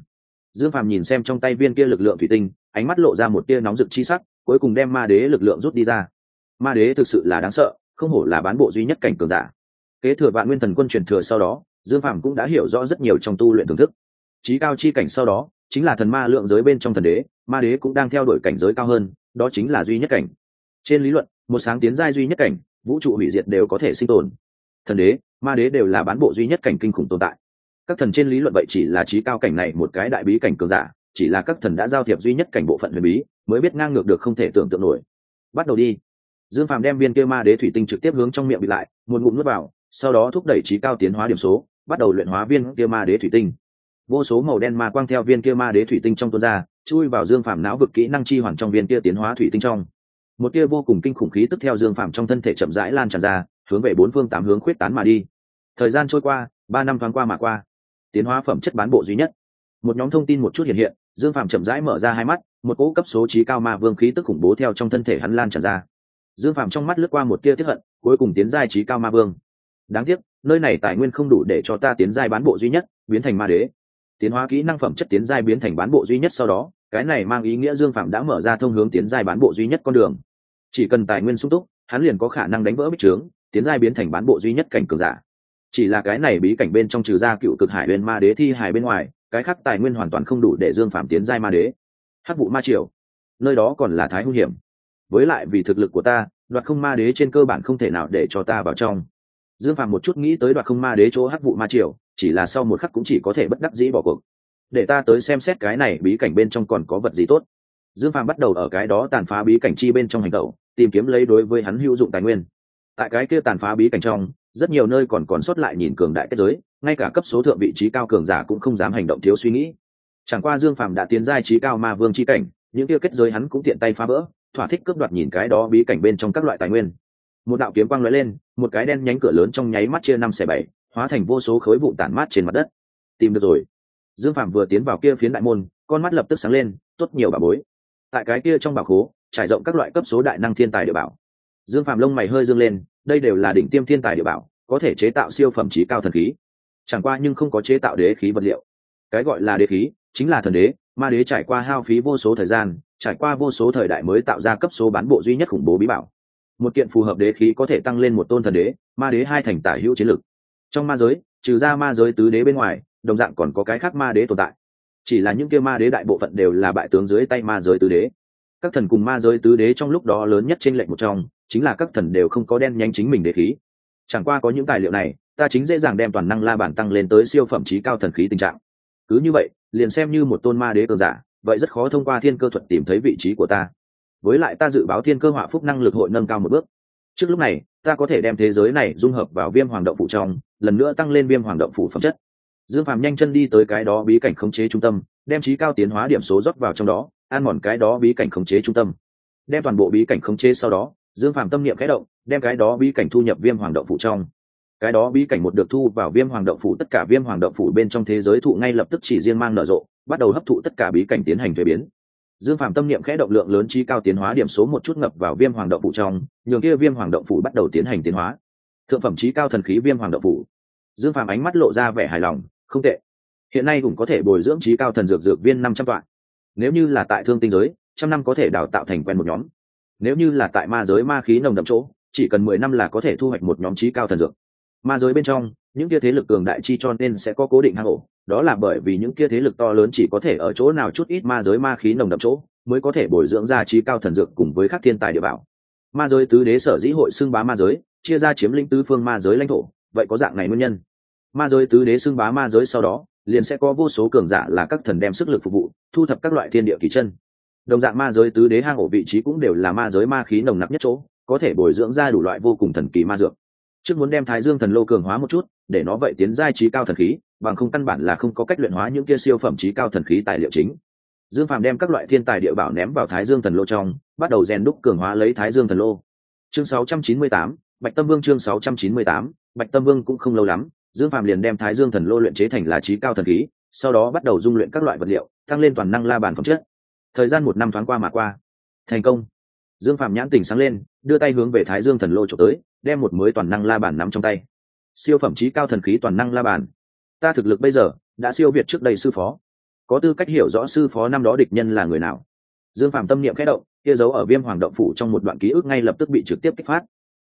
Dương phạm nhìn xem trong tay viên kia lực lượng thủy tinh, ánh mắt lộ ra một tia nóng rực chi sắc cuối cùng đem ma đế lực lượng rút đi ra. Ma đế thực sự là đáng sợ, không hổ là bán bộ duy nhất cảnh cường giả. Kế thừa vạn nguyên thần quân truyền thừa sau đó, dương phàm cũng đã hiểu rõ rất nhiều trong tu luyện thưởng thức. Trí cao chi cảnh sau đó, chính là thần ma lượng giới bên trong thần đế, ma đế cũng đang theo đuổi cảnh giới cao hơn, đó chính là duy nhất cảnh. Trên lý luận, một sáng tiến giai duy nhất cảnh, vũ trụ hủy diệt đều có thể sinh tồn. Thần đế, ma đế đều là bán bộ duy nhất cảnh kinh khủng tồn tại. Các thần trên lý luận vậy chỉ là trí cao cảnh này một cái đại bí cảnh cường giả, chỉ là các thần đã giao thiệp duy nhất cảnh bộ phận huyền bí mới biết ngang ngược được không thể tưởng tượng nổi. Bắt đầu đi. Dương phàm đem viên kia ma đế thủy tinh trực tiếp hướng trong miệng bị lại, một ngụm nuốt vào, sau đó thúc đẩy trí cao tiến hóa điểm số, bắt đầu luyện hóa viên kia ma đế thủy tinh. Vô số màu đen ma quang theo viên kia ma đế thủy tinh trong tuôn ra, chui vào dương phàm não vực kỹ năng chi hoàn trong viên kia tiến hóa thủy tinh trong. Một kia vô cùng kinh khủng khí tức theo dương phàm trong thân thể chậm rãi lan tràn ra, hướng về bốn phương tám hướng khuyết tán mà đi. Thời gian trôi qua, ba năm thoáng qua mà qua. Tiến hóa phẩm chất bán bộ duy nhất. Một nhóm thông tin một chút hiện hiện, dương phàm chậm rãi mở ra hai mắt một cỗ cấp số trí cao ma vương khí tức khủng bố theo trong thân thể hắn lan tràn ra. Dương phạm trong mắt lướt qua một tia tiếp hận, cuối cùng tiến giai trí cao ma vương. Đáng tiếc, nơi này tài nguyên không đủ để cho ta tiến giai bán bộ duy nhất, biến thành ma đế. Tiến hóa kỹ năng phẩm chất tiến giai biến thành bán bộ duy nhất sau đó, cái này mang ý nghĩa dương phạm đã mở ra thông hướng tiến giai bán bộ duy nhất con đường. Chỉ cần tài nguyên sung túc, hắn liền có khả năng đánh vỡ bích trướng, tiến giai biến thành bán bộ duy nhất cảnh cường giả. Chỉ là cái này bí cảnh bên trong trừ ra cựu cực hải bên ma đế thi hải bên ngoài, cái khác tài nguyên hoàn toàn không đủ để dương phạm tiến giai ma đế hắc vụ ma triều. Nơi đó còn là thái hung hiểm. Với lại vì thực lực của ta, đoạt không ma đế trên cơ bản không thể nào để cho ta vào trong. Dương phạm một chút nghĩ tới đoạt không ma đế chỗ hắc vụ ma triều, chỉ là sau một khắc cũng chỉ có thể bất đắc dĩ bỏ cuộc. Để ta tới xem xét cái này bí cảnh bên trong còn có vật gì tốt. Dương phạm bắt đầu ở cái đó tàn phá bí cảnh chi bên trong hành tẩu tìm kiếm lấy đối với hắn hữu dụng tài nguyên. Tại cái kia tàn phá bí cảnh trong, rất nhiều nơi còn còn sót lại nhìn cường đại kết giới, ngay cả cấp số thượng vị trí cao cường giả cũng không dám hành động thiếu suy nghĩ chẳng qua dương phàm đã tiến giai trí cao ma vương chi cảnh, những kia kết giới hắn cũng tiện tay phá vỡ, thỏa thích cướp đoạt nhìn cái đó bí cảnh bên trong các loại tài nguyên. Một đạo kiếm quang lóe lên, một cái đen nhánh cửa lớn trong nháy mắt chia năm xẻ bảy, hóa thành vô số khối vụ tản mát trên mặt đất. Tìm được rồi. Dương phạm vừa tiến vào kia phiến đại môn, con mắt lập tức sáng lên, tốt nhiều bà bối. Tại cái kia trong bảo khố, trải rộng các loại cấp số đại năng thiên tài địa bảo. Dương phạm lông mày hơi dương lên, đây đều là đỉnh tiêm thiên tài địa bảo, có thể chế tạo siêu phẩm trí cao thần khí. Chẳng qua nhưng không có chế tạo đế khí vật liệu. Cái gọi là đế khí chính là thần đế, ma đế trải qua hao phí vô số thời gian, trải qua vô số thời đại mới tạo ra cấp số bán bộ duy nhất khủng bố bí bảo. Một kiện phù hợp đế khí có thể tăng lên một tôn thần đế, ma đế hai thành tả hữu chiến lực trong ma giới, trừ ra ma giới tứ đế bên ngoài, đồng dạng còn có cái khác ma đế tồn tại. Chỉ là những kia ma đế đại bộ phận đều là bại tướng dưới tay ma giới tứ đế. Các thần cùng ma giới tứ đế trong lúc đó lớn nhất trên lệnh một trong, chính là các thần đều không có đen nhanh chính mình đế khí. Chẳng qua có những tài liệu này, ta chính dễ dàng đem toàn năng la bản tăng lên tới siêu phẩm trí cao thần khí tình trạng. Cứ như vậy liền xem như một tôn ma đế cường giả, vậy rất khó thông qua thiên cơ thuật tìm thấy vị trí của ta. Với lại ta dự báo thiên cơ họa phúc năng lực hội nâng cao một bước. Trước lúc này, ta có thể đem thế giới này dung hợp vào viêm hoàng động phủ trong, lần nữa tăng lên viêm hoàng động phủ phẩm chất. Dương phàm nhanh chân đi tới cái đó bí cảnh khống chế trung tâm, đem trí cao tiến hóa điểm số rót vào trong đó ăn mòn cái đó bí cảnh khống chế trung tâm. Đem toàn bộ bí cảnh khống chế sau đó, dương phàm tâm niệm khẽ động, đem cái đó bí cảnh thu nhập viêm hoàng động phủ trong cái đó bí cảnh một được thu vào viêm hoàng động phủ, tất cả viêm hoàng động phủ bên trong thế giới thụ ngay lập tức chỉ riêng mang nở rộ, bắt đầu hấp thụ tất cả bí cảnh tiến hành thuế biến. Dương phàm tâm niệm khẽ động lượng lớn trí cao tiến hóa điểm số một chút ngập vào viêm hoàng động phủ trong, nhường kia viêm hoàng động phủ bắt đầu tiến hành tiến hóa. Thượng phẩm trí cao thần khí viêm hoàng động phủ. Dương phàm ánh mắt lộ ra vẻ hài lòng, không tệ. Hiện nay cũng có thể bồi dưỡng trí cao thần dược dược viên năm trăm toạn nếu như là tại thương tinh giới, trăm năm có thể đào tạo thành quen một nhóm. Nếu như là tại ma giới ma khí nồng đậm chỗ, chỉ cần mười năm là có thể thu hoạch một nhóm trí cao thần dược ma giới bên trong, những kia thế lực cường đại chi cho nên sẽ có cố định hang ổ. Đó là bởi vì những kia thế lực to lớn chỉ có thể ở chỗ nào chút ít ma giới ma khí nồng đậm chỗ, mới có thể bồi dưỡng ra trí cao thần dược cùng với các thiên tài địa bảo. Ma giới tứ đế sở dĩ hội xưng bá ma giới, chia ra chiếm lĩnh tứ phương ma giới lãnh thổ, vậy có dạng này nguyên nhân. Ma giới tứ đế xưng bá ma giới sau đó, liền sẽ có vô số cường giả là các thần đem sức lực phục vụ, thu thập các loại thiên địa kỳ chân. Đồng dạng ma giới tứ đế hang ổ vị trí cũng đều là ma giới ma khí nồng nặc nhất chỗ, có thể bồi dưỡng ra đủ loại vô cùng thần kỳ ma dược trước muốn đem thái dương thần lô cường hóa một chút để nó vậy tiến giai trí cao thần khí bằng không căn bản là không có cách luyện hóa những kia siêu phẩm trí cao thần khí tài liệu chính. Dương phàm đem các loại thiên tài địa bảo ném vào thái dương thần lô trong bắt đầu rèn đúc cường hóa lấy thái dương thần lô. Chương 698, bạch tâm vương chương 698, bạch tâm vương cũng không lâu lắm dương phàm liền đem thái dương thần lô luyện chế thành là trí cao thần khí sau đó bắt đầu dung luyện các loại vật liệu tăng lên toàn năng la bàn phẩm chất. Thời gian một năm thoáng qua mà qua. Thành công. Dương Phàm nhãn tỉnh sáng lên đưa tay hướng về thái dương thần lô trộm tới, đem một mới toàn năng la bàn nắm trong tay. Siêu phẩm trí cao thần khí toàn năng la bàn. Ta thực lực bây giờ đã siêu việt trước đây sư phó. Có tư cách hiểu rõ sư phó năm đó địch nhân là người nào. Dương phạm tâm niệm khẽ động, kia giấu ở viêm hoàng động phủ trong một đoạn ký ức ngay lập tức bị trực tiếp kích phát.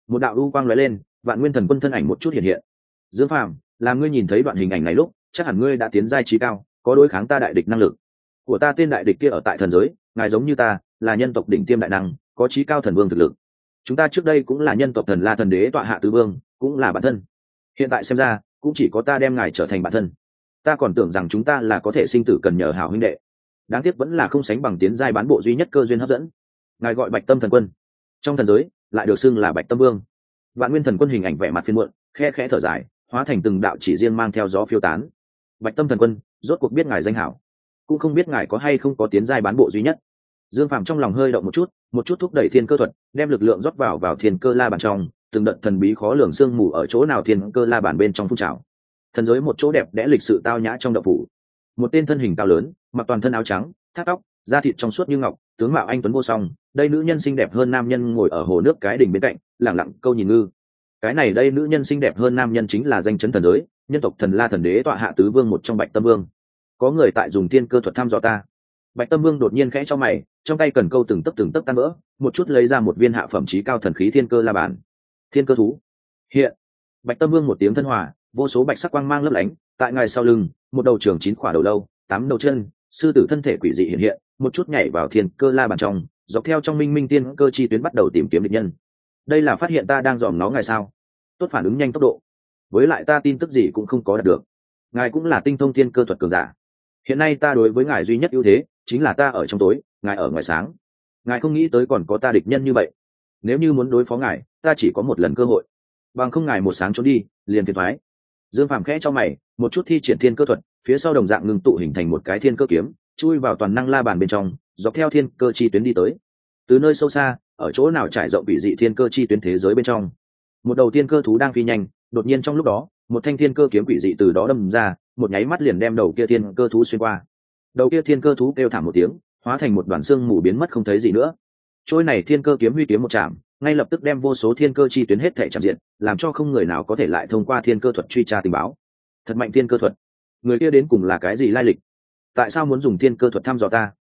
Một đạo u quang lóe lên, vạn nguyên thần quân thân ảnh một chút hiện hiện. Dương phạm là ngươi nhìn thấy đoạn hình ảnh này lúc, chắc hẳn ngươi đã tiến giai trí cao, có đối kháng ta đại địch năng lực. Của ta tên đại địch kia ở tại thần giới, ngài giống như ta, là nhân tộc đỉnh tiêm đại năng, có trí cao thần vương thực lực chúng ta trước đây cũng là nhân tộc thần la thần đế tọa hạ tứ vương, cũng là bản thân. Hiện tại xem ra, cũng chỉ có ta đem ngài trở thành bản thân. Ta còn tưởng rằng chúng ta là có thể sinh tử cần nhờ hảo huynh đệ. Đáng tiếc vẫn là không sánh bằng tiến giai bán bộ duy nhất cơ duyên hấp dẫn. Ngài gọi bạch tâm thần quân. Trong thần giới, lại được xưng là bạch tâm vương. Vạn nguyên thần quân hình ảnh vẻ mặt phiên muộn, khe khẽ thở dài, hóa thành từng đạo chỉ riêng mang theo gió phiêu tán. Bạch tâm thần quân, rốt cuộc biết ngài danh hảo. Cũng không biết ngài có hay không có tiến giai bán bộ duy nhất dương phạm trong lòng hơi động một chút một chút thúc đẩy thiên cơ thuật, đem lực lượng rót vào vào thiên cơ la bàn trong, từng đợt thần bí khó lường sương mù ở chỗ nào thiên cơ la bàn bên trong phun trào. Thần giới một chỗ đẹp đẽ lịch sự tao nhã trong đậu phủ. Một tên thân hình cao lớn, mặc toàn thân áo trắng, thắt tóc, da thịt trong suốt như ngọc, tướng mạo anh tuấn vô song, đây nữ nhân xinh đẹp hơn nam nhân ngồi ở hồ nước cái đỉnh bên cạnh lẳng lặng câu nhìn ngư. Cái này đây nữ nhân xinh đẹp hơn nam nhân chính là danh chấn thần giới, nhân tộc thần la thần đế tọa hạ tứ vương một trong bạch tâm vương. Có người tại dùng thiên cơ thuật thăm dò ta bạch tâm vương đột nhiên khẽ cho mày, trong tay cần câu từng tấc từng tấc tan vỡ, một chút lấy ra một viên hạ phẩm trí cao thần khí thiên cơ la bàn. Thiên cơ thú. Hiện. Bạch tâm vương một tiếng thân hòa, vô số bạch sắc quang mang lấp lánh, tại ngài sau lưng, một đầu trường chín khỏa đầu lâu, tám đầu chân, sư tử thân thể quỷ dị hiện hiện, một chút nhảy vào thiên cơ la bàn trong, dọc theo trong minh minh tiên cơ chi tuyến bắt đầu tìm kiếm địch nhân. Đây là phát hiện ta đang dòm nó ngài sao? Tốt phản ứng nhanh tốc độ. Với lại ta tin tức gì cũng không có đạt được. Ngài cũng là tinh thông thiên cơ thuật cường giả. Hiện nay ta đối với ngài duy nhất ưu thế chính là ta ở trong tối, ngài ở ngoài sáng. Ngài không nghĩ tới còn có ta địch nhân như vậy. Nếu như muốn đối phó ngài, ta chỉ có một lần cơ hội. Bằng không ngài một sáng trốn đi, liền thiệt thoái. Dương phàm khẽ cho mày, một chút thi triển thiên cơ thuật, phía sau đồng dạng ngưng tụ hình thành một cái thiên cơ kiếm, chui vào toàn năng la bàn bên trong, dọc theo thiên cơ chi tuyến đi tới. Từ nơi sâu xa, ở chỗ nào trải rộng bị dị thiên cơ chi tuyến thế giới bên trong. Một đầu tiên cơ thú đang phi nhanh, đột nhiên trong lúc đó, một thanh thiên cơ kiếm quỷ dị từ đó đâm ra, một nháy mắt liền đem đầu kia thiên cơ thú xuyên qua đầu kia thiên cơ thú kêu thảm một tiếng, hóa thành một đoàn xương mù biến mất không thấy gì nữa. Trôi này thiên cơ kiếm huy kiếm một chạm ngay lập tức đem vô số thiên cơ chi tuyến hết thể chạm diện, làm cho không người nào có thể lại thông qua thiên cơ thuật truy tra tình báo. Thật mạnh thiên cơ thuật. Người kia đến cùng là cái gì lai lịch? Tại sao muốn dùng thiên cơ thuật thăm dò ta?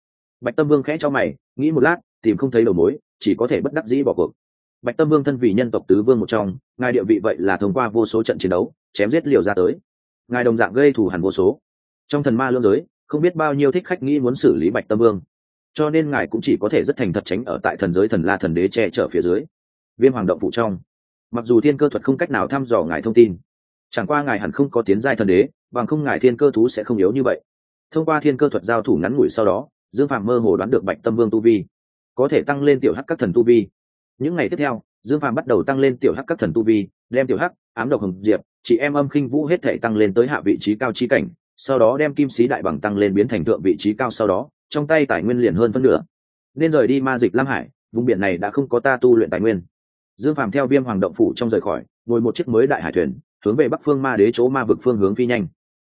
Bạch tâm vương khẽ cho mày, nghĩ một lát, tìm không thấy đầu mối, chỉ có thể bất đắc dĩ bỏ cuộc. Bạch tâm vương thân vì nhân tộc tứ vương một trong, ngài địa vị vậy là thông qua vô số trận chiến đấu, chém giết liều ra tới. Ngài đồng dạng gây thù hẳn vô số. Trong thần ma lương giới không biết bao nhiêu thích khách nghĩ muốn xử lý bạch tâm vương. Cho nên ngài cũng chỉ có thể rất thành thật tránh ở tại thần giới thần la thần đế che chở phía dưới. Viêm hoàng động phụ trong. Mặc dù thiên cơ thuật không cách nào thăm dò ngài thông tin, chẳng qua ngài hẳn không có tiến giai thần đế, bằng không ngài thiên cơ thú sẽ không yếu như vậy. Thông qua thiên cơ thuật giao thủ ngắn ngủi sau đó, dương phạm mơ hồ đoán được bạch tâm vương tu vi có thể tăng lên tiểu hắc các thần tu vi. Những ngày tiếp theo, dương phạm bắt đầu tăng lên tiểu hắc các thần tu vi, đem tiểu hắc, ám độc hồng diệp, chị em âm khinh vũ hết thể tăng lên tới hạ vị trí cao chi cảnh sau đó đem kim sĩ đại bằng tăng lên biến thành thượng vị trí cao sau đó, trong tay tài nguyên liền hơn phân nửa. Nên rời đi ma dịch lam hải, vùng biển này đã không có ta tu luyện tài nguyên. Dương phàm theo viêm hoàng động phủ trong rời khỏi, ngồi một chiếc mới đại hải thuyền, hướng về bắc phương ma đế chỗ ma vực phương hướng phi nhanh.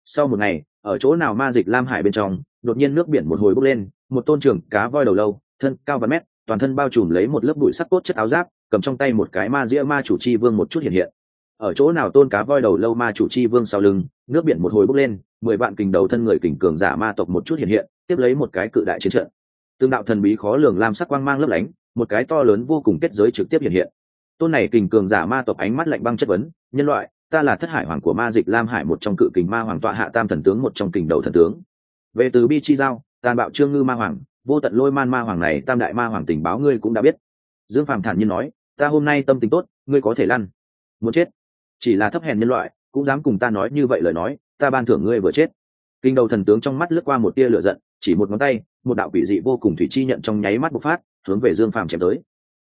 Sau một ngày, ở chỗ nào ma dịch lam hải bên trong, đột nhiên nước biển một hồi bốc lên, một tôn trưởng cá voi đầu lâu, thân cao vài mét, toàn thân bao trùm lấy một lớp bụi sắc cốt chất áo giáp, cầm trong tay một cái ma dĩa ma chủ chi vương một chút hiện hiện. Ở chỗ nào tôn cá voi đầu lâu ma chủ chi vương sau lưng, nước biển một hồi bốc lên mười vạn kình đầu thân người kình cường giả ma tộc một chút hiện hiện, tiếp lấy một cái cự đại chiến trận. Tương đạo thần bí khó lường lam sắc quang mang lấp lánh, một cái to lớn vô cùng kết giới trực tiếp hiện hiện. Tôn này kình cường giả ma tộc ánh mắt lạnh băng chất vấn, nhân loại, ta là thất hải hoàng của ma dịch lam hải một trong cự kình ma hoàng tọa hạ tam thần tướng một trong kình đầu thần tướng. Về từ bi chi giao, tàn bạo trương ngư ma hoàng, vô tận lôi man ma hoàng này tam đại ma hoàng tình báo ngươi cũng đã biết. Dương phàm thản nhiên nói, ta hôm nay tâm tình tốt, ngươi có thể lăn, muốn chết. Chỉ là thấp hèn nhân loại cũng dám cùng ta nói như vậy lời nói, ta ban thưởng ngươi vừa chết. Kinh đầu thần tướng trong mắt lướt qua một tia lửa giận, chỉ một ngón tay, một đạo quỷ dị vô cùng thủy chi nhận trong nháy mắt bộc phát, hướng về dương phàm chém tới.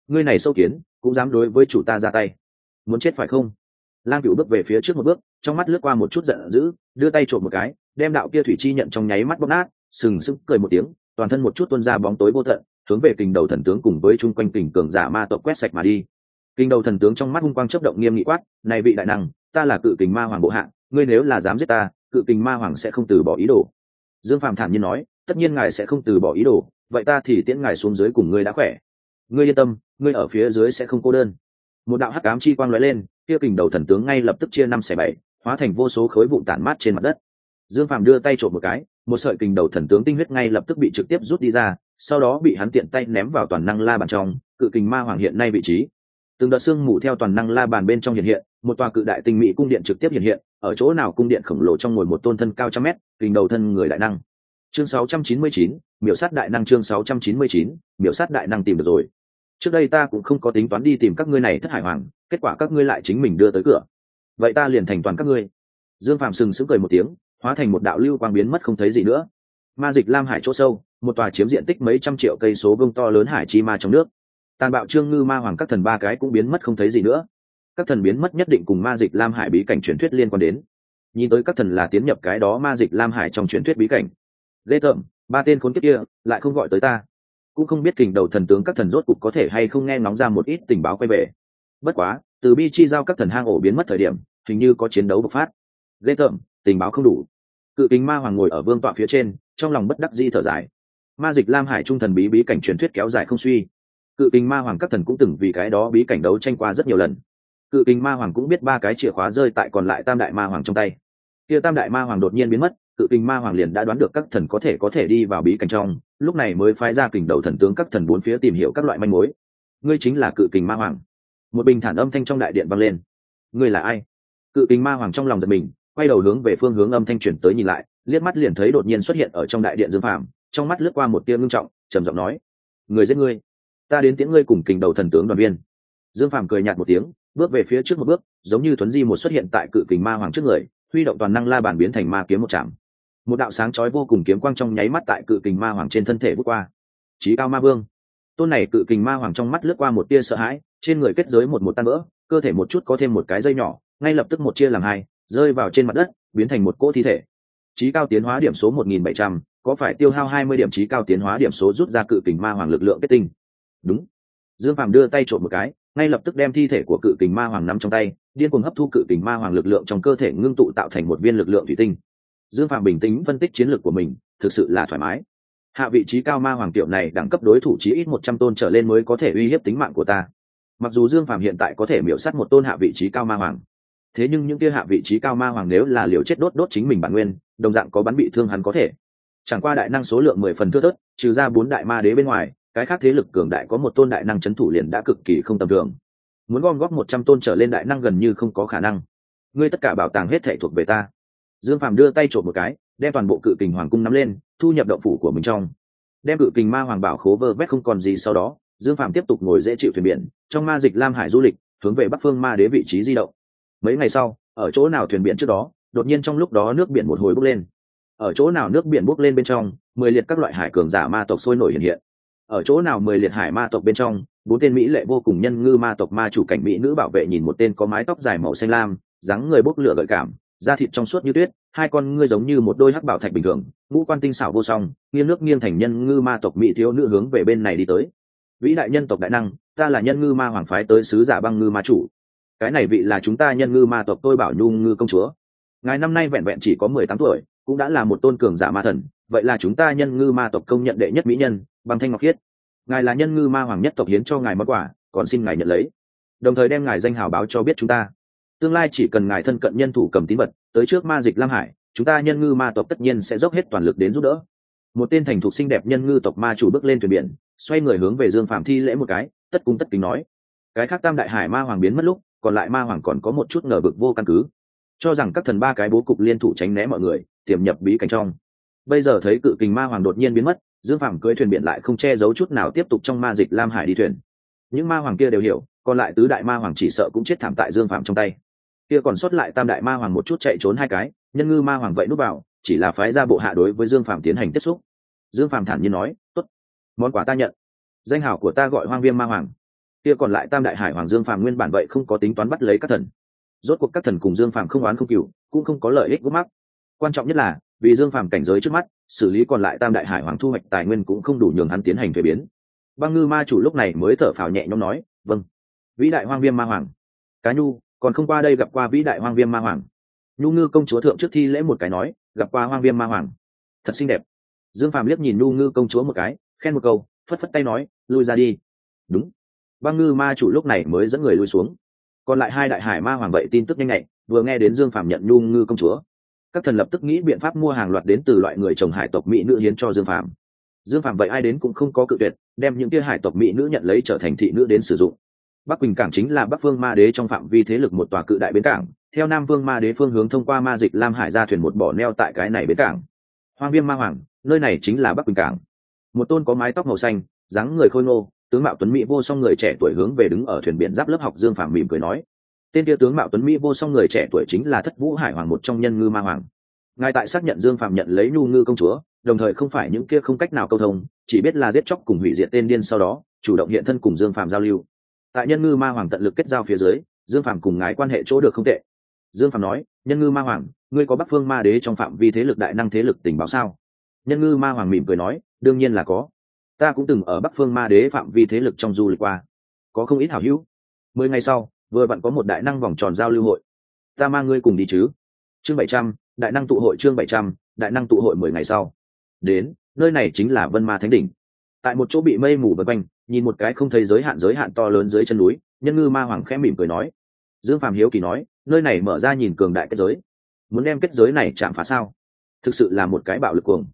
Ngươi này sâu kiến, cũng dám đối với chủ ta ra tay. Muốn chết phải không? Lang cựu bước về phía trước một bước, trong mắt lướt qua một chút giận dữ, đưa tay trộm một cái, đem đạo kia thủy chi nhận trong nháy mắt bóc nát, sừng sững cười một tiếng, toàn thân một chút tuôn ra bóng tối vô tận, hướng về kình đầu thần tướng cùng với chung quanh kình cường giả ma tộc quét sạch mà đi. Kinh đầu thần tướng trong mắt hung quang chấp động nghiêm nghị quát, này vị đại năng ta là cự kình ma hoàng bộ hạ ngươi nếu là dám giết ta, cự kình ma hoàng sẽ không từ bỏ ý đồ. Dương phạm thản nhiên nói, tất nhiên ngài sẽ không từ bỏ ý đồ, vậy ta thì tiễn ngài xuống dưới cùng ngươi đã khỏe. Ngươi yên tâm, ngươi ở phía dưới sẽ không cô đơn. Một đạo hắc ám chi quang lóe lên, kia kình đầu thần tướng ngay lập tức chia năm xẻ bảy, hóa thành vô số khối vụn tản mát trên mặt đất. Dương phạm đưa tay trộm một cái, một sợi kình đầu thần tướng tinh huyết ngay lập tức bị trực tiếp rút đi ra, sau đó bị hắn tiện tay ném vào toàn năng la bàn trong, cự kình ma hoàng hiện nay vị trí từng đợt sương mù theo toàn năng la bàn bên trong hiện hiện một tòa cự đại tinh mỹ cung điện trực tiếp hiện hiện ở chỗ nào cung điện khổng lồ trong ngồi một tôn thân cao trăm mét kình đầu thân người đại năng. Chương 699, miểu sát đại năng chương 699, miểu sát đại năng tìm được rồi. Trước đây ta cũng không có tính toán đi tìm các ngươi này thất hải hoàng kết quả các ngươi lại chính mình đưa tới cửa. Vậy ta liền thành toàn các ngươi. Dương phạm sừng sững cười một tiếng hóa thành một đạo lưu quang biến mất không thấy gì nữa. Ma dịch lam hải chỗ sâu một tòa chiếm diện tích mấy trăm triệu cây số vương to lớn hải chi ma trong nước tàn bạo trương ngư ma hoàng các thần ba cái cũng biến mất không thấy gì nữa. Các thần biến mất nhất định cùng ma dịch lam hải bí cảnh truyền thuyết liên quan đến. Nhìn tới các thần là tiến nhập cái đó ma dịch lam hải trong truyền thuyết bí cảnh. Lê tởm, ba tên khốn kiếp kia lại không gọi tới ta. Cũng không biết kình đầu thần tướng các thần rốt cục có thể hay không nghe ngóng ra một ít tình báo quay về. Bất quá, từ bi chi giao các thần hang ổ biến mất thời điểm, hình như có chiến đấu bộc phát. Lê tởm, tình báo không đủ. Cự kính ma hoàng ngồi ở vương tọa phía trên, trong lòng bất đắc di thở dài. Ma dịch lam hải trung thần bí bí cảnh truyền thuyết kéo dài không suy cự kinh ma hoàng các thần cũng từng vì cái đó bí cảnh đấu tranh qua rất nhiều lần. Cự kinh ma hoàng cũng biết ba cái chìa khóa rơi tại còn lại tam đại ma hoàng trong tay. Kia tam đại ma hoàng đột nhiên biến mất, cự kinh ma hoàng liền đã đoán được các thần có thể có thể đi vào bí cảnh trong, lúc này mới phái ra kình đầu thần tướng các thần bốn phía tìm hiểu các loại manh mối. Ngươi chính là cự kình ma hoàng. Một bình thản âm thanh trong đại điện vang lên. Ngươi là ai? Cự kình ma hoàng trong lòng giật mình, quay đầu hướng về phương hướng âm thanh chuyển tới nhìn lại, liếc mắt liền thấy đột nhiên xuất hiện ở trong đại điện dương phàm, trong mắt lướt qua một tia ngưng trọng, trầm giọng nói, người giết ngươi ta đến tiễn ngươi cùng kình đầu thần tướng đoàn viên. Dương phàm cười nhạt một tiếng, bước về phía trước một bước, giống như thuấn di một xuất hiện tại cự kình ma hoàng trước người, huy động toàn năng la bàn biến thành ma kiếm một chạm một đạo sáng chói vô cùng kiếm quang trong nháy mắt tại cự kình ma hoàng trên thân thể bước qua. Trí cao ma vương. Tôn này cự kình ma hoàng trong mắt lướt qua một tia sợ hãi, trên người kết giới một một tan vỡ, cơ thể một chút có thêm một cái dây nhỏ, ngay lập tức một chia làm hai, rơi vào trên mặt đất, biến thành một cỗ thi thể. Trí cao tiến hóa điểm số một nghìn bảy trăm, có phải tiêu hao hai mươi điểm trí cao tiến hóa điểm số rút ra cự kình ma hoàng lực lượng kết tinh? Đúng. Dương phàm đưa tay trộm một cái, ngay lập tức đem thi thể của cự kình ma hoàng nắm trong tay, điên cuồng hấp thu cự kình ma hoàng lực lượng trong cơ thể ngưng tụ tạo thành một viên lực lượng thủy tinh. Dương phàm bình tĩnh phân tích chiến lược của mình, thực sự là thoải mái. Hạ vị trí cao ma hoàng tiểu này đẳng cấp đối thủ chí ít một trăm tôn trở lên mới có thể uy hiếp tính mạng của ta. Mặc dù dương phàm hiện tại có thể miễu s á t một tôn hạ vị trí cao ma hoàng, thế nhưng những kia hạ vị trí cao ma hoàng nếu là liều chết đốt đốt chính mình bản nguyên, đồng dạng có bắn bị thương hắn có thể. Chẳng qua đại năng số lượng mười phần thưa thớt, trừ ra bốn đại ma đế bên ngoài cái khác thế lực cường đại có một tôn đại năng c h ấ n thủ liền đã cực kỳ không tầm thường. Muốn gom góp một trăm tôn trở lên đại năng gần như không có khả năng. Ngươi tất cả bảo tàng hết thể thuộc về ta. Dương phàm đưa tay trộm một cái, đem toàn bộ cự kình hoàng cung nắm lên, thu nhập động phủ của mình trong. Đem cự kình ma hoàng bảo khố vơ vét không còn gì sau đó, dương phàm tiếp tục ngồi dễ chịu thuyền biển, trong ma dịch lam hải du lịch, hướng về bắc phương ma đế vị trí di động. Mấy ngày sau, ở chỗ nào thuyền biển trước đó, đột nhiên trong lúc đó nước biển một hồi bốc lên. Ở chỗ nào nước biển bốc lên bên trong, mười liệt các loại hải cường giả ma tộc sôi nổi hiện hiện ở chỗ nào mười liệt hải ma tộc bên trong, bốn tên mỹ lệ vô cùng nhân ngư ma tộc ma chủ cảnh mỹ nữ bảo vệ nhìn một tên có mái tóc dài màu xanh lam, dáng người bốc lửa gợi cảm, da thịt trong suốt như tuyết, hai con ngươi giống như một đôi hắc bảo thạch bình thường, ngũ quan tinh xảo vô song, nghiêng nước nghiêng thành nhân ngư ma tộc mỹ thiếu nữ hướng về bên này đi tới. Vĩ đại nhân tộc đại năng, ta là nhân ngư ma hoàng phái tới sứ giả băng ngư ma chủ. Cái này vị là chúng ta nhân ngư ma tộc tôi bảo nhu ngư công chúa. Ngài năm nay vẹn vẹn chỉ có mười tám tuổi, cũng đã là một tôn cường giả ma thần, vậy là chúng ta nhân ngư ma tộc công nhận đệ nhất mỹ nhân bằng thanh ngọc khiết. Ngài là nhân ngư ma hoàng nhất tộc hiến cho ngài món quà, còn xin ngài nhận lấy. Đồng thời đem ngài danh hào báo cho biết chúng ta. Tương lai chỉ cần ngài thân cận nhân thủ cầm tín vật, tới trước ma dịch lam hải, chúng ta nhân ngư ma tộc tất nhiên sẽ dốc hết toàn lực đến giúp đỡ. Một tên thành thục xinh đẹp nhân ngư tộc ma chủ bước lên thuyền biển, xoay người hướng về dương phạm thi lễ một cái, tất cung tất kính nói. Cái khác tam đại hải ma hoàng biến mất lúc, còn lại ma hoàng còn có một chút ngờ vực vô căn cứ. Cho rằng các thần ba cái bố cục liên thủ tránh né mọi người, tiềm nhập bí cảnh trong. Bây giờ thấy cự kình ma hoàng đột nhiên biến mất dương Phàm cưỡi thuyền biển lại không che giấu chút nào tiếp tục trong ma dịch lam hải đi thuyền. Những ma hoàng kia đều hiểu, còn lại tứ đại ma hoàng chỉ sợ cũng chết thảm tại dương Phàm trong tay. Kia còn sót lại tam đại ma hoàng một chút chạy trốn hai cái, nhân ngư ma hoàng vậy núp vào, chỉ là phái ra bộ hạ đối với dương Phàm tiến hành tiếp xúc. Dương Phàm thản nhiên nói, tốt, món quà ta nhận. Danh hảo của ta gọi hoang viêm ma hoàng. Kia còn lại tam đại hải hoàng dương Phàm nguyên bản vậy không có tính toán bắt lấy các thần. Rốt cuộc các thần cùng dương Phàm không oán không cừu, cũng không có lợi ích gốc mắc. Quan trọng nhất là vì dương phàm cảnh giới trước mắt, xử lý còn lại tam đại hải hoàng thu hoạch tài nguyên cũng không đủ nhường hắn tiến hành thuế biến. Băng ngư ma chủ lúc này mới thở phào nhẹ nhõm nói vâng. Vĩ đại hoang viêm ma hoàng. Cá nhu, còn không qua đây gặp qua vĩ đại hoang viêm ma hoàng. Nhu ngư công chúa thượng trước thi lễ một cái nói, gặp qua hoang viêm ma hoàng. Thật xinh đẹp. Dương phàm liếc nhìn nhu ngư công chúa một cái, khen một câu, phất phất tay nói, lui ra đi. Đúng. Băng ngư ma chủ lúc này mới dẫn người lui xuống. Còn lại hai đại hải ma hoàng vậy tin tức nhanh nhạy, vừa nghe đến dương phàm nhận nhu ngư công chúa các thần lập tức nghĩ biện pháp mua hàng loạt đến từ loại người chồng hải tộc mỹ nữ hiến cho dương phạm. dương phạm vậy ai đến cũng không có cự tuyệt, đem những kia hải tộc mỹ nữ nhận lấy trở thành thị nữ đến sử dụng. Bắc quỳnh cảng chính là bắc phương ma đế trong phạm vi thế lực một tòa cự đại bến cảng, theo nam vương ma đế phương hướng thông qua ma dịch lam hải ra thuyền một bỏ neo tại cái này bến cảng. Hoang viêm ma hoàng, nơi này chính là bắc quỳnh cảng. Một tôn có mái tóc màu xanh, dáng người khôi ngô, tướng mạo tuấn mỹ vô song người trẻ tuổi hướng về đứng ở thuyền biển giáp lớp học dương phạm mỉm cười nói tên kia tướng mạo tuấn mỹ vô song người trẻ tuổi chính là thất vũ hải hoàng một trong nhân ngư ma hoàng. Ngài tại xác nhận dương phạm nhận lấy nhu ngư công chúa, đồng thời không phải những kia không cách nào câu thông, chỉ biết là giết chóc cùng hủy diệt tên điên sau đó, chủ động hiện thân cùng dương phạm giao lưu. Tại nhân ngư ma hoàng tận lực kết giao phía dưới, dương phạm cùng ngái quan hệ chỗ được không tệ. Dương phạm nói, nhân ngư ma hoàng, ngươi có bắc phương ma đế trong phạm vi thế lực đại năng thế lực tình báo sao? Nhân ngư ma hoàng mỉm cười nói, đương nhiên là có. Ta cũng từng ở bắc phương ma đế phạm vi thế lực trong du lịch qua. Có không ít hảo hữu. Mười ngày sau vừa vặn có một đại năng vòng tròn giao lưu hội. Ta mang ngươi cùng đi chứ. Chương bảy trăm, đại năng tụ hội chương bảy trăm, đại năng tụ hội mười ngày sau. Đến, nơi này chính là vân ma thánh đỉnh. Tại một chỗ bị mây mù vân quanh, nhìn một cái không thấy giới hạn giới hạn to lớn dưới chân núi, nhân ngư ma hoàng khẽ mỉm cười nói. Dương Phạm hiếu kỳ nói, nơi này mở ra nhìn cường đại kết giới. Muốn đem kết giới này chạm phá sao? Thực sự là một cái bạo lực cuồng.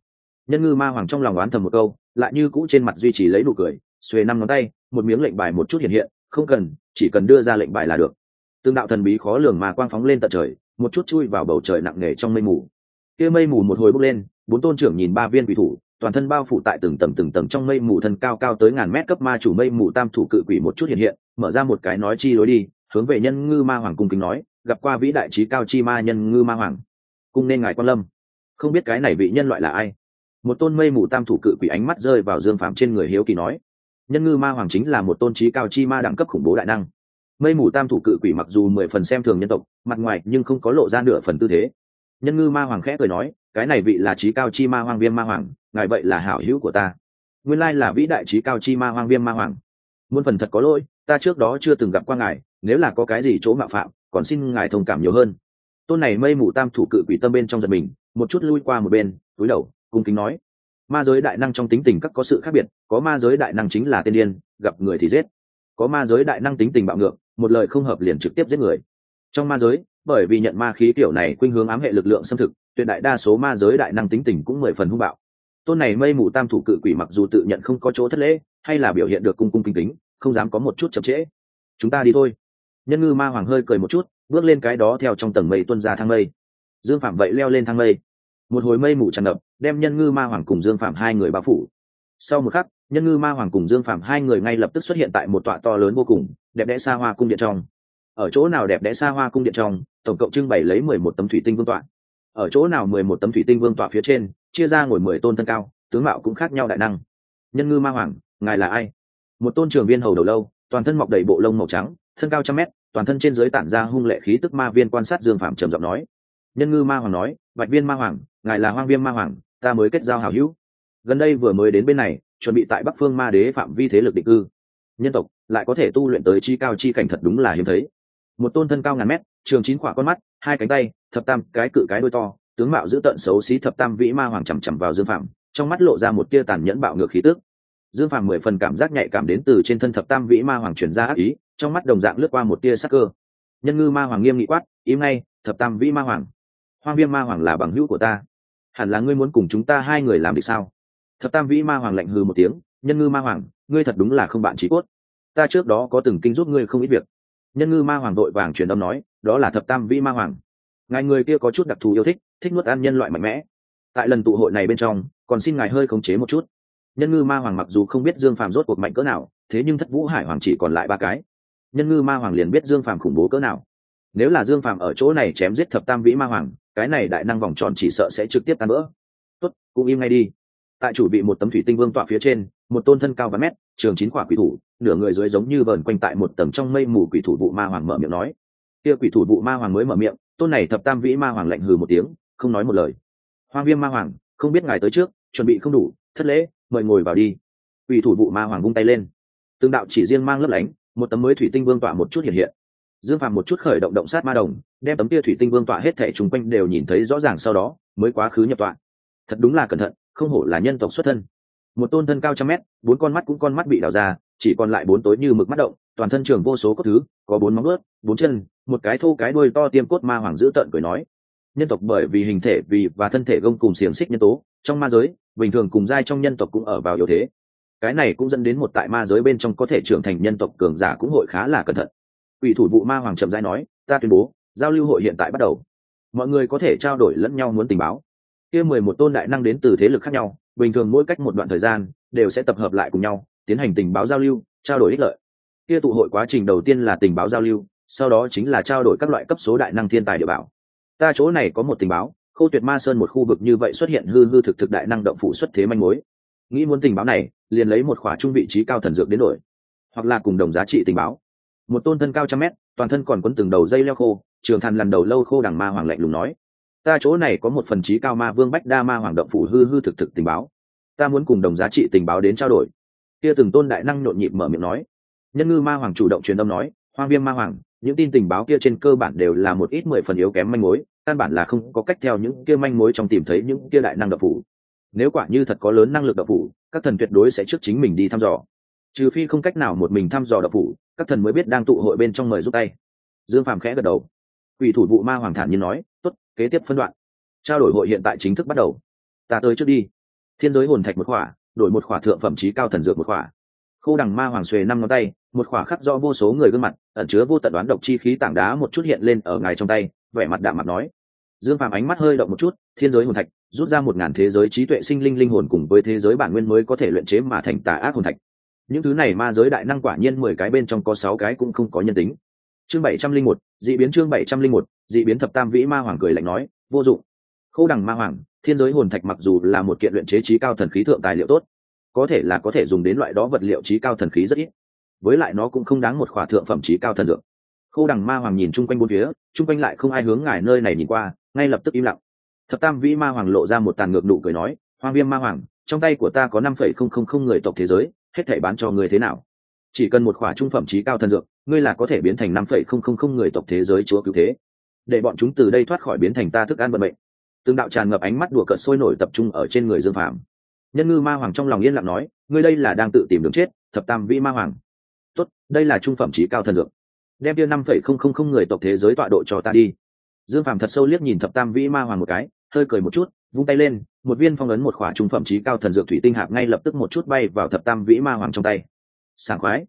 Nhân ngư ma hoàng trong lòng oán thầm một câu, lại như cũ trên mặt duy trì lấy nụ cười, xuề năm ngón tay, một miếng lệnh bài một chút hiện hiện, không cần chỉ cần đưa ra lệnh bài là được. Tương đạo thần bí khó lường mà quang phóng lên tận trời, một chút chui vào bầu trời nặng nề trong mây mù. Kia mây mù một hồi bốc lên, bốn tôn trưởng nhìn ba viên quỷ thủ, toàn thân bao phủ tại từng tầng từng tầng trong mây mù thân cao cao tới ngàn mét cấp ma chủ mây mù tam thủ cự quỷ một chút hiện hiện, mở ra một cái nói chi lối đi, hướng về nhân ngư ma hoàng cung kính nói, gặp qua vĩ đại trí cao chi ma nhân ngư ma hoàng. Cung nên ngài quan lâm. Không biết cái này vị nhân loại là ai? Một tôn mây mù tam thủ cự quỷ ánh mắt rơi vào dương phạm trên người hiếu kỳ nói nhân ngư ma hoàng chính là một tôn trí cao chi ma đẳng cấp khủng bố đại năng. Mây mù tam thủ cự quỷ mặc dù mười phần xem thường nhân tộc, mặt ngoài nhưng không có lộ ra nửa phần tư thế. Nhân ngư ma hoàng khẽ cười nói, cái này vị là trí cao chi ma hoàng viêm ma hoàng, ngài vậy là hảo hữu của ta. Nguyên lai là vĩ đại trí cao chi ma hoàng viêm ma hoàng. Muôn phần thật có lỗi, ta trước đó chưa từng gặp qua ngài, nếu là có cái gì chỗ mạo phạm, còn xin ngài thông cảm nhiều hơn. Tôn này mây mù tam thủ cự quỷ tâm bên trong giật mình, một chút lui qua một bên, túi đầu, cung kính nói ma giới đại năng trong tính tình các có sự khác biệt, có ma giới đại năng chính là tiên điên, gặp người thì giết. Có ma giới đại năng tính tình bạo ngược, một lời không hợp liền trực tiếp giết người. Trong ma giới, bởi vì nhận ma khí kiểu này khuynh hướng ám hệ lực lượng xâm thực, tuyệt đại đa số ma giới đại năng tính tình cũng mười phần hung bạo. Tôn này mây mù tam thủ cự quỷ mặc dù tự nhận không có chỗ thất lễ, hay là biểu hiện được cung cung kính kính, không dám có một chút chậm trễ. Chúng ta đi thôi. Nhân ngư ma hoàng hơi cười một chút, bước lên cái đó theo trong tầng mây tuân ra thang mây. Dương phạm vậy leo lên thang mây một hồi mây mù tràn ngập, đem nhân ngư ma hoàng cùng dương phạm hai người bao phủ. Sau một khắc, nhân ngư ma hoàng cùng dương phạm hai người ngay lập tức xuất hiện tại một tọa to lớn vô cùng, đẹp đẽ xa hoa cung điện trong. Ở chỗ nào đẹp đẽ xa hoa cung điện trong, tổng cộng trưng bày lấy mười một tấm thủy tinh vương tọa. Ở chỗ nào mười một tấm thủy tinh vương tọa phía trên, chia ra ngồi mười tôn thân cao, tướng mạo cũng khác nhau đại năng. Nhân ngư ma hoàng, ngài là ai? Một tôn trường viên hầu đầu lâu, toàn thân mọc đầy bộ lông màu trắng, thân cao trăm mét, toàn thân trên dưới tản ra hung lệ khí tức ma viên quan sát dương phạm trầm giọng nói. Nhân ngư ma hoàng nói, bạch viên ma hoàng ngài là hoang viêm ma hoàng, ta mới kết giao hảo hữu. Gần đây vừa mới đến bên này, chuẩn bị tại bắc phương ma đế phạm vi thế lực định cư. Nhân tộc, lại có thể tu luyện tới chi cao chi cảnh thật đúng là hiếm thấy. Một tôn thân cao ngàn mét, trường chín khỏa con mắt, hai cánh tay, thập tam, cái cự cái đôi to, tướng mạo giữ tận xấu xí thập tam vĩ ma hoàng chằm chằm vào dương phạm trong mắt lộ ra một tia tàn nhẫn bạo ngược khí tức. Dương phạm mười phần cảm giác nhạy cảm đến từ trên thân thập tam vĩ ma hoàng truyền ra ác ý, trong mắt đồng dạng lướt qua một tia sắc cơ. Nhân ngư ma hoàng nghiêm nghị quát, im ngay, thập tam vĩ ma hoàng. Hoang viêm ma hoàng là bằng hữu của ta hẳn là ngươi muốn cùng chúng ta hai người làm được sao? Thập tam vĩ ma hoàng lạnh hư một tiếng, nhân ngư ma hoàng, ngươi thật đúng là không bạn trí cốt. Ta trước đó có từng kinh giúp ngươi không ít việc. Nhân ngư ma hoàng đội vàng truyền âm nói, đó là thập tam vĩ ma hoàng. Ngài người kia có chút đặc thù yêu thích thích nuốt ăn nhân loại mạnh mẽ. Tại lần tụ hội này bên trong, còn xin ngài hơi khống chế một chút. Nhân ngư ma hoàng mặc dù không biết dương phàm rốt cuộc mạnh cỡ nào, thế nhưng thất vũ hải hoàng chỉ còn lại ba cái. Nhân ngư ma hoàng liền biết dương phàm khủng bố cỡ nào. Nếu là dương phàm ở chỗ này chém giết thập tam vĩ ma hoàng cái này đại năng vòng tròn chỉ sợ sẽ trực tiếp tan vỡ. Tốt, cũng im ngay đi. Tại chủ bị một tấm thủy tinh vương tọa phía trên, một tôn thân cao vài mét, trường chín quả quỷ thủ, nửa người dưới giống như vờn quanh tại một tầng trong mây mù quỷ thủ vụ ma hoàng mở miệng nói. Kia quỷ thủ vụ ma hoàng mới mở miệng, tôn này thập tam vĩ ma hoàng lạnh hừ một tiếng, không nói một lời. Hoang viêm ma hoàng, không biết ngài tới trước, chuẩn bị không đủ, thất lễ, mời ngồi vào đi. Quỷ thủ vụ ma hoàng vung tay lên. Tương đạo chỉ riêng mang lấp lánh, một tấm mới thủy tinh vương tọa một chút hiện hiện dương phàm một chút khởi động động sát ma đồng, đem tấm tia thủy tinh vương tọa hết thẻ chung quanh đều nhìn thấy rõ ràng sau đó, mới quá khứ nhập tọa. Thật đúng là cẩn thận, không hổ là nhân tộc xuất thân. Một tôn thân cao trăm mét, bốn con mắt cũng con mắt bị đào ra, chỉ còn lại bốn tối như mực mắt động, toàn thân trường vô số cốt thứ, có bốn móng ướt bốn chân, một cái thô cái đuôi to tiêm cốt ma hoàng dữ tợn cười nói. Nhân tộc bởi vì hình thể, vì và thân thể gông cùng xiềng xích nhân tố, trong ma giới, bình thường cùng giai trong nhân tộc cũng ở vào yếu thế. Cái này cũng dẫn đến một tại ma giới bên trong có thể trưởng thành nhân tộc cường giả cũng hội khá là cẩn thận ủy thủ vụ ma hoàng trầm giai nói, ta tuyên bố, giao lưu hội hiện tại bắt đầu. Mọi người có thể trao đổi lẫn nhau muốn tình báo. Kia mười một tôn đại năng đến từ thế lực khác nhau, bình thường mỗi cách một đoạn thời gian, đều sẽ tập hợp lại cùng nhau, tiến hành tình báo giao lưu, trao đổi ích lợi. Kia tụ hội quá trình đầu tiên là tình báo giao lưu, sau đó chính là trao đổi các loại cấp số đại năng thiên tài địa bảo. Ta chỗ này có một tình báo, khâu tuyệt ma sơn một khu vực như vậy xuất hiện hư hư thực thực đại năng động phủ xuất thế manh mối. Nghĩ muốn tình báo này, liền lấy một khỏa trung vị trí cao thần dược đến đổi, hoặc là cùng đồng giá trị tình báo một tôn thân cao trăm mét, toàn thân còn quấn từng đầu dây leo khô, trường thần lần đầu lâu khô đằng ma hoàng lạnh lùng nói, ta chỗ này có một phần trí cao ma vương bách đa ma hoàng động phủ hư hư thực thực tình báo. Ta muốn cùng đồng giá trị tình báo đến trao đổi. Kia từng tôn đại năng nhộn nhịp mở miệng nói. Nhân ngư ma hoàng chủ động truyền âm nói, hoang viêm ma hoàng, những tin tình báo kia trên cơ bản đều là một ít mười phần yếu kém manh mối, căn bản là không có cách theo những kia manh mối trong tìm thấy những kia đại năng độc phủ. Nếu quả như thật có lớn năng lực độc phủ, các thần tuyệt đối sẽ trước chính mình đi thăm dò trừ phi không cách nào một mình thăm dò độc phủ các thần mới biết đang tụ hội bên trong mời giúp tay. Dương phàm khẽ gật đầu. Ủy thủ vụ ma hoàng thản nhiên nói, tốt, kế tiếp phân đoạn. Trao đổi hội hiện tại chính thức bắt đầu. Ta tới trước đi. Thiên giới hồn thạch một khỏa, đổi một khỏa thượng phẩm trí cao thần dược một khỏa. Khâu đằng ma hoàng xuề năm ngón tay, một khỏa khắc do vô số người gương mặt, ẩn chứa vô tận đoán độc chi khí tảng đá một chút hiện lên ở ngài trong tay, vẻ mặt đạm mặt nói. Dương phàm ánh mắt hơi động một chút, thiên giới hồn thạch, rút ra một ngàn thế giới trí tuệ sinh linh linh hồn cùng với thế giới bản nguyên mới có thể luyện chế mà thành tà ác hồn thạch những thứ này ma giới đại năng quả nhiên mười cái bên trong có sáu cái cũng không có nhân tính. Chương bảy trăm linh một d ị biến chương bảy trăm linh một d ị biến thập tam vĩ ma hoàng cười lạnh nói, vô dụng. Khâu đằng ma hoàng, thiên giới hồn thạch mặc dù là một kiện luyện chế trí cao thần khí thượng tài liệu tốt, có thể là có thể dùng đến loại đó vật liệu trí cao thần khí rất ít. Với lại nó cũng không đáng một khỏa thượng phẩm trí cao thần dược. Khâu đằng ma hoàng nhìn chung quanh bốn phía, chung quanh lại không ai hướng ngài nơi này nhìn qua, ngay lập tức im lặng. Thập tam vĩ ma hoàng lộ ra một tàn ngược nụ cười nói hoàng viêm ma hoàng, trong tay của ta có năm phẩy không không không người tộc thế giới hết thể bán cho người thế nào? Chỉ cần một khỏa trung phẩm trí cao thần dược, ngươi là có thể biến thành năm phẩy không không không người tộc thế giới chúa cứu thế. Để bọn chúng từ đây thoát khỏi biến thành ta thức ăn vận mệnh. Tương đạo tràn ngập ánh mắt đùa cợt sôi nổi tập trung ở trên người dương phạm nhân ngư ma hoàng trong lòng yên lặng nói, ngươi đây là đang tự tìm đường chết, thập tam vĩ ma hoàng. Tốt, đây là trung phẩm trí cao thần dược. Đem tiêu năm phẩy không không không người tộc thế giới tọa độ cho ta đi. Dương phàm thật sâu liếc nhìn thập tam vĩ ma hoàng một cái, hơi cười một chút vung tay lên, một viên phong ấn một khỏa trung phẩm trí cao thần dược thủy tinh hạp ngay lập tức một chút bay vào thập tam vĩ ma hoàng trong tay. Sảng khoái.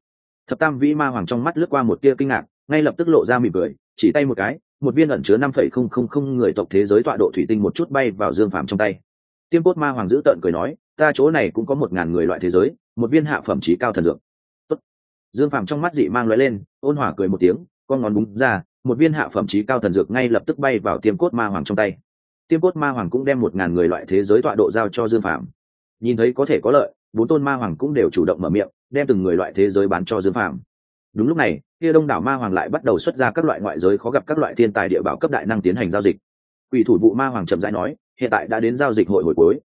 Thập tam vĩ ma hoàng trong mắt lướt qua một tia kinh ngạc, ngay lập tức lộ ra mỉm cười, chỉ tay một cái, một viên ẩn chứa năm phẩy không không không người tộc thế giới tọa độ thủy tinh một chút bay vào dương phàm trong tay. Tiêm cốt ma hoàng giữ tợn cười nói, ta chỗ này cũng có một ngàn người loại thế giới, một viên hạ phẩm trí cao thần dược. Tốt. dương phàm trong mắt dị mang loại lên, ôn hỏa cười một tiếng, con ngón búng ra, một viên hạ phẩm trí cao thần dược ngay lập tức bay vào tiêm cốt ma hoàng trong tay tiêm cốt ma hoàng cũng đem một ngàn người loại thế giới tọa độ giao cho dương phàm. Nhìn thấy có thể có lợi, bốn tôn ma hoàng cũng đều chủ động mở miệng, đem từng người loại thế giới bán cho dương phàm. Đúng lúc này, kia đông đảo ma hoàng lại bắt đầu xuất ra các loại ngoại giới khó gặp các loại thiên tài địa bảo cấp đại năng tiến hành giao dịch. Quỷ thủ vụ ma hoàng chậm rãi nói, hiện tại đã đến giao dịch hội hồi cuối.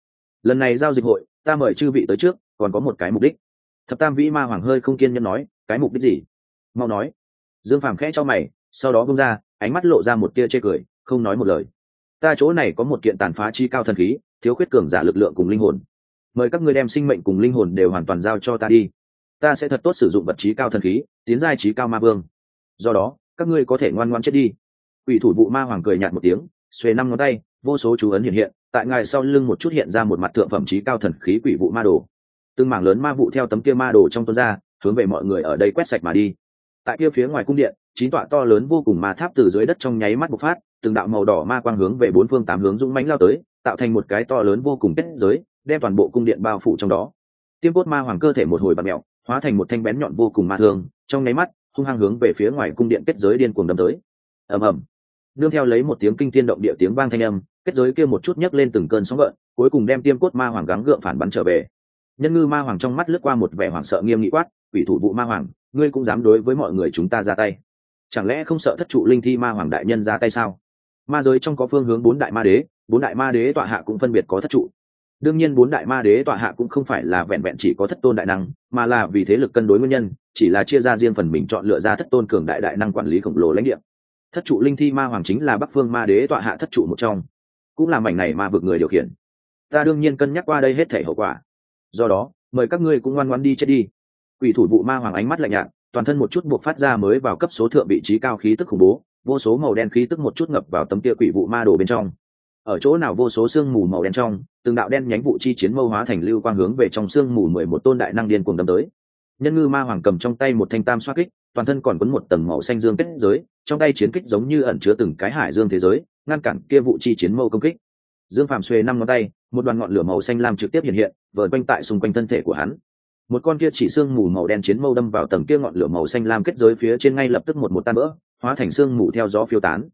Lần này giao dịch hội, ta mời chư vị tới trước, còn có một cái mục đích. Thập tam vĩ ma hoàng hơi không kiên nhẫn nói, cái mục đích gì? Mau nói. Dương phàm khẽ cho mày, sau đó bông ra, ánh mắt lộ ra một tia chê cười, không nói một lời ta chỗ này có một kiện tàn phá chi cao thần khí, thiếu khuyết cường giả lực lượng cùng linh hồn. Mời các ngươi đem sinh mệnh cùng linh hồn đều hoàn toàn giao cho ta đi. Ta sẽ thật tốt sử dụng vật trí cao thần khí, tiến giai trí cao ma vương. Do đó, các ngươi có thể ngoan ngoan chết đi. Ủy thủ vụ ma hoàng cười nhạt một tiếng, xuề năm ngón tay, vô số chú ấn hiện hiện, tại ngài sau lưng một chút hiện ra một mặt thượng phẩm trí cao thần khí quỷ vụ ma đồ. Từng mảng lớn ma vụ theo tấm kia ma đồ trong tuôn ra, hướng về mọi người ở đây quét sạch mà đi. Tại kia phía ngoài cung điện, chín tọa to lớn vô cùng ma tháp từ dưới đất trong nháy mắt bộc phát từng đạo màu đỏ ma quang hướng về bốn phương tám hướng dũng mãnh lao tới, tạo thành một cái to lớn vô cùng kết giới, đem toàn bộ cung điện bao phủ trong đó. Tiêm cốt ma hoàng cơ thể một hồi bạt mẹo hóa thành một thanh bén nhọn vô cùng ma thương, trong nháy mắt, hung hăng hướng về phía ngoài cung điện kết giới điên cuồng đâm tới. Ầm ầm. Nương theo lấy một tiếng kinh thiên động địa tiếng vang thanh âm, kết giới kia một chút nhấc lên từng cơn sóng gợn, cuối cùng đem tiêm cốt ma hoàng gắng gượng phản bắn trở về. Nhân ngư ma hoàng trong mắt lướt qua một vẻ hoảng sợ nghiêm nghị quát, quỷ thủ vụ ma hoàng, ngươi cũng dám đối với mọi người chúng ta ra tay. Chẳng lẽ không sợ thất trụ linh thi ma hoàng đại nhân ra tay sao? Ma giới trong có phương hướng bốn đại ma đế, bốn đại ma đế tọa hạ cũng phân biệt có thất trụ. Đương nhiên bốn đại ma đế tọa hạ cũng không phải là vẹn vẹn chỉ có thất tôn đại năng, mà là vì thế lực cân đối nguyên nhân, chỉ là chia ra riêng phần mình chọn lựa ra thất tôn cường đại đại năng quản lý khổng lồ lãnh địa. Thất trụ linh thi ma hoàng chính là bắc phương ma đế tọa hạ thất trụ một trong. Cũng là mảnh này ma vực người điều khiển. Ta đương nhiên cân nhắc qua đây hết thể hậu quả. Do đó, mời các ngươi cũng ngoan ngoan đi chết đi. Quỷ thủ vụ ma hoàng ánh mắt lạnh nhạt, toàn thân một chút buộc phát ra mới vào cấp số thượng vị trí cao khí tức khủng bố vô số màu đen khí tức một chút ngập vào tấm kia quỷ vụ ma đồ bên trong. Ở chỗ nào vô số sương mù màu đen trong, từng đạo đen nhánh vụ chi chiến mâu hóa thành lưu quang hướng về trong sương mù mười một tôn đại năng điên cuồng đâm tới. Nhân ngư ma hoàng cầm trong tay một thanh tam xoa kích, toàn thân còn quấn một tầng màu xanh dương kết giới, trong tay chiến kích giống như ẩn chứa từng cái hải dương thế giới, ngăn cản kia vụ chi chiến mâu công kích. Dương phàm xuê năm ngón tay, một đoàn ngọn lửa màu xanh lam trực tiếp hiện hiện, vờn quanh tại xung quanh thân thể của hắn một con kia chỉ xương mù màu đen chiến mâu đâm vào tầng kia ngọn lửa màu xanh lam kết giới phía trên ngay lập tức một một tan vỡ, hóa thành xương mù theo gió phiêu tán.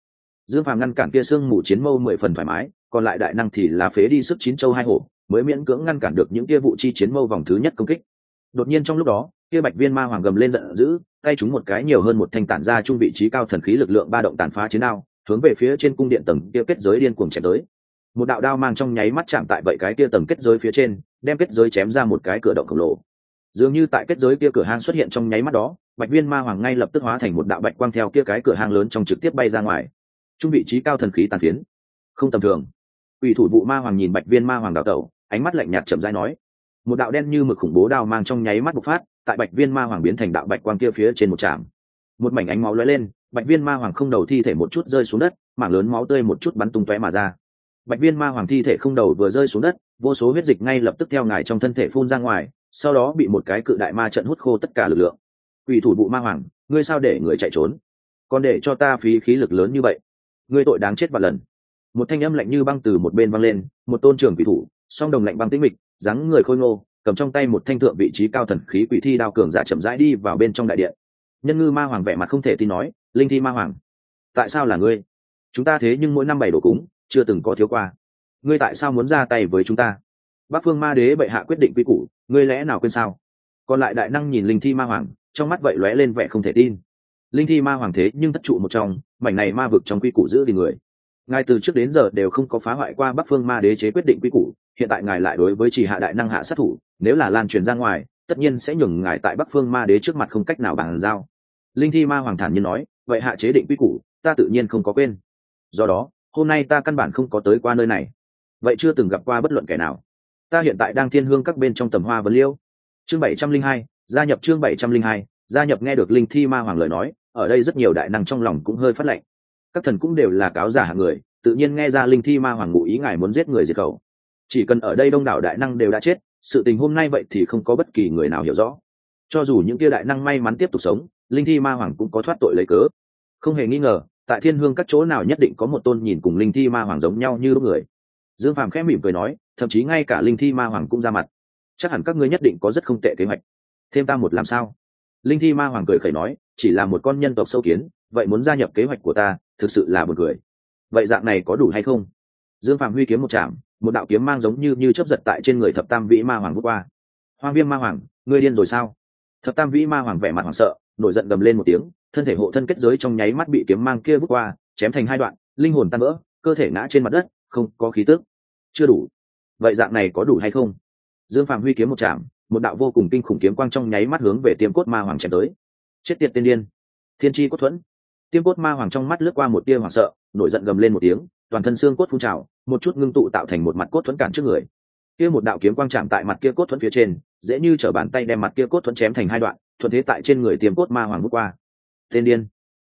Dương phàm ngăn cản kia xương mù chiến mâu mười phần thoải mái, còn lại đại năng thì là phế đi sức chín châu hai hổ, mới miễn cưỡng ngăn cản được những kia vụ chi chiến mâu vòng thứ nhất công kích. Đột nhiên trong lúc đó, kia bạch viên ma hoàng gầm lên giận dữ, tay chúng một cái nhiều hơn một thanh tản ra trung vị trí cao thần khí lực lượng ba động tàn phá chiến đao, hướng về phía trên cung điện tầng kia kết giới điên cuồng chém tới. Một đạo đao mang trong nháy mắt chạm tại vậy cái kia tầng kết giới phía trên, đem kết giới chém ra một cái cửa động khổng lồ dường như tại kết giới kia cửa hang xuất hiện trong nháy mắt đó, bạch viên ma hoàng ngay lập tức hóa thành một đạo bạch quang theo kia cái cửa hang lớn trong trực tiếp bay ra ngoài. Trung vị trí cao thần khí tàn phiến. Không tầm thường. Ủy thủ vụ ma hoàng nhìn bạch viên ma hoàng đào tẩu, ánh mắt lạnh nhạt chậm rãi nói, một đạo đen như mực khủng bố đao mang trong nháy mắt bộc phát, tại bạch viên ma hoàng biến thành đạo bạch quang kia phía trên một trạm. Một mảnh ánh máu lóe lên, bạch viên ma hoàng không đầu thi thể một chút rơi xuống đất, mảng lớn máu tươi một chút bắn tung tóe mà ra. Bạch viên ma hoàng thi thể không đầu vừa rơi xuống đất, vô số huyết dịch ngay lập tức theo ngài trong thân thể phun ra ngoài sau đó bị một cái cự đại ma trận hút khô tất cả lực lượng. Ủy thủ vụ ma hoàng, ngươi sao để người chạy trốn? Còn để cho ta phí khí lực lớn như vậy. Ngươi tội đáng chết vạn lần. Một thanh âm lạnh như băng từ một bên văng lên, một tôn trưởng quỷ thủ, song đồng lạnh băng tĩnh mịch, dáng người khôi ngô, cầm trong tay một thanh thượng vị trí cao thần khí quỷ thi đao cường giả chậm rãi đi vào bên trong đại điện. Nhân ngư ma hoàng vẻ mặt không thể tin nói, linh thi ma hoàng, tại sao là ngươi? Chúng ta thế nhưng mỗi năm bảy đồ cúng, chưa từng có thiếu qua. Ngươi tại sao muốn ra tay với chúng ta? Bác phương ma đế bệ hạ quyết định quy củ ngươi lẽ nào quên sao? Còn lại đại năng nhìn linh thi ma hoàng, trong mắt vậy lóe lên vẻ không thể tin. Linh thi ma hoàng thế nhưng thất trụ một trong, mảnh này ma vực trong quy củ giữ thì người. Ngài từ trước đến giờ đều không có phá hoại qua bắc phương ma đế chế quyết định quy củ, hiện tại ngài lại đối với chỉ hạ đại năng hạ sát thủ, nếu là lan truyền ra ngoài, tất nhiên sẽ nhường ngài tại bắc phương ma đế trước mặt không cách nào bàn giao. Linh thi ma hoàng thản nhiên nói, vậy hạ chế định quy củ, ta tự nhiên không có quên. Do đó, hôm nay ta căn bản không có tới qua nơi này. Vậy chưa từng gặp qua bất luận kẻ nào ta hiện tại đang thiên hương các bên trong tầm hoa vấn liêu. Chương bảy trăm linh hai, gia nhập chương bảy trăm linh hai, gia nhập nghe được linh thi ma hoàng lời nói, ở đây rất nhiều đại năng trong lòng cũng hơi phát lệnh. Các thần cũng đều là cáo giả hạng người, tự nhiên nghe ra linh thi ma hoàng ngụ ý ngài muốn giết người diệt khẩu. Chỉ cần ở đây đông đảo đại năng đều đã chết, sự tình hôm nay vậy thì không có bất kỳ người nào hiểu rõ. Cho dù những kia đại năng may mắn tiếp tục sống, linh thi ma hoàng cũng có thoát tội lấy cớ. Không hề nghi ngờ, tại thiên hương các chỗ nào nhất định có một tôn nhìn cùng linh thi ma hoàng giống nhau như lúc người. Dương phàm khẽ mỉm cười nói thậm chí ngay cả linh thi ma hoàng cũng ra mặt. Chắc hẳn các ngươi nhất định có rất không tệ kế hoạch. Thêm ta một làm sao? Linh thi ma hoàng cười khẩy nói, chỉ là một con nhân tộc sâu kiến, vậy muốn gia nhập kế hoạch của ta, thực sự là một cười. Vậy dạng này có đủ hay không? Dương phạm huy kiếm một chạm một đạo kiếm mang giống như như chấp giật tại trên người thập tam vĩ ma hoàng vút qua. Hoang viêm ma hoàng, ngươi điên rồi sao? Thập tam vĩ ma hoàng vẻ mặt hoảng sợ, nổi giận gầm lên một tiếng, thân thể hộ thân kết giới trong nháy mắt bị kiếm mang kia vút qua, chém thành hai đoạn, linh hồn tan vỡ, cơ thể ngã trên mặt đất, không có khí tước chưa đủ vậy dạng này có đủ hay không? Dương phạm huy kiếm một chạm một đạo vô cùng kinh khủng kiếm quang trong nháy mắt hướng về tiêm cốt ma hoàng chém tới. Chết tiệt tiên điên. Thiên tri cốt thuẫn. Tiêm cốt ma hoàng trong mắt lướt qua một tia hoảng sợ, nổi giận gầm lên một tiếng, toàn thân xương cốt phun trào, một chút ngưng tụ tạo thành một mặt cốt thuẫn cản trước người. Kia một đạo kiếm quang chạm tại mặt kia cốt thuẫn phía trên, dễ như t bàn tay đem mặt kia cốt thuẫn chém thành hai đoạn, thuận thế tại trên người tiêm cốt ma hoàng bước qua. Tên điên.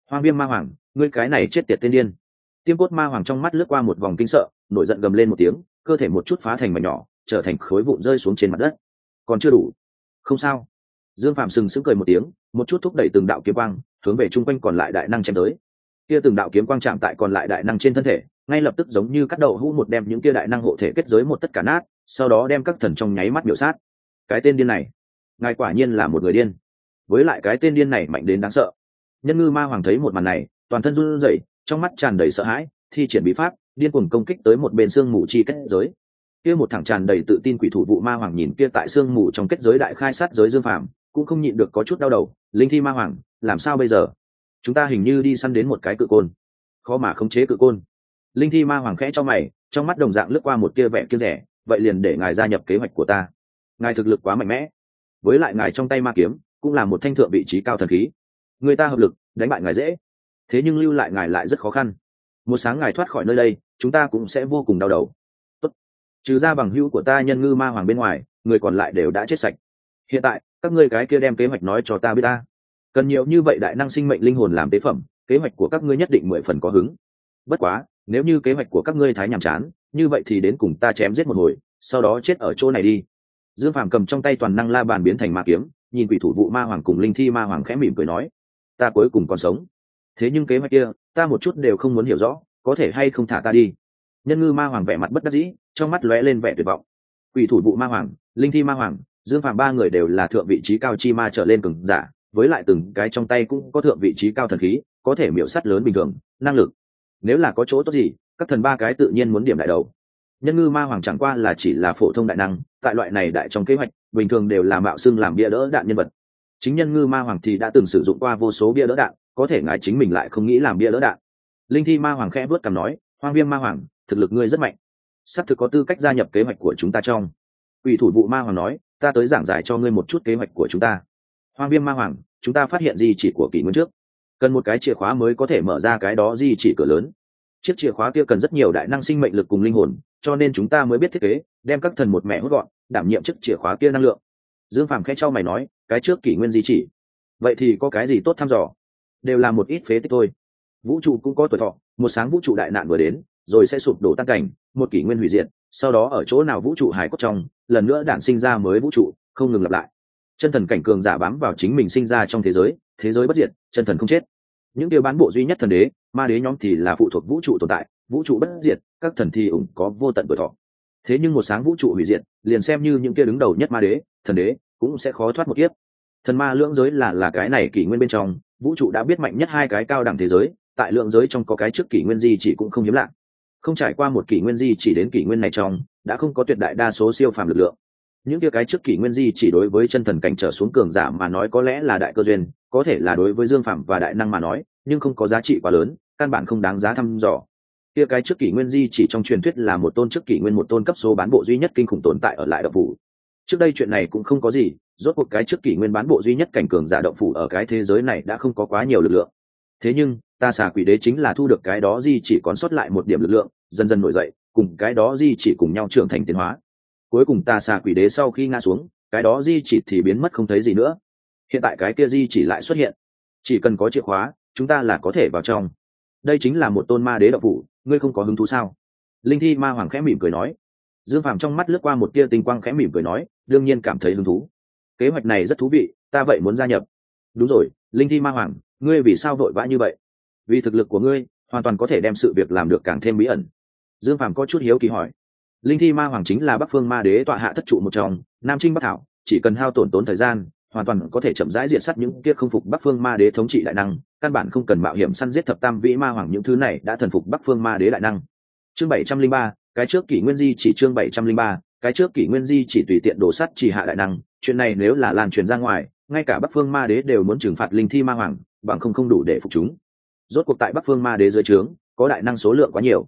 Hoang viêm ma hoàng, ngươi cái này chết tiệt tên điên. Tiêm cốt ma hoàng trong mắt lướt qua một vòng kinh sợ, nổi giận gầm lên một tiếng cơ thể một chút phá thành mảnh nhỏ, trở thành khối vụn rơi xuống trên mặt đất. Còn chưa đủ. Không sao. Dương phạm sừng sững cười một tiếng, một chút thúc đẩy từng đạo kiếm quang, hướng về chung quanh còn lại đại năng chém tới. Kia từng đạo kiếm quang chạm tại còn lại đại năng trên thân thể, ngay lập tức giống như cắt đầu hũ một đem những kia đại năng hộ thể kết giới một tất cả nát, sau đó đem các thần trong nháy mắt biểu sát. Cái tên điên này, ngài quả nhiên là một người điên. Với lại cái tên điên này mạnh đến đáng sợ. Nhân ngư ma hoàng thấy một màn này, toàn thân run rẩy, trong mắt tràn đầy sợ hãi, thi triển bí pháp điên cuồng công kích tới một bên xương mù chi kết giới. Kia một thẳng tràn đầy tự tin quỷ thủ vụ ma hoàng nhìn kia tại xương mù trong kết giới đại khai sát giới dương phàm, cũng không nhịn được có chút đau đầu, linh thi ma hoàng, làm sao bây giờ? Chúng ta hình như đi săn đến một cái cự côn. Khó mà khống chế cự côn. Linh thi ma hoàng khẽ cho mày, trong mắt đồng dạng lướt qua một kia vẻ kia rẻ, vậy liền để ngài gia nhập kế hoạch của ta. Ngài thực lực quá mạnh mẽ. Với lại ngài trong tay ma kiếm, cũng là một thanh thượng vị trí cao thần khí. Người ta hợp lực, đánh bại ngài dễ. Thế nhưng lưu lại ngài lại rất khó khăn. Một sáng ngài thoát khỏi nơi đây chúng ta cũng sẽ vô cùng đau đầu. Tốt. trừ ra bằng hữu của ta nhân ngư ma hoàng bên ngoài, người còn lại đều đã chết sạch. Hiện tại, các ngươi cái kia đem kế hoạch nói cho ta biết ta. Cần nhiều như vậy đại năng sinh mệnh linh hồn làm tế phẩm, kế hoạch của các ngươi nhất định mười phần có hứng. Bất quá, nếu như kế hoạch của các ngươi thái nhàm chán, như vậy thì đến cùng ta chém giết một hồi, sau đó chết ở chỗ này đi. Dương phàm cầm trong tay toàn năng la bàn biến thành ma kiếm, nhìn quỷ thủ vụ ma hoàng cùng linh thi ma hoàng khẽ mỉm cười nói, ta cuối cùng còn sống. Thế nhưng kế hoạch kia, ta một chút đều không muốn hiểu rõ có thể hay không thả ta đi? Nhân ngư ma hoàng vẻ mặt bất đắc dĩ, trong mắt lóe lên vẻ tuyệt vọng. Quỷ thủ vụ ma hoàng, linh thi ma hoàng, dương phàm ba người đều là thượng vị trí cao chi ma trở lên cường giả, với lại từng cái trong tay cũng có thượng vị trí cao thần khí, có thể miễu sắt lớn bình thường, năng lực. Nếu là có chỗ tốt gì, các thần ba cái tự nhiên muốn điểm đại đầu. Nhân ngư ma hoàng chẳng qua là chỉ là phổ thông đại năng, tại loại này đại trong kế hoạch, bình thường đều là mạo xưng làm bia đỡ đạn nhân vật. Chính nhân ngư ma hoàng thì đã từng sử dụng qua vô số bia đỡ đạn, có thể ngài chính mình lại không nghĩ làm bia đỡ đạn linh thi ma hoàng khẽ vớt cằm nói, hoang viêm ma hoàng, thực lực ngươi rất mạnh. Sắp thực có tư cách gia nhập kế hoạch của chúng ta trong. Ủy thủ vụ ma hoàng nói, ta tới giảng giải cho ngươi một chút kế hoạch của chúng ta. Hoang viêm ma hoàng, chúng ta phát hiện di chỉ của kỷ nguyên trước. Cần một cái chìa khóa mới có thể mở ra cái đó di chỉ cửa lớn. Chiếc chìa khóa kia cần rất nhiều đại năng sinh mệnh lực cùng linh hồn, cho nên chúng ta mới biết thiết kế, đem các thần một mẹ hút gọn, đảm nhiệm chiếc chìa khóa kia năng lượng. Dương phàm khẽ cho mày nói, cái trước kỷ nguyên di chỉ? Vậy thì có cái gì tốt thăm dò? Đều là một ít phế tích thôi vũ trụ cũng có tuổi thọ, một sáng vũ trụ đại nạn vừa đến, rồi sẽ sụp đổ tan cảnh, một kỷ nguyên hủy diệt, sau đó ở chỗ nào vũ trụ hải cốt trong, lần nữa đản sinh ra mới vũ trụ, không ngừng lặp lại. Chân thần cảnh cường giả bám vào chính mình sinh ra trong thế giới thế giới bất diệt, chân thần không chết. Những điều bán bộ duy nhất thần đế, ma đế nhóm thì là phụ thuộc vũ trụ tồn tại, vũ trụ bất diệt, các thần thì ủng có vô tận tuổi thọ. Thế nhưng một sáng vũ trụ hủy diệt, liền xem như những kia đứng đầu nhất ma đế, thần đế, cũng sẽ khó thoát một kiếp. Thần ma lưỡng giới là là cái này kỷ nguyên bên trong, vũ trụ đã biết mạnh nhất hai cái cao đẳng thế giới tại lượng giới trong có cái trước kỷ nguyên di chỉ cũng không hiếm lạ. Không trải qua một kỷ nguyên di chỉ đến kỷ nguyên này trong, đã không có tuyệt đại đa số siêu phàm lực lượng. Những kia cái trước kỷ nguyên di chỉ đối với chân thần cảnh trở xuống cường giả mà nói có lẽ là đại cơ duyên, có thể là đối với dương phạm và đại năng mà nói, nhưng không có giá trị quá lớn, căn bản không đáng giá thăm dò. Kia cái trước kỷ nguyên di chỉ trong truyền thuyết là một tôn trước kỷ nguyên một tôn cấp số bán bộ duy nhất kinh khủng tồn tại ở lại độc phủ. Trước đây chuyện này cũng không có gì, rốt cuộc cái trước kỷ nguyên bán bộ duy nhất cảnh cường giả động phủ ở cái thế giới này đã không có quá nhiều lực lượng thế nhưng, ta xà quỷ đế chính là thu được cái đó di chỉ còn sót lại một điểm lực lượng, dần dần nổi dậy, cùng cái đó di chỉ cùng nhau trưởng thành tiến hóa. Cuối cùng ta xà quỷ đế sau khi ngã xuống, cái đó di chỉ thì biến mất không thấy gì nữa. Hiện tại cái kia di chỉ lại xuất hiện. Chỉ cần có chìa khóa, chúng ta là có thể vào trong. Đây chính là một tôn ma đế đậu phủ ngươi không có hứng thú sao? Linh thi ma hoàng khẽ mỉm cười nói. Dương phàm trong mắt lướt qua một tia tinh quang khẽ mỉm cười nói, đương nhiên cảm thấy hứng thú. Kế hoạch này rất thú vị, ta vậy muốn gia nhập. Đúng rồi, linh thi ma hoàng ngươi vì sao vội vã như vậy? Vì thực lực của ngươi, hoàn toàn có thể đem sự việc làm được càng thêm bí ẩn. Dương phàm có chút hiếu kỳ hỏi. Linh thi ma hoàng chính là bắc phương ma đế tọa hạ thất trụ một trong, nam trinh bắc thảo, chỉ cần hao tổn tốn thời gian, hoàn toàn có thể chậm rãi diện sát những kia không phục bắc phương ma đế thống trị đại năng, căn bản không cần mạo hiểm săn giết thập tam vĩ ma hoàng những thứ này đã thần phục bắc phương ma đế đại năng. Chương bảy trăm linh ba, cái trước kỷ nguyên di chỉ chương bảy trăm linh ba, cái trước kỷ nguyên di chỉ tùy tiện đổ sắt chỉ hạ đại năng, chuyện này nếu là lan truyền ra ngoài, ngay cả bắc phương ma đế đều muốn trừng phạt linh thi ma hoàng bằng không không đủ để phục chúng. Rốt cuộc tại bắc phương ma đế dưới trướng, có đại năng số lượng quá nhiều.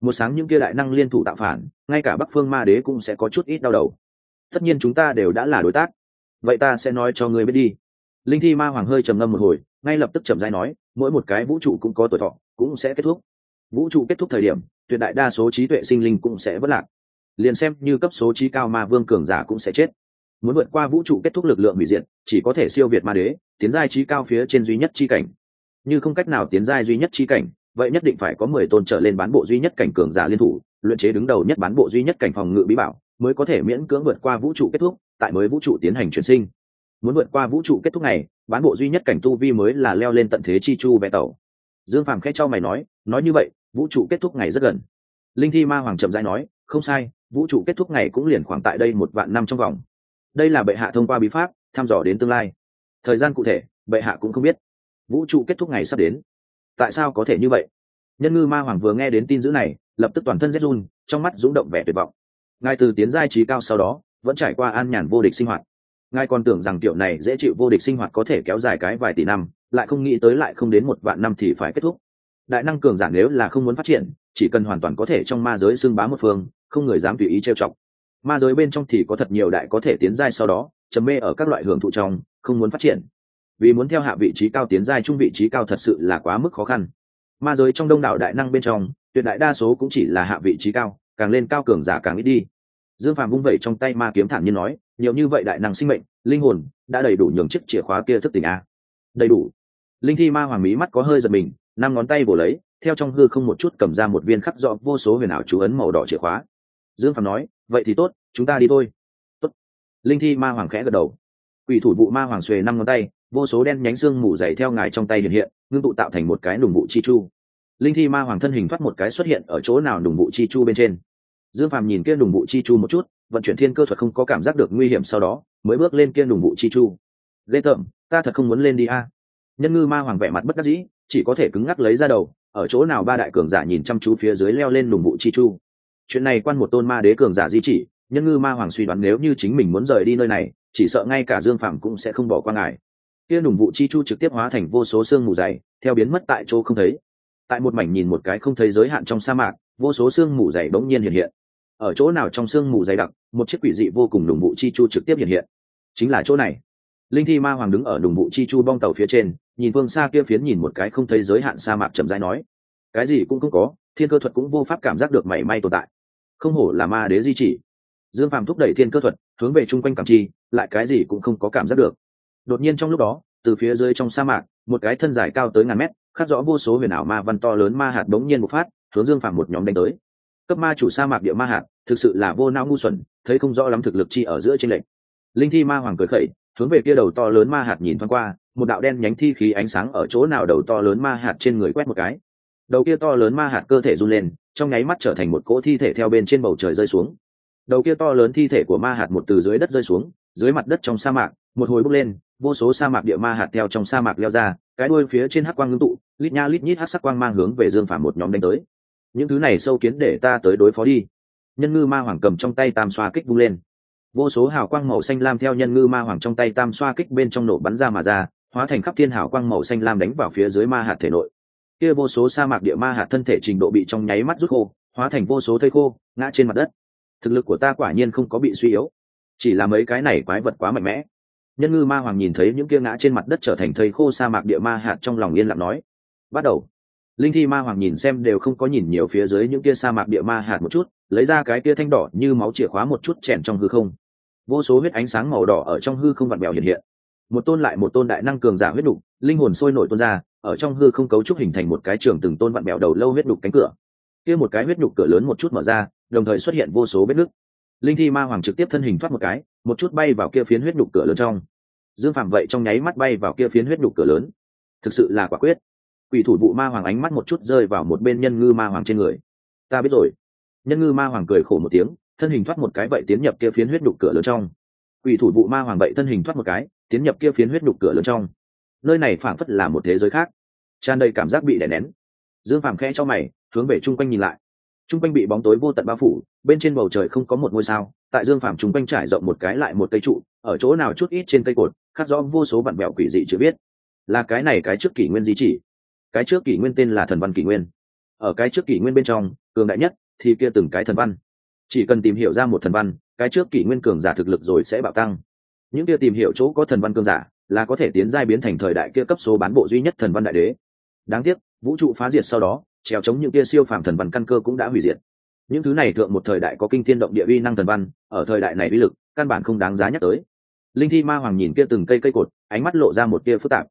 Một sáng những kia đại năng liên thủ tạo phản, ngay cả bắc phương ma đế cũng sẽ có chút ít đau đầu. Tất nhiên chúng ta đều đã là đối tác. Vậy ta sẽ nói cho ngươi biết đi. Linh thi ma hoàng hơi trầm ngâm một hồi, ngay lập tức trầm dai nói, mỗi một cái vũ trụ cũng có tuổi thọ, cũng sẽ kết thúc. Vũ trụ kết thúc thời điểm, tuyệt đại đa số trí tuệ sinh linh cũng sẽ vất lạc. Liền xem như cấp số trí cao ma vương cường giả cũng sẽ chết. Muốn vượt qua vũ trụ kết thúc lực lượng hủy diệt, chỉ có thể siêu việt ma đế tiến giai trí cao phía trên duy nhất chi cảnh. Như không cách nào tiến giai duy nhất chi cảnh, vậy nhất định phải có mười tôn trở lên bán bộ duy nhất cảnh cường giả liên thủ, luyện chế đứng đầu nhất bán bộ duy nhất cảnh phòng ngự bí bảo, mới có thể miễn cưỡng vượt qua vũ trụ kết thúc, tại mới vũ trụ tiến hành chuyển sinh. Muốn vượt qua vũ trụ kết thúc này, bán bộ duy nhất cảnh tu vi mới là leo lên tận thế chi chu vẽ tàu dương phàm khẽ cho mày nói nói như vậy, vũ trụ kết thúc ngày rất gần. Linh thi ma hoàng trầm rãi nói, không sai, vũ trụ kết thúc ngày cũng liền khoảng tại đây một vạn năm trong vòng. Đây là bệ hạ thông qua bí pháp, thăm dò đến tương lai thời gian cụ thể, bệ hạ cũng không biết. Vũ trụ kết thúc ngày sắp đến. Tại sao có thể như vậy? Nhân ngư ma hoàng vừa nghe đến tin dữ này, lập tức toàn thân rét run, trong mắt rúng động vẻ tuyệt vọng. Ngài từ tiến giai trí cao sau đó, vẫn trải qua an nhàn vô địch sinh hoạt. Ngài còn tưởng rằng kiểu này dễ chịu vô địch sinh hoạt có thể kéo dài cái vài tỷ năm, lại không nghĩ tới lại không đến một vạn năm thì phải kết thúc. Đại năng cường giả nếu là không muốn phát triển, chỉ cần hoàn toàn có thể trong ma giới xưng bá một phương, không người dám tùy ý trêu chọc. Ma giới bên trong thì có thật nhiều đại có thể tiến giai sau đó chấm mê ở các loại hưởng thụ trong không muốn phát triển. Vì muốn theo hạ vị trí cao tiến giai trung vị trí cao thật sự là quá mức khó khăn. Ma giới trong đông đảo đại năng bên trong, tuyệt đại đa số cũng chỉ là hạ vị trí cao, càng lên cao cường giả càng ít đi. Dương phàm vung vẩy trong tay ma kiếm thản nhiên nói, nhiều như vậy đại năng sinh mệnh, linh hồn đã đầy đủ nhường chiếc chìa khóa kia thức tỉnh a. Đầy đủ. Linh thi ma hoàng mí mắt có hơi giật mình, năm ngón tay vồ lấy, theo trong hư không một chút cầm ra một viên khắc rõ vô số huyền ảo chú ấn màu đỏ chìa khóa. Dương phàm nói, vậy thì tốt, chúng ta đi thôi. Tốt. Linh thi ma hoàng khẽ gật đầu quỷ thủ vụ ma hoàng xuề năm ngón tay, vô số đen nhánh xương mù dày theo ngài trong tay hiện hiện, ngưng tụ tạo thành một cái đùng vụ chi chu. Linh thi ma hoàng thân hình thoát một cái xuất hiện ở chỗ nào đùng vụ chi chu bên trên. Dương phàm nhìn kia đùng vụ chi chu một chút, vận chuyển thiên cơ thuật không có cảm giác được nguy hiểm sau đó, mới bước lên kia đùng vụ chi chu. Ghê tởm ta thật không muốn lên đi a. Nhân ngư ma hoàng vẻ mặt bất đắc dĩ, chỉ có thể cứng ngắc lấy ra đầu, ở chỗ nào ba đại cường giả nhìn chăm chú phía dưới leo lên đùng vụ chi chu. Chuyện này quan một tôn ma đế cường giả di chỉ, nhân ngư ma hoàng suy đoán nếu như chính mình muốn rời đi nơi này chỉ sợ ngay cả dương phạm cũng sẽ không bỏ qua ngài. Kia đùng vụ chi chu trực tiếp hóa thành vô số xương mù dày, theo biến mất tại chỗ không thấy. Tại một mảnh nhìn một cái không thấy giới hạn trong sa mạc, vô số xương mù dày bỗng nhiên hiện hiện. Ở chỗ nào trong xương mù dày đặc, một chiếc quỷ dị vô cùng đùng vụ chi chu trực tiếp hiện hiện. Chính là chỗ này. Linh thi ma hoàng đứng ở đùng vụ chi chu bong tàu phía trên, nhìn phương xa kia phiến nhìn một cái không thấy giới hạn sa mạc chậm rãi nói. Cái gì cũng không có, thiên cơ thuật cũng vô pháp cảm giác được mảy may tồn tại. Không hổ là ma đế di chỉ. Dương phàm thúc đẩy thiên cơ thuật hướng về chung quanh cảm chi, lại cái gì cũng không có cảm giác được. Đột nhiên trong lúc đó, từ phía dưới trong sa mạc, một cái thân dài cao tới ngàn mét, khắc rõ vô số huyền ảo ma văn to lớn ma hạt đống nhiên một phát, hướng dương phàm một nhóm đánh tới. Cấp ma chủ sa mạc địa ma hạt, thực sự là vô não ngu xuẩn, thấy không rõ lắm thực lực chi ở giữa trên lệnh linh thi ma hoàng cười khẩy, hướng về kia đầu to lớn ma hạt nhìn thoáng qua, một đạo đen nhánh thi khí ánh sáng ở chỗ nào đầu to lớn ma hạt trên người quét một cái. Đầu kia to lớn ma hạt cơ thể run lên, trong nháy mắt trở thành một cỗ thi thể theo bên trên bầu trời rơi xuống đầu kia to lớn thi thể của ma hạt một từ dưới đất rơi xuống, dưới mặt đất trong sa mạc, một hồi bốc lên, vô số sa mạc địa ma hạt theo trong sa mạc leo ra, cái đuôi phía trên hắc quang ngưng tụ, lít nha lít nhít hắc sắc quang mang hướng về dương phàm một nhóm đánh tới. Những thứ này sâu kiến để ta tới đối phó đi. Nhân ngư ma hoàng cầm trong tay tam xoa kích vung lên. Vô số hào quang màu xanh lam theo nhân ngư ma hoàng trong tay tam xoa kích bên trong nổ bắn ra mà ra, hóa thành khắp thiên hào quang màu xanh lam đánh vào phía dưới ma hạt thể nội. Kia vô số sa mạc địa ma hạt thân thể trình độ bị trong nháy mắt rút khô, hóa thành vô số thây khô, ngã trên mặt đất thực lực của ta quả nhiên không có bị suy yếu. Chỉ là mấy cái này quái vật quá mạnh mẽ. Nhân ngư ma hoàng nhìn thấy những kia ngã trên mặt đất trở thành thầy khô sa mạc địa ma hạt trong lòng yên lặng nói, bắt đầu. Linh thi ma hoàng nhìn xem đều không có nhìn nhiều phía dưới những kia sa mạc địa ma hạt một chút, lấy ra cái kia thanh đỏ như máu chìa khóa một chút chèn trong hư không. Vô số huyết ánh sáng màu đỏ ở trong hư không vặn bèo hiện hiện. Một tôn lại một tôn đại năng cường giả huyết đục, linh hồn sôi nổi tôn ra, ở trong hư không cấu trúc hình thành một cái trường từng tôn vặn bèo đầu lâu huyết đục cánh cửa. Kia một cái huyết đục cửa lớn một chút mở ra đồng thời xuất hiện vô số vết nứt. Linh thi ma hoàng trực tiếp thân hình thoát một cái, một chút bay vào kia phiến huyết đục cửa lớn trong. Dương phạm vậy trong nháy mắt bay vào kia phiến huyết đục cửa lớn. Thực sự là quả quyết. Quỷ thủ vụ ma hoàng ánh mắt một chút rơi vào một bên nhân ngư ma hoàng trên người. Ta biết rồi. Nhân ngư ma hoàng cười khổ một tiếng, thân hình thoát một cái vậy tiến nhập kia phiến huyết đục cửa lớn trong. Quỷ thủ vụ ma hoàng vậy thân hình thoát một cái, tiến nhập kia phiến huyết đục cửa lớn trong. Nơi này phảng phất là một thế giới khác. Tràn đầy cảm giác bị đè nén. Dương phàm khẽ cho mày, hướng về chung quanh nhìn lại. Trung quanh bị bóng tối vô tận bao phủ, bên trên bầu trời không có một ngôi sao, tại dương phàm Trung quanh trải rộng một cái lại một cây trụ, ở chỗ nào chút ít trên cây cột, khắc rõ vô số vạn bẹo quỷ dị chưa biết là cái này cái trước kỷ nguyên di chỉ. Cái trước kỷ nguyên tên là thần văn kỷ nguyên. Ở cái trước kỷ nguyên bên trong, cường đại nhất thì kia từng cái thần văn. Chỉ cần tìm hiểu ra một thần văn, cái trước kỷ nguyên cường giả thực lực rồi sẽ bạo tăng. Những kia tìm hiểu chỗ có thần văn cường giả, là có thể tiến giai biến thành thời đại kia cấp số bán bộ duy nhất thần văn đại đế. Đáng tiếc, vũ trụ phá diệt sau đó trèo chống những kia siêu phàm thần văn căn cơ cũng đã hủy diệt. Những thứ này thượng một thời đại có kinh thiên động địa uy năng thần văn, ở thời đại này uy lực, căn bản không đáng giá nhắc tới. Linh thi ma hoàng nhìn kia từng cây cây cột, ánh mắt lộ ra một tia phức tạp.